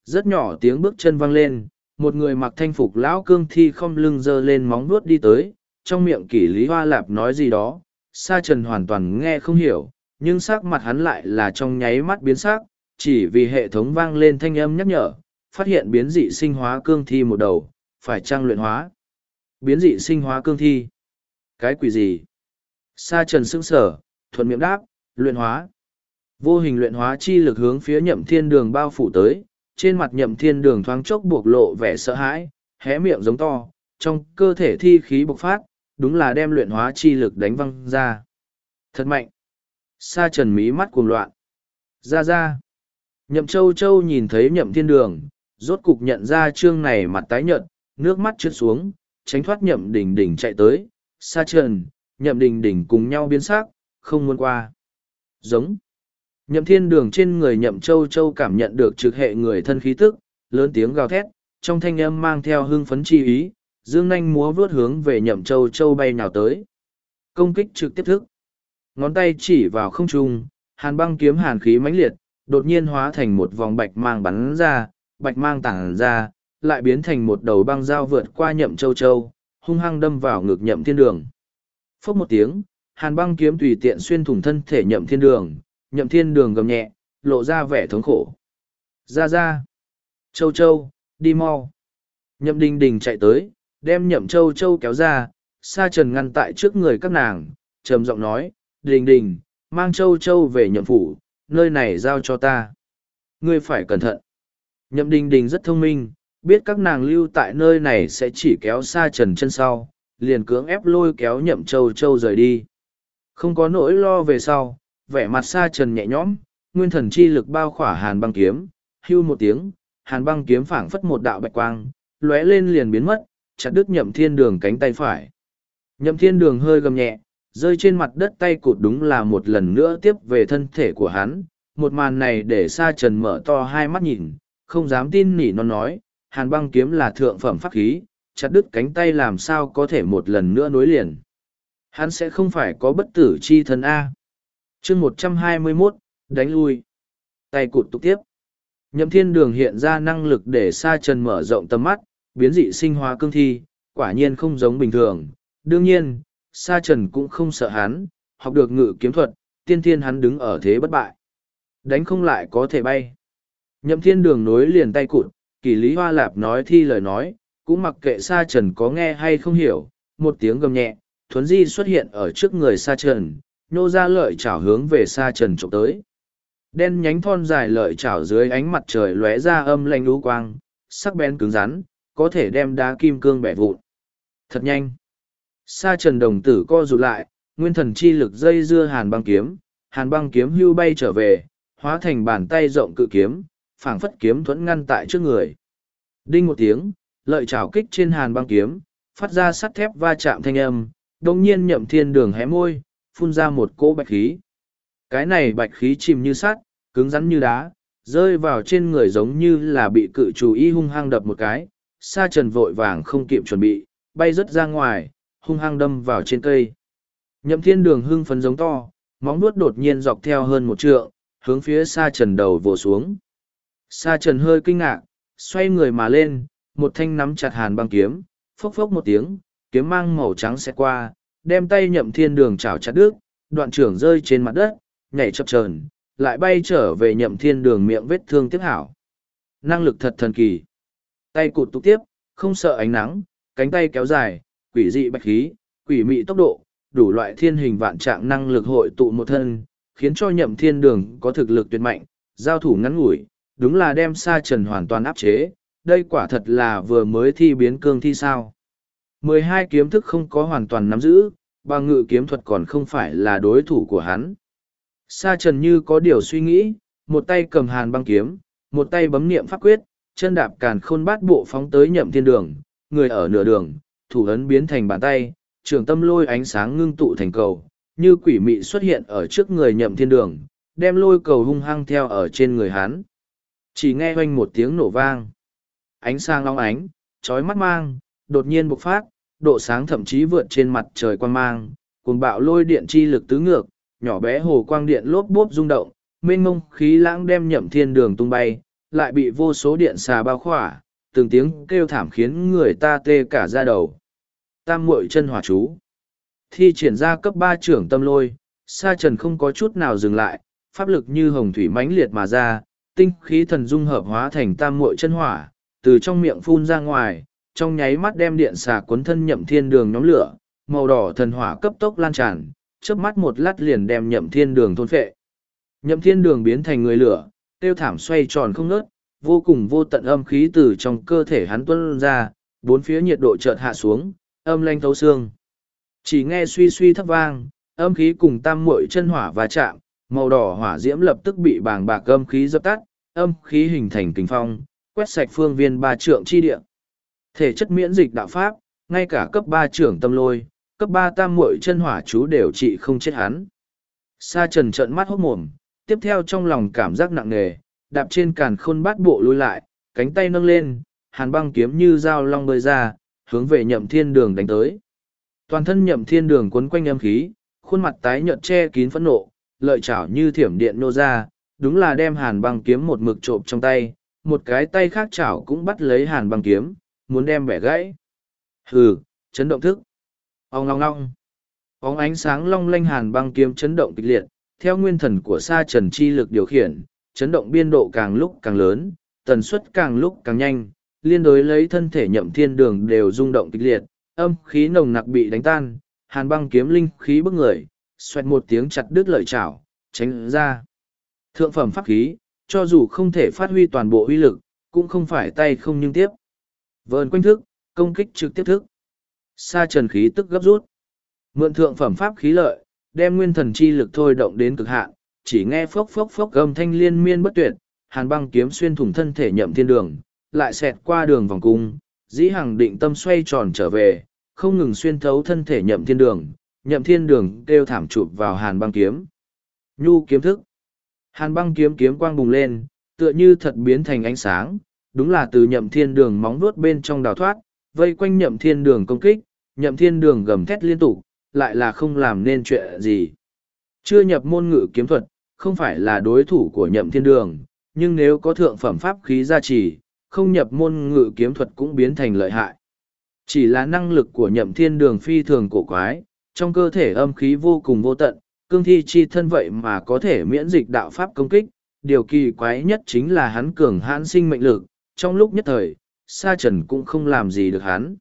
Rất nhỏ tiếng bước chân vang lên, một người mặc thanh phục lão cương thi không lưng dơ lên móng nuốt đi tới, trong miệng kỷ lý hoa lạp nói gì đó, sa trần hoàn toàn nghe không hiểu, nhưng sắc mặt hắn lại là trong nháy mắt biến sắc, chỉ vì hệ thống vang lên thanh âm nhắc nhở, phát hiện biến dị sinh hóa cương thi một đầu, phải trang luyện hóa. Biến dị sinh hóa cương thi. Cái quỷ gì? Sa trần sững sở, thuận miệng đáp, luyện hóa. Vô hình luyện hóa chi lực hướng phía nhậm thiên đường bao phủ tới, trên mặt nhậm thiên đường thoáng chốc buộc lộ vẻ sợ hãi, hé miệng giống to, trong cơ thể thi khí bộc phát, đúng là đem luyện hóa chi lực đánh văng ra. Thật mạnh. Sa trần mí mắt cuồng loạn. Ra ra. Nhậm châu châu nhìn thấy nhậm thiên đường, rốt cục nhận ra trương này mặt tái nhợt, nước mắt trượt xuống, tránh thoát nhậm đỉnh đỉnh chạy tới. xa trần, nhậm đỉnh đỉnh cùng nhau biến sắc, không muốn qua. Giống. Nhậm thiên đường trên người nhậm châu châu cảm nhận được trực hệ người thân khí tức, lớn tiếng gào thét, trong thanh âm mang theo hưng phấn chi ý, dương nanh múa vuốt hướng về nhậm châu châu bay nào tới. Công kích trực tiếp thức. Ngón tay chỉ vào không trung, hàn băng kiếm hàn khí mãnh liệt, đột nhiên hóa thành một vòng bạch mang bắn ra, bạch mang tản ra, lại biến thành một đầu băng dao vượt qua nhậm châu châu, hung hăng đâm vào ngực nhậm thiên đường. Phốc một tiếng, hàn băng kiếm tùy tiện xuyên thủng thân thể nhậm thiên đường, nhậm thiên đường gầm nhẹ, lộ ra vẻ thống khổ. Ra ra! Châu châu, đi mau! Nhậm đình đình chạy tới, đem nhậm châu châu kéo ra, sa trần ngăn tại trước người các nàng, trầm giọng nói, đình đình, mang châu châu về nhậm phủ, nơi này giao cho ta. Ngươi phải cẩn thận. Nhậm đình đình rất thông minh, biết các nàng lưu tại nơi này sẽ chỉ kéo xa trần chân sau, liền cưỡng ép lôi kéo nhậm châu châu rời đi. Không có nỗi lo về sau, vẻ mặt xa trần nhẹ nhõm, nguyên thần chi lực bao khỏa hàn băng kiếm, hưu một tiếng, hàn băng kiếm phảng phất một đạo bạch quang, lóe lên liền biến mất, chặt đứt nhậm thiên đường cánh tay phải. Nhậm thiên đường hơi gầm nhẹ, rơi trên mặt đất tay cụt đúng là một lần nữa tiếp về thân thể của hắn. Một màn này để sa trần mở to hai mắt nhìn, không dám tin nỉ nó nói, hàn băng kiếm là thượng phẩm pháp khí, chặt đứt cánh tay làm sao có thể một lần nữa nối liền. Hắn sẽ không phải có bất tử chi thân A. chương một trăm hai mươi 121, đánh lui. Tay cụt tục tiếp. Nhậm thiên đường hiện ra năng lực để sa trần mở rộng tầm mắt, biến dị sinh hóa cương thi, quả nhiên không giống bình thường. Đương nhiên, sa trần cũng không sợ hắn, học được ngự kiếm thuật, tiên thiên hắn đứng ở thế bất bại. Đánh không lại có thể bay. Nhậm thiên đường nối liền tay cụt, kỳ lý hoa lạp nói thi lời nói, cũng mặc kệ sa trần có nghe hay không hiểu, một tiếng gầm nhẹ, thuấn di xuất hiện ở trước người sa trần, nhô ra lợi chảo hướng về sa trần trộm tới. Đen nhánh thon dài lợi chảo dưới ánh mặt trời lóe ra âm lanh lũ quang, sắc bén cứng rắn, có thể đem đá kim cương bẻ vụn. Thật nhanh. Sa trần đồng tử co rụt lại, nguyên thần chi lực dây dưa hàn băng kiếm, hàn băng kiếm hưu bay trở về, hóa thành bàn tay rộng cự kiếm, phảng phất kiếm thuẫn ngăn tại trước người. Đinh một tiếng, lợi trảo kích trên hàn băng kiếm, phát ra sắt thép va chạm thanh âm, đồng nhiên nhậm thiên đường hé môi, phun ra một cỗ bạch khí. Cái này bạch khí chìm như sắt, cứng rắn như đá, rơi vào trên người giống như là bị cự chủ y hung hăng đập một cái, sa trần vội vàng không kịp chuẩn bị, bay rớt ra ngoài, hung hăng đâm vào trên cây. Nhậm thiên đường hưng phấn giống to, móng nuốt đột nhiên dọc theo hơn một trượng, hướng phía sa trần đầu vồ xuống. Sa trần hơi kinh ngạc, xoay người mà lên, một thanh nắm chặt hàn băng kiếm, phốc phốc một tiếng, kiếm mang màu trắng sẽ qua, đem tay nhậm thiên đường chảo chặt đứt, đoạn trưởng rơi trên mặt đất, nhảy chập chờn, lại bay trở về nhậm thiên đường miệng vết thương tiếp hảo. Năng lực thật thần kỳ. Tay cụt tục tiếp, không sợ ánh nắng, cánh tay kéo dài, quỷ dị bạch khí, quỷ mị tốc độ, đủ loại thiên hình vạn trạng năng lực hội tụ một thân, khiến cho nhậm thiên đường có thực lực tuyệt mạnh, giao thủ ngắn ngủi, đúng là đem sa trần hoàn toàn áp chế, đây quả thật là vừa mới thi biến cương thi sao. mười hai kiếm thức không có hoàn toàn nắm giữ, ba ngự kiếm thuật còn không phải là đối thủ của hắn. Sa trần như có điều suy nghĩ, một tay cầm hàn băng kiếm, một tay bấm niệm pháp quyết, chân đạp càn khôn bát bộ phóng tới nhậm thiên đường, người ở nửa đường, thủ ấn biến thành bàn tay, trường tâm lôi ánh sáng ngưng tụ thành cầu, như quỷ mị xuất hiện ở trước người nhậm thiên đường, đem lôi cầu hung hăng theo ở trên người hắn. Chỉ nghe hoanh một tiếng nổ vang. Ánh sáng long ánh, trói mắt mang, đột nhiên bộc phát, độ sáng thậm chí vượt trên mặt trời quan mang, cuồng bạo lôi điện chi lực tứ ngược, nhỏ bé hồ quang điện lốp bốp rung động, mênh mông khí lãng đem nhậm thiên đường tung bay, lại bị vô số điện xà bao khỏa, từng tiếng kêu thảm khiến người ta tê cả da đầu. Tam muội chân hỏa chú. Thi triển ra cấp ba trưởng tâm lôi, sa trần không có chút nào dừng lại, pháp lực như hồng thủy mãnh liệt mà ra, tinh khí thần dung hợp hóa thành tam muội chân hỏa, từ trong miệng phun ra ngoài, trong nháy mắt đem điện xà cuốn thân nhậm thiên đường nhóm lửa, màu đỏ thần hỏa cấp tốc lan tràn, chớp mắt một lát liền đem nhậm thiên đường thôn phệ. Nhậm thiên đường biến thành người lửa, tiêu thảm xoay tròn không ngớt, vô cùng vô tận âm khí từ trong cơ thể hắn tuôn ra, bốn phía nhiệt độ chợt hạ xuống, âm lanh thấu xương. Chỉ nghe suy suy thấp vang, âm khí cùng tam muội chân hỏa va chạm, màu đỏ hỏa diễm lập tức bị bàng bạc âm khí dập tắt, âm khí hình thành kinh phong, quét sạch phương viên ba trượng chi địa. Thể chất miễn dịch đạo pháp, ngay cả cấp ba trưởng tâm lôi, cấp ba tam muội chân hỏa chú đều trị không chết hắn. Sa trần trợn mắt hốt mồm, tiếp theo trong lòng cảm giác nặng nề, đạp trên càn khôn bát bộ lùi lại, cánh tay nâng lên, hàn băng kiếm như dao long bơi ra, hướng về nhậm thiên đường đánh tới. Toàn thân nhậm thiên đường quấn quanh âm khí, khuôn mặt tái nhợt che kín phẫn nộ, lợi chảo như thiểm điện nô ra, đúng là đem hàn băng kiếm một mực trộm trong tay, một cái tay khác chảo cũng bắt lấy hàn băng kiếm, muốn đem bẻ gãy. Hừ, chấn động thức. Ông long long. Bóng ánh sáng long lanh hàn băng kiếm chấn động kịch liệt, theo nguyên thần của sa trần chi lực điều khiển, chấn động biên độ càng lúc càng lớn, tần suất càng lúc càng nhanh, liên đối lấy thân thể nhậm thiên đường đều rung động kịch liệt, âm khí nồng nặc bị đánh tan, hàn băng kiếm linh khí bức người, xoẹt một tiếng chặt đứt lợi chảo, tránh ra. Thượng phẩm pháp khí, cho dù không thể phát huy toàn bộ uy lực, cũng không phải tay không nhưng tiếp. Vờn quanh thức, công kích trực tiếp thức. Sa trần khí tức gấp rút. Mượn thượng phẩm pháp khí lợi, đem nguyên thần chi lực thôi động đến cực hạn, chỉ nghe phốc phốc phốc âm thanh liên miên bất tuyệt, hàn băng kiếm xuyên thủng thân thể nhậm thiên đường, lại xẹt qua đường vòng cung, dĩ hằng định tâm xoay tròn trở về, không ngừng xuyên thấu thân thể nhậm thiên đường, nhậm thiên đường kêu thảm chụp vào hàn băng kiếm. Nhu kiếm thức. Hàn băng kiếm kiếm quang bùng lên, tựa như thật biến thành ánh sáng, đúng là từ nhậm thiên đường móng vuốt bên trong đào thoát, vây quanh nhậm thiên đường công kích, nhậm thiên đường gầm thét liên tục, lại là không làm nên chuyện gì. Chưa nhập môn ngự kiếm thuật, không phải là đối thủ của nhậm thiên đường, nhưng nếu có thượng phẩm pháp khí gia trì, không nhập môn ngự kiếm thuật cũng biến thành lợi hại. Chỉ là năng lực của nhậm thiên đường phi thường cổ quái, trong cơ thể âm khí vô cùng vô tận, cương thi chi thân vậy mà có thể miễn dịch đạo pháp công kích. Điều kỳ quái nhất chính là hắn cường hãn sinh mệnh lực, trong lúc nhất thời, Sa Trần cũng không làm gì được hắn.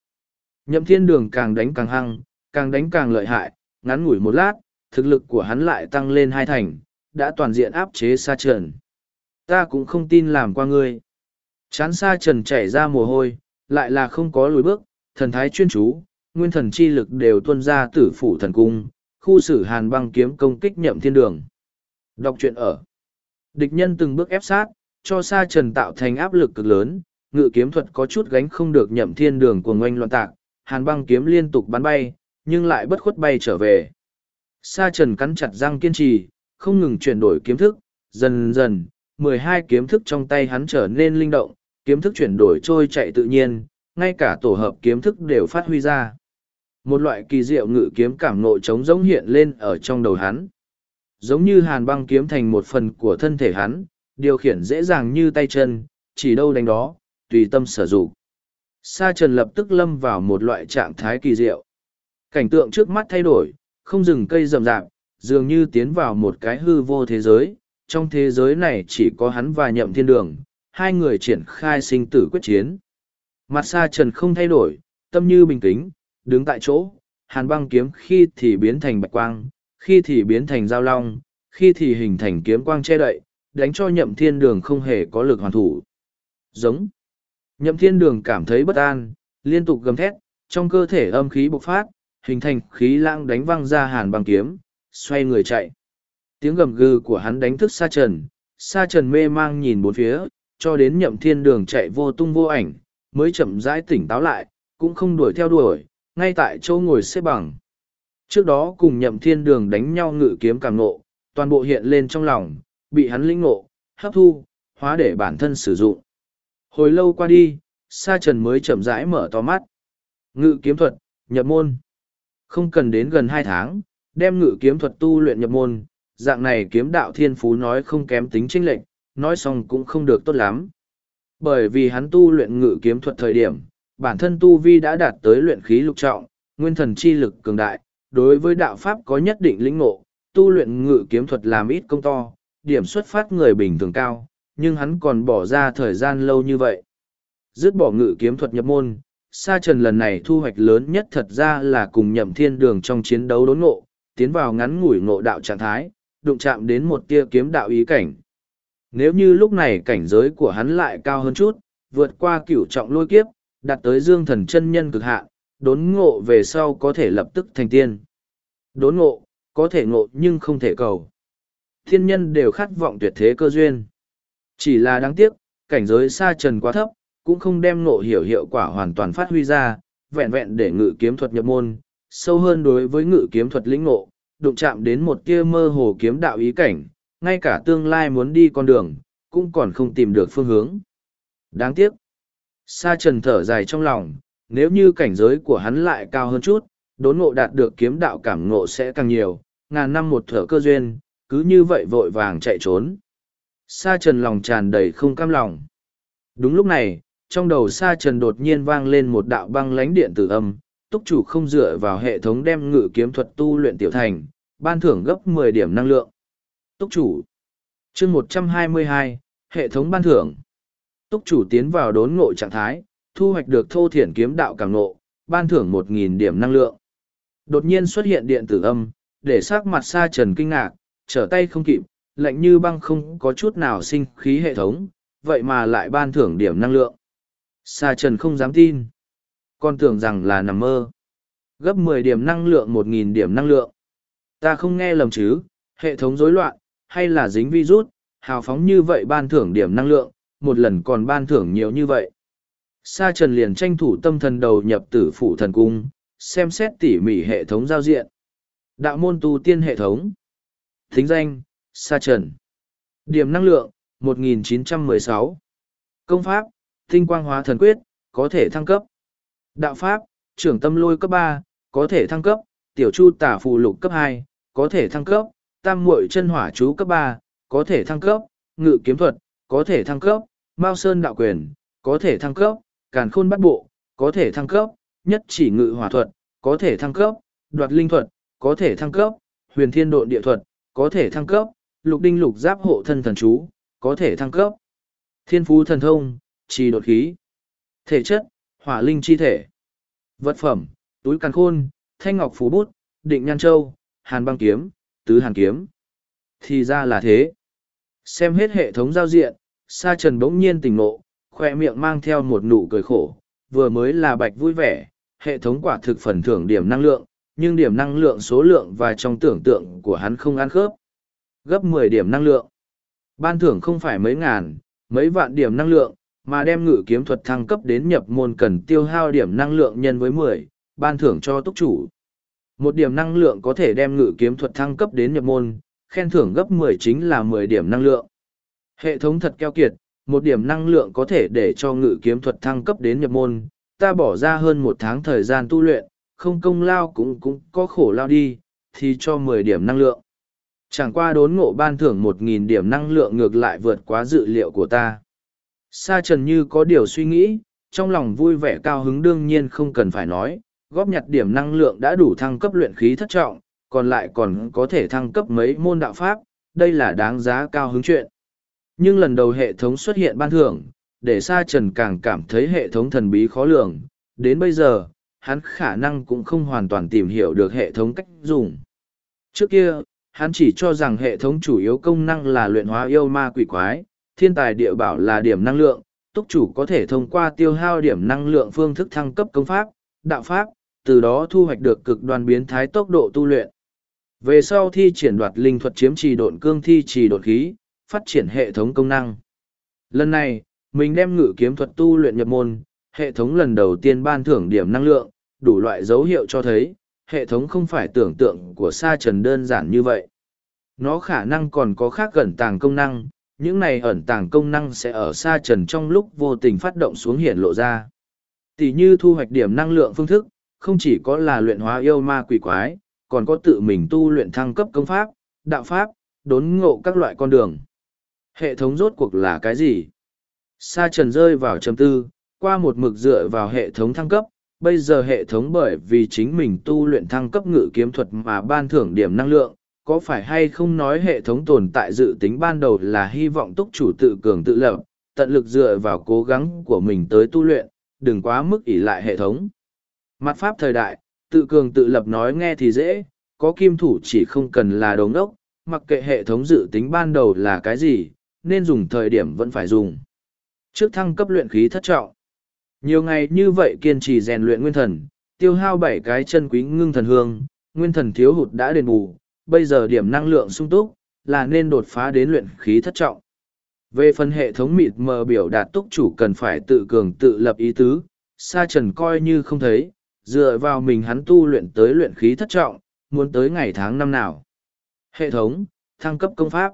Nhậm thiên đường càng đánh càng hăng, càng đánh càng lợi hại, ngắn ngủi một lát, thực lực của hắn lại tăng lên hai thành, đã toàn diện áp chế Sa Trần. Ta cũng không tin làm qua ngươi. Chán Sa Trần chảy ra mồ hôi, lại là không có lùi bước, thần thái chuyên chú, nguyên thần chi lực đều tuân ra tử phủ thần cung, khu xử hàn băng kiếm công kích nhậm thiên đường. Đọc truyện ở. Địch nhân từng bước ép sát, cho Sa Trần tạo thành áp lực cực lớn, ngự kiếm thuật có chút gánh không được nhậm thiên đường của ngoanh loạn tạc, hàn băng kiếm liên tục bắn bay, nhưng lại bất khuất bay trở về. Sa trần cắn chặt răng kiên trì, không ngừng chuyển đổi kiếm thức, dần dần, mười hai kiếm thức trong tay hắn trở nên linh động, kiếm thức chuyển đổi trôi chạy tự nhiên, ngay cả tổ hợp kiếm thức đều phát huy ra. Một loại kỳ diệu ngự kiếm cảm ngộ trống giống hiện lên ở trong đầu hắn. Giống như hàn băng kiếm thành một phần của thân thể hắn, điều khiển dễ dàng như tay chân, chỉ đâu đánh đó, tùy tâm sử dụng. Sa trần lập tức lâm vào một loại trạng thái kỳ diệu. Cảnh tượng trước mắt thay đổi, không dừng cây rậm rạp, dường như tiến vào một cái hư vô thế giới. Trong thế giới này chỉ có hắn và nhậm thiên đường, hai người triển khai sinh tử quyết chiến. Mặt xa trần không thay đổi, tâm như bình tĩnh, đứng tại chỗ, hàn băng kiếm khi thì biến thành bạch quang, khi thì biến thành giao long, khi thì hình thành kiếm quang che đậy, đánh cho nhậm thiên đường không hề có lực hoàn thủ. Giống. Nhậm thiên đường cảm thấy bất an, liên tục gầm thét, trong cơ thể âm khí bộc phát, hình thành khí lãng đánh văng ra hàn băng kiếm, xoay người chạy. Tiếng gầm gừ của hắn đánh thức Sa Trần, Sa Trần mê mang nhìn bốn phía, cho đến nhậm thiên đường chạy vô tung vô ảnh, mới chậm rãi tỉnh táo lại, cũng không đuổi theo đuổi, ngay tại chỗ ngồi xếp bằng. Trước đó cùng nhậm thiên đường đánh nhau ngự kiếm càng nộ, toàn bộ hiện lên trong lòng, bị hắn lĩnh ngộ, hấp thu, hóa để bản thân sử dụng. Hồi lâu qua đi, Sa Trần mới chậm rãi mở to mắt. Ngự kiếm thuật, nhập môn. Không cần đến gần hai tháng, đem ngự kiếm thuật tu luyện nhập môn, dạng này kiếm đạo thiên phú nói không kém tính chênh lệnh, nói xong cũng không được tốt lắm. Bởi vì hắn tu luyện ngự kiếm thuật thời điểm, bản thân tu vi đã đạt tới luyện khí lục trọng, nguyên thần chi lực cường đại, đối với đạo pháp có nhất định lĩnh ngộ, tu luyện ngự kiếm thuật làm ít công to, điểm xuất phát người bình thường cao, nhưng hắn còn bỏ ra thời gian lâu như vậy. Dứt bỏ ngự kiếm thuật nhập môn, Sa Trần lần này thu hoạch lớn nhất thật ra là cùng nhậm thiên đường trong chiến đấu đốn ngộ, tiến vào ngắn ngủi ngộ đạo trạng thái, đụng chạm đến một tia kiếm đạo ý cảnh. Nếu như lúc này cảnh giới của hắn lại cao hơn chút, vượt qua cửu trọng lôi kiếp, đạt tới dương thần chân nhân cực hạn, đốn ngộ về sau có thể lập tức thành tiên. Đốn ngộ, có thể ngộ nhưng không thể cầu. Thiên nhân đều khát vọng tuyệt thế cơ duyên. Chỉ là đáng tiếc, cảnh giới xa trần quá thấp, cũng không đem ngộ hiểu hiệu quả hoàn toàn phát huy ra, vẹn vẹn để ngự kiếm thuật nhập môn, sâu hơn đối với ngự kiếm thuật lĩnh ngộ, đụng chạm đến một tia mơ hồ kiếm đạo ý cảnh, ngay cả tương lai muốn đi con đường, cũng còn không tìm được phương hướng. Đáng tiếc. Sa trần thở dài trong lòng, nếu như cảnh giới của hắn lại cao hơn chút, đốn ngộ đạt được kiếm đạo cảm ngộ sẽ càng nhiều, ngàn năm một thở cơ duyên, cứ như vậy vội vàng chạy trốn. Sa trần lòng tràn đầy không cam lòng. Đúng lúc này, trong đầu sa trần đột nhiên vang lên một đạo băng lánh điện tử âm, túc chủ không dựa vào hệ thống đem ngự kiếm thuật tu luyện tiểu thành, ban thưởng gấp mười điểm năng lượng. Túc chủ. chương một trăm hai mươi hai hệ thống ban thưởng. Túc chủ tiến vào đốn ngộ trạng thái, thu hoạch được thô thiển kiếm đạo càng ngộ, ban thưởng một nghìn điểm năng lượng. Đột nhiên xuất hiện điện tử âm, để sắc mặt sa trần kinh ngạc, trở tay không kịp, lạnh như băng không có chút nào sinh khí hệ thống, vậy mà lại ban thưởng điểm năng lượng. Sa trần không dám tin. Con tưởng rằng là nằm mơ. Gấp mười điểm năng lượng một nghìn điểm năng lượng. Ta không nghe lầm chứ, hệ thống rối loạn, hay là dính virus, hào phóng như vậy ban thưởng điểm năng lượng, một lần còn ban thưởng nhiều như vậy. Sa trần liền tranh thủ tâm thần đầu nhập tử phủ thần cung, xem xét tỉ mỉ hệ thống giao diện. Đạo môn tu tiên hệ thống. Thính danh, Sa trần. Điểm năng lượng, 1916. Công pháp, tinh quang hóa thần quyết, có thể thăng cấp. Đạo pháp, trưởng tâm lôi cấp ba, có thể thăng cấp, tiểu chu tả phù lục cấp hai, có thể thăng cấp, tam muội chân hỏa chú cấp ba, có thể thăng cấp, ngự kiếm thuật, có thể thăng cấp, mao sơn đạo quyền, có thể thăng cấp, càn khôn bắt bộ, có thể thăng cấp, nhất chỉ ngự hỏa thuật, có thể thăng cấp, đoạt linh thuật, có thể thăng cấp, huyền thiên độn địa thuật, có thể thăng cấp, lục đinh lục giáp hộ thân thần chú, có thể thăng cấp. Thiên phú thần thông, trì đột khí. Thể chất, hỏa linh chi thể. Vật phẩm, túi càn khôn, thanh ngọc phú bút, định nhan châu, hàn băng kiếm, tứ hàn kiếm. Thì ra là thế. Xem hết hệ thống giao diện, Sa Trần bỗng nhiên tỉnh ngộ, khoe miệng mang theo một nụ cười khổ, vừa mới là bạch vui vẻ, hệ thống quả thực phần thưởng điểm năng lượng, nhưng điểm năng lượng số lượng và trong tưởng tượng của hắn không ăn khớp. Gấp mười điểm năng lượng. Ban thưởng không phải mấy ngàn, mấy vạn điểm năng lượng, mà đem ngự kiếm thuật thăng cấp đến nhập môn cần tiêu hao điểm năng lượng nhân với mười, ban thưởng cho túc chủ. Một điểm năng lượng có thể đem ngự kiếm thuật thăng cấp đến nhập môn, khen thưởng gấp mười chính là mười điểm năng lượng. Hệ thống thật keo kiệt, một điểm năng lượng có thể để cho ngự kiếm thuật thăng cấp đến nhập môn, ta bỏ ra hơn một tháng thời gian tu luyện, không công lao cũng cũng có khổ lao đi, thì cho mười điểm năng lượng. Chẳng qua đốn ngộ ban thưởng một nghìn điểm năng lượng ngược lại vượt quá dự liệu của ta. Sa trần như có điều suy nghĩ, trong lòng vui vẻ cao hứng đương nhiên không cần phải nói, góp nhặt điểm năng lượng đã đủ thăng cấp luyện khí thất trọng, còn lại còn có thể thăng cấp mấy môn đạo pháp, đây là đáng giá cao hứng chuyện. Nhưng lần đầu hệ thống xuất hiện ban thưởng, để Sa Trần càng cảm thấy hệ thống thần bí khó lường, đến bây giờ, hắn khả năng cũng không hoàn toàn tìm hiểu được hệ thống cách dùng. Trước kia, hắn chỉ cho rằng hệ thống chủ yếu công năng là luyện hóa yêu ma quỷ quái, thiên tài địa bảo là điểm năng lượng, túc chủ có thể thông qua tiêu hao điểm năng lượng phương thức thăng cấp công pháp, đạo pháp, từ đó thu hoạch được cực đoan biến thái tốc độ tu luyện. Về sau thi triển đoạt linh thuật chiếm trì độn cương thi trì độn khí, phát triển hệ thống công năng. Lần này, mình đem ngự kiếm thuật tu luyện nhập môn, hệ thống lần đầu tiên ban thưởng điểm năng lượng, đủ loại dấu hiệu cho thấy, hệ thống không phải tưởng tượng của sa trần đơn giản như vậy. Nó khả năng còn có khác gần tàng công năng, những này ẩn tàng công năng sẽ ở xa trần trong lúc vô tình phát động xuống hiện lộ ra. Tỷ như thu hoạch điểm năng lượng phương thức, không chỉ có là luyện hóa yêu ma quỷ quái, còn có tự mình tu luyện thăng cấp công pháp, đạo pháp, đốn ngộ các loại con đường. Hệ thống rốt cuộc là cái gì? Sa trần rơi vào trầm tư, qua một mực dựa vào hệ thống thăng cấp, bây giờ hệ thống bởi vì chính mình tu luyện thăng cấp ngự kiếm thuật mà ban thưởng điểm năng lượng, có phải hay không nói hệ thống tồn tại dự tính ban đầu là hy vọng túc chủ tự cường tự lập, tận lực dựa vào cố gắng của mình tới tu luyện, đừng quá mức ỷ lại hệ thống. Mặt pháp thời đại, tự cường tự lập nói nghe thì dễ, có kim thủ chỉ không cần là đống đốc, mặc kệ hệ thống dự tính ban đầu là cái gì, nên dùng thời điểm vẫn phải dùng. Trước thăng cấp luyện khí thất trọng. Nhiều ngày như vậy kiên trì rèn luyện nguyên thần, tiêu hao bảy cái chân quý ngưng thần hương, nguyên thần thiếu hụt đã đền bù, bây giờ điểm năng lượng sung túc, là nên đột phá đến luyện khí thất trọng. Về phần hệ thống mịt mờ biểu đạt túc chủ cần phải tự cường tự lập ý tứ, Sa Trần coi như không thấy, dựa vào mình hắn tu luyện tới luyện khí thất trọng, muốn tới ngày tháng năm nào. Hệ thống, thăng cấp công pháp.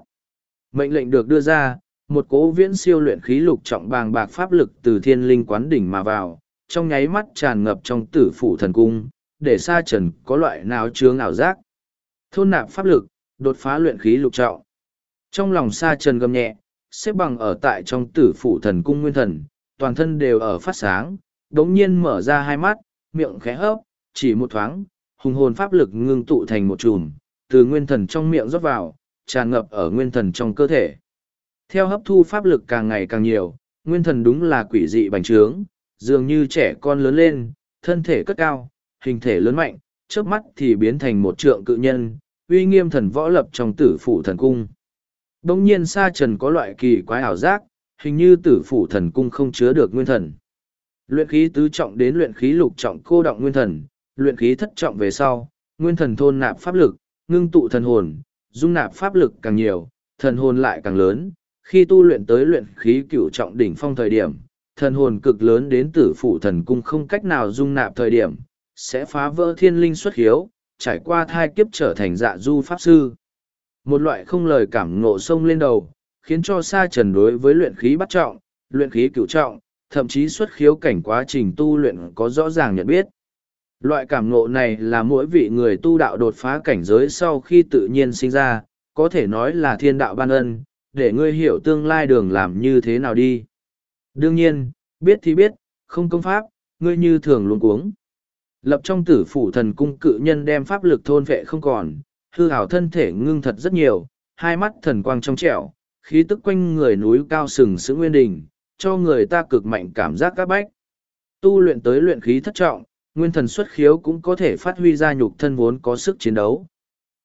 Mệnh lệnh được đưa ra, một cố viễn siêu luyện khí lục trọng bàng bạc pháp lực từ thiên linh quán đỉnh mà vào, trong nháy mắt tràn ngập trong tử phủ thần cung, để sa trần có loại nào chướng ảo giác. Thôn nạp pháp lực, đột phá luyện khí lục trọng. Trong lòng sa trần gầm nhẹ, xếp bằng ở tại trong tử phủ thần cung nguyên thần, toàn thân đều ở phát sáng, đống nhiên mở ra hai mắt, miệng khẽ hấp, chỉ một thoáng, hùng hồn pháp lực ngưng tụ thành một chùm, từ nguyên thần trong miệng rót vào, tràn ngập ở nguyên thần trong cơ thể. Theo hấp thu pháp lực càng ngày càng nhiều, nguyên thần đúng là quỷ dị bành trướng, dường như trẻ con lớn lên, thân thể cất cao, hình thể lớn mạnh, trước mắt thì biến thành một trượng cự nhân, uy nghiêm thần võ lập trong tử phủ thần cung. Đông nhiên sa trần có loại kỳ quái ảo giác, hình như tử phủ thần cung không chứa được nguyên thần. Luyện khí tứ trọng đến luyện khí lục trọng cô động nguyên thần, luyện khí thất trọng về sau, nguyên thần thôn nạp pháp lực, ngưng tụ thần hồn, dung nạp pháp lực càng nhiều, thần hồn lại càng lớn. Khi tu luyện tới luyện khí cửu trọng đỉnh phong thời điểm, thần hồn cực lớn đến tử phủ thần cung không cách nào dung nạp thời điểm, sẽ phá vỡ thiên linh xuất hiếu, trải qua thai kiếp trở thành dạ du pháp sư. Một loại không lời cảm ngộ sông lên đầu, khiến cho sa trần đối với luyện khí bắt trọng, luyện khí cửu trọng, thậm chí xuất khiếu cảnh quá trình tu luyện có rõ ràng nhận biết. Loại cảm ngộ này là mỗi vị người tu đạo đột phá cảnh giới sau khi tự nhiên sinh ra, có thể nói là thiên đạo ban ân, để ngươi hiểu tương lai đường làm như thế nào đi. Đương nhiên, biết thì biết, không công pháp, ngươi như thường luôn cuống. Lập trong tử phủ thần cung cự nhân đem pháp lực thôn vệ không còn, hư hảo thân thể ngưng thật rất nhiều, hai mắt thần quang trong trẻo, khí tức quanh người núi cao sừng sững nguyên đình, cho người ta cực mạnh cảm giác các bách. Tu luyện tới luyện khí thất trọng, nguyên thần xuất khiếu cũng có thể phát huy ra nhục thân vốn có sức chiến đấu.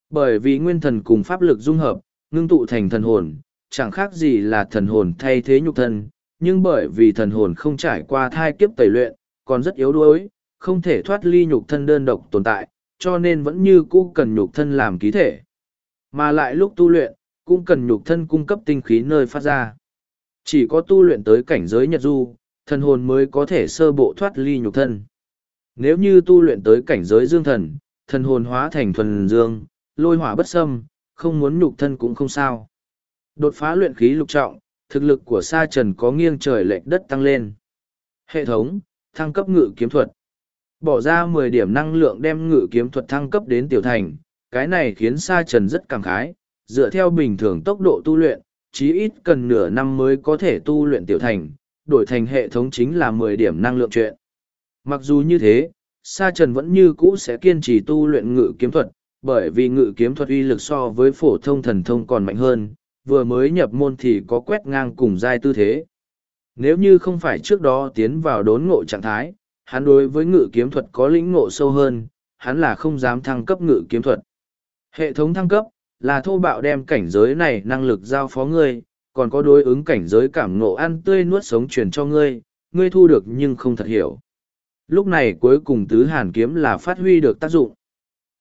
Bởi vì nguyên thần cùng pháp lực dung hợp, ngưng tụ thành thần hồn, chẳng khác gì là thần hồn thay thế nhục thân, nhưng bởi vì thần hồn không trải qua thai kiếp tẩy luyện, còn rất yếu đuối, không thể thoát ly nhục thân đơn độc tồn tại, cho nên vẫn như cũ cần nhục thân làm ký thể. Mà lại lúc tu luyện, cũng cần nhục thân cung cấp tinh khí nơi phát ra. Chỉ có tu luyện tới cảnh giới nhật du, thần hồn mới có thể sơ bộ thoát ly nhục thân. Nếu như tu luyện tới cảnh giới dương thần, thần hồn hóa thành thuần dương, lôi hỏa bất xâm, không muốn nhục thân cũng không sao. Đột phá luyện khí lục trọng, thực lực của sa trần có nghiêng trời lệch đất tăng lên. Hệ thống, thăng cấp ngự kiếm thuật. Bỏ ra mười điểm năng lượng đem ngự kiếm thuật thăng cấp đến tiểu thành, cái này khiến sa trần rất cảm khái, dựa theo bình thường tốc độ tu luyện, chí ít cần nửa năm mới có thể tu luyện tiểu thành, đổi thành hệ thống chính là mười điểm năng lượng chuyện. Mặc dù như thế, Sa Trần vẫn như cũ sẽ kiên trì tu luyện ngự kiếm thuật, bởi vì ngự kiếm thuật uy lực so với phổ thông thần thông còn mạnh hơn, vừa mới nhập môn thì có quét ngang cùng giai tư thế. Nếu như không phải trước đó tiến vào đốn ngộ trạng thái, hắn đối với ngự kiếm thuật có lĩnh ngộ sâu hơn, hắn là không dám thăng cấp ngự kiếm thuật. Hệ thống thăng cấp, là thô bạo đem cảnh giới này năng lực giao phó ngươi, còn có đối ứng cảnh giới cảm ngộ ăn tươi nuốt sống truyền cho ngươi, ngươi thu được nhưng không thật hiểu. Lúc này cuối cùng tứ hàn kiếm là phát huy được tác dụng.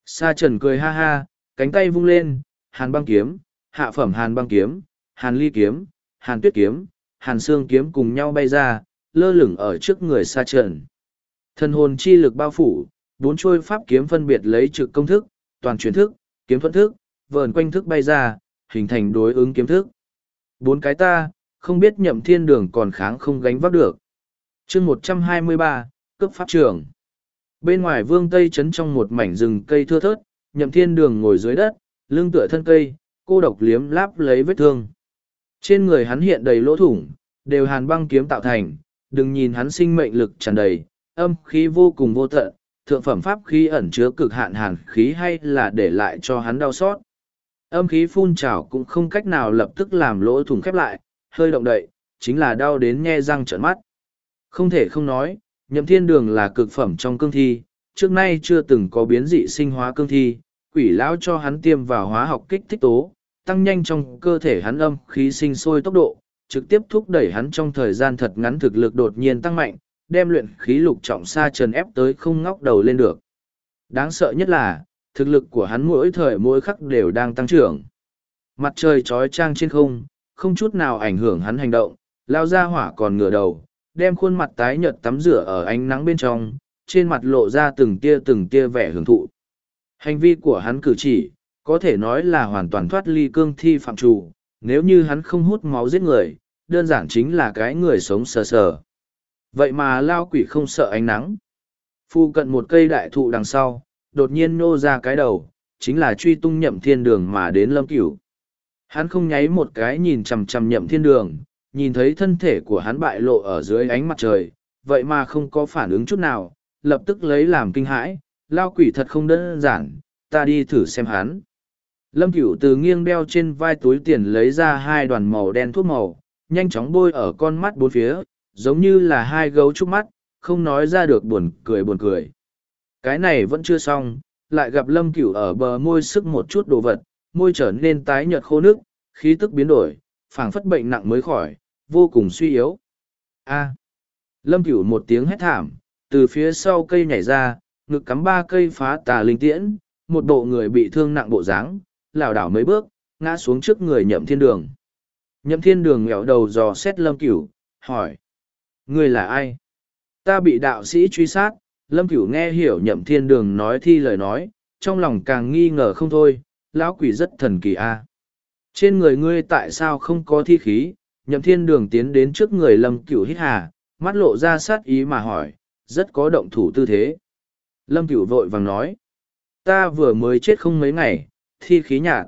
Sa trần cười ha ha, cánh tay vung lên, hàn băng kiếm, hạ phẩm hàn băng kiếm, hàn ly kiếm, hàn tuyết kiếm, hàn xương kiếm cùng nhau bay ra, lơ lửng ở trước người sa trần. Thần hồn chi lực bao phủ, bốn trôi pháp kiếm phân biệt lấy trực công thức, toàn chuyển thức, kiếm thuận thức, vờn quanh thức bay ra, hình thành đối ứng kiếm thức. Bốn cái ta, không biết nhậm thiên đường còn kháng không gánh vác được. chương một trăm hai mươi ba cướp pháp trường. Bên ngoài vương tây trấn trong một mảnh rừng cây thưa thớt, nhậm thiên đường ngồi dưới đất, lưng tựa thân cây, cô độc liếm láp lấy vết thương. Trên người hắn hiện đầy lỗ thủng, đều hàn băng kiếm tạo thành, đừng nhìn hắn sinh mệnh lực tràn đầy, âm khí vô cùng vô tận, thượng phẩm pháp khí ẩn chứa cực hạn hàn khí hay là để lại cho hắn đau xót. Âm khí phun trào cũng không cách nào lập tức làm lỗ thủng khép lại, hơi động đậy, chính là đau đến nhe răng trợn mắt. Không thể không nói, nhậm thiên đường là cực phẩm trong cương thi, trước nay chưa từng có biến dị sinh hóa cương thi, quỷ lão cho hắn tiêm vào hóa học kích thích tố, tăng nhanh trong cơ thể hắn âm khí sinh sôi tốc độ, trực tiếp thúc đẩy hắn trong thời gian thật ngắn thực lực đột nhiên tăng mạnh, đem luyện khí lục trọng xa trần ép tới không ngóc đầu lên được. Đáng sợ nhất là, thực lực của hắn mỗi thời mỗi khắc đều đang tăng trưởng. Mặt trời trói trang trên không, không chút nào ảnh hưởng hắn hành động, lao ra hỏa còn ngửa đầu, đem khuôn mặt tái nhợt tắm rửa ở ánh nắng bên trong, trên mặt lộ ra từng tia từng tia vẻ hưởng thụ. Hành vi của hắn cử chỉ, có thể nói là hoàn toàn thoát ly cương thi phạm trù, nếu như hắn không hút máu giết người, đơn giản chính là cái người sống sờ sờ. Vậy mà lao quỷ không sợ ánh nắng. Phu cận một cây đại thụ đằng sau, đột nhiên nô ra cái đầu, chính là truy tung nhậm thiên đường mà đến lâm cửu. Hắn không nháy một cái nhìn chằm chằm nhậm thiên đường, nhìn thấy thân thể của hắn bại lộ ở dưới ánh mặt trời, vậy mà không có phản ứng chút nào, lập tức lấy làm kinh hãi, lao quỷ thật không đơn giản, ta đi thử xem hắn. Lâm cửu từ nghiêng đeo trên vai túi tiền lấy ra hai đoàn màu đen thuốc màu, nhanh chóng bôi ở con mắt bốn phía, giống như là hai gấu trúc mắt, không nói ra được buồn cười buồn cười. Cái này vẫn chưa xong, lại gặp lâm cửu ở bờ môi sức một chút đồ vật, môi trở nên tái nhợt khô nước, khí tức biến đổi, phảng phất bệnh nặng mới khỏi, vô cùng suy yếu. A. Lâm cửu một tiếng hét thảm, từ phía sau cây nhảy ra, ngực cắm ba cây phá tà linh tiễn, một bộ người bị thương nặng bộ dáng, lảo đảo mấy bước, ngã xuống trước người nhậm thiên đường. Nhậm thiên đường nghẹo đầu dò xét lâm cửu, hỏi. Ngươi là ai? Ta bị đạo sĩ truy sát, lâm cửu nghe hiểu nhậm thiên đường nói thi lời nói, trong lòng càng nghi ngờ không thôi, lão quỷ rất thần kỳ a. Trên người ngươi tại sao không có thi khí? Nhậm thiên đường tiến đến trước người lâm cửu hít hà, mắt lộ ra sát ý mà hỏi, rất có động thủ tư thế. Lâm cửu vội vàng nói, ta vừa mới chết không mấy ngày, thi khí nhạt.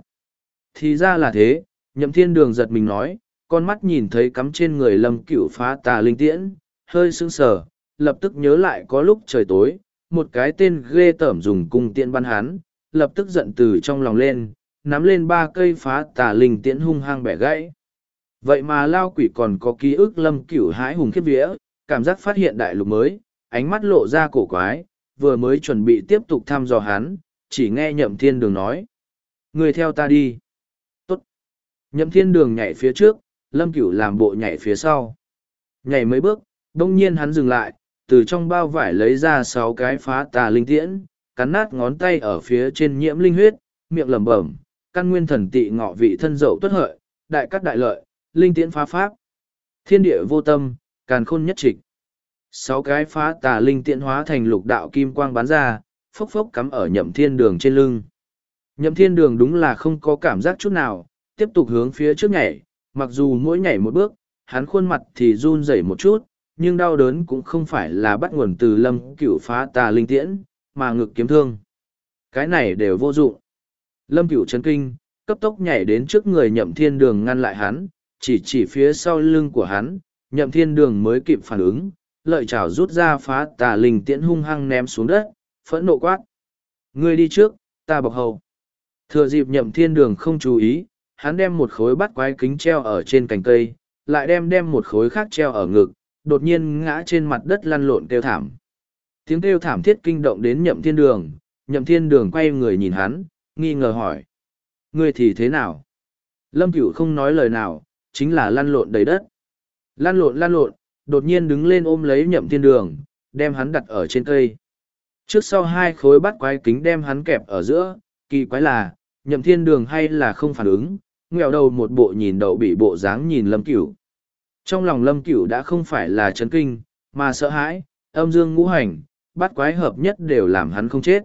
Thì ra là thế, nhậm thiên đường giật mình nói, con mắt nhìn thấy cắm trên người lâm cửu phá tà linh tiễn, hơi sững sờ, lập tức nhớ lại có lúc trời tối, một cái tên ghê tởm dùng cung tiễn bắn hắn, lập tức giận từ trong lòng lên, nắm lên ba cây phá tà linh tiễn hung hăng bẻ gãy. Vậy mà lao quỷ còn có ký ức lâm cửu hái hùng khiếp vía, cảm giác phát hiện đại lục mới, ánh mắt lộ ra cổ quái, vừa mới chuẩn bị tiếp tục thăm dò hắn, chỉ nghe nhậm thiên đường nói. Người theo ta đi. Tốt. Nhậm thiên đường nhảy phía trước, lâm cửu làm bộ nhảy phía sau. Nhảy mấy bước, đông nhiên hắn dừng lại, từ trong bao vải lấy ra sáu cái phá tà linh tiễn, cắn nát ngón tay ở phía trên nhiễm linh huyết, miệng lẩm bẩm, căn nguyên thần tị ngọ vị thân dậu tuất hợi, đại cắt đại lợi, linh tiễn phá pháp. Thiên địa vô tâm, càn khôn nhất trịch. Sáu cái phá tà linh tiễn hóa thành lục đạo kim quang bắn ra, phốc phốc cắm ở nhậm thiên đường trên lưng. Nhậm thiên đường đúng là không có cảm giác chút nào, tiếp tục hướng phía trước nhảy, mặc dù mỗi nhảy một bước, hắn khuôn mặt thì run rẩy một chút, nhưng đau đớn cũng không phải là bắt nguồn từ lâm cửu phá tà linh tiễn, mà ngực kiếm thương. Cái này đều vô dụng. Lâm cửu chấn kinh, cấp tốc nhảy đến trước người nhậm thiên đường ngăn lại hắn, chỉ chỉ phía sau lưng của hắn, nhậm thiên đường mới kịp phản ứng, lợi chảo rút ra phá tà linh tiễn hung hăng ném xuống đất, phẫn nộ quát. Ngươi đi trước, ta bọc hầu. Thừa dịp nhậm thiên đường không chú ý, hắn đem một khối bắt quái kính treo ở trên cành cây, lại đem đem một khối khác treo ở ngực, đột nhiên ngã trên mặt đất lăn lộn kêu thảm. Tiếng kêu thảm thiết kinh động đến nhậm thiên đường, nhậm thiên đường quay người nhìn hắn, nghi ngờ hỏi. Ngươi thì thế nào? Lâm cửu không nói lời nào, chính là lăn lộn đầy đất. Lăn lộn lăn lộn, đột nhiên đứng lên ôm lấy nhậm thiên đường, đem hắn đặt ở trên cây. Trước sau hai khối bắt quái kính đem hắn kẹp ở giữa, kỳ quái là, nhậm thiên đường hay là không phản ứng, nghèo đầu một bộ nhìn đậu bị bộ dáng nhìn lâm cửu. Trong lòng lâm cửu đã không phải là chấn kinh, mà sợ hãi, âm dương ngũ hành, bắt quái hợp nhất đều làm hắn không chết.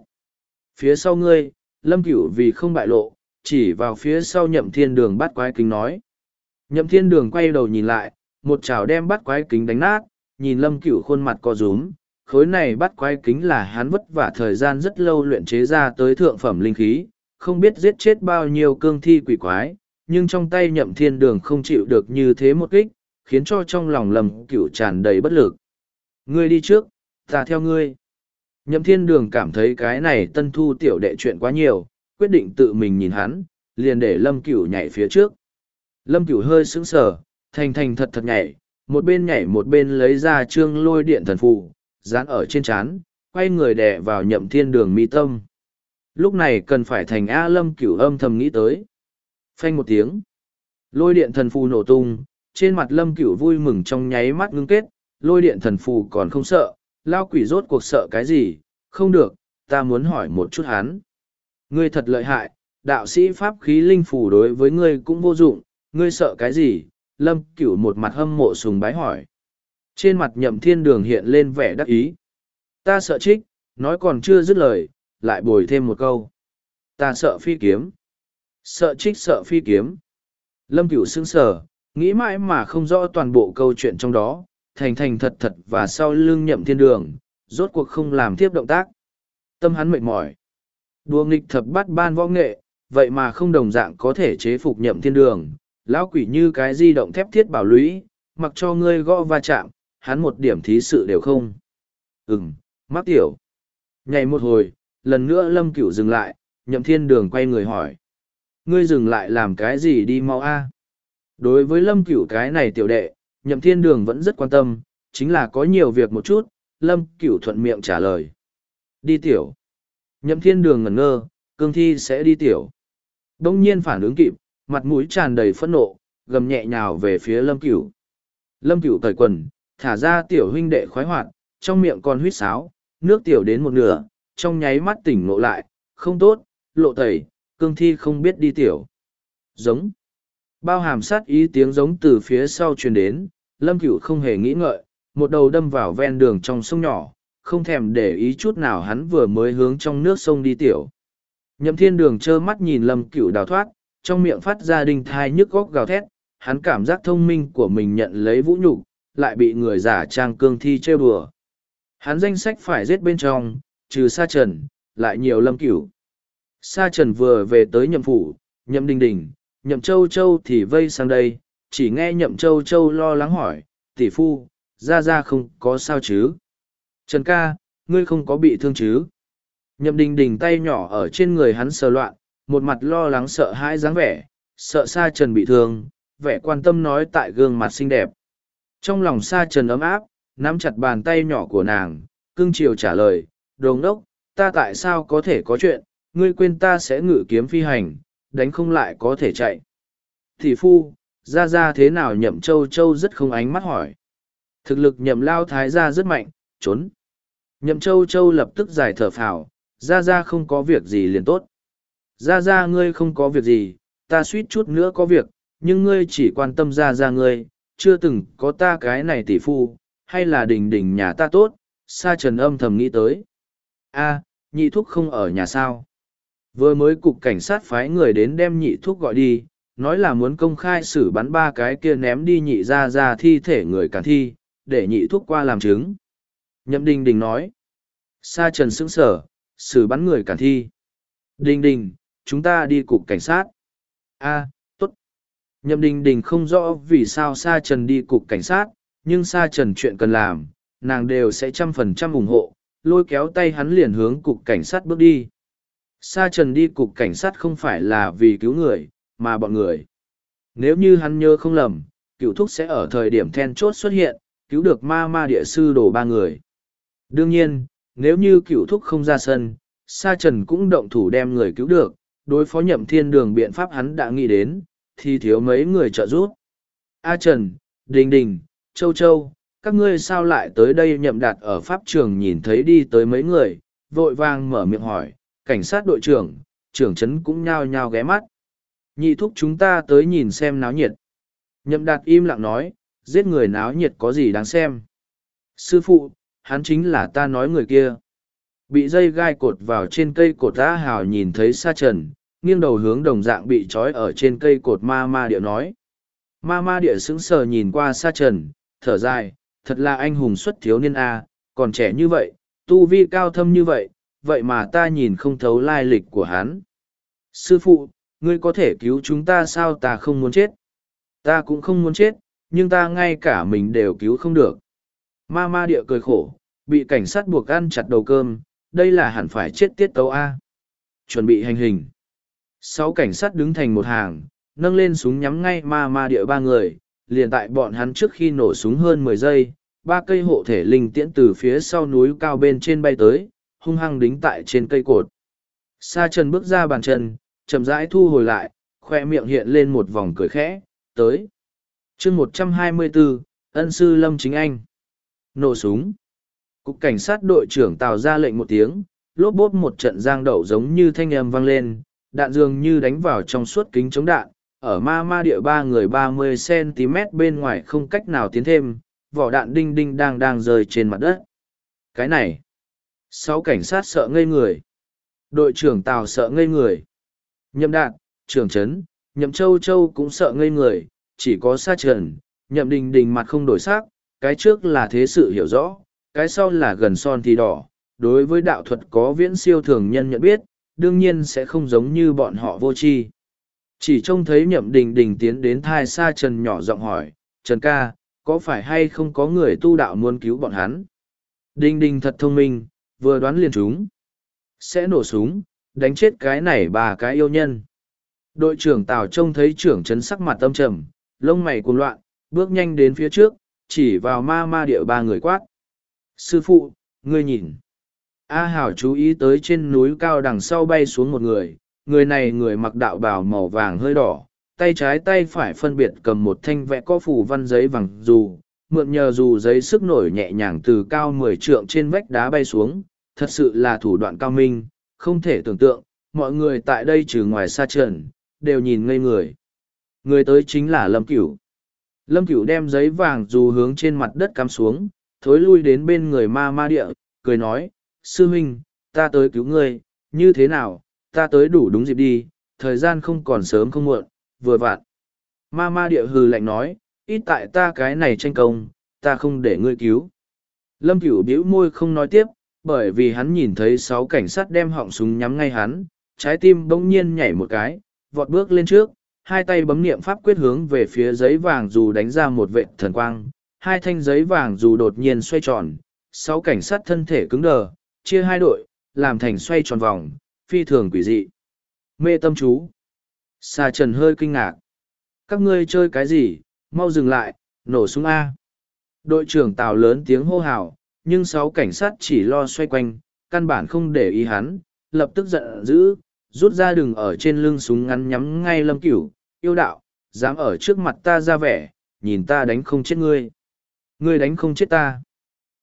Phía sau ngươi, lâm cửu vì không bại lộ, chỉ vào phía sau nhậm thiên đường bắt quái kính nói. Nhậm thiên đường quay đầu nhìn lại, một chảo đem bắt quái kính đánh nát, nhìn lâm cửu khuôn mặt co rúm, khối này bắt quái kính là hắn vất vả thời gian rất lâu luyện chế ra tới thượng phẩm linh khí, không biết giết chết bao nhiêu cương thi quỷ quái, nhưng trong tay nhậm thiên đường không chịu được như thế một kích, khiến cho trong lòng lầm cửu tràn đầy bất lực. Ngươi đi trước, ta theo ngươi. Nhậm thiên đường cảm thấy cái này tân thu tiểu đệ chuyện quá nhiều, quyết định tự mình nhìn hắn, liền để lâm cửu nhảy phía trước. Lâm cửu hơi sững sờ, thành thành thật thật nhảy, một bên nhảy một bên lấy ra trương lôi điện thần phù, dán ở trên trán, quay người đè vào nhậm thiên đường mi tâm. Lúc này cần phải thành A lâm cửu âm thầm nghĩ tới. Phanh một tiếng. Lôi điện thần phù nổ tung, trên mặt lâm cửu vui mừng trong nháy mắt ngưng kết, lôi điện thần phù còn không sợ, lao quỷ rốt cuộc sợ cái gì, không được, ta muốn hỏi một chút hắn. Ngươi thật lợi hại, đạo sĩ pháp khí linh phù đối với ngươi cũng vô dụng, ngươi sợ cái gì? Lâm cửu một mặt hâm mộ sùng bái hỏi. Trên mặt nhậm thiên đường hiện lên vẻ đắc ý. Ta sợ trích, nói còn chưa dứt lời, lại bồi thêm một câu. Ta sợ phi kiếm. Sợ trích sợ phi kiếm. Lâm cửu sững sờ, nghĩ mãi mà không rõ toàn bộ câu chuyện trong đó, thành thành thật thật và sau lưng nhậm thiên đường, rốt cuộc không làm tiếp động tác. Tâm hắn mệt mỏi. Đùa nghịch thập bắt ban võ nghệ, vậy mà không đồng dạng có thể chế phục nhậm thiên đường. Lão quỷ như cái di động thép thiết bảo lũy, mặc cho ngươi gõ va chạm, hắn một điểm thí sự đều không. Ừm, mắc tiểu. Nhảy một hồi, lần nữa lâm cửu dừng lại, nhậm thiên đường quay người hỏi. Ngươi dừng lại làm cái gì đi mau a? Đối với lâm cửu cái này tiểu đệ, nhậm thiên đường vẫn rất quan tâm, chính là có nhiều việc một chút, lâm cửu thuận miệng trả lời. Đi tiểu. Nhậm thiên đường ngẩn ngơ, cương thi sẽ đi tiểu. Đông nhiên phản ứng kịp, mặt mũi tràn đầy phẫn nộ, gầm nhẹ nhào về phía lâm cửu. Lâm cửu cởi quần, thả ra tiểu huynh đệ khoái hoạt, trong miệng còn huýt sáo, nước tiểu đến một nửa, trong nháy mắt tỉnh ngộ lại, không tốt, lộ tẩy, cương thi không biết đi tiểu. Giống. Bao hàm sát ý tiếng giống từ phía sau truyền đến, lâm cửu không hề nghĩ ngợi, một đầu đâm vào ven đường trong sông nhỏ, không thèm để ý chút nào hắn vừa mới hướng trong nước sông đi tiểu. Nhậm thiên đường trơ mắt nhìn lâm cửu đào thoát, trong miệng phát ra đình thai nhức góc gào thét, hắn cảm giác thông minh của mình nhận lấy vũ nhục lại bị người giả trang cương thi trêu đùa. Hắn danh sách phải giết bên trong, trừ sa trần, lại nhiều lâm cửu. Sa trần vừa về tới nhậm phủ, nhậm đình đình, nhậm châu châu thì vây sang đây, chỉ nghe nhậm châu châu lo lắng hỏi, tỷ phu, ra ra không có sao chứ. Trần ca, ngươi không có bị thương chứ. Nhậm đình đình tay nhỏ ở trên người hắn sờ loạn, một mặt lo lắng sợ hãi dáng vẻ, sợ sa trần bị thương, vẻ quan tâm nói tại gương mặt xinh đẹp. Trong lòng sa trần ấm áp, nắm chặt bàn tay nhỏ của nàng, cưng chiều trả lời, đồ ngốc, ta tại sao có thể có chuyện, ngươi quên ta sẽ ngự kiếm phi hành, đánh không lại có thể chạy. Thị phu, ra ra thế nào nhậm châu châu rất không ánh mắt hỏi. Thực lực nhậm lao thái ra rất mạnh, trốn. Nhậm châu châu lập tức giải thở phào, ra ra không có việc gì liền tốt. Ra ra ngươi không có việc gì, ta suýt chút nữa có việc, nhưng ngươi chỉ quan tâm ra ra ngươi, chưa từng có ta cái này tỷ phu, hay là đình đình nhà ta tốt, sa trần âm thầm nghĩ tới a nhị thúc không ở nhà sao. Vừa mới cục cảnh sát phái người đến đem nhị thúc gọi đi, nói là muốn công khai xử bắn ba cái kia ném đi nhị ra ra thi thể người cản thi, để nhị thúc qua làm chứng. Nhậm đình đình nói. Sa trần sững sở, xử bắn người cản thi. Đình đình, chúng ta đi cục cảnh sát. a tốt. Nhậm đình đình không rõ vì sao Sa trần đi cục cảnh sát, nhưng Sa trần chuyện cần làm, nàng đều sẽ trăm phần trăm ủng hộ, lôi kéo tay hắn liền hướng cục cảnh sát bước đi. Sa trần đi cục cảnh sát không phải là vì cứu người, mà bọn người. Nếu như hắn nhớ không lầm, cựu thúc sẽ ở thời điểm then chốt xuất hiện, cứu được ma ma địa sư đổ ba người. Đương nhiên, nếu như cựu thúc không ra sân, Sa Trần cũng động thủ đem người cứu được, đối phó nhậm thiên đường biện pháp hắn đã nghĩ đến, thì thiếu mấy người trợ giúp. A Trần, Đình Đình, Châu Châu, các ngươi sao lại tới đây nhậm đạt ở pháp trường nhìn thấy đi tới mấy người, vội vàng mở miệng hỏi, cảnh sát đội trưởng, trưởng trấn cũng nhao nhao ghé mắt. Nhị thúc chúng ta tới nhìn xem náo nhiệt. Nhậm đạt im lặng nói, giết người náo nhiệt có gì đáng xem. Sư phụ, hắn chính là ta nói người kia. Bị dây gai cột vào trên cây cột ta hào nhìn thấy sa trần, nghiêng đầu hướng đồng dạng bị trói ở trên cây cột ma ma địa nói. Ma ma địa sững sờ nhìn qua sa trần, thở dài, thật là anh hùng xuất thiếu niên A, còn trẻ như vậy, tu vi cao thâm như vậy, vậy mà ta nhìn không thấu lai lịch của hắn. Sư phụ, ngươi có thể cứu chúng ta sao ta không muốn chết? Ta cũng không muốn chết, nhưng ta ngay cả mình đều cứu không được. Ma ma địa cười khổ, bị cảnh sát buộc ăn chặt đầu cơm, đây là hẳn phải chết tiết tấu A. Chuẩn bị hành hình. Sáu cảnh sát đứng thành một hàng, nâng lên súng nhắm ngay ma ma địa ba người, liền tại bọn hắn trước khi nổ súng hơn mười giây, ba cây hộ thể linh tiễn từ phía sau núi cao bên trên bay tới, hung hăng đính tại trên cây cột. Sa Trần bước ra bàn chân, chậm rãi thu hồi lại, khoe miệng hiện lên một vòng cười khẽ, tới. chương một trăm hai mươi bốn ân sư Lâm Chính Anh. Nổ súng. Cục cảnh sát đội trưởng tào ra lệnh một tiếng, lốp bốt một trận giang đậu giống như thanh âm vang lên, đạn dường như đánh vào trong suốt kính chống đạn, ở ma ma địa ba người ba mươi cm bên ngoài không cách nào tiến thêm, vỏ đạn đinh đinh đang đang rơi trên mặt đất. Cái này, sáu cảnh sát sợ ngây người. Đội trưởng Tào sợ ngây người. Nhậm đạn, trưởng trấn, nhậm châu châu cũng sợ ngây người, chỉ có sa trần, nhậm đình đình mặt không đổi sắc, cái trước là thế sự hiểu rõ, cái sau là gần son thì đỏ. Đối với đạo thuật có viễn siêu thường nhân nhận biết, đương nhiên sẽ không giống như bọn họ vô tri chỉ trông thấy nhậm đình đình tiến đến thai xa trần nhỏ giọng hỏi, trần ca, có phải hay không có người tu đạo muốn cứu bọn hắn? Đình đình thật thông minh, vừa đoán liền chúng sẽ nổ súng, đánh chết cái này bà cái yêu nhân. Đội trưởng tào trông thấy trưởng trấn sắc mặt tâm trầm, lông mày cuồng loạn, bước nhanh đến phía trước, chỉ vào ma ma địa ba người quát. Sư phụ, ngươi nhìn. A hảo chú ý tới trên núi cao đằng sau bay xuống một người người này người mặc đạo bào màu vàng hơi đỏ, tay trái tay phải phân biệt cầm một thanh vẽ có phủ văn giấy vàng dù, mượn nhờ dù giấy sức nổi nhẹ nhàng từ cao mười trượng trên vách đá bay xuống, thật sự là thủ đoạn cao minh, không thể tưởng tượng, mọi người tại đây trừ ngoài xa trần, đều nhìn ngây người. Người tới chính là lâm cửu. Lâm cửu đem giấy vàng dù hướng trên mặt đất cắm xuống, thối lui đến bên người ma ma địa, cười nói, sư huynh ta tới cứu ngươi, như thế nào ta tới đủ đúng dịp đi, thời gian không còn sớm không muộn, vừa vặn. Ma ma địa hừ lạnh nói, ít tại ta cái này tranh công, ta không để ngươi cứu. Lâm cửu bĩu môi không nói tiếp, bởi vì hắn nhìn thấy sáu cảnh sát đem họng súng nhắm ngay hắn, trái tim bỗng nhiên nhảy một cái, vọt bước lên trước, hai tay bấm niệm pháp quyết hướng về phía giấy vàng dù đánh ra một vệ thần quang, hai thanh giấy vàng dù đột nhiên xoay tròn, sáu cảnh sát thân thể cứng đờ, chia hai đội, làm thành xoay tròn vòng phi thường quỷ dị. Mê tâm chú. Xà trần hơi kinh ngạc. Các ngươi chơi cái gì? Mau dừng lại, nổ súng a. Đội trưởng tào lớn tiếng hô hào, nhưng sáu cảnh sát chỉ lo xoay quanh, căn bản không để ý hắn, lập tức giận dữ, rút ra đường ở trên lưng súng ngắn nhắm ngay lâm cửu. Yêu đạo, dám ở trước mặt ta ra vẻ, nhìn ta đánh không chết ngươi. Ngươi đánh không chết ta.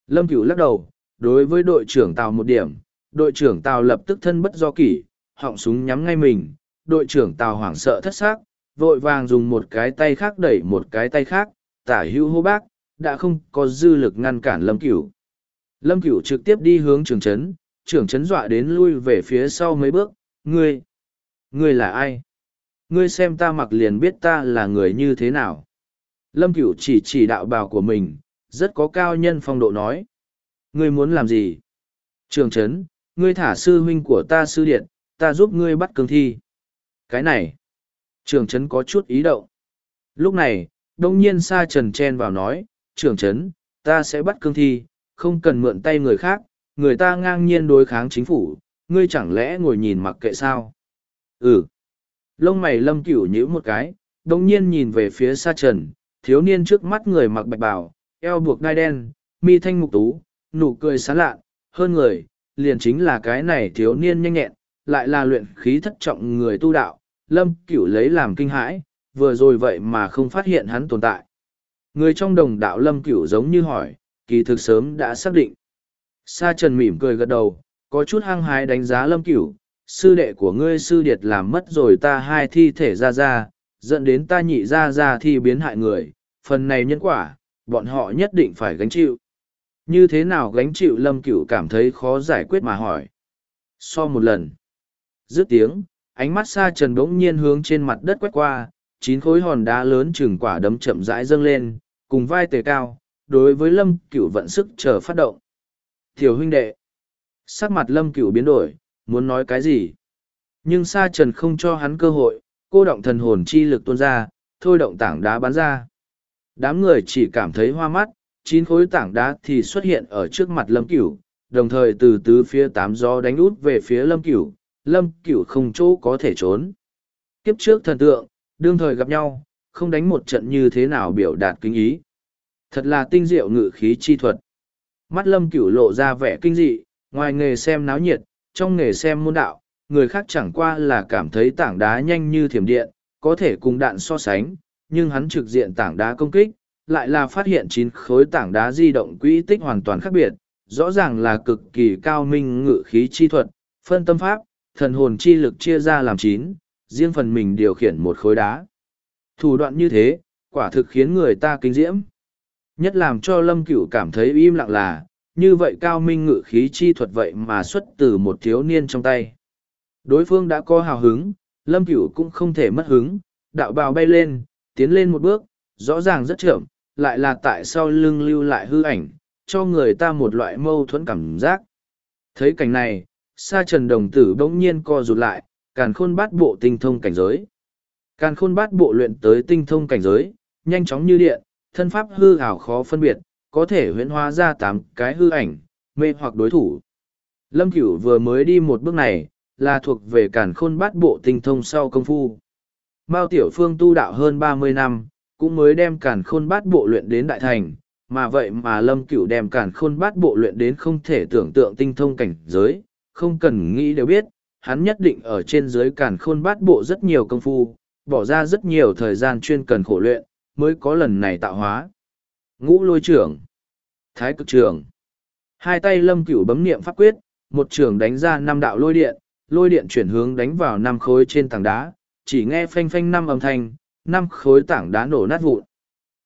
Lâm cửu lắc đầu, đối với đội trưởng tàu một điểm đội trưởng tàu lập tức thân bất do kỷ, họng súng nhắm ngay mình, đội trưởng tàu hoảng sợ thất xác, vội vàng dùng một cái tay khác đẩy một cái tay khác, tả hữu hô bác, đã không có dư lực ngăn cản lâm cửu. Lâm cửu trực tiếp đi hướng trường trấn, trưởng trấn dọa đến lui về phía sau mấy bước, ngươi ngươi là ai? Ngươi xem ta mặc liền biết ta là người như thế nào. Lâm cửu chỉ chỉ đạo bào của mình, rất có cao nhân phong độ nói, ngươi muốn làm gì? Trường trấn ngươi thả sư huynh của ta sư điện, ta giúp ngươi bắt cương thi. Cái này trường trấn có chút ý động. Lúc này, đông nhiên sa trần chen vào nói trường trấn, ta sẽ bắt cương thi, không cần mượn tay người khác, người ta ngang nhiên đối kháng chính phủ, ngươi chẳng lẽ ngồi nhìn mặc kệ sao? Ừ. Lông mày lâm cửu nhíu một cái, đông nhiên nhìn về phía sa trần, thiếu niên trước mắt người mặc bạch bào, eo buộc đai đen, mi thanh mục tú, nụ cười sán lạ, hơn người liền chính là cái này thiếu niên nhanh nhẹn, lại là luyện khí thất trọng người tu đạo, lâm cửu lấy làm kinh hãi, vừa rồi vậy mà không phát hiện hắn tồn tại. Người trong đồng đạo lâm cửu giống như hỏi, kỳ thực sớm đã xác định. Sa trần mỉm cười gật đầu, có chút hăng hái đánh giá lâm cửu, sư đệ của ngươi sư điệt làm mất rồi ta hai thi thể ra ra, dẫn đến ta nhị ra ra thi biến hại người, phần này nhân quả, bọn họ nhất định phải gánh chịu như thế nào gánh chịu lâm cửu cảm thấy khó giải quyết mà hỏi. So một lần. Dứt tiếng, ánh mắt xa trần bỗng nhiên hướng trên mặt đất quét qua, chín khối hòn đá lớn chừng quả đấm chậm rãi dâng lên, cùng vai tề cao, đối với lâm cửu vận sức chờ phát động. Thiểu huynh đệ, sắc mặt lâm cửu biến đổi, muốn nói cái gì? Nhưng sa trần không cho hắn cơ hội, cô động thần hồn chi lực tuôn ra, thôi động tảng đá bắn ra. Đám người chỉ cảm thấy hoa mắt chín khối tảng đá thì xuất hiện ở trước mặt lâm cửu, đồng thời từ tứ phía tám gió đánh út về phía lâm cửu lâm cửu không chỗ có thể trốn. Kiếp trước thần tượng, đương thời gặp nhau, không đánh một trận như thế nào biểu đạt kinh ý. Thật là tinh diệu ngự khí chi thuật. Mắt lâm cửu lộ ra vẻ kinh dị, ngoài nghề xem náo nhiệt, trong nghề xem môn đạo, người khác chẳng qua là cảm thấy tảng đá nhanh như thiểm điện, có thể cùng đạn so sánh, nhưng hắn trực diện tảng đá công kích lại là phát hiện chín khối tảng đá di động quỹ tích hoàn toàn khác biệt, rõ ràng là cực kỳ cao minh ngự khí chi thuật, phân tâm pháp, thần hồn chi lực chia ra làm chín, riêng phần mình điều khiển một khối đá. Thủ đoạn như thế, quả thực khiến người ta kinh diễm. Nhất làm cho lâm cửu cảm thấy im lặng là, như vậy cao minh ngự khí chi thuật vậy mà xuất từ một thiếu niên trong tay. Đối phương đã có hào hứng, lâm cửu cũng không thể mất hứng, đạo bào bay lên, tiến lên một bước, rõ ràng rất chậm lại là tại sao lưng lưu lại hư ảnh cho người ta một loại mâu thuẫn cảm giác thấy cảnh này sa trần đồng tử bỗng nhiên co rụt lại, càn khôn bát bộ tinh thông cảnh giới. Càn khôn bát bộ luyện tới tinh thông cảnh giới, nhanh chóng như điện, thân pháp hư ảo khó phân biệt, có thể huyễn hóa ra tám cái hư ảnh, mê hoặc đối thủ. Lâm Cửu vừa mới đi một bước này, là thuộc về càn khôn bát bộ tinh thông sau công phu. Mao Tiểu Phương tu đạo hơn ba mươi năm, cũng mới đem càn khôn bát bộ luyện đến đại thành, mà vậy mà Lâm Cửu đem càn khôn bát bộ luyện đến không thể tưởng tượng tinh thông cảnh giới, không cần nghĩ đều biết, hắn nhất định ở trên dưới càn khôn bát bộ rất nhiều công phu, bỏ ra rất nhiều thời gian chuyên cần khổ luyện, mới có lần này tạo hóa. Ngũ lôi trưởng, thái cực trưởng, hai tay lâm cửu bấm niệm pháp quyết, một trưởng đánh ra năm đạo lôi điện, lôi điện chuyển hướng đánh vào năm khối trên tảng đá, chỉ nghe phanh phanh năm âm thanh, năm khối tảng đá nổ nát vụn.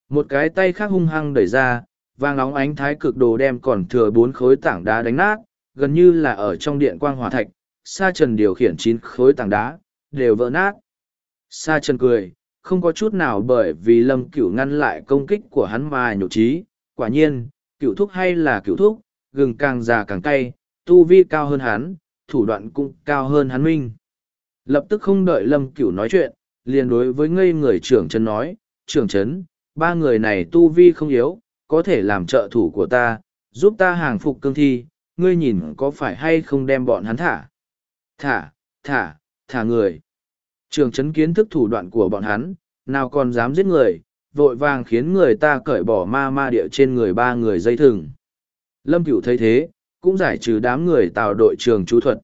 Một cái tay khác hung hăng đẩy ra, vàng óng ánh thái cực đồ đem còn thừa bốn khối tảng đá đánh nát, gần như là ở trong điện quang hòa thạch, sa trần điều khiển chín khối tảng đá, đều vỡ nát. Sa trần cười, không có chút nào bởi vì lâm cửu ngăn lại công kích của hắn mà nhục trí, quả nhiên, cửu thúc hay là cửu thúc, gừng càng già càng cay, tu vi cao hơn hắn, thủ đoạn cũng cao hơn hắn minh. Lập tức không đợi lâm cửu nói chuyện, liền đối với ngây người trưởng trấn nói, trưởng trấn, ba người này tu vi không yếu, có thể làm trợ thủ của ta, giúp ta hàng phục cương thi, ngươi nhìn có phải hay không đem bọn hắn thả. Thả, thả, thả người. Trường trấn kiến thức thủ đoạn của bọn hắn, nào còn dám giết người, vội vàng khiến người ta cởi bỏ ma ma địa trên người ba người dây thừng. Lâm cửu thấy thế, cũng giải trừ đám người tạo đội trường chú thuật.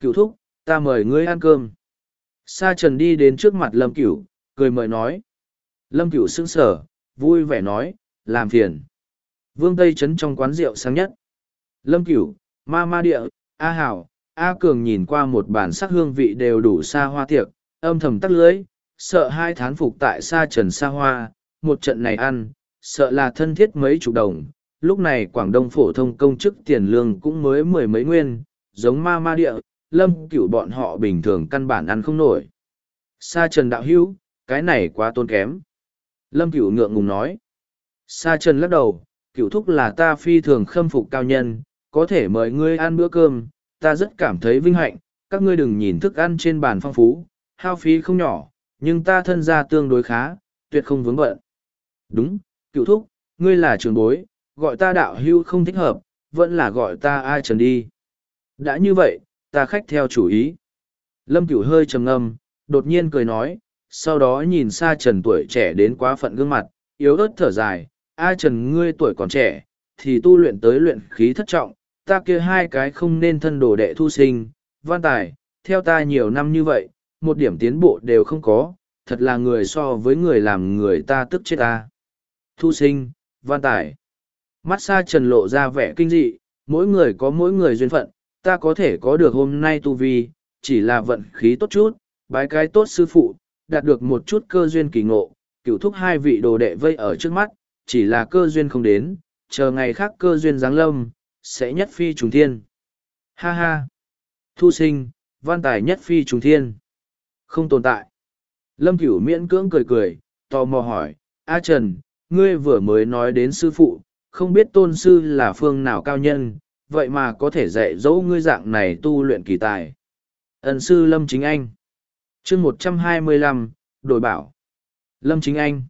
Cửu thúc, ta mời ngươi ăn cơm. Sa trần đi đến trước mặt lâm cửu, cười mời nói. Lâm cửu sững sở, vui vẻ nói, làm phiền. Vương Tây Trấn trong quán rượu sáng nhất. Lâm cửu, ma ma địa, A Hảo, A Cường nhìn qua một bản sắc hương vị đều đủ xa hoa tiệc, âm thầm tắt lưới, sợ hai thán phục tại Sa trần xa hoa, một trận này ăn, sợ là thân thiết mấy chục đồng. Lúc này Quảng Đông phổ thông công chức tiền lương cũng mới mười mấy nguyên, giống ma ma địa, lâm cửu bọn họ bình thường căn bản ăn không nổi. Sa trần đạo hữu, cái này quá tôn kém. Lâm cửu ngượng ngùng nói. Sa trần lắc đầu, cửu thúc là ta phi thường khâm phục cao nhân, có thể mời ngươi ăn bữa cơm, ta rất cảm thấy vinh hạnh, các ngươi đừng nhìn thức ăn trên bàn phong phú, hao phí không nhỏ, nhưng ta thân gia tương đối khá, tuyệt không vướng bận. Đúng, cựu thúc, ngươi là trường bối, gọi ta đạo hưu không thích hợp, vẫn là gọi ta ai trần đi. Đã như vậy, ta khách theo chủ ý. Lâm cửu hơi trầm ngâm, đột nhiên cười nói, sau đó nhìn xa trần tuổi trẻ đến quá phận gương mặt, yếu ớt thở dài, a trần ngươi tuổi còn trẻ, thì tu luyện tới luyện khí thất trọng, ta kia hai cái không nên thân đồ đệ thu sinh, văn tài, theo ta nhiều năm như vậy, một điểm tiến bộ đều không có, thật là người so với người làm người ta tức chết ta. Thu sinh, văn tài. Mắt xa trần lộ ra vẻ kinh dị, mỗi người có mỗi người duyên phận, ta có thể có được hôm nay tu vi, chỉ là vận khí tốt chút, bái cái tốt sư phụ, đạt được một chút cơ duyên kỳ ngộ, cửu thúc hai vị đồ đệ vây ở trước mắt, chỉ là cơ duyên không đến, chờ ngày khác cơ duyên giáng lâm, sẽ nhất phi trùng thiên. Ha ha! Thu sinh, văn tài nhất phi trùng thiên. Không tồn tại. Lâm Cửu miễn cưỡng cười cười, tò mò hỏi, A Trần, ngươi vừa mới nói đến sư phụ, không biết tôn sư là phương nào cao nhân, vậy mà có thể dạy dỗ ngươi dạng này tu luyện kỳ tài. Ẩn sư Lâm Chính Anh chương một trăm hai mươi lăm đổi bảo. Lâm Chính Anh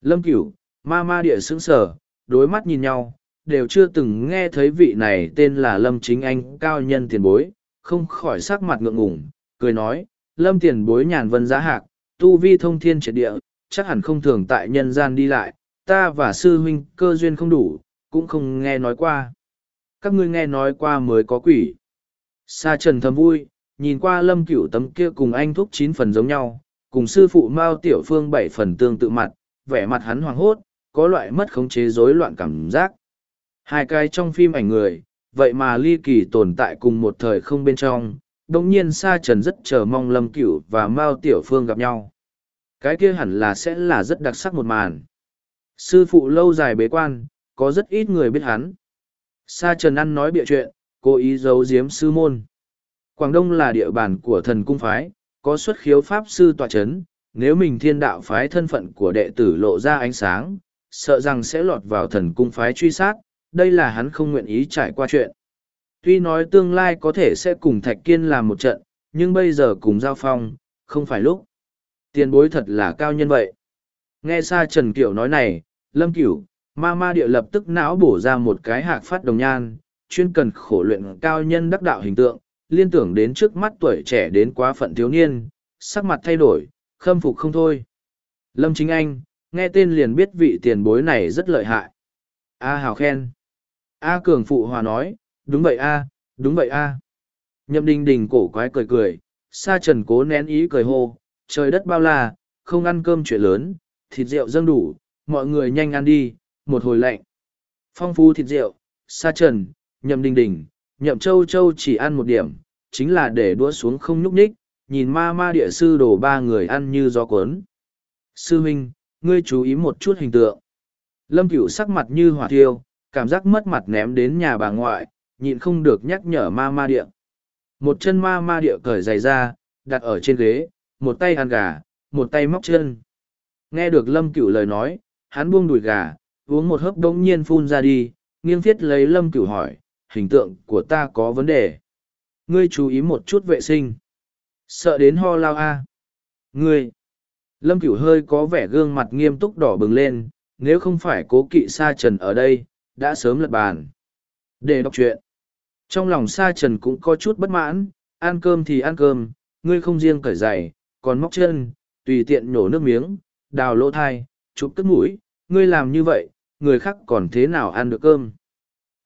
Lâm Cửu, ma ma địa sững sở, đối mắt nhìn nhau, đều chưa từng nghe thấy vị này tên là Lâm Chính Anh cao nhân tiền bối, không khỏi sắc mặt ngượng ngùng, cười nói, Lâm tiền bối nhàn vân giá hạc, tu vi thông thiên triệt địa, chắc hẳn không thường tại nhân gian đi lại, ta và sư huynh cơ duyên không đủ, cũng không nghe nói qua. Các ngươi nghe nói qua mới có quỷ. Sa trần thầm vui, nhìn qua lâm cửu tấm kia cùng anh thúc chín phần giống nhau, cùng sư phụ Mao Tiểu Phương bảy phần tương tự mặt, vẻ mặt hắn hoàng hốt, có loại mất khống chế rối loạn cảm giác. Hai cái trong phim ảnh người, vậy mà ly kỳ tồn tại cùng một thời không bên trong, đồng nhiên sa trần rất chờ mong lâm cửu và mao tiểu phương gặp nhau cái kia hẳn là sẽ là rất đặc sắc một màn sư phụ lâu dài bế quan có rất ít người biết hắn sa trần ăn nói bịa chuyện cố ý giấu giếm sư môn quảng đông là địa bàn của thần cung phái có xuất khiếu pháp sư tọa chấn. nếu mình thiên đạo phái thân phận của đệ tử lộ ra ánh sáng sợ rằng sẽ lọt vào thần cung phái truy sát đây là hắn không nguyện ý trải qua chuyện Tuy nói tương lai có thể sẽ cùng Thạch Kiên làm một trận, nhưng bây giờ cùng giao phong, không phải lúc. Tiền bối thật là cao nhân vậy. Nghe xa Trần Kiều nói này, Lâm Cửu, ma ma địa lập tức não bổ ra một cái hạc phát đồng nhan, chuyên cần khổ luyện cao nhân đắc đạo hình tượng, liên tưởng đến trước mắt tuổi trẻ đến quá phận thiếu niên, sắc mặt thay đổi, khâm phục không thôi. Lâm Chính Anh, nghe tên liền biết vị tiền bối này rất lợi hại. A hào khen. A cường phụ hòa nói, đúng vậy A, đúng vậy A. Nhậm đình đình cổ quái cười cười, sa trần cố nén ý cười hô, trời đất bao la, không ăn cơm chuyện lớn, thịt rượu dâng đủ, mọi người nhanh ăn đi, một hồi lạnh. Phong phú thịt rượu, sa trần, nhậm đình đình, nhậm châu châu chỉ ăn một điểm, chính là để đũa xuống không nhúc nhích, nhìn ma ma địa sư đổ ba người ăn như gió cuốn. Sư huynh, ngươi chú ý một chút hình tượng. Lâm cửu sắc mặt như hỏa thiêu, cảm giác mất mặt ném đến nhà bà ngoại, nhịn không được nhắc nhở ma ma địa. Một chân ma ma địa cởi giày ra, đặt ở trên ghế, một tay ăn gà, một tay móc chân. Nghe được lâm cửu lời nói, hắn buông đùi gà, uống một hớp đống nhiên phun ra đi, nghiêng thiết lấy lâm cửu hỏi, hình tượng của ta có vấn đề. Ngươi chú ý một chút vệ sinh. Sợ đến ho lao a. Ngươi. Lâm Cửu hơi có vẻ gương mặt nghiêm túc đỏ bừng lên, nếu không phải cố kỵ sa trần ở đây, đã sớm lật bàn. Để đọc chuyện. Trong lòng sa trần cũng có chút bất mãn, ăn cơm thì ăn cơm, ngươi không riêng cởi giày, còn móc chân, tùy tiện nhổ nước miếng, đào lỗ thai, chụp tức mũi, ngươi làm như vậy, người khác còn thế nào ăn được cơm.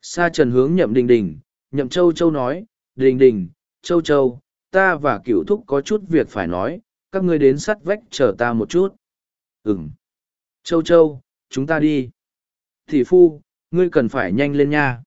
Sa trần hướng nhậm đình đình, nhậm châu châu nói, đình đình, châu châu, ta và cửu thúc có chút việc phải nói, các ngươi đến sắt vách chờ ta một chút. Ừm. Châu châu, chúng ta đi. Thị phu, ngươi cần phải nhanh lên nha.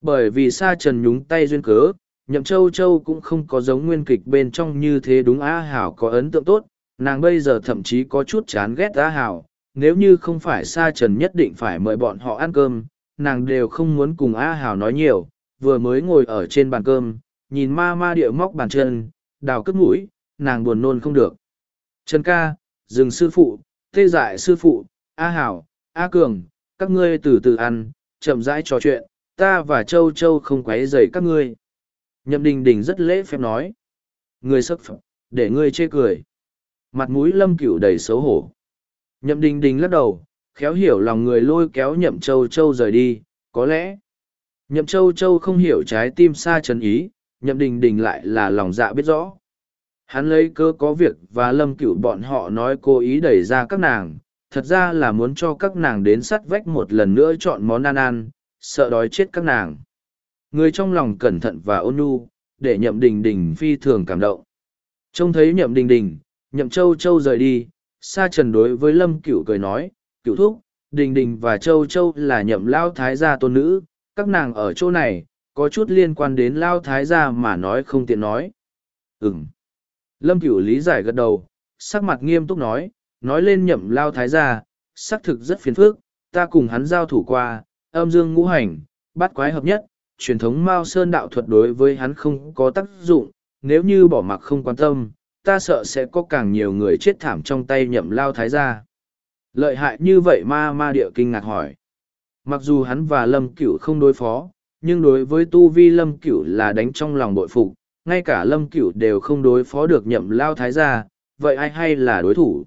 Bởi vì sa trần nhúng tay duyên cớ, nhậm châu châu cũng không có giống nguyên kịch bên trong như thế đúng á hảo có ấn tượng tốt, nàng bây giờ thậm chí có chút chán ghét á hảo, nếu như không phải sa trần nhất định phải mời bọn họ ăn cơm, nàng đều không muốn cùng A hảo nói nhiều, vừa mới ngồi ở trên bàn cơm, nhìn ma ma địa móc bàn chân, đào cất mũi, nàng buồn nôn không được. Trần ca, dừng sư phụ, tê dại sư phụ, A Hảo, A Cường, các ngươi từ từ ăn, chậm rãi trò chuyện, ta và Châu Châu không quấy rầy các ngươi. Nhậm đình đình rất lễ phép nói. Ngươi sắc phẩm, để ngươi chê cười. Mặt mũi lâm cửu đầy xấu hổ. Nhậm đình đình lắc đầu, khéo hiểu lòng người lôi kéo nhậm Châu Châu rời đi, có lẽ. Nhậm Châu Châu không hiểu trái tim xa trần ý, nhậm đình đình lại là lòng dạ biết rõ. Hắn lấy cơ có việc và lâm cửu bọn họ nói cố ý đẩy ra các nàng, thật ra là muốn cho các nàng đến sắt vách một lần nữa chọn món ăn ăn, sợ đói chết các nàng. Người trong lòng cẩn thận và ôn nhu, để nhậm đình đình phi thường cảm động. Trông thấy nhậm đình đình, nhậm châu châu rời đi, sa trần đối với lâm cửu cười nói, cửu thúc, đình đình và châu châu là nhậm lao thái gia tôn nữ, các nàng ở chỗ này, có chút liên quan đến lao thái gia mà nói không tiện nói. Ừm. Lâm Cửu lý giải gật đầu, sắc mặt nghiêm túc nói, nói lên nhậm lao thái gia, xác thực rất phiền phức, ta cùng hắn giao thủ qua, âm dương ngũ hành, bát quái hợp nhất, truyền thống Mao Sơn đạo thuật đối với hắn không có tác dụng, nếu như bỏ mặc không quan tâm, ta sợ sẽ có càng nhiều người chết thảm trong tay nhậm lao thái gia. Lợi hại như vậy ma ma địa kinh ngạc hỏi. Mặc dù hắn và Lâm Cửu không đối phó, nhưng đối với tu vi Lâm Cửu là đánh trong lòng bội phục, ngay cả lâm cửu đều không đối phó được nhậm lao thái gia vậy ai hay là đối thủ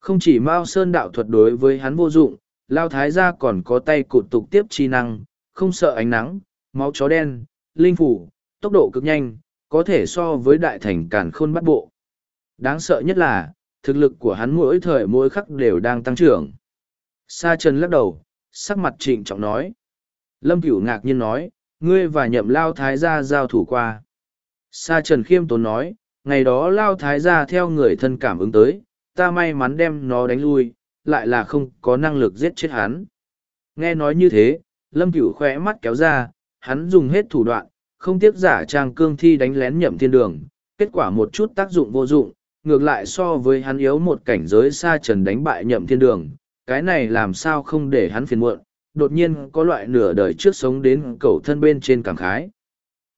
không chỉ mao sơn đạo thuật đối với hắn vô dụng lao thái gia còn có tay cụt tục tiếp chi năng không sợ ánh nắng máu chó đen linh phủ tốc độ cực nhanh có thể so với đại thành càn khôn bắt bộ đáng sợ nhất là thực lực của hắn mỗi thời mỗi khắc đều đang tăng trưởng. Sa trần lắc đầu sắc mặt trịnh trọng nói. Lâm cửu ngạc nhiên nói ngươi và nhậm lao thái gia giao thủ qua. Sa Trần Khiêm Tốn nói, ngày đó Lao Thái gia theo người thân cảm ứng tới, ta may mắn đem nó đánh lui, lại là không có năng lực giết chết hắn. Nghe nói như thế, Lâm Cửu khỏe mắt kéo ra, hắn dùng hết thủ đoạn, không tiếc giả trang cương thi đánh lén nhậm thiên đường, kết quả một chút tác dụng vô dụng, ngược lại so với hắn yếu một cảnh giới xa Trần đánh bại nhậm thiên đường, cái này làm sao không để hắn phiền muộn, đột nhiên có loại nửa đời trước sống đến cầu thân bên trên cảm khái.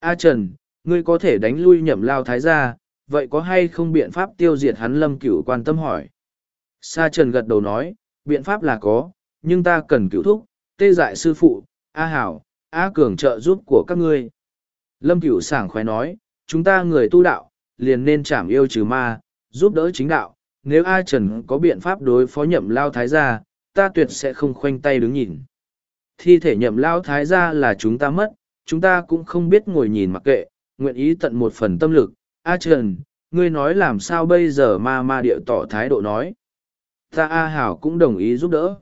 A Trần, ngươi có thể đánh lui nhậm lao thái gia, vậy có hay không biện pháp tiêu diệt hắn lâm cửu quan tâm hỏi. Sa trần gật đầu nói, biện pháp là có, nhưng ta cần cửu thúc, tê dại sư phụ, A Hảo, A Cường trợ giúp của các ngươi. Lâm Cửu sảng khoái nói, chúng ta người tu đạo, liền nên chảm yêu trừ ma, giúp đỡ chính đạo. Nếu A Trần có biện pháp đối phó nhậm lao thái gia, ta tuyệt sẽ không khoanh tay đứng nhìn. Thi thể nhậm lao thái gia là chúng ta mất, chúng ta cũng không biết ngồi nhìn mặc kệ, nguyện ý tận một phần tâm lực. A Trần, ngươi nói làm sao bây giờ ma ma điệu tỏ thái độ nói. Ta A Hảo cũng đồng ý giúp đỡ.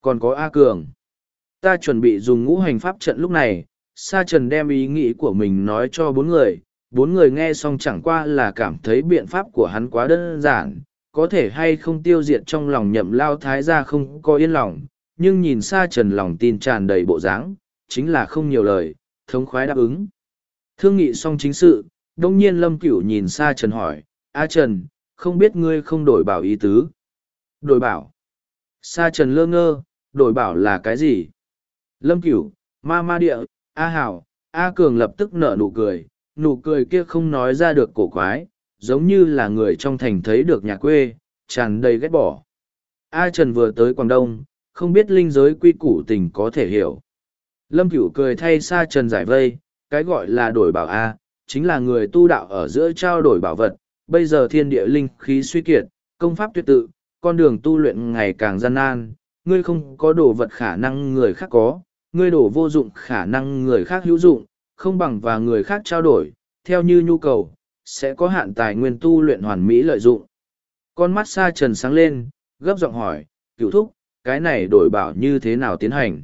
Còn có A Cường. Ta chuẩn bị dùng ngũ hành pháp trận lúc này, Sa Trần đem ý nghĩ của mình nói cho bốn người, bốn người nghe xong chẳng qua là cảm thấy biện pháp của hắn quá đơn giản, có thể hay không tiêu diệt trong lòng nhậm lao thái ra không có yên lòng, nhưng nhìn xa Trần lòng tin tràn đầy bộ dáng, chính là không nhiều lời, thống khoái đáp ứng. Thương nghị xong chính sự, đông nhiên Lâm Cửu nhìn xa Trần hỏi, A Trần, không biết ngươi không đổi bảo ý tứ. Đổi bảo. Sa Trần lơ ngơ, đổi bảo là cái gì? Lâm Cửu, ma ma địa, A Hảo, A Cường lập tức nở nụ cười, nụ cười kia không nói ra được cổ quái, giống như là người trong thành thấy được nhà quê, tràn đầy ghét bỏ. A Trần vừa tới Quảng Đông, không biết linh giới quy củ tình có thể hiểu. Lâm Cửu cười thay Sa Trần giải vây, cái gọi là đổi bảo A, chính là người tu đạo ở giữa trao đổi bảo vật. Bây giờ thiên địa linh khí suy kiệt, công pháp tuyệt tự, con đường tu luyện ngày càng gian nan, ngươi không có đồ vật khả năng người khác có, ngươi đổ vô dụng khả năng người khác hữu dụng, không bằng và người khác trao đổi, theo như nhu cầu, sẽ có hạn tài nguyên tu luyện hoàn mỹ lợi dụng. Con mắt xa trần sáng lên, gấp giọng hỏi, cựu thúc, cái này đổi bảo như thế nào tiến hành?